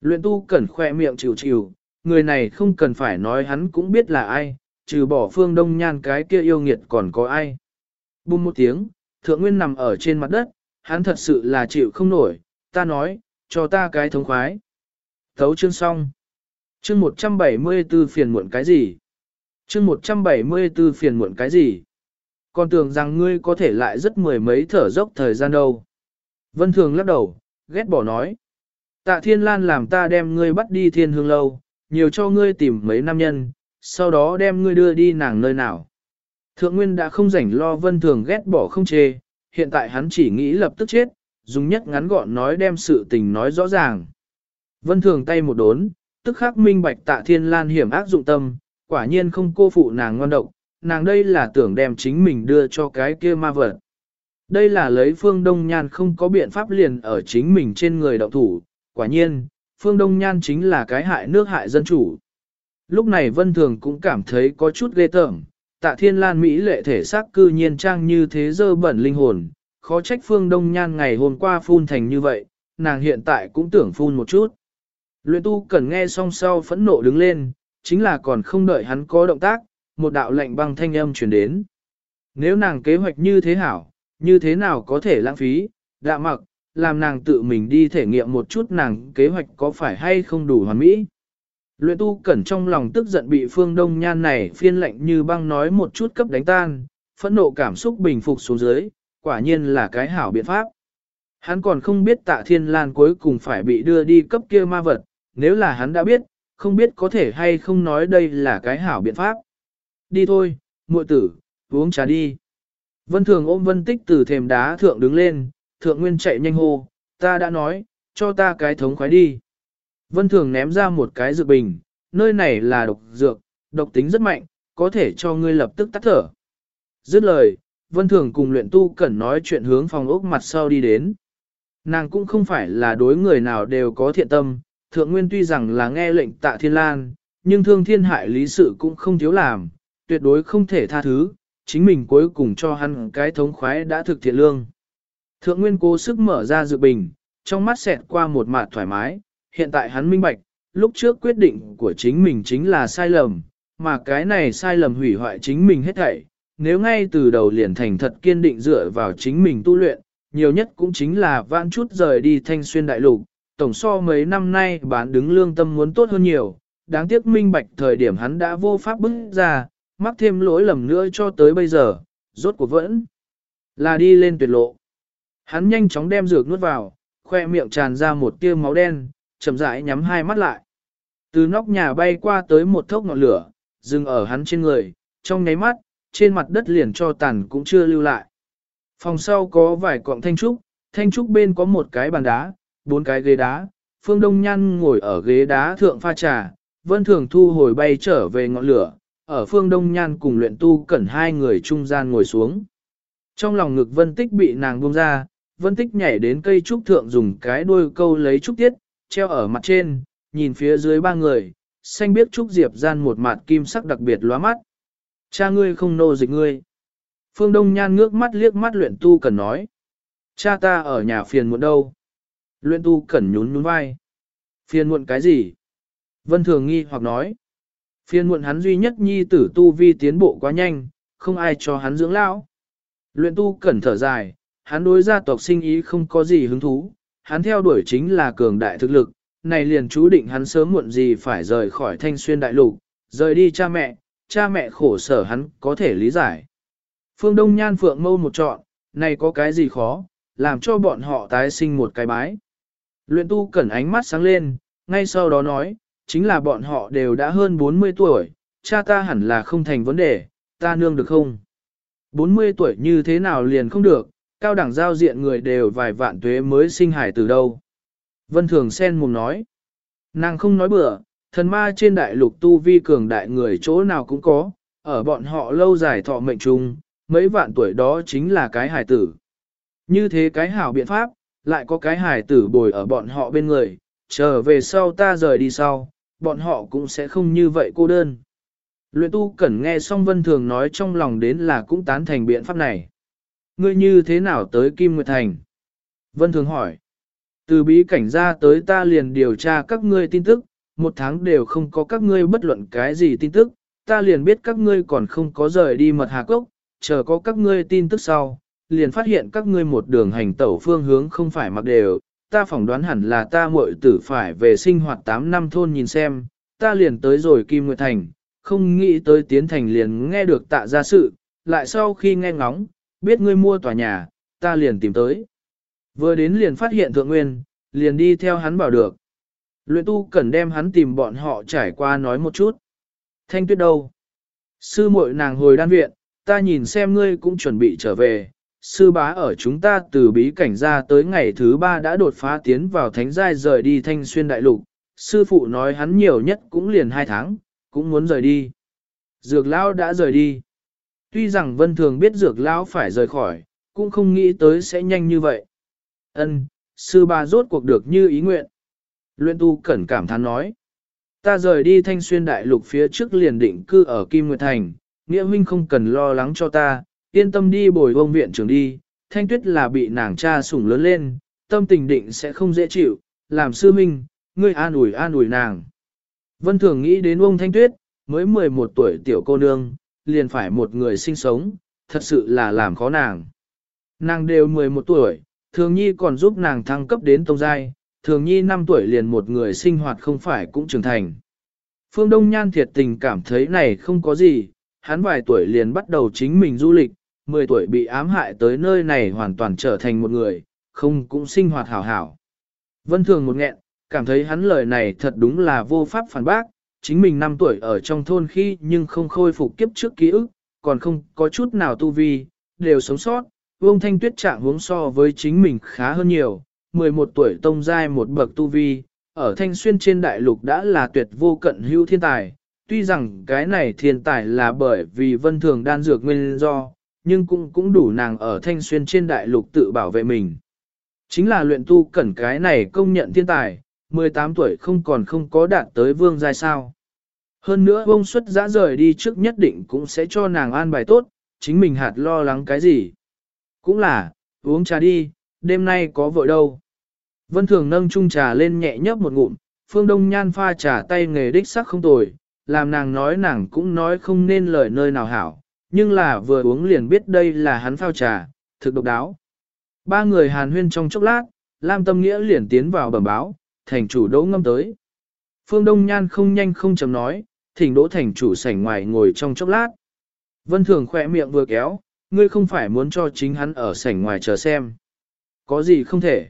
Luyện tu cẩn khoe miệng chịu chịu, người này không cần phải nói hắn cũng biết là ai, trừ bỏ phương đông nhan cái kia yêu nghiệt còn có ai. Bùm một tiếng, thượng nguyên nằm ở trên mặt đất, hắn thật sự là chịu không nổi, ta nói, cho ta cái thống khoái. Thấu chương xong. Chương 174 phiền muộn cái gì? Chương 174 phiền muộn cái gì? Còn tưởng rằng ngươi có thể lại rất mười mấy thở dốc thời gian đâu. Vân Thường lắc đầu, ghét bỏ nói. Tạ Thiên Lan làm ta đem ngươi bắt đi thiên hương lâu, nhiều cho ngươi tìm mấy nam nhân, sau đó đem ngươi đưa đi nàng nơi nào. Thượng Nguyên đã không rảnh lo Vân Thường ghét bỏ không chê, hiện tại hắn chỉ nghĩ lập tức chết, dùng nhất ngắn gọn nói đem sự tình nói rõ ràng. Vân Thường tay một đốn, tức khắc minh bạch tạ thiên lan hiểm ác dụng tâm, quả nhiên không cô phụ nàng ngon độc, nàng đây là tưởng đem chính mình đưa cho cái kia ma vật. Đây là lấy phương đông nhan không có biện pháp liền ở chính mình trên người động thủ, quả nhiên, phương đông nhan chính là cái hại nước hại dân chủ. Lúc này vân thường cũng cảm thấy có chút ghê tởm, tạ thiên lan Mỹ lệ thể xác cư nhiên trang như thế dơ bẩn linh hồn, khó trách phương đông nhan ngày hôm qua phun thành như vậy, nàng hiện tại cũng tưởng phun một chút. Luyện tu cần nghe xong sau phẫn nộ đứng lên, chính là còn không đợi hắn có động tác, một đạo lệnh băng thanh âm truyền đến. Nếu nàng kế hoạch như thế hảo, như thế nào có thể lãng phí, đạ mặc, làm nàng tự mình đi thể nghiệm một chút nàng kế hoạch có phải hay không đủ hoàn mỹ. Luyện tu cẩn trong lòng tức giận bị phương đông nhan này phiên lệnh như băng nói một chút cấp đánh tan, phẫn nộ cảm xúc bình phục xuống dưới, quả nhiên là cái hảo biện pháp. Hắn còn không biết tạ thiên lan cuối cùng phải bị đưa đi cấp kia ma vật, nếu là hắn đã biết, không biết có thể hay không nói đây là cái hảo biện pháp. Đi thôi, muội tử, uống trà đi. Vân Thường ôm Vân Tích từ thềm đá thượng đứng lên, thượng nguyên chạy nhanh hô, ta đã nói, cho ta cái thống khoái đi. Vân Thường ném ra một cái dược bình, nơi này là độc dược, độc tính rất mạnh, có thể cho ngươi lập tức tắt thở. Dứt lời, Vân Thường cùng luyện tu cẩn nói chuyện hướng phòng ốc mặt sau đi đến. Nàng cũng không phải là đối người nào đều có thiện tâm, thượng nguyên tuy rằng là nghe lệnh tạ thiên lan, nhưng thương thiên hại lý sự cũng không thiếu làm, tuyệt đối không thể tha thứ, chính mình cuối cùng cho hắn cái thống khoái đã thực thiện lương. Thượng nguyên cố sức mở ra dự bình, trong mắt xẹt qua một mặt thoải mái, hiện tại hắn minh bạch, lúc trước quyết định của chính mình chính là sai lầm, mà cái này sai lầm hủy hoại chính mình hết thảy. Nếu ngay từ đầu liền thành thật kiên định dựa vào chính mình tu luyện, nhiều nhất cũng chính là vãn chút rời đi thanh xuyên đại lục, tổng so mấy năm nay bán đứng lương tâm muốn tốt hơn nhiều, đáng tiếc minh bạch thời điểm hắn đã vô pháp bước ra, mắc thêm lỗi lầm nữa cho tới bây giờ, rốt cuộc vẫn là đi lên tuyệt lộ. Hắn nhanh chóng đem dược nuốt vào, khoe miệng tràn ra một tia máu đen, chậm rãi nhắm hai mắt lại. Từ nóc nhà bay qua tới một thốc ngọn lửa, dừng ở hắn trên người, trong nháy mắt, trên mặt đất liền cho tàn cũng chưa lưu lại. Phòng sau có vài cọng thanh trúc, thanh trúc bên có một cái bàn đá, bốn cái ghế đá, Phương Đông Nhan ngồi ở ghế đá thượng pha trà, Vân Thường thu hồi bay trở về ngọn lửa, ở Phương Đông Nhan cùng luyện tu cẩn hai người trung gian ngồi xuống. Trong lòng ngực Vân Tích bị nàng buông ra, Vân Tích nhảy đến cây trúc thượng dùng cái đuôi câu lấy trúc tiết, treo ở mặt trên, nhìn phía dưới ba người, xanh biết trúc diệp gian một mặt kim sắc đặc biệt lóa mắt. Cha ngươi không nô dịch ngươi. Phương Đông Nhan ngước mắt liếc mắt luyện tu cần nói. Cha ta ở nhà phiền muộn đâu. Luyện tu cẩn nhún nhún vai. Phiền muộn cái gì? Vân Thường nghi hoặc nói. Phiền muộn hắn duy nhất nhi tử tu vi tiến bộ quá nhanh, không ai cho hắn dưỡng lão. Luyện tu cẩn thở dài, Hắn đối gia tộc sinh ý không có gì hứng thú, hắn theo đuổi chính là cường đại thực lực, này liền chú định hắn sớm muộn gì phải rời khỏi thanh xuyên đại lục, rời đi cha mẹ, cha mẹ khổ sở hắn có thể lý giải. Phương Đông Nhan Phượng mâu một chọn, này có cái gì khó, làm cho bọn họ tái sinh một cái bái. Luyện tu cẩn ánh mắt sáng lên, ngay sau đó nói, chính là bọn họ đều đã hơn 40 tuổi, cha ta hẳn là không thành vấn đề, ta nương được không? 40 tuổi như thế nào liền không được, cao đẳng giao diện người đều vài vạn tuế mới sinh hải từ đâu. Vân Thường sen mồm nói, nàng không nói bừa, thần ma trên đại lục tu vi cường đại người chỗ nào cũng có, ở bọn họ lâu dài thọ mệnh chung, mấy vạn tuổi đó chính là cái hải tử. Như thế cái hảo biện pháp, lại có cái hải tử bồi ở bọn họ bên người, chờ về sau ta rời đi sau, bọn họ cũng sẽ không như vậy cô đơn. Luyện tu cẩn nghe xong vân thường nói trong lòng đến là cũng tán thành biện pháp này. Ngươi như thế nào tới Kim Nguyệt Thành? Vân thường hỏi. Từ bí cảnh ra tới ta liền điều tra các ngươi tin tức, một tháng đều không có các ngươi bất luận cái gì tin tức, ta liền biết các ngươi còn không có rời đi mật hà cốc, chờ có các ngươi tin tức sau, liền phát hiện các ngươi một đường hành tẩu phương hướng không phải mặc đều, ta phỏng đoán hẳn là ta muội tử phải về sinh hoạt 8 năm thôn nhìn xem, ta liền tới rồi Kim Nguyệt Thành, không nghĩ tới Tiến Thành liền nghe được tạ ra sự, lại sau khi nghe ngóng, biết ngươi mua tòa nhà, ta liền tìm tới. Vừa đến liền phát hiện thượng nguyên, liền đi theo hắn bảo được. Luyện tu cần đem hắn tìm bọn họ trải qua nói một chút. Thanh tuyết đâu? Sư muội nàng hồi đan viện, ta nhìn xem ngươi cũng chuẩn bị trở về. Sư bá ở chúng ta từ bí cảnh ra tới ngày thứ ba đã đột phá tiến vào thánh giai rời đi thanh xuyên đại lục. Sư phụ nói hắn nhiều nhất cũng liền hai tháng, cũng muốn rời đi. Dược lão đã rời đi. Tuy rằng vân thường biết dược lão phải rời khỏi, cũng không nghĩ tới sẽ nhanh như vậy. Ân, sư bà rốt cuộc được như ý nguyện. Luyện tu cẩn cảm thán nói. Ta rời đi thanh xuyên đại lục phía trước liền định cư ở Kim Nguyệt Thành, nghĩa huynh không cần lo lắng cho ta, yên tâm đi bồi ông viện trưởng đi, thanh tuyết là bị nàng cha sủng lớn lên, tâm tình định sẽ không dễ chịu, làm sư minh, ngươi an ủi an ủi nàng. Vân thường nghĩ đến ông thanh tuyết, mới 11 tuổi tiểu cô nương, liền phải một người sinh sống, thật sự là làm khó nàng. Nàng đều 11 tuổi, thường nhi còn giúp nàng thăng cấp đến tông giai, thường nhi 5 tuổi liền một người sinh hoạt không phải cũng trưởng thành. Phương Đông Nhan thiệt tình cảm thấy này không có gì, hắn vài tuổi liền bắt đầu chính mình du lịch, 10 tuổi bị ám hại tới nơi này hoàn toàn trở thành một người, không cũng sinh hoạt hảo hảo. Vân Thường một nghẹn, cảm thấy hắn lời này thật đúng là vô pháp phản bác, chính mình 5 tuổi ở trong thôn khi nhưng không khôi phục kiếp trước ký ức, còn không có chút nào tu vi, đều sống sót, Vương Thanh Tuyết trạng hướng so với chính mình khá hơn nhiều, 11 tuổi tông giai một bậc tu vi, ở Thanh Xuyên trên đại lục đã là tuyệt vô cận hữu thiên tài. Tuy rằng cái này thiên tài là bởi vì vân thường đan dược nguyên do, nhưng cũng cũng đủ nàng ở Thanh Xuyên trên đại lục tự bảo vệ mình. Chính là luyện tu cẩn cái này công nhận thiên tài, 18 tuổi không còn không có đạt tới vương giai sao. Hơn nữa bông xuất giã rời đi trước nhất định cũng sẽ cho nàng an bài tốt, chính mình hạt lo lắng cái gì. Cũng là, uống trà đi, đêm nay có vội đâu. Vân Thường nâng chung trà lên nhẹ nhấp một ngụm, Phương Đông Nhan pha trà tay nghề đích sắc không tồi, làm nàng nói nàng cũng nói không nên lời nơi nào hảo, nhưng là vừa uống liền biết đây là hắn phao trà, thực độc đáo. Ba người hàn huyên trong chốc lát, Lam Tâm Nghĩa liền tiến vào bẩm báo, thành chủ đỗ ngâm tới. Phương Đông Nhan không nhanh không chấm nói, thỉnh đỗ thành chủ sảnh ngoài ngồi trong chốc lát. Vân Thường khỏe miệng vừa kéo, ngươi không phải muốn cho chính hắn ở sảnh ngoài chờ xem. Có gì không thể.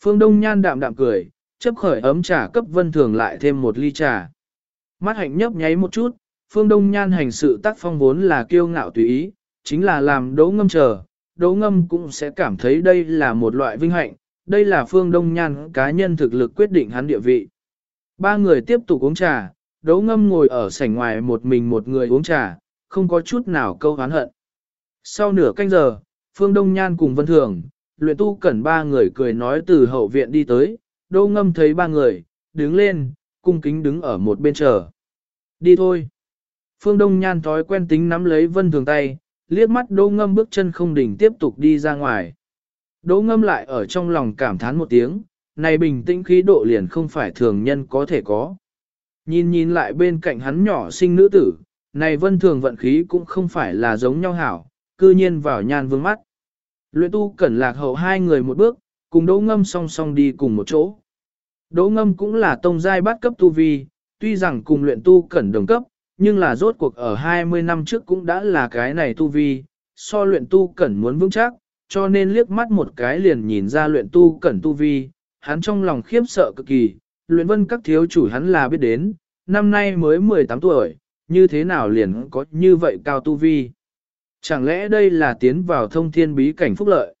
Phương Đông Nhan đạm đạm cười, chấp khởi ấm trà cấp Vân Thường lại thêm một ly trà. Mắt hạnh nhấp nháy một chút, Phương Đông Nhan hành sự tác phong vốn là kiêu ngạo tùy ý, chính là làm đỗ ngâm chờ, đỗ ngâm cũng sẽ cảm thấy đây là một loại vinh hạnh, đây là Phương Đông Nhan cá nhân thực lực quyết định hắn địa vị. Ba người tiếp tục uống trà, đỗ ngâm ngồi ở sảnh ngoài một mình một người uống trà, không có chút nào câu hán hận. Sau nửa canh giờ, Phương Đông Nhan cùng Vân Thường, luyện tu cẩn ba người cười nói từ hậu viện đi tới, đỗ ngâm thấy ba người, đứng lên, cung kính đứng ở một bên chờ. Đi thôi. Phương Đông Nhan thói quen tính nắm lấy Vân Thường tay, liếc mắt đỗ ngâm bước chân không đỉnh tiếp tục đi ra ngoài. Đỗ ngâm lại ở trong lòng cảm thán một tiếng, này bình tĩnh khí độ liền không phải thường nhân có thể có. Nhìn nhìn lại bên cạnh hắn nhỏ sinh nữ tử, này vân thường vận khí cũng không phải là giống nhau hảo, cư nhiên vào nhan vương mắt. Luyện tu cẩn lạc hậu hai người một bước, cùng đỗ ngâm song song đi cùng một chỗ. Đỗ ngâm cũng là tông giai bát cấp tu vi, tuy rằng cùng luyện tu cẩn đồng cấp, nhưng là rốt cuộc ở 20 năm trước cũng đã là cái này tu vi, so luyện tu cẩn muốn vững chắc, cho nên liếc mắt một cái liền nhìn ra luyện tu cẩn tu vi, hắn trong lòng khiếp sợ cực kỳ, luyện vân các thiếu chủ hắn là biết đến, năm nay mới 18 tuổi, như thế nào liền có như vậy cao tu vi. Chẳng lẽ đây là tiến vào thông thiên bí cảnh phúc lợi?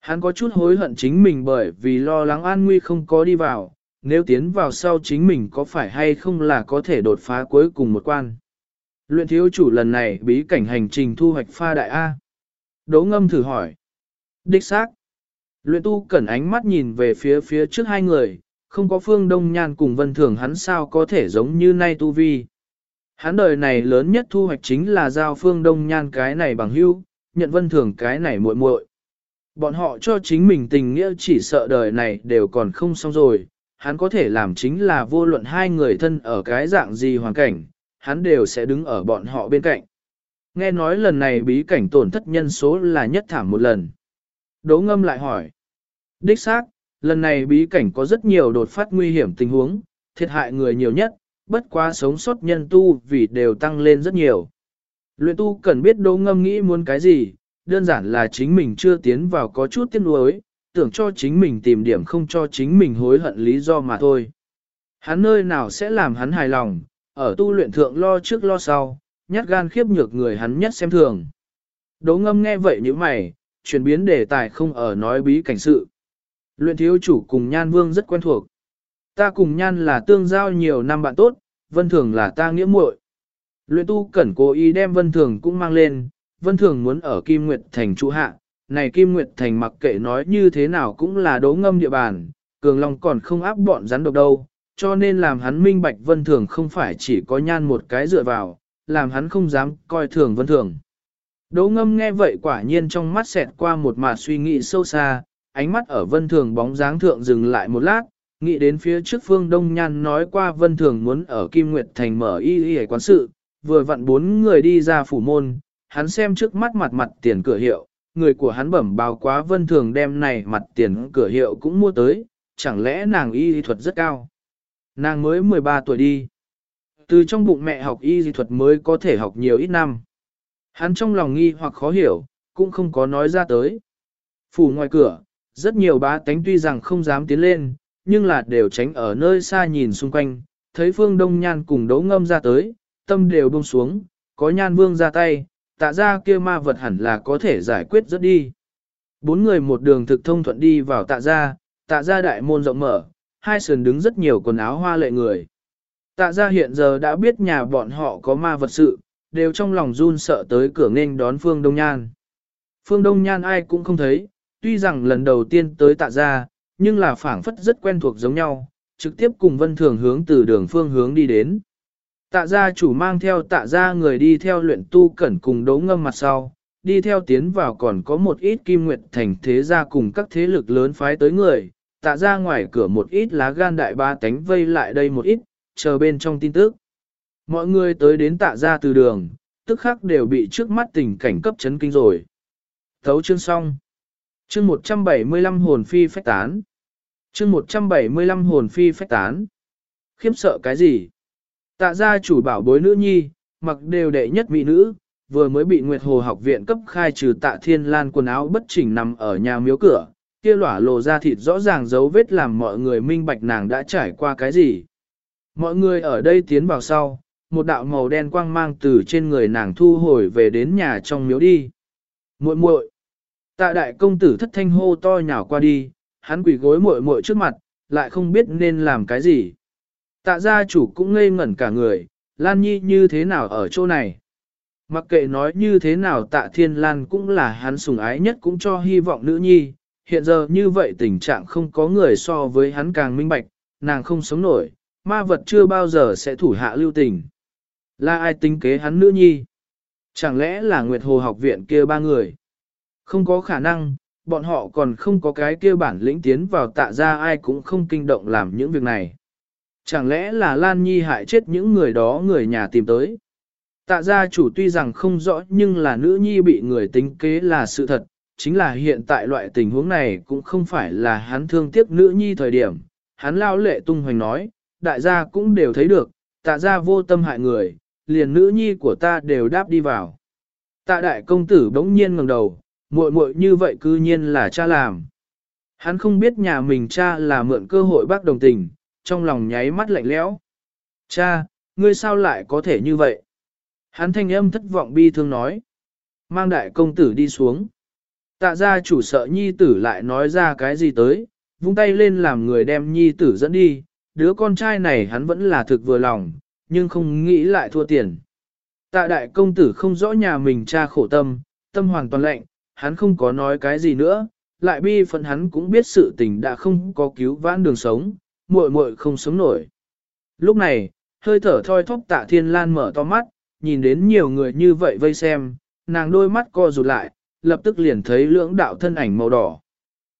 Hắn có chút hối hận chính mình bởi vì lo lắng an nguy không có đi vào, nếu tiến vào sau chính mình có phải hay không là có thể đột phá cuối cùng một quan. Luyện thiếu chủ lần này bí cảnh hành trình thu hoạch pha đại A. Đỗ ngâm thử hỏi. Đích xác. Luyện tu cẩn ánh mắt nhìn về phía phía trước hai người, không có phương đông nhan cùng vân thường hắn sao có thể giống như nay tu vi. Hắn đời này lớn nhất thu hoạch chính là giao phương đông nhan cái này bằng hữu, nhận vân thường cái này muội muội. Bọn họ cho chính mình tình nghĩa chỉ sợ đời này đều còn không xong rồi, hắn có thể làm chính là vô luận hai người thân ở cái dạng gì hoàn cảnh, hắn đều sẽ đứng ở bọn họ bên cạnh. Nghe nói lần này bí cảnh tổn thất nhân số là nhất thảm một lần. Đỗ ngâm lại hỏi. Đích xác, lần này bí cảnh có rất nhiều đột phát nguy hiểm tình huống, thiệt hại người nhiều nhất, bất quá sống sót nhân tu vì đều tăng lên rất nhiều. Luyện tu cần biết đỗ ngâm nghĩ muốn cái gì, đơn giản là chính mình chưa tiến vào có chút tiếc nuối, tưởng cho chính mình tìm điểm không cho chính mình hối hận lý do mà thôi. Hắn nơi nào sẽ làm hắn hài lòng, ở tu luyện thượng lo trước lo sau, nhát gan khiếp nhược người hắn nhất xem thường. Đỗ ngâm nghe vậy như mày, chuyển biến đề tài không ở nói bí cảnh sự. Luyện thiếu chủ cùng Nhan Vương rất quen thuộc. Ta cùng Nhan là tương giao nhiều năm bạn tốt, Vân Thường là ta nghĩa muội. Luyện tu cẩn cố ý đem Vân Thường cũng mang lên, Vân Thường muốn ở Kim Nguyệt Thành trụ hạ, này Kim Nguyệt Thành mặc kệ nói như thế nào cũng là đố ngâm địa bàn, Cường Long còn không áp bọn rắn độc đâu, cho nên làm hắn minh bạch Vân Thường không phải chỉ có nhan một cái dựa vào, làm hắn không dám coi thường Vân Thường. Đỗ ngâm nghe vậy quả nhiên trong mắt xẹt qua một mạt suy nghĩ sâu xa, ánh mắt ở Vân Thường bóng dáng thượng dừng lại một lát, nghĩ đến phía trước phương Đông Nhan nói qua Vân Thường muốn ở Kim Nguyệt Thành mở y y quán sự, vừa vặn bốn người đi ra phủ môn, hắn xem trước mắt mặt mặt tiền cửa hiệu, người của hắn bẩm báo quá vân thường đem này mặt tiền cửa hiệu cũng mua tới, chẳng lẽ nàng y y thuật rất cao. Nàng mới 13 tuổi đi. Từ trong bụng mẹ học y y thuật mới có thể học nhiều ít năm. Hắn trong lòng nghi hoặc khó hiểu, cũng không có nói ra tới. Phủ ngoài cửa, rất nhiều bá tánh tuy rằng không dám tiến lên, nhưng là đều tránh ở nơi xa nhìn xung quanh, thấy phương đông nhan cùng đấu ngâm ra tới, tâm đều buông xuống, có nhan vương ra tay, tạ ra kia ma vật hẳn là có thể giải quyết rất đi. Bốn người một đường thực thông thuận đi vào tạ ra, tạ ra đại môn rộng mở, hai sườn đứng rất nhiều quần áo hoa lệ người. Tạ ra hiện giờ đã biết nhà bọn họ có ma vật sự, đều trong lòng run sợ tới cửa nghênh đón Phương Đông Nhan. Phương Đông Nhan ai cũng không thấy, tuy rằng lần đầu tiên tới tạ ra, nhưng là phảng phất rất quen thuộc giống nhau, trực tiếp cùng vân thường hướng từ đường phương hướng đi đến. Tạ gia chủ mang theo tạ gia người đi theo luyện tu cẩn cùng đấu ngâm mặt sau, đi theo tiến vào còn có một ít kim nguyệt thành thế gia cùng các thế lực lớn phái tới người, tạ Gia ngoài cửa một ít lá gan đại ba tánh vây lại đây một ít, chờ bên trong tin tức. Mọi người tới đến tạ ra từ đường, tức khắc đều bị trước mắt tình cảnh cấp chấn kinh rồi. Thấu chương xong. Chương 175 hồn phi phách tán. Chương 175 hồn phi phách tán. Khiếm sợ cái gì? Tạ gia chủ bảo bối nữ nhi, mặc đều đệ nhất mỹ nữ, vừa mới bị Nguyệt Hồ học viện cấp khai trừ tạ thiên lan quần áo bất chỉnh nằm ở nhà miếu cửa, kia lỏa lộ ra thịt rõ ràng dấu vết làm mọi người minh bạch nàng đã trải qua cái gì. Mọi người ở đây tiến vào sau, một đạo màu đen quang mang từ trên người nàng thu hồi về đến nhà trong miếu đi. muội muội Tạ đại công tử thất thanh hô to nhào qua đi, hắn quỳ gối muội muội trước mặt, lại không biết nên làm cái gì. Tạ gia chủ cũng ngây ngẩn cả người, Lan Nhi như thế nào ở chỗ này. Mặc kệ nói như thế nào tạ thiên lan cũng là hắn sủng ái nhất cũng cho hy vọng nữ nhi, hiện giờ như vậy tình trạng không có người so với hắn càng minh bạch, nàng không sống nổi, ma vật chưa bao giờ sẽ thủ hạ lưu tình. Là ai tính kế hắn nữ nhi? Chẳng lẽ là Nguyệt Hồ học viện kia ba người? Không có khả năng, bọn họ còn không có cái kia bản lĩnh tiến vào tạ ra ai cũng không kinh động làm những việc này. Chẳng lẽ là Lan Nhi hại chết những người đó người nhà tìm tới? Tạ gia chủ tuy rằng không rõ nhưng là nữ nhi bị người tính kế là sự thật, chính là hiện tại loại tình huống này cũng không phải là hắn thương tiếc nữ nhi thời điểm. Hắn lao lệ tung hoành nói, đại gia cũng đều thấy được, tạ gia vô tâm hại người, liền nữ nhi của ta đều đáp đi vào. Tạ đại công tử bỗng nhiên ngẩng đầu, muội muội như vậy cư nhiên là cha làm. Hắn không biết nhà mình cha là mượn cơ hội bác đồng tình, trong lòng nháy mắt lạnh lẽo. Cha, ngươi sao lại có thể như vậy? Hắn thanh âm thất vọng bi thương nói. Mang đại công tử đi xuống. Tạ ra chủ sợ nhi tử lại nói ra cái gì tới, vung tay lên làm người đem nhi tử dẫn đi. Đứa con trai này hắn vẫn là thực vừa lòng, nhưng không nghĩ lại thua tiền. Tạ đại công tử không rõ nhà mình cha khổ tâm, tâm hoàn toàn lạnh, hắn không có nói cái gì nữa, lại bi phận hắn cũng biết sự tình đã không có cứu vãn đường sống, muội muội không sống nổi. Lúc này, hơi thở thoi thóp tạ thiên lan mở to mắt, nhìn đến nhiều người như vậy vây xem, nàng đôi mắt co rụt lại, lập tức liền thấy lưỡng đạo thân ảnh màu đỏ.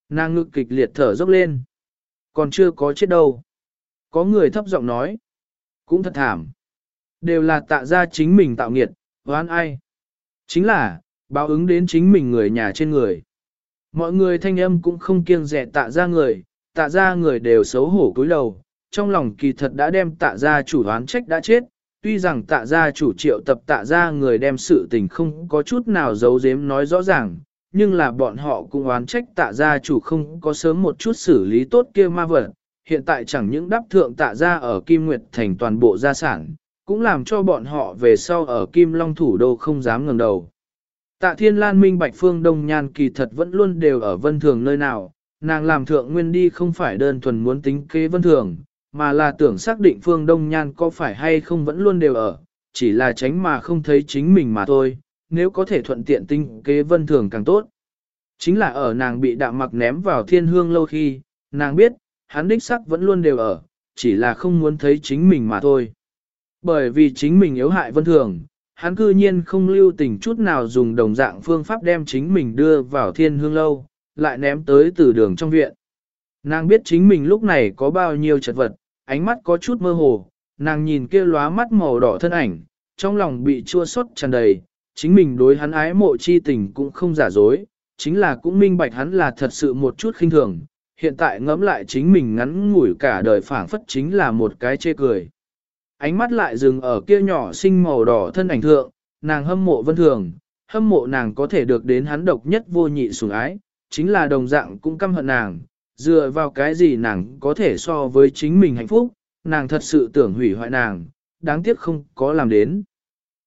Nàng ngực kịch liệt thở dốc lên. Còn chưa có chết đâu. Có người thấp giọng nói. Cũng thật thảm. Đều là tạ ra chính mình tạo nghiệt, oán ai. Chính là, báo ứng đến chính mình người nhà trên người. Mọi người thanh âm cũng không kiêng rẻ tạ ra người, tạ ra người đều xấu hổ cúi đầu, trong lòng kỳ thật đã đem tạ ra chủ oán trách đã chết, tuy rằng tạ ra chủ triệu tập tạ ra người đem sự tình không có chút nào giấu giếm nói rõ ràng, nhưng là bọn họ cũng oán trách tạ ra chủ không có sớm một chút xử lý tốt kia ma vật, hiện tại chẳng những đáp thượng tạ ra ở Kim Nguyệt thành toàn bộ gia sản, cũng làm cho bọn họ về sau ở Kim Long thủ đô không dám ngẩng đầu. Tạ Thiên Lan minh bạch phương Đông Nhan kỳ thật vẫn luôn đều ở vân thường nơi nào, nàng làm thượng nguyên đi không phải đơn thuần muốn tính kế vân thường, mà là tưởng xác định phương Đông Nhan có phải hay không vẫn luôn đều ở, chỉ là tránh mà không thấy chính mình mà thôi, nếu có thể thuận tiện tính kế vân thường càng tốt. Chính là ở nàng bị đạm mặc ném vào thiên hương lâu khi, nàng biết, hắn đích sắc vẫn luôn đều ở, chỉ là không muốn thấy chính mình mà thôi. Bởi vì chính mình yếu hại vân thường, hắn cư nhiên không lưu tình chút nào dùng đồng dạng phương pháp đem chính mình đưa vào thiên hương lâu, lại ném tới từ đường trong viện. Nàng biết chính mình lúc này có bao nhiêu chật vật, ánh mắt có chút mơ hồ, nàng nhìn kia lóa mắt màu đỏ thân ảnh, trong lòng bị chua xót tràn đầy, chính mình đối hắn ái mộ chi tình cũng không giả dối, chính là cũng minh bạch hắn là thật sự một chút khinh thường, hiện tại ngẫm lại chính mình ngắn ngủi cả đời phảng phất chính là một cái chê cười. Ánh mắt lại dừng ở kia nhỏ xinh màu đỏ thân ảnh thượng, nàng hâm mộ vân thường, hâm mộ nàng có thể được đến hắn độc nhất vô nhị sủng ái, chính là đồng dạng cũng căm hận nàng, dựa vào cái gì nàng có thể so với chính mình hạnh phúc, nàng thật sự tưởng hủy hoại nàng, đáng tiếc không có làm đến.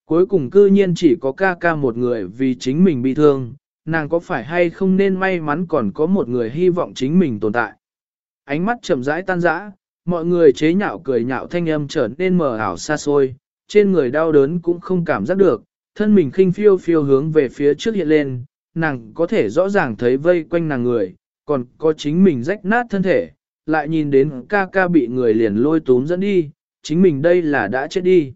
Cuối cùng cư nhiên chỉ có ca ca một người vì chính mình bị thương, nàng có phải hay không nên may mắn còn có một người hy vọng chính mình tồn tại. Ánh mắt chậm rãi tan rã, mọi người chế nhạo cười nhạo thanh âm trở nên mờ ảo xa xôi, trên người đau đớn cũng không cảm giác được, thân mình khinh phiêu phiêu hướng về phía trước hiện lên, nàng có thể rõ ràng thấy vây quanh nàng người, còn có chính mình rách nát thân thể, lại nhìn đến ca ca bị người liền lôi túm dẫn đi, chính mình đây là đã chết đi.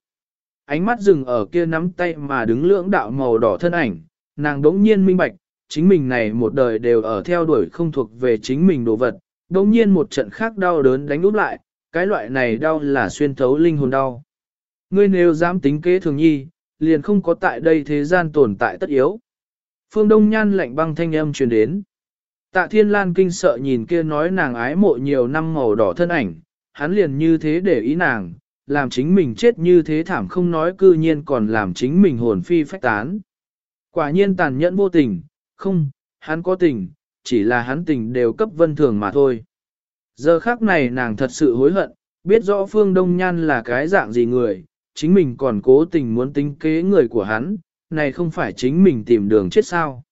Ánh mắt dừng ở kia nắm tay mà đứng lưỡng đạo màu đỏ thân ảnh, nàng đống nhiên minh bạch, chính mình này một đời đều ở theo đuổi không thuộc về chính mình đồ vật, đống nhiên một trận khác đau đớn đánh úp lại, cái loại này đau là xuyên thấu linh hồn đau. Ngươi nếu dám tính kế thường nhi, liền không có tại đây thế gian tồn tại tất yếu. Phương Đông Nhan lạnh băng thanh âm truyền đến. Tạ Thiên Lan kinh sợ nhìn kia nói nàng ái mộ nhiều năm màu đỏ thân ảnh, hắn liền như thế để ý nàng, làm chính mình chết như thế thảm không nói cư nhiên còn làm chính mình hồn phi phách tán. Quả nhiên tàn nhẫn vô tình, không, hắn có tình, chỉ là hắn tình đều cấp vân thường mà thôi. Giờ khác này nàng thật sự hối hận, biết rõ Phương Đông Nhan là cái dạng gì người, chính mình còn cố tình muốn tính kế người của hắn, này không phải chính mình tìm đường chết sao.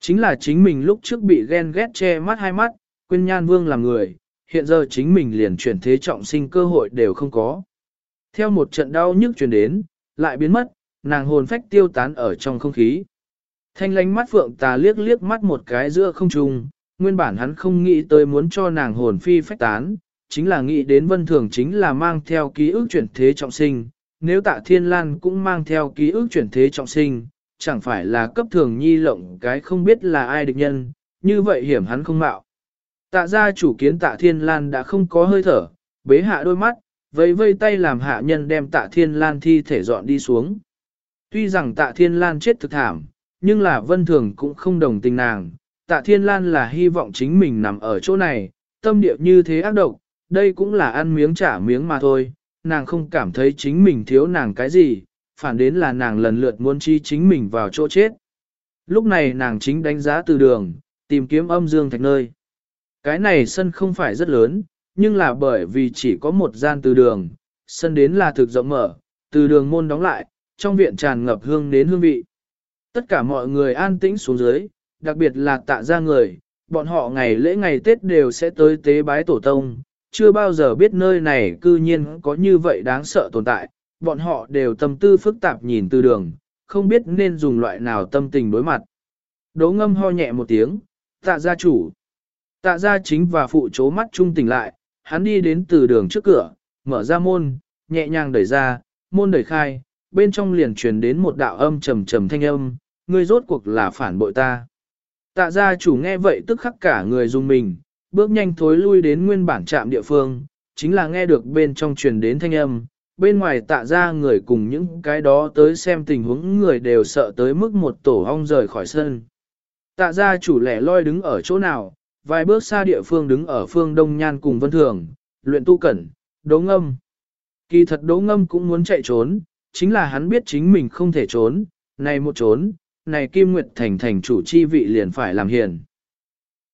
Chính là chính mình lúc trước bị ghen ghét che mắt hai mắt, quên nhan vương làm người, hiện giờ chính mình liền chuyển thế trọng sinh cơ hội đều không có. Theo một trận đau nhức chuyển đến, lại biến mất, nàng hồn phách tiêu tán ở trong không khí. Thanh lánh mắt phượng tà liếc liếc mắt một cái giữa không trung, nguyên bản hắn không nghĩ tới muốn cho nàng hồn phi phách tán, chính là nghĩ đến vân thường chính là mang theo ký ức chuyển thế trọng sinh, nếu tạ thiên lan cũng mang theo ký ức chuyển thế trọng sinh, chẳng phải là cấp thường nhi lộng cái không biết là ai địch nhân, như vậy hiểm hắn không mạo. Tạ gia chủ kiến tạ thiên lan đã không có hơi thở, bế hạ đôi mắt, vẫy vây tay làm hạ nhân đem tạ thiên lan thi thể dọn đi xuống. Tuy rằng tạ thiên lan chết thực thảm, nhưng là vân thường cũng không đồng tình nàng. Tạ Thiên Lan là hy vọng chính mình nằm ở chỗ này, tâm địa như thế ác độc, đây cũng là ăn miếng trả miếng mà thôi, nàng không cảm thấy chính mình thiếu nàng cái gì, phản đến là nàng lần lượt muốn chi chính mình vào chỗ chết. Lúc này nàng chính đánh giá từ đường, tìm kiếm âm dương thạch nơi. Cái này sân không phải rất lớn, nhưng là bởi vì chỉ có một gian từ đường, sân đến là thực rộng mở, từ đường môn đóng lại, trong viện tràn ngập hương đến hương vị. Tất cả mọi người an tĩnh xuống dưới, đặc biệt là tạ ra người, bọn họ ngày lễ ngày Tết đều sẽ tới tế bái tổ tông, chưa bao giờ biết nơi này cư nhiên có như vậy đáng sợ tồn tại, bọn họ đều tâm tư phức tạp nhìn từ đường, không biết nên dùng loại nào tâm tình đối mặt. Đỗ ngâm ho nhẹ một tiếng, tạ gia chủ. Tạ gia chính và phụ chố mắt trung tỉnh lại, hắn đi đến từ đường trước cửa, mở ra môn, nhẹ nhàng đẩy ra, môn đẩy khai, bên trong liền truyền đến một đạo âm trầm trầm thanh âm, ngươi rốt cuộc là phản bội ta. Tạ gia chủ nghe vậy tức khắc cả người dùng mình, bước nhanh thối lui đến nguyên bản trạm địa phương, chính là nghe được bên trong truyền đến thanh âm, bên ngoài tạ ra người cùng những cái đó tới xem tình huống người đều sợ tới mức một tổ ong rời khỏi sân. Tạ ra chủ lẻ loi đứng ở chỗ nào, vài bước xa địa phương đứng ở phương Đông Nhan cùng Vân Thường, luyện tu cẩn, đố ngâm. Kỳ thật đố ngâm cũng muốn chạy trốn, chính là hắn biết chính mình không thể trốn, này một trốn, này Kim Nguyệt Thành thành chủ chi vị liền phải làm hiền.